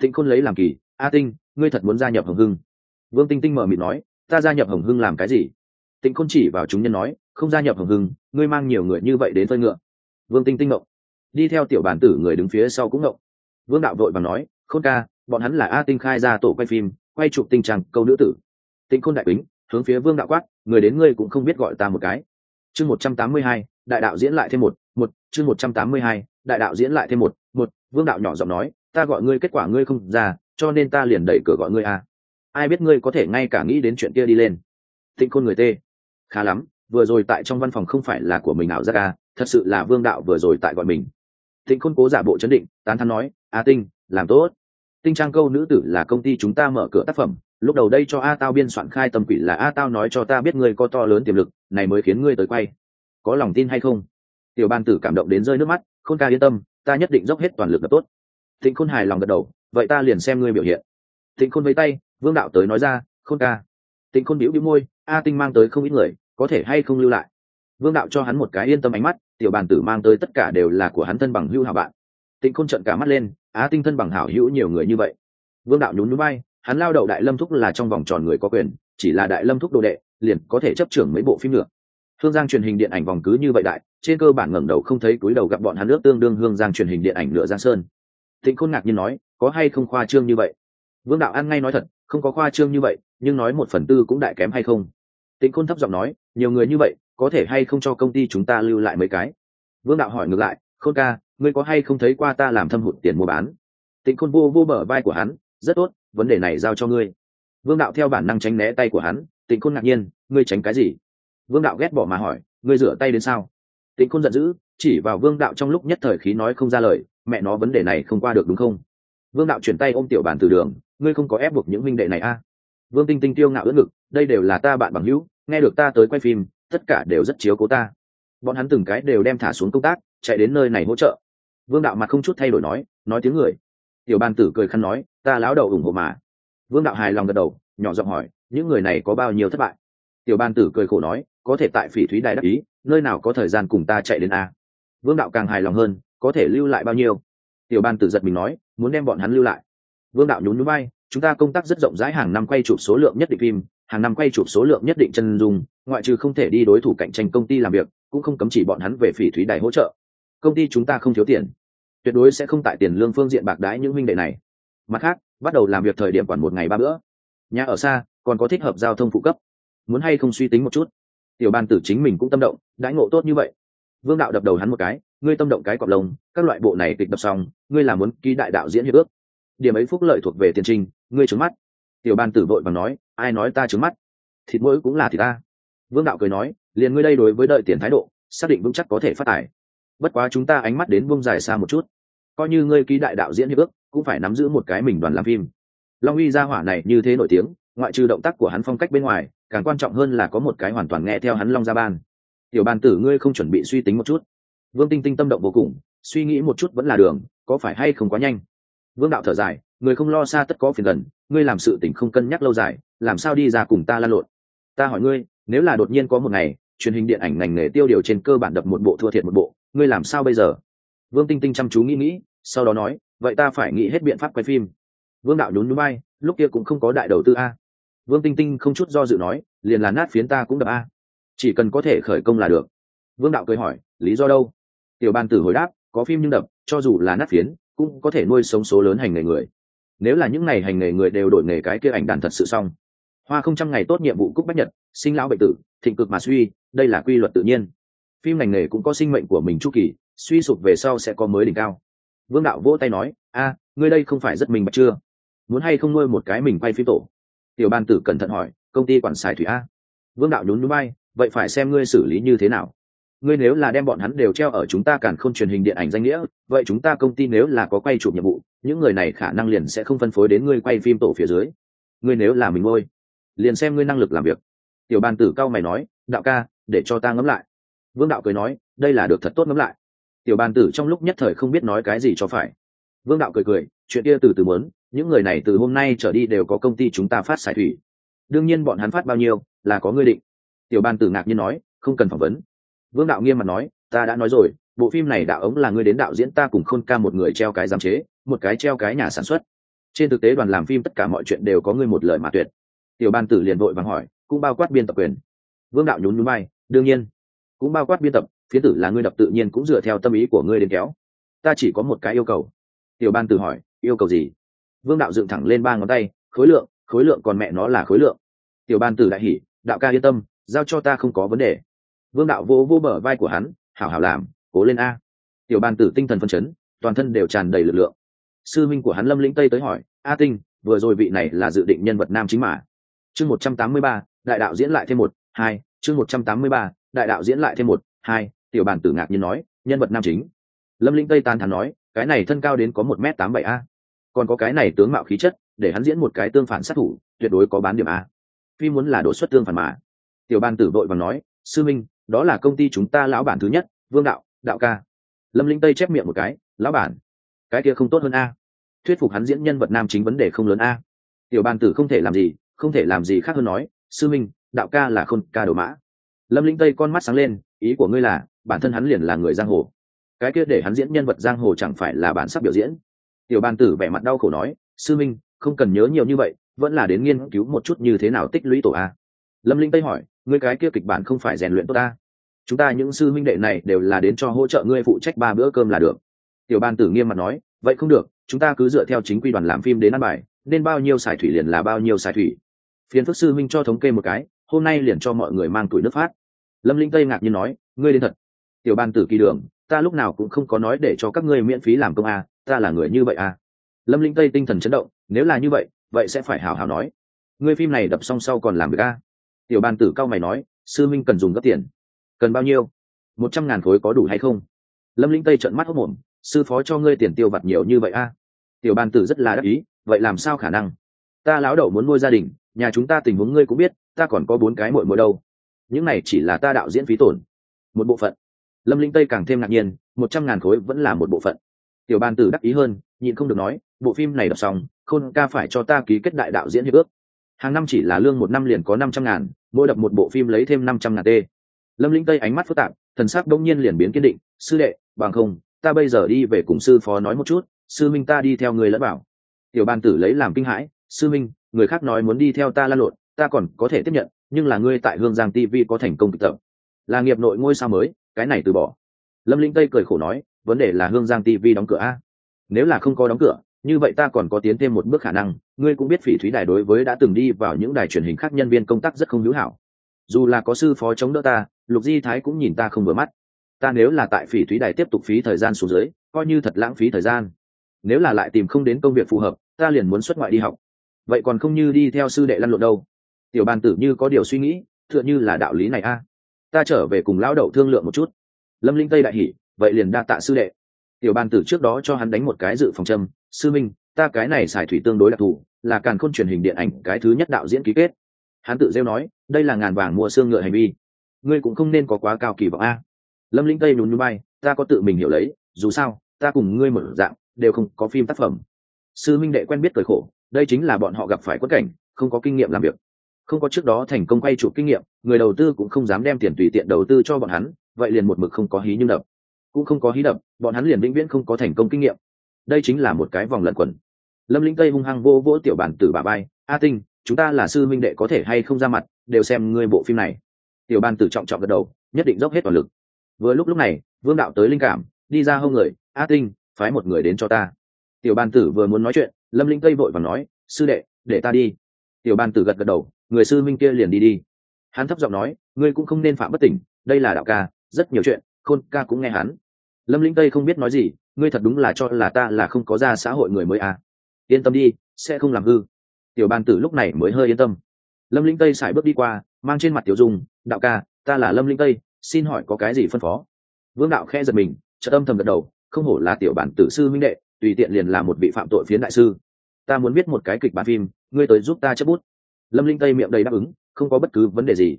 Tịnh khôn lấy làm kỳ, a tinh, ngươi thật muốn gia nhập hồng hưng? Vương tinh tinh mở mịt nói, ta gia nhập hồng hưng làm cái gì? Tịnh khôn chỉ vào chúng nhân nói, không gia nhập hồng hưng, ngươi mang nhiều người như vậy đến phơi ngựa. Vương tinh tinh ngộng. Đi theo tiểu bản tử người đứng phía sau cũng ngộng. Vương đạo vội và nói, khôn ca, bọn hắn là a tinh khai ra tổ quay phim, quay chụp tình trạng câu nữ tử tịnh khôn đại bính, hướng phía vương đạo quát, người đến ngươi cũng không biết gọi ta một cái. Chương một trăm tám mươi hai, đại đạo diễn lại thêm một một, chương một trăm tám mươi hai, đại đạo diễn lại thêm một một, vương đạo nhỏ giọng nói, ta gọi ngươi kết quả ngươi không ra, cho nên ta liền đẩy cửa gọi ngươi a ai biết ngươi có thể ngay cả nghĩ đến chuyện kia đi lên. Tịnh khôn người tê. Khá lắm, vừa rồi tại trong văn phòng không phải là của mình ảo giác ca thật sự là vương đạo vừa rồi tại gọi mình. Tịnh khôn cố giả bộ chấn định, tán thắn nói a tinh, làm tốt. Tinh trang câu nữ tử là công ty chúng ta mở cửa tác phẩm lúc đầu đây cho a tao biên soạn khai tâm quỷ là a tao nói cho ta biết ngươi có to lớn tiềm lực, này mới khiến ngươi tới quay. Có lòng tin hay không? Tiểu ban tử cảm động đến rơi nước mắt, khôn ca yên tâm, ta nhất định dốc hết toàn lực là tốt. Thịnh khôn hài lòng gật đầu, vậy ta liền xem ngươi biểu hiện. Thịnh khôn với tay, vương đạo tới nói ra, khôn ca. Tịnh khôn bĩu bĩu môi, a tinh mang tới không ít người, có thể hay không lưu lại? Vương đạo cho hắn một cái yên tâm ánh mắt, tiểu bàn tử mang tới tất cả đều là của hắn thân bằng hữu hảo bạn. Tịnh khôn trận cả mắt lên, á tinh thân bằng hảo hữu nhiều người như vậy. Vương đạo nhún núi bay hắn lao đậu đại lâm thúc là trong vòng tròn người có quyền, chỉ là đại lâm thúc đồ đệ, liền có thể chấp trưởng mấy bộ phim nữa. Hương giang truyền hình điện ảnh vòng cứ như vậy đại, trên cơ bản ngẩng đầu không thấy túi đầu gặp bọn hắn nước tương đương hương giang truyền hình điện ảnh nửa giang sơn. Tịnh khôn ngạc nhiên nói, có hay không khoa trương như vậy? Vương đạo An ngay nói thật, không có khoa trương như vậy, nhưng nói một phần tư cũng đại kém hay không? Tịnh khôn thấp giọng nói, nhiều người như vậy, có thể hay không cho công ty chúng ta lưu lại mấy cái? Vương đạo hỏi ngược lại, khôn ca, ngươi có hay không thấy qua ta làm thâm hụt tiền mua bán? Tịnh khôn vô vô bờ vai của hắn rất tốt, vấn đề này giao cho ngươi. Vương đạo theo bản năng tránh né tay của hắn, Tịnh khôn ngạc nhiên, ngươi tránh cái gì? Vương đạo ghét bỏ mà hỏi, ngươi rửa tay đến sao? Tịnh khôn giận dữ, chỉ vào vương đạo trong lúc nhất thời khí nói không ra lời, mẹ nó vấn đề này không qua được đúng không? Vương đạo chuyển tay ôm tiểu bản từ đường, ngươi không có ép buộc những minh đệ này a à? vương tinh tinh tiêu ngạo ưỡn ngực, đây đều là ta bạn bằng hữu, nghe được ta tới quay phim, tất cả đều rất chiếu cố ta. Bọn hắn từng cái đều đem thả xuống công tác, chạy đến nơi này hỗ trợ. Vương đạo mặt không chút thay đổi nói nói tiếng người. Tiểu Bàn tử cười khăn nói ta láo đầu ủng hộ mà. Vương đạo hài lòng gật đầu, nhỏ giọng hỏi, những người này có bao nhiêu thất bại? Tiểu ban tử cười khổ nói, có thể tại phỉ thúy đài đắc ý, nơi nào có thời gian cùng ta chạy đến a. Vương đạo càng hài lòng hơn, có thể lưu lại bao nhiêu? Tiểu ban tử giật mình nói, muốn đem bọn hắn lưu lại. Vương đạo nhún núi bay chúng ta công tác rất rộng rãi, hàng năm quay chụp số lượng nhất định phim, hàng năm quay chụp số lượng nhất định chân dung, ngoại trừ không thể đi đối thủ cạnh tranh công ty làm việc, cũng không cấm chỉ bọn hắn về phỉ thúy đài hỗ trợ. Công ty chúng ta không thiếu tiền. Tuyệt đối sẽ không tại tiền lương phương diện bạc đái những minh đệ này mặt khác, bắt đầu làm việc thời điểm quản một ngày ba bữa. Nhà ở xa, còn có thích hợp giao thông phụ cấp. Muốn hay không suy tính một chút? Tiểu ban tử chính mình cũng tâm động, đãi ngộ tốt như vậy. Vương đạo đập đầu hắn một cái, ngươi tâm động cái cọp lông, các loại bộ này kịch đập xong, ngươi là muốn ký đại đạo diễn hiệp ước. Điểm ấy phúc lợi thuộc về tiền trình, ngươi trứng mắt. Tiểu ban tử vội bằng nói, ai nói ta trứng mắt? Thịt mỗi cũng là thịt ta. Vương đạo cười nói, liền ngươi đây đối với đợi tiền thái độ, xác định vững chắc có thể phát tài. Bất quá chúng ta ánh mắt đến vương dài xa một chút. Coi như ngươi ký đại đạo diễn hiệp ước cũng phải nắm giữ một cái mình đoàn làm phim. Long uy gia hỏa này như thế nổi tiếng, ngoại trừ động tác của hắn phong cách bên ngoài, càng quan trọng hơn là có một cái hoàn toàn nghe theo hắn long gia ban. Tiểu bàn tử, ngươi không chuẩn bị suy tính một chút. Vương tinh tinh tâm động vô cùng, suy nghĩ một chút vẫn là đường, có phải hay không quá nhanh? Vương đạo thở dài, người không lo xa tất có phiền gần, ngươi làm sự tình không cân nhắc lâu dài, làm sao đi ra cùng ta lan lộn? Ta hỏi ngươi, nếu là đột nhiên có một ngày, truyền hình điện ảnh ngành nghề tiêu điều trên cơ bản đập một bộ thua thiệt một bộ, ngươi làm sao bây giờ? Vương tinh tinh chăm chú nghĩ nghĩ, sau đó nói vậy ta phải nghĩ hết biện pháp quay phim. Vương đạo nhún núi bay, lúc kia cũng không có đại đầu tư a. Vương tinh tinh không chút do dự nói, liền là nát phiến ta cũng đập a. Chỉ cần có thể khởi công là được. Vương đạo cười hỏi, lý do đâu? Tiểu ban tử hồi đáp, có phim nhưng đập, cho dù là nát phiến, cũng có thể nuôi sống số lớn hành nghề người. Nếu là những ngày hành nghề người đều đổi nghề cái kia ảnh đàn thật sự xong. Hoa không trăm ngày tốt nhiệm vụ cúc bách nhật, sinh lão bệnh tử, thịnh cực mà suy, đây là quy luật tự nhiên. Phim ngành nghề cũng có sinh mệnh của mình chu kỳ, suy sụp về sau sẽ có mới đỉnh cao vương đạo vỗ tay nói, a, ngươi đây không phải rất mình bạch chưa? Muốn hay không nuôi một cái mình quay phim tổ? Tiểu ban tử cẩn thận hỏi, công ty quản xài thủy a. Vương đạo nhún núi bay vậy phải xem ngươi xử lý như thế nào. Ngươi nếu là đem bọn hắn đều treo ở chúng ta càn không truyền hình điện ảnh danh nghĩa, vậy chúng ta công ty nếu là có quay chụp nhiệm vụ, những người này khả năng liền sẽ không phân phối đến ngươi quay phim tổ phía dưới. Ngươi nếu là mình ngôi liền xem ngươi năng lực làm việc. Tiểu ban tử cao mày nói, đạo ca, để cho ta ngẫm lại. Vương đạo cười nói, đây là được thật tốt ngẫm lại tiểu ban tử trong lúc nhất thời không biết nói cái gì cho phải. Vương đạo cười cười, chuyện kia từ từ muốn, những người này từ hôm nay trở đi đều có công ty chúng ta phát xài thủy. Đương nhiên bọn hắn phát bao nhiêu, là có ngươi định. Tiểu ban tử ngạc nhiên nói, không cần phỏng vấn. Vương đạo nghiêm mặt nói, ta đã nói rồi, bộ phim này đạo ống là ngươi đến đạo diễn ta cùng khôn ca một người treo cái giám chế, một cái treo cái nhà sản xuất. Trên thực tế đoàn làm phim tất cả mọi chuyện đều có ngươi một lời mà tuyệt. Tiểu ban tử liền vội vàng hỏi, cũng bao quát biên tập quyền. Vương đạo nhún nhún bay, đương nhiên, cũng bao quát biên tập phiến tử là ngươi đập tự nhiên cũng dựa theo tâm ý của ngươi đến kéo. Ta chỉ có một cái yêu cầu. Tiểu ban tử hỏi, yêu cầu gì? Vương đạo dựng thẳng lên ba ngón tay, khối lượng khối lượng còn mẹ nó là khối lượng. Tiểu ban tử đại hỉ, đạo ca yên tâm, giao cho ta không có vấn đề. Vương đạo vô vô bờ vai của hắn, hảo hảo làm, cố lên a. Tiểu ban tử tinh thần phân chấn, toàn thân đều tràn đầy lực lượng. Sư minh của hắn lâm lĩnh tây tới hỏi, a tinh, vừa rồi vị này là dự định nhân vật nam chính mà? Chương một trăm tám mươi ba, đại đạo diễn lại thêm một, hai, chương một trăm tám mươi ba, đại đạo diễn lại thêm một, hai tiểu bản tử ngạc nhiên nói, nhân vật nam chính. Lâm linh tây tan thắn nói, cái này thân cao đến có một m tám bảy a. Còn có cái này tướng mạo khí chất, để hắn diễn một cái tương phản sát thủ, tuyệt đối có bán điểm a. Phi muốn là đột xuất tương phản mà. Tiểu ban tử vội và nói, sư minh, đó là công ty chúng ta lão bản thứ nhất, vương đạo đạo ca. Lâm linh tây chép miệng một cái, lão bản, cái kia không tốt hơn a. Thuyết phục hắn diễn nhân vật nam chính vấn đề không lớn a. Tiểu bàn tử không thể làm gì, không thể làm gì khác hơn nói, sư minh, đạo ca là khôn ca đồ mã. Lâm linh tây con mắt sáng lên, ý của ngươi là bản thân hắn liền là người giang hồ. Cái kia để hắn diễn nhân vật giang hồ chẳng phải là bản sắc biểu diễn. Tiểu ban tử vẻ mặt đau khổ nói, sư minh, không cần nhớ nhiều như vậy, vẫn là đến nghiên cứu một chút như thế nào tích lũy tổ a. Lâm linh tây hỏi, ngươi cái kia kịch bản không phải rèn luyện tốt ta? Chúng ta những sư minh đệ này đều là đến cho hỗ trợ ngươi phụ trách ba bữa cơm là được. Tiểu ban tử nghiêm mặt nói, vậy không được, chúng ta cứ dựa theo chính quy đoàn làm phim đến ăn bài, nên bao nhiêu xài thủy liền là bao nhiêu xài thủy. Phiền phức sư minh cho thống kê một cái, hôm nay liền cho mọi người mang tuổi nước phát. Lâm linh tây ngạc nhiên nói, ngươi đến thật tiểu ban tử kỳ đường, ta lúc nào cũng không có nói để cho các ngươi miễn phí làm công a, ta là người như vậy a. Lâm linh tây tinh thần chấn động, nếu là như vậy vậy sẽ phải hào hào nói. Ngươi phim này đập xong sau còn làm việc a? Tiểu ban tử cao mày nói, sư minh cần dùng gấp tiền. Cần bao nhiêu? Một trăm ngàn khối có đủ hay không? Lâm linh tây trợn mắt hốc mồm sư phó cho ngươi tiền tiêu vặt nhiều như vậy a? Tiểu ban tử rất là đắc ý, vậy làm sao khả năng? Ta lão đậu muốn nuôi gia đình, nhà chúng ta tình huống ngươi cũng biết, ta còn có bốn cái muội muội đâu. Những này chỉ là ta đạo diễn phí tổn. Một bộ phận lâm linh tây càng thêm ngạc nhiên, một trăm ngàn khối vẫn là một bộ phận. Tiểu ban tử đắc ý hơn, nhịn không được nói, bộ phim này đọc xong, khôn ca phải cho ta ký kết đại đạo diễn hiệp ước. Hàng năm chỉ là lương một năm liền có năm trăm ngàn, mỗi đập một bộ phim lấy thêm năm trăm ngàn t lâm linh tây ánh mắt phức tạp, thần sắc đông nhiên liền biến kiên định, sư đệ, bằng không, ta bây giờ đi về cùng sư phó nói một chút, sư minh ta đi theo người lẫn bảo tiểu ban tử lấy làm kinh hãi, sư minh, người khác nói muốn đi theo ta lan lộn, ta còn có thể tiếp nhận, nhưng là ngươi tại hương giang tv có thành công kịch tập. Là nghiệp nội ngôi sao mới cái này từ bỏ. Lâm linh tây cười khổ nói, vấn đề là hương giang tv đóng cửa a. Nếu là không có đóng cửa, như vậy ta còn có tiến thêm một bước khả năng, ngươi cũng biết phỉ thúy đài đối với đã từng đi vào những đài truyền hình khác nhân viên công tác rất không hữu hảo. Dù là có sư phó chống đỡ ta, lục di thái cũng nhìn ta không vừa mắt. Ta nếu là tại phỉ thúy đài tiếp tục phí thời gian xuống dưới, coi như thật lãng phí thời gian. Nếu là lại tìm không đến công việc phù hợp, ta liền muốn xuất ngoại đi học. Vậy còn không như đi theo sư đệ lăn lộn đâu. Tiểu bàn tử như có điều suy nghĩ, tựa như là đạo lý này a ta trở về cùng lão đậu thương lượng một chút. Lâm linh tây đại hỉ, vậy liền đa tạ sư đệ. Tiểu bàn tử trước đó cho hắn đánh một cái dự phòng châm, sư minh, ta cái này xài thủy tương đối đặc thù, là càn khôn truyền hình điện ảnh cái thứ nhất đạo diễn ký kết. Hắn tự rêu nói, đây là ngàn vàng mua xương ngựa hành vi. Ngươi cũng không nên có quá cao kỳ vọng a. Lâm linh tây nhún núi bay ta có tự mình hiểu lấy, dù sao, ta cùng ngươi mở dạng, đều không có phim tác phẩm. Sư minh đệ quen biết cười khổ, đây chính là bọn họ gặp phải quất cảnh, không có kinh nghiệm làm việc không có trước đó thành công quay chụp kinh nghiệm, người đầu tư cũng không dám đem tiền tùy tiện đầu tư cho bọn hắn, vậy liền một mực không có hí nhưng đập. Cũng không có hí đập, bọn hắn liền vĩnh viễn không có thành công kinh nghiệm. Đây chính là một cái vòng lẩn quẩn. Lâm linh tây hung hăng vô vỗ tiểu bản tử bà bay, a tinh, chúng ta là sư minh đệ có thể hay không ra mặt, đều xem ngươi bộ phim này. Tiểu ban tử trọng trọng gật đầu, nhất định dốc hết toàn lực. Vừa lúc lúc này, vương đạo tới linh cảm, đi ra hông người, a tinh, phái một người đến cho ta. Tiểu ban tử vừa muốn nói chuyện, lâm linh tây vội và nói, sư đệ, để ta đi. Tiểu ban tử gật gật đầu người sư minh kia liền đi đi. Hắn thấp giọng nói, ngươi cũng không nên phạm bất tỉnh, đây là đạo ca, rất nhiều chuyện, khôn ca cũng nghe hắn. Lâm linh tây không biết nói gì, ngươi thật đúng là cho là ta là không có ra xã hội người mới à. yên tâm đi, sẽ không làm hư. Tiểu ban tử lúc này mới hơi yên tâm. Lâm linh tây xài bước đi qua, mang trên mặt tiểu dung, đạo ca, ta là lâm linh tây, xin hỏi có cái gì phân phó? Vương đạo khe giật mình trợ âm thầm gật đầu, không hổ là tiểu bản tử sư minh đệ, tùy tiện liền là một vị phạm tội phiến đại sư. Ta muốn biết một cái kịch bản phim, ngươi tới giúp ta chấp bút lâm linh tây miệng đầy đáp ứng, không có bất cứ vấn đề gì.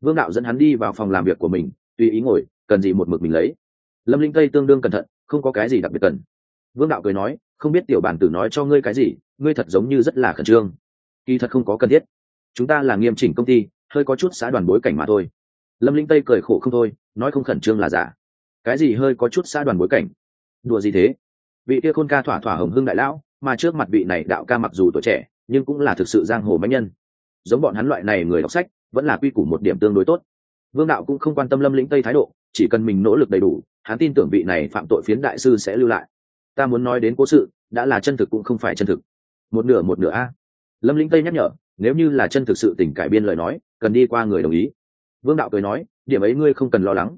Vương đạo dẫn hắn đi vào phòng làm việc của mình, tùy ý ngồi, cần gì một mực mình lấy. Lâm linh tây tương đương cẩn thận, không có cái gì đặc biệt cần. Vương đạo cười nói, không biết tiểu bản tử nói cho ngươi cái gì, ngươi thật giống như rất là khẩn trương. Kỳ thật không có cần thiết. Chúng ta là nghiêm chỉnh công ty, hơi có chút xã đoàn bối cảnh mà thôi. Lâm linh tây cười khổ không thôi, nói không khẩn trương là giả. Cái gì hơi có chút xã đoàn bối cảnh? Đùa gì thế? Vị kia khôn ca thỏa thỏa hồng hưng đại lão, mà trước mặt vị này đạo ca mặc dù tuổi trẻ, nhưng cũng là thực sự giang hồ mãnh nhân giống bọn hắn loại này người đọc sách, vẫn là quy củ một điểm tương đối tốt. Vương đạo cũng không quan tâm lâm lĩnh tây thái độ, chỉ cần mình nỗ lực đầy đủ, hắn tin tưởng vị này phạm tội phiến đại sư sẽ lưu lại. Ta muốn nói đến cố sự, đã là chân thực cũng không phải chân thực. Một nửa một nửa a. Lâm lĩnh tây nhắc nhở, nếu như là chân thực sự tình cải biên lời nói, cần đi qua người đồng ý. Vương đạo cười nói, điểm ấy ngươi không cần lo lắng.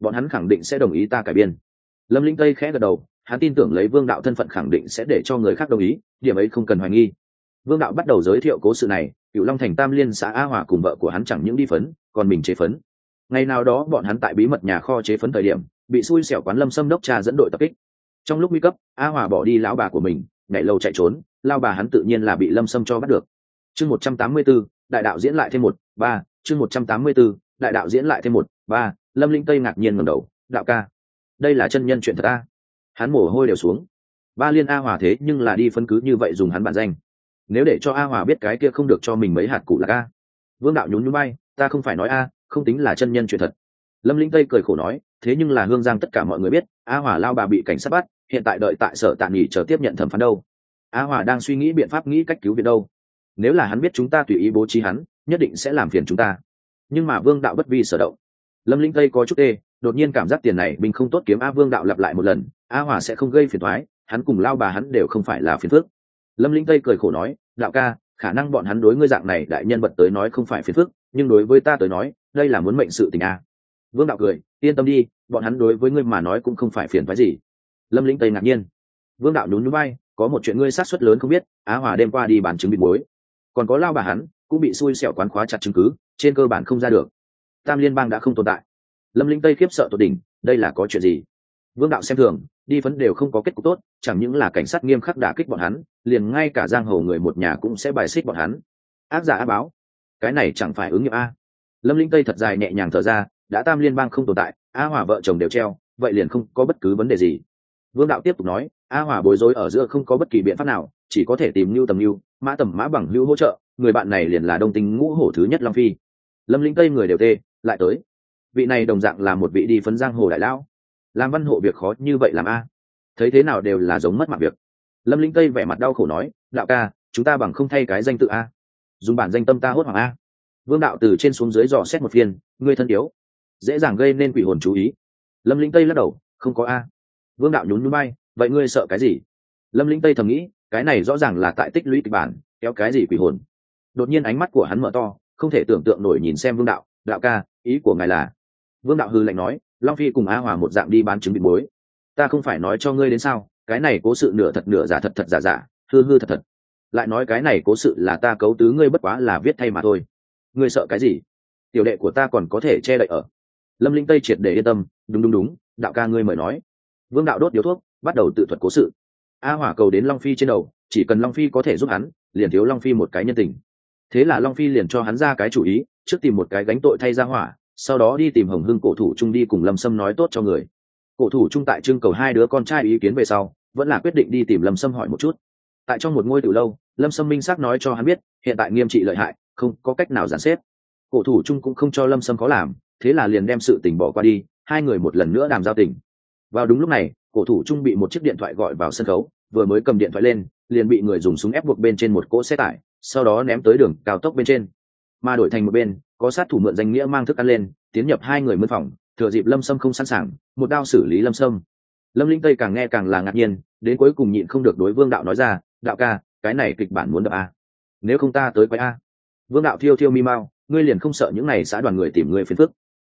Bọn hắn khẳng định sẽ đồng ý ta cải biên. Lâm lĩnh tây khẽ gật đầu, hắn tin tưởng lấy vương đạo thân phận khẳng định sẽ để cho người khác đồng ý, điểm ấy không cần hoài nghi vương đạo bắt đầu giới thiệu cố sự này cựu long thành tam liên xã a hòa cùng vợ của hắn chẳng những đi phấn, còn mình chế phấn. Ngày nào đó bọn hắn tại bí mật nhà kho chế phấn thời điểm, bị xui xẻo quán lâm xâm đốc trà dẫn đội tập kích. Trong lúc nguy cấp, a hòa bỏ đi lão bà của mình, nhảy lâu chạy trốn, lao bà hắn tự nhiên là bị lâm xâm cho bắt được. Chương một trăm tám mươi b ố đại đạo diễn lại thêm một, ba, chương một trăm tám mươi b ố đại đạo diễn lại thêm một, ba, lâm linh tây ngạc nhiên ngầm đầu, đạo ca, đây là chân nhân chuyện thật ta hắn mồ hôi đều xuống. Ba liên a hòa thế nhưng là đi phân cứ như vậy dùng hắn bản danh nếu để cho a hòa biết cái kia không được cho mình mấy hạt cụ là a. Vương đạo nhún nhún bay ta không phải nói a, không tính là chân nhân chuyện thật. Lâm linh tây cười khổ nói, thế nhưng là hương giang tất cả mọi người biết, a hòa lao bà bị cảnh sát bắt, hiện tại đợi tại sở tạm nghỉ chờ tiếp nhận thẩm phán đâu. A hòa đang suy nghĩ biện pháp nghĩ cách cứu viện đâu. Nếu là hắn biết chúng ta tùy ý bố trí hắn, nhất định sẽ làm phiền chúng ta. Nhưng mà vương đạo bất vi sở động. Lâm linh tây có chút tê, đột nhiên cảm giác tiền này mình không tốt kiếm a vương đạo lặp lại một lần, a hòa sẽ không gây phiền thoái hắn cùng lao bà hắn đều không phải là phiền phước lâm linh tây cười khổ nói, đạo ca, khả năng bọn hắn đối ngươi dạng này đại nhân vật tới nói không phải phiền phức, nhưng đối với ta tới nói, đây là muốn mệnh sự tình a. Vương đạo cười, yên tâm đi, bọn hắn đối với ngươi mà nói cũng không phải phiền phái gì. Lâm linh tây ngạc nhiên. Vương đạo nhún núi bay có một chuyện ngươi sát xuất lớn không biết, á hòa đêm qua đi bàn chứng bị bối còn có lao bà hắn, cũng bị xui xẻo quán khóa chặt chứng cứ, trên cơ bản không ra được. Tam liên bang đã không tồn tại. Lâm linh tây khiếp sợ tột đỉnh, đây là có chuyện gì? Vương đạo xem thường đi phấn đều không có kết cục tốt, chẳng những là cảnh sát nghiêm khắc đả kích bọn hắn, liền ngay cả giang hồ người một nhà cũng sẽ bài xích bọn hắn. Ác giả á báo. Cái này chẳng phải ứng nghiệm a. Lâm linh tây thật dài nhẹ nhàng thở ra, đã tam liên bang không tồn tại, a hòa vợ chồng đều treo, vậy liền không có bất cứ vấn đề gì. Vương đạo tiếp tục nói, a hòa bối rối ở giữa không có bất kỳ biện pháp nào, chỉ có thể tìm lưu tầm lưu mã tầm mã bằng lưu hỗ trợ, người bạn này liền là đông tình ngũ hổ thứ nhất long phi. Lâm linh tây người đều tê, lại tới. Vị này đồng dạng là một vị đi phấn giang hồ đại lão làm văn hộ việc khó như vậy làm a? Thấy thế nào đều là giống mất mặt việc. Lâm linh tây vẻ mặt đau khổ nói, đạo ca, chúng ta bằng không thay cái danh tự a. Dùng bản danh tâm ta hốt hoảng a. Vương đạo từ trên xuống dưới dò xét một phiên, ngươi thân yếu. Dễ dàng gây nên quỷ hồn chú ý. Lâm linh tây lắc đầu, không có a. Vương đạo nhún núi bay vậy ngươi sợ cái gì? Lâm linh tây thầm nghĩ, cái này rõ ràng là tại tích lũy kịch bản, kéo cái gì quỷ hồn? Đột nhiên ánh mắt của hắn mở to, không thể tưởng tượng nổi nhìn xem vương đạo đạo ca, ý của ngài là? Vương đạo hư lạnh nói long phi cùng a hòa một dạng đi bán trứng bị muối. Ta không phải nói cho ngươi đến sao, cái này cố sự nửa thật nửa giả thật thật giả giả, hư hư thật thật. Lại nói cái này cố sự là ta cấu tứ ngươi bất quá là viết thay mà thôi. Ngươi sợ cái gì? Tiểu đệ của ta còn có thể che đậy ở. Lâm linh tây triệt để yên tâm, đúng đúng đúng, đạo ca ngươi mời nói. Vương đạo đốt điếu thuốc, bắt đầu tự thuật cố sự. A hỏa cầu đến long phi trên đầu, chỉ cần long phi có thể giúp hắn, liền thiếu long phi một cái nhân tình. Thế là long phi liền cho hắn ra cái chủ ý, trước tìm một cái gánh tội thay ra hỏa sau đó đi tìm hồng hưng cổ thủ trung đi cùng lâm sâm nói tốt cho người. Cổ thủ trung tại trưng cầu hai đứa con trai ý kiến về sau, vẫn là quyết định đi tìm lâm sâm hỏi một chút. Tại trong một ngôi từ lâu, lâm sâm minh xác nói cho hắn biết, hiện tại nghiêm trị lợi hại, không có cách nào giàn xếp. Cổ thủ trung cũng không cho lâm sâm có làm, thế là liền đem sự tình bỏ qua đi, hai người một lần nữa đàm giao tình. Vào đúng lúc này, cổ thủ trung bị một chiếc điện thoại gọi vào sân khấu, vừa mới cầm điện thoại lên, liền bị người dùng súng ép buộc bên trên một cỗ xe tải, sau đó ném tới đường cao tốc bên trên mà đổi thành một bên, có sát thủ mượn danh nghĩa mang thức ăn lên, tiến nhập hai người mân phòng, thừa dịp lâm sâm không sẵn sàng, một đao xử lý lâm sâm. Lâm linh tây càng nghe càng là ngạc nhiên, đến cuối cùng nhịn không được đối vương đạo nói ra, đạo ca, cái này kịch bản muốn đập a. Nếu không ta tới quay a. Vương đạo thiêu thiêu mi mau, ngươi liền không sợ những n à y xã đoàn người tìm ngươi phiền phức?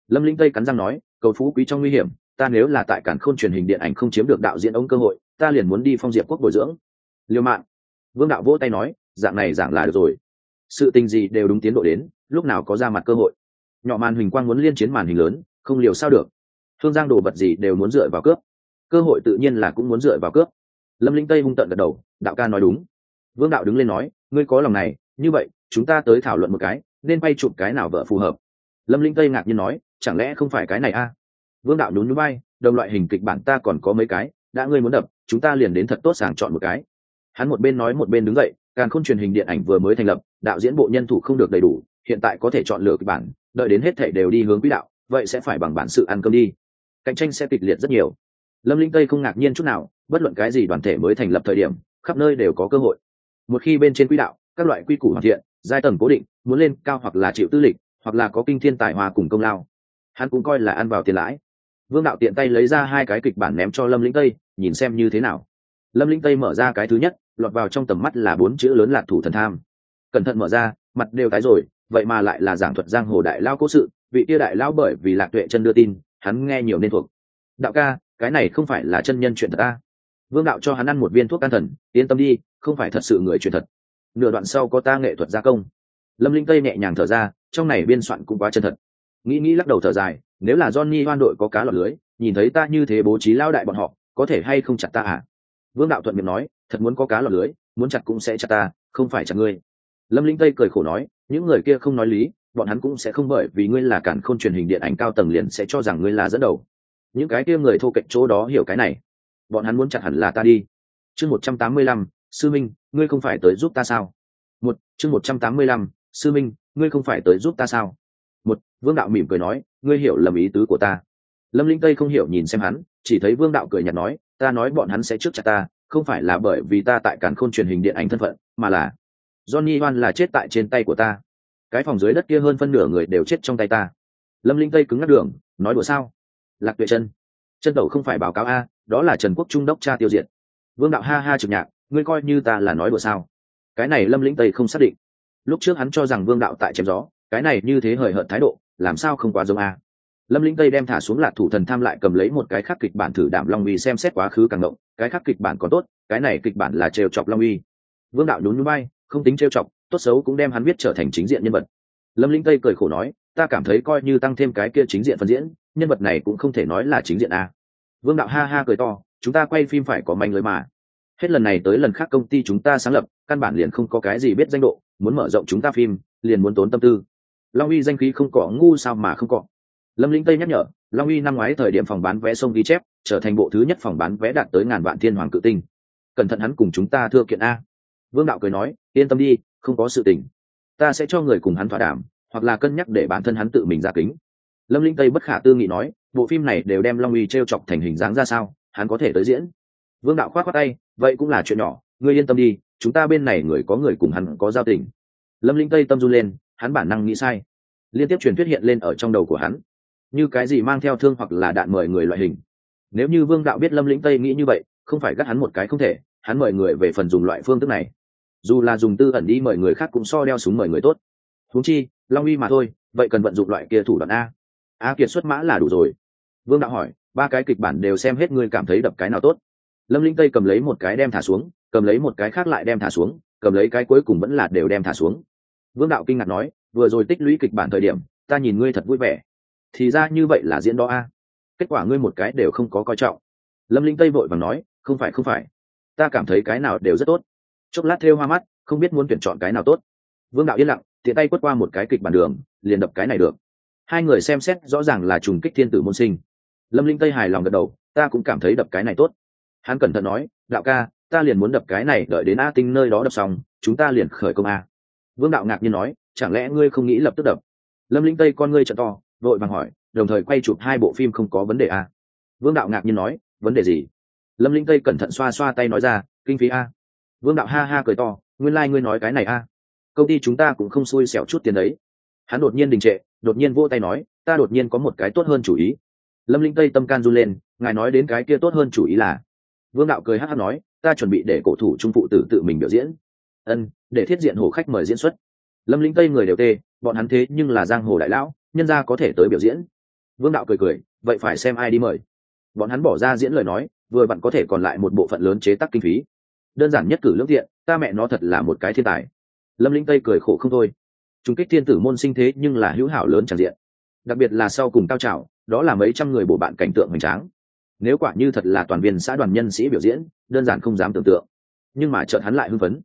Lâm linh tây cắn răng nói, cầu phú quý trong nguy hiểm, ta nếu là tại cản khôn truyền hình điện ảnh không chiếm được đạo diễn ống cơ hội, ta liền muốn đi phong diệp quốc bồi dưỡng. Liêu mạng vương đạo vỗ tay nói, dạng này dạng là được rồi sự tình gì đều đúng tiến độ đến, lúc nào có ra mặt cơ hội. Nhỏ màn hình quang muốn liên chiến màn hình lớn, không liều sao được. Thương giang đồ vật gì đều muốn dựa vào cướp. Cơ hội tự nhiên là cũng muốn dựa vào cướp. Lâm linh tây hung tận gật đầu, đạo ca nói đúng. Vương đạo đứng lên nói, ngươi có lòng này, như vậy, chúng ta tới thảo luận một cái, nên bay chụp cái nào vợ phù hợp. Lâm linh tây ngạc nhiên nói, chẳng lẽ không phải cái này a? Vương đạo nhún núi bay đồng loại hình kịch bản ta còn có mấy cái, đã ngươi muốn đập, chúng ta liền đến thật tốt sàng chọn một cái. Hắn một bên nói một bên đứng dậy càng khôn truyền hình điện ảnh vừa mới thành lập, đạo diễn bộ nhân thủ không được đầy đủ, hiện tại có thể chọn lựa kịch bản, đợi đến hết thể đều đi hướng quỹ đạo, vậy sẽ phải bằng bản sự ăn cơm đi. Cạnh tranh sẽ kịch liệt rất nhiều. Lâm linh tây không ngạc nhiên chút nào, bất luận cái gì đoàn thể mới thành lập thời điểm, khắp nơi đều có cơ hội. Một khi bên trên quỹ đạo, các loại quy củ hoàn thiện, giai tầng cố định, muốn lên cao hoặc là chịu tư lịch, hoặc là có kinh thiên tài hòa cùng công lao, hắn cũng coi là ăn vào tiền lãi. Vương đạo tiện tay lấy ra hai cái kịch bản ném cho lâm lĩnh tây, nhìn xem như thế nào. Lâm lĩnh tây mở ra cái thứ nhất lọt vào trong tầm mắt là bốn chữ lớn lạc thủ thần tham. Cẩn thận mở ra, mặt đều tái rồi, vậy mà lại là giảng thuật giang hồ đại lao cố sự, vị tia đại lao bởi vì lạc tuệ chân đưa tin, hắn nghe nhiều nên thuộc. Đạo ca, cái này không phải là chân nhân chuyện thật ta. Vương đạo cho hắn ăn một viên thuốc an thần, yên tâm đi, không phải thật sự người chuyện thật. Nửa đoạn sau có ta nghệ thuật gia công. Lâm linh tây nhẹ nhàng thở ra, trong này biên soạn cũng quá chân thật. Nghĩ nghĩ lắc đầu thở dài, nếu là johnny hoan đội có cá lọt lưới, nhìn thấy ta như thế bố trí lao đại bọn họ, có thể hay không chặt ta à? Vương đạo thuận miệng nói thật muốn có cá lọt lưới, muốn chặt cũng sẽ chặt ta, không phải chặt ngươi. Lâm linh tây cười khổ nói, những người kia không nói lý, bọn hắn cũng sẽ không bởi vì ngươi là cản khôn truyền hình điện ảnh cao tầng liền sẽ cho rằng ngươi là dẫn đầu. Những cái kia người thô cạnh chỗ đó hiểu cái này. Bọn hắn muốn chặt hẳn là ta đi. Chương một trăm tám mươi lăm, sư minh, ngươi không phải tới giúp ta sao? Một, chương một trăm tám mươi lăm, sư minh, ngươi không phải tới giúp ta sao? Một, vương đạo mỉm cười nói, ngươi hiểu lầm ý tứ của ta. Lâm linh tây không hiểu nhìn xem hắn, chỉ thấy vương đạo cười nhạt nói, ta nói bọn hắn sẽ trước chặt ta không phải là bởi vì ta tại cản khôn truyền hình điện ảnh thân phận, mà là johnny hoan là chết tại trên tay của ta. Cái phòng dưới đất kia hơn phân nửa người đều chết trong tay ta. Lâm linh tây cứng ngắt đường, nói đùa sao? Lạc tuệ chân chân tẩu không phải báo cáo a, đó là trần quốc trung đốc cha tiêu diệt. Vương đạo ha ha trực nhạc, ngươi coi như ta là nói đùa sao? Cái này lâm Linh tây không xác định. Lúc trước hắn cho rằng vương đạo tại chém gió, cái này như thế hời hợt thái độ, làm sao không quá giống a? Lâm Linh tây đem thả xuống lạc thủ thần tham lại cầm lấy một cái khắc kịch bản thử đảm long uy xem xét quá khứ càng động cái khác kịch bản còn tốt, cái này kịch bản là trêu chọc long uy. Vương đạo nhún núi bay không tính trêu chọc, tốt xấu cũng đem hắn biết trở thành chính diện nhân vật. Lâm Linh tây cười khổ nói, ta cảm thấy coi như tăng thêm cái kia chính diện phân diễn, nhân vật này cũng không thể nói là chính diện à? vương đạo ha ha cười to, chúng ta quay phim phải có manh lưới mà. Hết lần này tới lần khác công ty chúng ta sáng lập, căn bản liền không có cái gì biết danh độ, muốn mở rộng chúng ta phim, liền muốn tốn tâm tư. Long uy danh khí không có, ngu sao mà không có. Lâm Linh tây nhắc nhở, long uy năm ngoái thời điểm phòng bán vé sông ghi chép trở thành bộ thứ nhất phòng bán vé đạt tới ngàn vạn thiên hoàng cự tinh. Cẩn thận hắn cùng chúng ta thưa kiện a. Vương đạo cười nói, yên tâm đi, không có sự tình. Ta sẽ cho người cùng hắn thỏa đàm, hoặc là cân nhắc để bản thân hắn tự mình ra kính. Lâm linh tây bất khả tư nghị nói, bộ phim này đều đem long uy t r e o chọc thành hình dáng ra sao, hắn có thể tới diễn. Vương đạo khoát khoát tay, vậy cũng là chuyện nhỏ, ngươi yên tâm đi, chúng ta bên này người có người cùng hắn có giao tình. Lâm linh tây tâm run lên, hắn bản năng nghĩ sai. Liên tiếp truyền thuyết hiện lên ở trong đầu của hắn. Như cái gì mang theo thương hoặc là đạn mời người loại hình nếu như vương đạo biết lâm lĩnh tây nghĩ như vậy, không phải gắt hắn một cái không thể, hắn mời người về phần dùng loại phương thức này. Dù là dùng tư ẩn đi mời người khác cũng so đeo súng mời người tốt. Húng chi, long uy mà thôi, vậy cần vận dụng loại kia thủ đoạn a. A kiệt xuất mã là đủ rồi. Vương đạo hỏi, ba cái kịch bản đều xem hết ngươi cảm thấy đập cái nào tốt. Lâm linh tây cầm lấy một cái đem thả xuống, cầm lấy một cái khác lại đem thả xuống, cầm lấy cái cuối cùng vẫn là đều đem thả xuống. Vương đạo kinh ngạc nói, vừa rồi tích lũy kịch bản thời điểm, ta nhìn ngươi thật vui vẻ. Thì ra như vậy là diễn đó a kết quả ngươi một cái đều không có coi trọng. Lâm linh tây vội vàng nói, không phải không phải. Ta cảm thấy cái nào đều rất tốt. Chốc lát thêu hoa mắt, không biết muốn tuyển chọn cái nào tốt. Vương đạo yên lặng, tiện tay quất qua một cái kịch bản đường, liền đập cái này được. Hai người xem xét, rõ ràng là trùng kích thiên tử môn sinh. Lâm linh tây hài lòng gật đầu, ta cũng cảm thấy đập cái này tốt. Hắn cẩn thận nói, đạo ca, ta liền muốn đập cái này, đợi đến a tinh nơi đó đập xong, chúng ta liền khởi công a. Vương đạo ngạc nhiên nói, chẳng lẽ ngươi không nghĩ lập tức đập? Lâm linh tây con ngươi trợ to, vội vàng hỏi đồng thời quay chụp hai bộ phim không có vấn đề a. Vương đạo ngạc nhiên nói, vấn đề gì? Lâm linh tây cẩn thận xoa xoa tay nói ra, kinh phí a. Vương đạo ha ha cười to, nguyên lai、like、ngươi nói cái này a. Công ty chúng ta cũng không xui xẻo chút tiền đấy. Hắn đột nhiên đình trệ, đột nhiên vỗ tay nói, ta đột nhiên có một cái tốt hơn chủ ý. Lâm linh tây tâm can run lên, ngài nói đến cái kia tốt hơn chủ ý là? Vương đạo cười hát hát nói, ta chuẩn bị để cổ thủ trung phụ tử tự mình biểu diễn. Ân, để thiết diện hồ khách mời diễn xuất. Lâm linh tây người đều tê, bọn hắn thế nhưng là giang hồ đại lão, nhân gia có thể tới biểu diễn vương đạo cười cười, vậy phải xem ai đi mời. Bọn hắn bỏ ra diễn lời nói, vừa vặn có thể còn lại một bộ phận lớn chế tác kinh phí. Đơn giản nhất cử lương thiện ta mẹ nó thật là một cái thiên tài. Lâm linh tây cười khổ không thôi. Trung kích thiên tử môn sinh thế nhưng là hữu hảo lớn tràn diện. Đặc biệt là sau cùng cao trào, đó là mấy trăm người bổ bạn cảnh tượng hoành tráng. Nếu quả như thật là toàn viên xã đoàn nhân sĩ biểu diễn, đơn giản không dám tưởng tượng. Nhưng mà chợt hắn lại hưng phấn.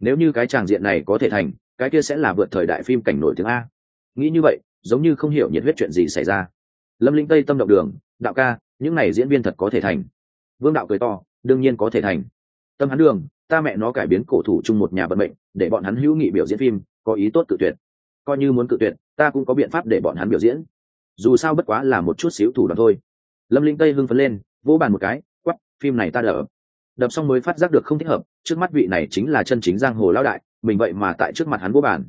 Nếu như cái tràng diện này có thể thành, cái kia sẽ là vượt thời đại phim cảnh nổi tiếng a. Nghĩ như vậy, giống như không hiểu nhiệt huyết chuyện gì xảy ra lâm linh tây tâm động đường, đạo ca, những n à y diễn viên thật có thể thành. Vương đạo cười to, đương nhiên có thể thành. Tâm hắn đường, ta mẹ nó cải biến cổ thủ chung một nhà vận mệnh, để bọn hắn hữu nghị biểu diễn phim, có ý tốt cự tuyệt. Coi như muốn cự tuyệt, ta cũng có biện pháp để bọn hắn biểu diễn. Dù sao bất quá là một chút xíu thủ đoạn thôi. Lâm linh tây hưng phấn lên, vỗ bàn một cái quắp phim này ta đỡ đập xong mới phát giác được không thích hợp, trước mắt vị này chính là chân chính giang hồ lao đại, mình vậy mà tại trước mặt hắn vỗ bàn.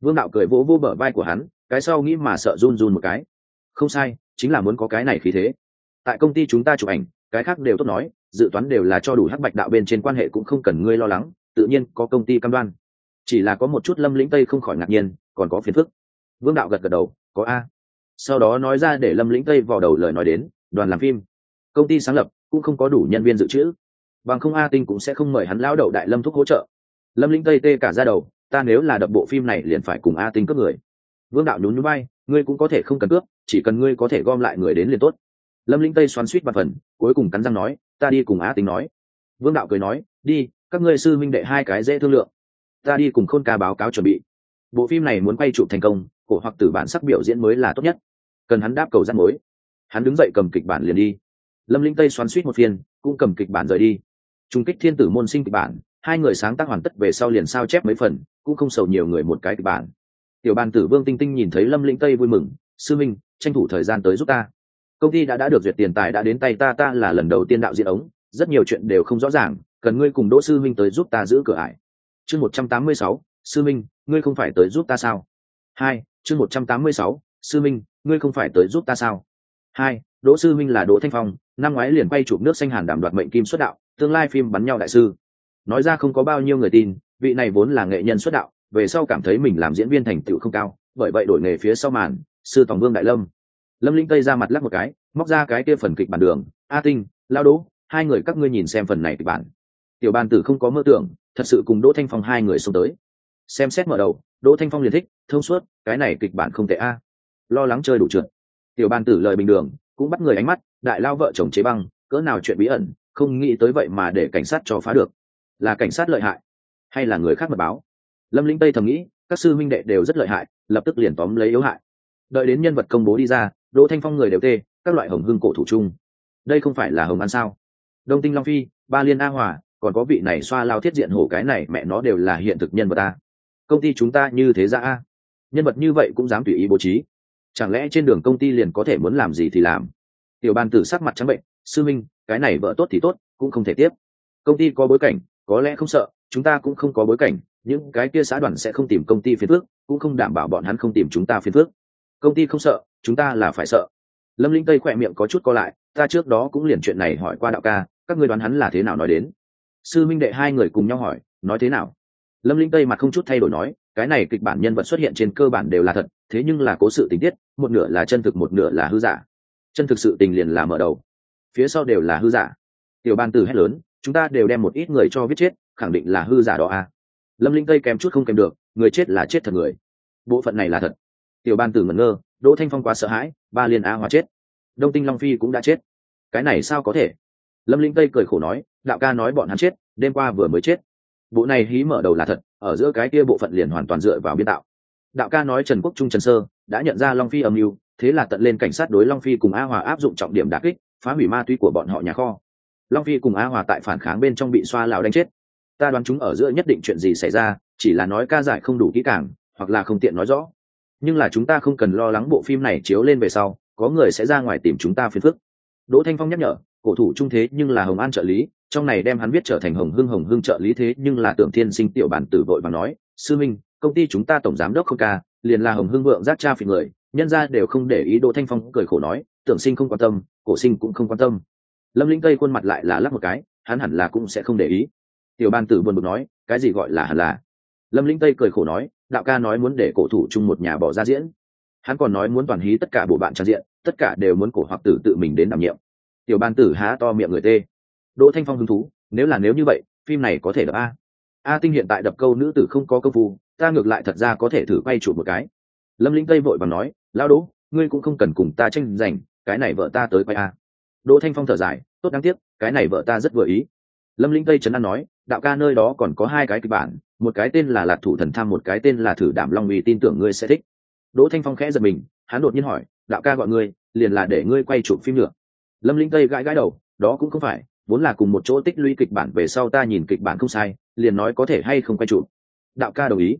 Vương đạo cười vỗ vỗ bờ vai của hắn, cái sau nghĩ mà sợ run run một cái. Không sai chính là muốn có cái này khí thế. Tại công ty chúng ta chụp ảnh, cái khác đều tốt nói, dự toán đều là cho đủ hắc bạch đạo bên trên quan hệ cũng không cần ngươi lo lắng, tự nhiên có công ty cam đoan. Chỉ là có một chút lâm lĩnh tây không khỏi ngạc nhiên, còn có phiền phức. Vương đạo gật gật đầu, có a. Sau đó nói ra để lâm lĩnh tây vào đầu lời nói đến, đoàn làm phim. Công ty sáng lập, cũng không có đủ nhân viên dự trữ. Bằng không a tinh cũng sẽ không mời hắn lão đậu đại lâm thúc hỗ trợ. Lâm lĩnh tây tê cả ra đầu, ta nếu là đập bộ phim này liền phải cùng a tinh cướp người. Vương đạo nhún nhún bay ngươi cũng có thể không cần cướp, chỉ cần ngươi có thể gom lại người đến liền tốt. Lâm linh tây xoắn suýt mặt phần, cuối cùng cắn răng nói, ta đi cùng á tính nói. Vương đạo cười nói, đi, các ngươi sư minh đệ hai cái dễ thương lượng. Ta đi cùng khôn ca báo cáo chuẩn bị. Bộ phim này muốn quay chụp thành công, cổ hoặc tử bản sắc biểu diễn mới là tốt nhất. Cần hắn đáp cầu rắt mối. Hắn đứng dậy cầm kịch bản liền đi. Lâm linh tây xoắn suýt một phiên, cũng cầm kịch bản rời đi. Trung kích thiên tử môn sinh kịch bản, hai người sáng tác hoàn tất về sau liền sao chép mấy phần, cũng không sầu nhiều người một cái kịch bản tiểu bàn tử vương tinh tinh nhìn thấy lâm Lĩnh tây vui mừng, sư minh, tranh thủ thời gian tới giúp ta. Công ty đã đã được duyệt tiền tài đã đến tay ta ta là lần đầu tiên đạo diễn ống, rất nhiều chuyện đều không rõ ràng, cần ngươi cùng đỗ sư minh tới giúp ta giữ cửa ải. Chương một trăm tám mươi sáu, sư minh, ngươi không phải tới giúp ta sao? Hai, chương một trăm tám mươi sáu, sư minh, ngươi không phải tới giúp ta sao? Hai, đỗ sư minh là đỗ thanh phong, năm ngoái liền quay chụp nước xanh hàn đảm đoạt mệnh kim xuất đạo, tương lai phim bắn nhau đại sư. Nói ra không có bao nhiêu người tin, vị này vốn là nghệ nhân xuất đạo về sau cảm thấy mình làm diễn viên thành tựu không cao, bởi vậy đổi nghề phía sau màn, sư tòng vương đại lâm. Lâm linh tây ra mặt lắc một cái, móc ra cái kia phần kịch bản đường, a tinh, lao đỗ, hai người các ngươi nhìn xem phần này kịch bản. Tiểu ban tử không có mơ tưởng, thật sự cùng đỗ thanh phong hai người xông tới. Xem xét mở đầu, đỗ thanh phong liền thích, thông suốt, cái này kịch bản không tệ a. Lo lắng chơi đủ trượt. Tiểu ban tử lời bình đường, cũng bắt người ánh mắt, đại lao vợ chồng chế băng, cỡ nào chuyện bí ẩn, không nghĩ tới vậy mà để cảnh sát cho phá được. Là cảnh sát lợi hại, hay là người khác mật báo? Lâm linh tây thầm nghĩ, các sư minh đệ đều rất lợi hại, lập tức liền tóm lấy yếu hại. Đợi đến nhân vật công bố đi ra, đỗ thanh phong người đều tê, các loại hồng hưng cổ thủ chung đây không phải là hồng ăn sao? Đông tinh long phi, ba liên a hòa, còn có vị này xoa lao thiết diện hổ cái này, mẹ nó đều là hiện thực nhân vật ta công ty chúng ta như thế ra a. Nhân vật như vậy cũng dám tùy ý bố trí. Chẳng lẽ trên đường công ty liền có thể muốn làm gì thì làm? Tiểu Ban tử sắc mặt trắng bệnh, sư minh, cái này vợ tốt thì tốt, cũng không thể tiếp. Công ty có bối cảnh, có lẽ không sợ, chúng ta cũng không có bối cảnh những cái kia xã đoàn sẽ không tìm công ty phiền phước cũng không đảm bảo bọn hắn không tìm chúng ta phiền phước công ty không sợ, chúng ta là phải sợ. Lâm linh tây khỏe miệng có chút co lại, ta trước đó cũng liền chuyện này hỏi qua đạo ca, các ngươi đoán hắn là thế nào nói đến? Sư minh đệ hai người cùng nhau hỏi, nói thế nào? Lâm linh tây mặt không chút thay đổi nói, cái này kịch bản nhân vật xuất hiện trên cơ bản đều là thật, thế nhưng là cố sự tình tiết, một nửa là chân thực, một nửa là hư giả. Chân thực sự tình liền là mở đầu. Phía sau đều là hư giả. Tiểu ban từ hét lớn, chúng ta đều đem một ít người cho viết chết, khẳng định là hư giả đó à lâm linh tây kèm chút không kèm được, người chết là chết thật người. Bộ phận này là thật. Tiểu ban tử ngẩn ngơ, đỗ thanh phong quá sợ hãi, ba liên a hóa chết. Đông tinh long phi cũng đã chết. Cái này sao có thể? Lâm linh tây cười khổ nói, đạo ca nói bọn hắn chết, đêm qua vừa mới chết. Bộ này hí mở đầu là thật, ở giữa cái kia bộ phận liền hoàn toàn dựa vào biên tạo. Đạo ca nói trần quốc trung trần sơ, đã nhận ra long phi âm mưu, thế là tận lên cảnh sát đối long phi cùng a hòa áp dụng trọng điểm đà kích, phá hủy ma túy của bọn họ nhà kho. Long phi cùng a hòa tại phản kháng bên trong bị xoa lào đánh chết ta đoán chúng ở giữa nhất định chuyện gì xảy ra, chỉ là nói ca giải không đủ kỹ càng, hoặc là không tiện nói rõ. Nhưng là chúng ta không cần lo lắng bộ phim này chiếu lên về sau, có người sẽ ra ngoài tìm chúng ta phiền phức. Đỗ thanh phong nhắc nhở, cổ thủ trung thế nhưng là hồng an trợ lý, trong này đem hắn viết trở thành hồng hưng hồng hưng trợ lý thế nhưng là tưởng thiên sinh tiểu bản tử vội và nói, sư minh, công ty chúng ta tổng giám đốc không ca, liền là hồng hưng vượng giác cha phi người, nhân ra đều không để ý. Đỗ thanh phong cười khổ nói, tưởng sinh không quan tâm, cổ sinh cũng không quan tâm. Lâm linh tây khuôn mặt lại là lắc một cái, hắn hẳn là cũng sẽ không để ý tiểu ban tử buồn bực nói, cái gì gọi là hẳn là? Lâm linh tây cười khổ nói, đạo ca nói muốn để cổ thủ chung một nhà bỏ ra diễn. Hắn còn nói muốn toàn hí tất cả bộ bạn trang diện, tất cả đều muốn cổ hoặc tử tự mình đến đảm nhiệm. Tiểu ban tử há to miệng người tê. Đỗ thanh phong hứng thú, nếu là nếu như vậy, phim này có thể đập a. A tinh hiện tại đập câu nữ tử không có công phu, ta ngược lại thật ra có thể thử quay chụp một cái. Lâm linh tây vội và nói lao đỗ, ngươi cũng không cần cùng ta tranh giành, cái này vợ ta tới quay a. Đỗ thanh phong thở dài, tốt đáng tiếc, cái này vợ ta rất vừa ý. Lâm linh tây trấn an nói đạo ca nơi đó còn có hai cái kịch bản, một cái tên là lạc thủ thần tham, một cái tên là thử đảm long uy, tin tưởng ngươi sẽ thích. Đỗ thanh phong khẽ giật mình, hắn đột nhiên hỏi, đạo ca gọi ngươi, liền là để ngươi quay chụp phim nữa? Lâm linh tây gãi gãi đầu, đó cũng không phải, vốn là cùng một chỗ tích lũy kịch bản về sau ta nhìn kịch bản không sai, liền nói có thể hay không quay chụp. Đạo ca đồng ý.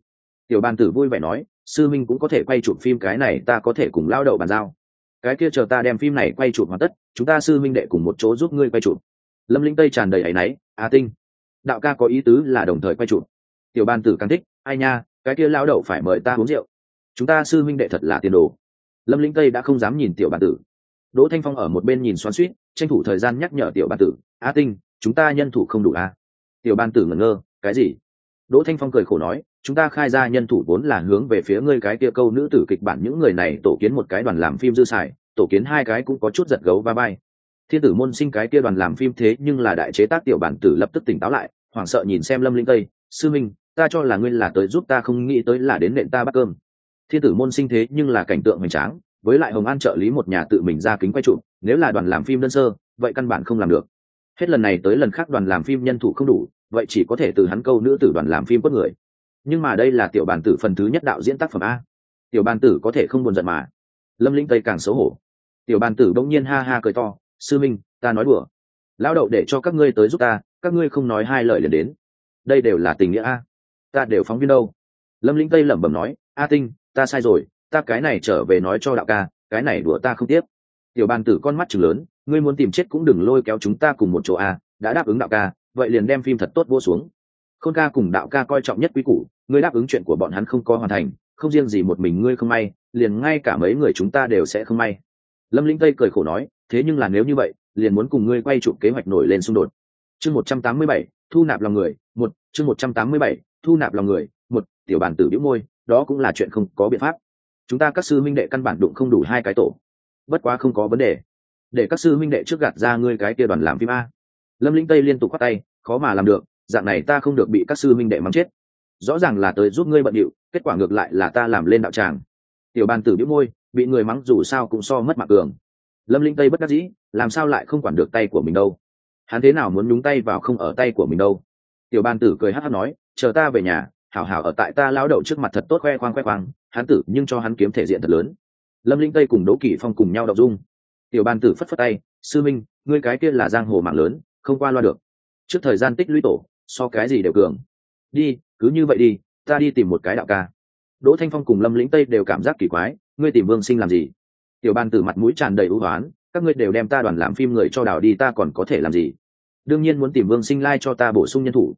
Tiểu ban tử vui vẻ nói, sư minh cũng có thể quay chụp phim, cái này ta có thể cùng lao đậu bàn giao. Cái kia chờ ta đem phim này quay chụp hoàn tất, chúng ta sư minh đệ cùng một chỗ giúp ngươi quay chụp. Lâm linh tây tràn đầy áy náy, a tinh đạo ca có ý tứ là đồng thời quay chụp. Tiểu ban tử càng thích, ai nha, cái kia lao đậu phải mời ta uống rượu. Chúng ta sư huynh đệ thật là tiền đồ. Lâm linh tây đã không dám nhìn tiểu ban tử. Đỗ thanh phong ở một bên nhìn xoắn suýt tranh thủ thời gian nhắc nhở tiểu ban tử, a tinh, chúng ta nhân thủ không đủ a. À? tiểu ban tử ngẩn ngơ, cái gì? Đỗ thanh phong cười khổ nói, chúng ta khai ra nhân thủ vốn là hướng về phía ngươi cái kia câu nữ tử kịch bản, những người này tổ kiến một cái đoàn làm phim dư xài, tổ kiến hai cái cũng có chút giật gấu ba bay thiên tử môn sinh cái kia đoàn làm phim thế nhưng là đại chế tác tiểu bản tử lập tức tỉnh táo lại, hoảng sợ nhìn xem lâm linh tây, sư minh, ta cho là ngươi là tới giúp ta không nghĩ tới là đến nện ta bắt cơm. Thiên tử môn sinh thế nhưng là cảnh tượng hoành tráng, với lại hồng an trợ lý một nhà tự mình ra kính quay trụ, nếu là đoàn làm phim đơn sơ, vậy căn bản không làm được. Hết lần này tới lần khác đoàn làm phim nhân thủ không đủ, vậy chỉ có thể từ hắn câu nữ tử đoàn làm phim quất người. Nhưng mà đây là tiểu bản tử phần thứ nhất đạo diễn tác phẩm a. Tiểu bản tử có thể không buồn giận mà. Lâm linh tây càng xấu hổ. Tiểu bản tử bỗng nhiên ha ha cười to sư minh, ta nói đùa. Lão đậu để cho các ngươi tới giúp ta, các ngươi không nói hai lời liền đến. Đây đều là tình nghĩa a. Ta đều phóng viên đâu? Lâm linh tây lẩm bẩm nói, a tinh, ta sai rồi, ta cái này trở về nói cho đạo ca, cái này đùa ta không tiếp. Tiểu bàn tử con mắt chừng lớn, ngươi muốn tìm chết cũng đừng lôi kéo chúng ta cùng một chỗ a, đã đáp ứng đạo ca, vậy liền đem phim thật tốt vô xuống. Khôn ca cùng đạo ca coi trọng nhất quý củ, ngươi đáp ứng chuyện của bọn hắn không có hoàn thành, không riêng gì một mình ngươi không may, liền ngay cả mấy người chúng ta đều sẽ không may lâm linh tây cười khổ nói, thế nhưng là nếu như vậy, liền muốn cùng ngươi quay chụp kế hoạch nổi lên xung đột. Chương một trăm tám mươi bảy, thu nạp lòng người, một, chương một trăm tám mươi bảy, thu nạp lòng người, một, tiểu bản tử biễu môi, đó cũng là chuyện không có biện pháp. Chúng ta các sư minh đệ căn bản đụng không đủ hai cái tổ. Bất quá không có vấn đề. Để các sư minh đệ trước gạt ra ngươi cái kia đoàn làm phim a. Lâm linh tây liên tục khoát tay, khó mà làm được, dạng này ta không được bị các sư minh đệ mắng chết. Rõ ràng là tới giúp ngươi bận điệu, kết quả ngược lại là ta làm lên đạo tràng. Tiểu bàn tử biễu môi bị người mắng dù sao cũng so mất mạng cường. Lâm linh tây bất đắc dĩ, làm sao lại không quản được tay của mình đâu? Hắn thế nào muốn nhúng tay vào không ở tay của mình đâu? Tiểu ban tử cười hát hát nói, chờ ta về nhà, hảo hảo ở tại ta lao đậu trước mặt thật tốt khoe khoang khoe khoang, hắn tử nhưng cho hắn kiếm thể diện thật lớn. Lâm linh tây cùng đỗ kỷ phong cùng nhau đọc dung. Tiểu ban tử phất phất tay, sư minh, ngươi cái kia là giang hồ mạng lớn, không qua loa được. Trước thời gian tích lũy tổ, so cái gì đều cường. Đi, cứ như vậy đi, ta đi tìm một cái đạo ca đỗ thanh phong cùng lâm lĩnh tây đều cảm giác kỳ quái, ngươi tìm vương sinh làm gì? Tiểu ban tử mặt mũi tràn đầy ưu hoán các ngươi đều đem ta đoàn làm phim người cho đào đi, ta còn có thể làm gì? Đương nhiên muốn tìm vương sinh lai、like、cho ta bổ sung nhân thủ.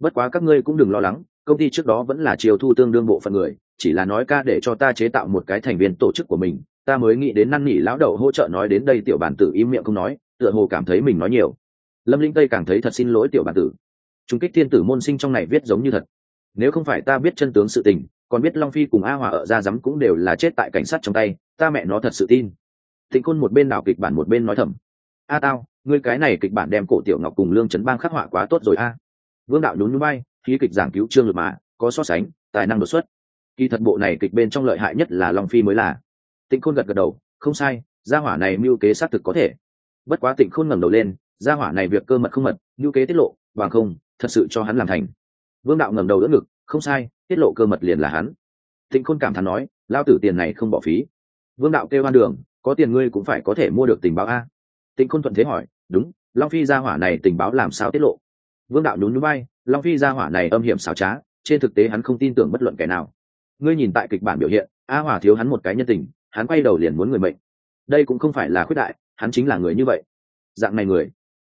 Bất quá các ngươi cũng đừng lo lắng, công ty trước đó vẫn là chiều thu tương đương bộ phận người, chỉ là nói ca để cho ta chế tạo một cái thành viên tổ chức của mình, ta mới nghĩ đến năn nỉ lão đậu hỗ trợ nói đến đây. Tiểu bản tử im miệng không nói, tựa hồ cảm thấy mình nói nhiều. Lâm linh tây càng thấy thật xin lỗi tiểu bản tử. Trung kích thiên tử môn sinh trong này viết giống như thật. Nếu không phải ta biết chân tướng sự tình còn biết long phi cùng a hòa ở ra rắm cũng đều là chết tại cảnh sát trong tay, ta mẹ nó thật sự tin. Thịnh khôn một bên đảo kịch bản một bên nói thầm. A tao, ngươi cái này kịch bản đem cổ tiểu ngọc cùng lương trấn bang khắc họa quá tốt rồi a. Vương đạo nhún núi bay khí kịch giảng cứu trương lực mà, có so sánh, tài năng đột xuất. Kỳ thật bộ này kịch bên trong lợi hại nhất là long phi mới là. Tịnh khôn gật gật đầu, không sai, gia hỏa này mưu kế xác thực có thể. Bất quá tịnh khôn ngẩng đầu lên, gia hỏa này việc cơ mật không mật, mưu kế tiết lộ, bằng không, thật sự cho hắn làm thành. Vương đạo ngẩng đầu đỡ ngực, không sai tiết lộ cơ mật liền là hắn. Tịnh khôn cảm thán nói lao tử tiền này không bỏ phí. Vương đạo kêu hoan đường, có tiền ngươi cũng phải có thể mua được tình báo a. Tịnh khôn thuận thế hỏi, đúng, long phi gia hỏa này tình báo làm sao tiết lộ? Vương đạo nhún núi bay long phi gia hỏa này âm hiểm xảo trá, trên thực tế hắn không tin tưởng bất luận kẻ nào. Ngươi nhìn tại kịch bản biểu hiện, a hỏa thiếu hắn một cái nhân tình, hắn quay đầu liền muốn người mệnh. Đây cũng không phải là khuyết đại, hắn chính là người như vậy. Dạng này người,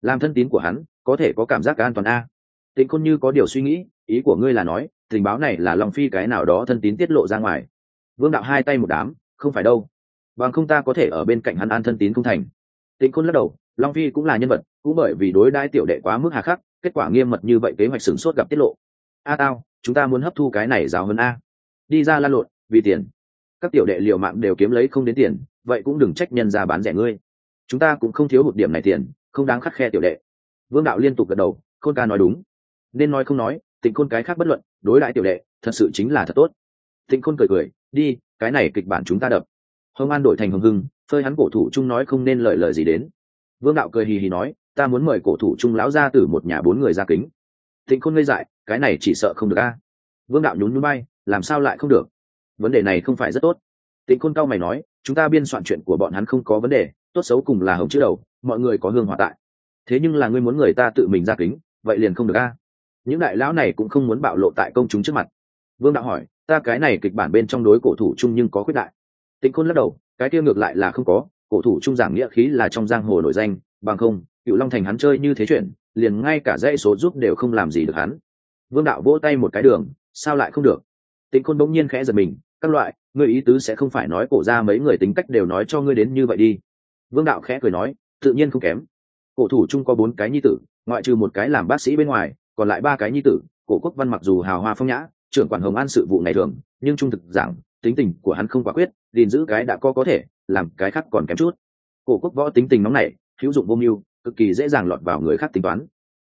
làm thân tín của hắn, có thể có cảm giác an toàn a. Tịnh khôn như có điều suy nghĩ, ý của ngươi là nói tình báo này là long phi cái nào đó thân tín tiết lộ ra ngoài. Vương đạo hai tay một đám, không phải đâu. Bằng không ta có thể ở bên cạnh hắn an thân tín không thành. Tịnh khôn lắc đầu, long phi cũng là nhân vật, cũng bởi vì đối đãi tiểu đệ quá mức hà khắc, kết quả nghiêm mật như vậy kế hoạch sửng sốt gặp tiết lộ. A à tao, chúng ta muốn hấp thu cái này giáo hơn a. Đi ra lan lộn, vì tiền. Các tiểu đệ liều mạng đều kiếm lấy không đến tiền, vậy cũng đừng trách nhân ra bán rẻ ngươi. Chúng ta cũng không thiếu một điểm này tiền, không đáng khắt khe tiểu đệ. Vương đạo liên tục gật đầu, khôn ca nói đúng. Nên nói không nói, tịnh khôn cái khác bất luận đối đãi tiểu đệ, thật sự chính là thật tốt. Tịnh khôn cười cười, đi, cái này kịch bản chúng ta đập. Hồng an đổi thành hồng hưng, phơi hắn cổ thủ trung nói không nên lời lời gì đến. Vương đạo cười hì hì nói, ta muốn mời cổ thủ trung lão ra từ một nhà bốn người ra kính. Tịnh khôn ngây dại, cái này chỉ sợ không được a. Vương đạo nhún núi bay làm sao lại không được? Vấn đề này không phải rất tốt. Tịnh khôn cao mày nói, chúng ta biên soạn chuyện của bọn hắn không có vấn đề, tốt xấu cùng là hồng chữ đầu, mọi người có hương hòa tại. Thế nhưng là ngươi muốn người ta tự mình ra kính, vậy liền không được a những đại lão này cũng không muốn bạo lộ tại công chúng trước mặt. Vương đạo hỏi, ta cái này kịch bản bên trong đối cổ thủ chung nhưng có khuyết đại? Tịnh khôn lắc đầu, cái kia ngược lại là không có, cổ thủ trung giảng nghĩa khí là trong giang hồ nổi danh, bằng không, cựu long thành hắn chơi như thế chuyện, liền ngay cả dãy số giúp đều không làm gì được hắn. Vương đạo vỗ tay một cái đường, sao lại không được? Tịnh khôn bỗng nhiên khẽ giật mình, các loại người ý tứ sẽ không phải nói cổ ra mấy người tính cách đều nói cho ngươi đến như vậy đi. Vương đạo khẽ cười nói, tự nhiên không kém. Cổ thủ chung có bốn cái nhi tử, ngoại trừ một cái làm bác sĩ bên ngoài còn lại ba cái nhi tử, cổ quốc văn mặc dù hào hoa phong nhã, trưởng quản hồng an sự vụ ngày thường, nhưng trung thực giảng, tính tình của hắn không quả quyết, gìn giữ cái đã có có thể, làm cái khác còn kém chút. Cổ quốc võ tính tình nóng nảy, hữu dụng vô mưu, cực kỳ dễ dàng lọt vào người khác tính toán.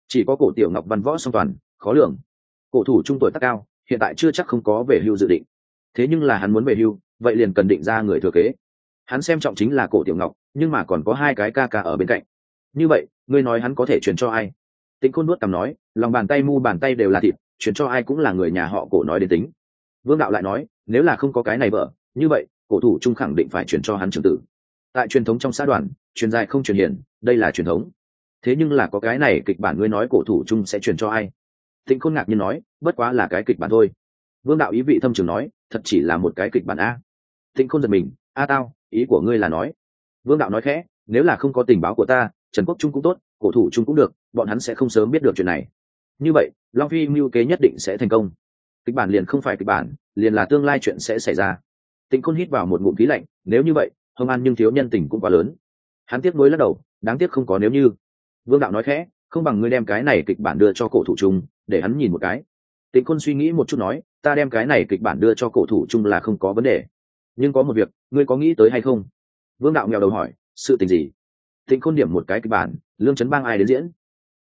Chỉ có cổ tiểu ngọc văn võ song toàn, khó lường. Cổ thủ trung tuổi tác cao, hiện tại chưa chắc không có về hưu dự định. Thế nhưng là hắn muốn về hưu, vậy liền cần định ra người thừa kế. Hắn xem trọng chính là cổ tiểu ngọc, nhưng mà còn có hai cái ca ca ở bên cạnh. Như vậy, ngươi nói hắn có thể truyền cho ai? Tĩnh khôn nuốt cằm nói, lòng bàn tay mu bàn tay đều là thịt, chuyển cho ai cũng là người nhà họ cổ nói đến tính. Vương đạo lại nói, nếu là không có cái này vợ, như vậy, cổ thủ trung khẳng định phải chuyển cho hắn trưởng tử. Tại truyền thống trong xã đoàn, truyền dài không truyền hiển, đây là truyền thống. Thế nhưng là có cái này kịch bản ngươi nói cổ thủ trung sẽ truyền cho ai? Tịnh khôn ngạc nhiên nói, bất quá là cái kịch bản thôi. Vương đạo ý vị thâm trường nói, thật chỉ là một cái kịch bản a. Tịnh khôn giật mình, a tao, ý của ngươi là nói. Vương đạo nói khẽ, nếu là không có tình báo của ta, trần quốc trung cũng tốt, cổ thủ trung cũng được bọn hắn sẽ không sớm biết được chuyện này. Như vậy, long phi mưu kế nhất định sẽ thành công. Kịch bản liền không phải kịch bản, liền là tương lai chuyện sẽ xảy ra. Tịnh khôn hít vào một ngụm khí lạnh, nếu như vậy, hồng an nhưng thiếu nhân tình cũng quá lớn. Hắn tiếc nuối lắc đầu, đáng tiếc không có nếu như. Vương đạo nói khẽ, không bằng ngươi đem cái này kịch bản đưa cho cổ thủ trung, để hắn nhìn một cái. Tịnh khôn suy nghĩ một chút nói, ta đem cái này kịch bản đưa cho cổ thủ trung là không có vấn đề. Nhưng có một việc, ngươi có nghĩ tới hay không? Vương đạo nghèo đầu hỏi, sự tình gì? Tịnh khôn điểm một cái kịch bản, lương chấn bang ai đến diễn?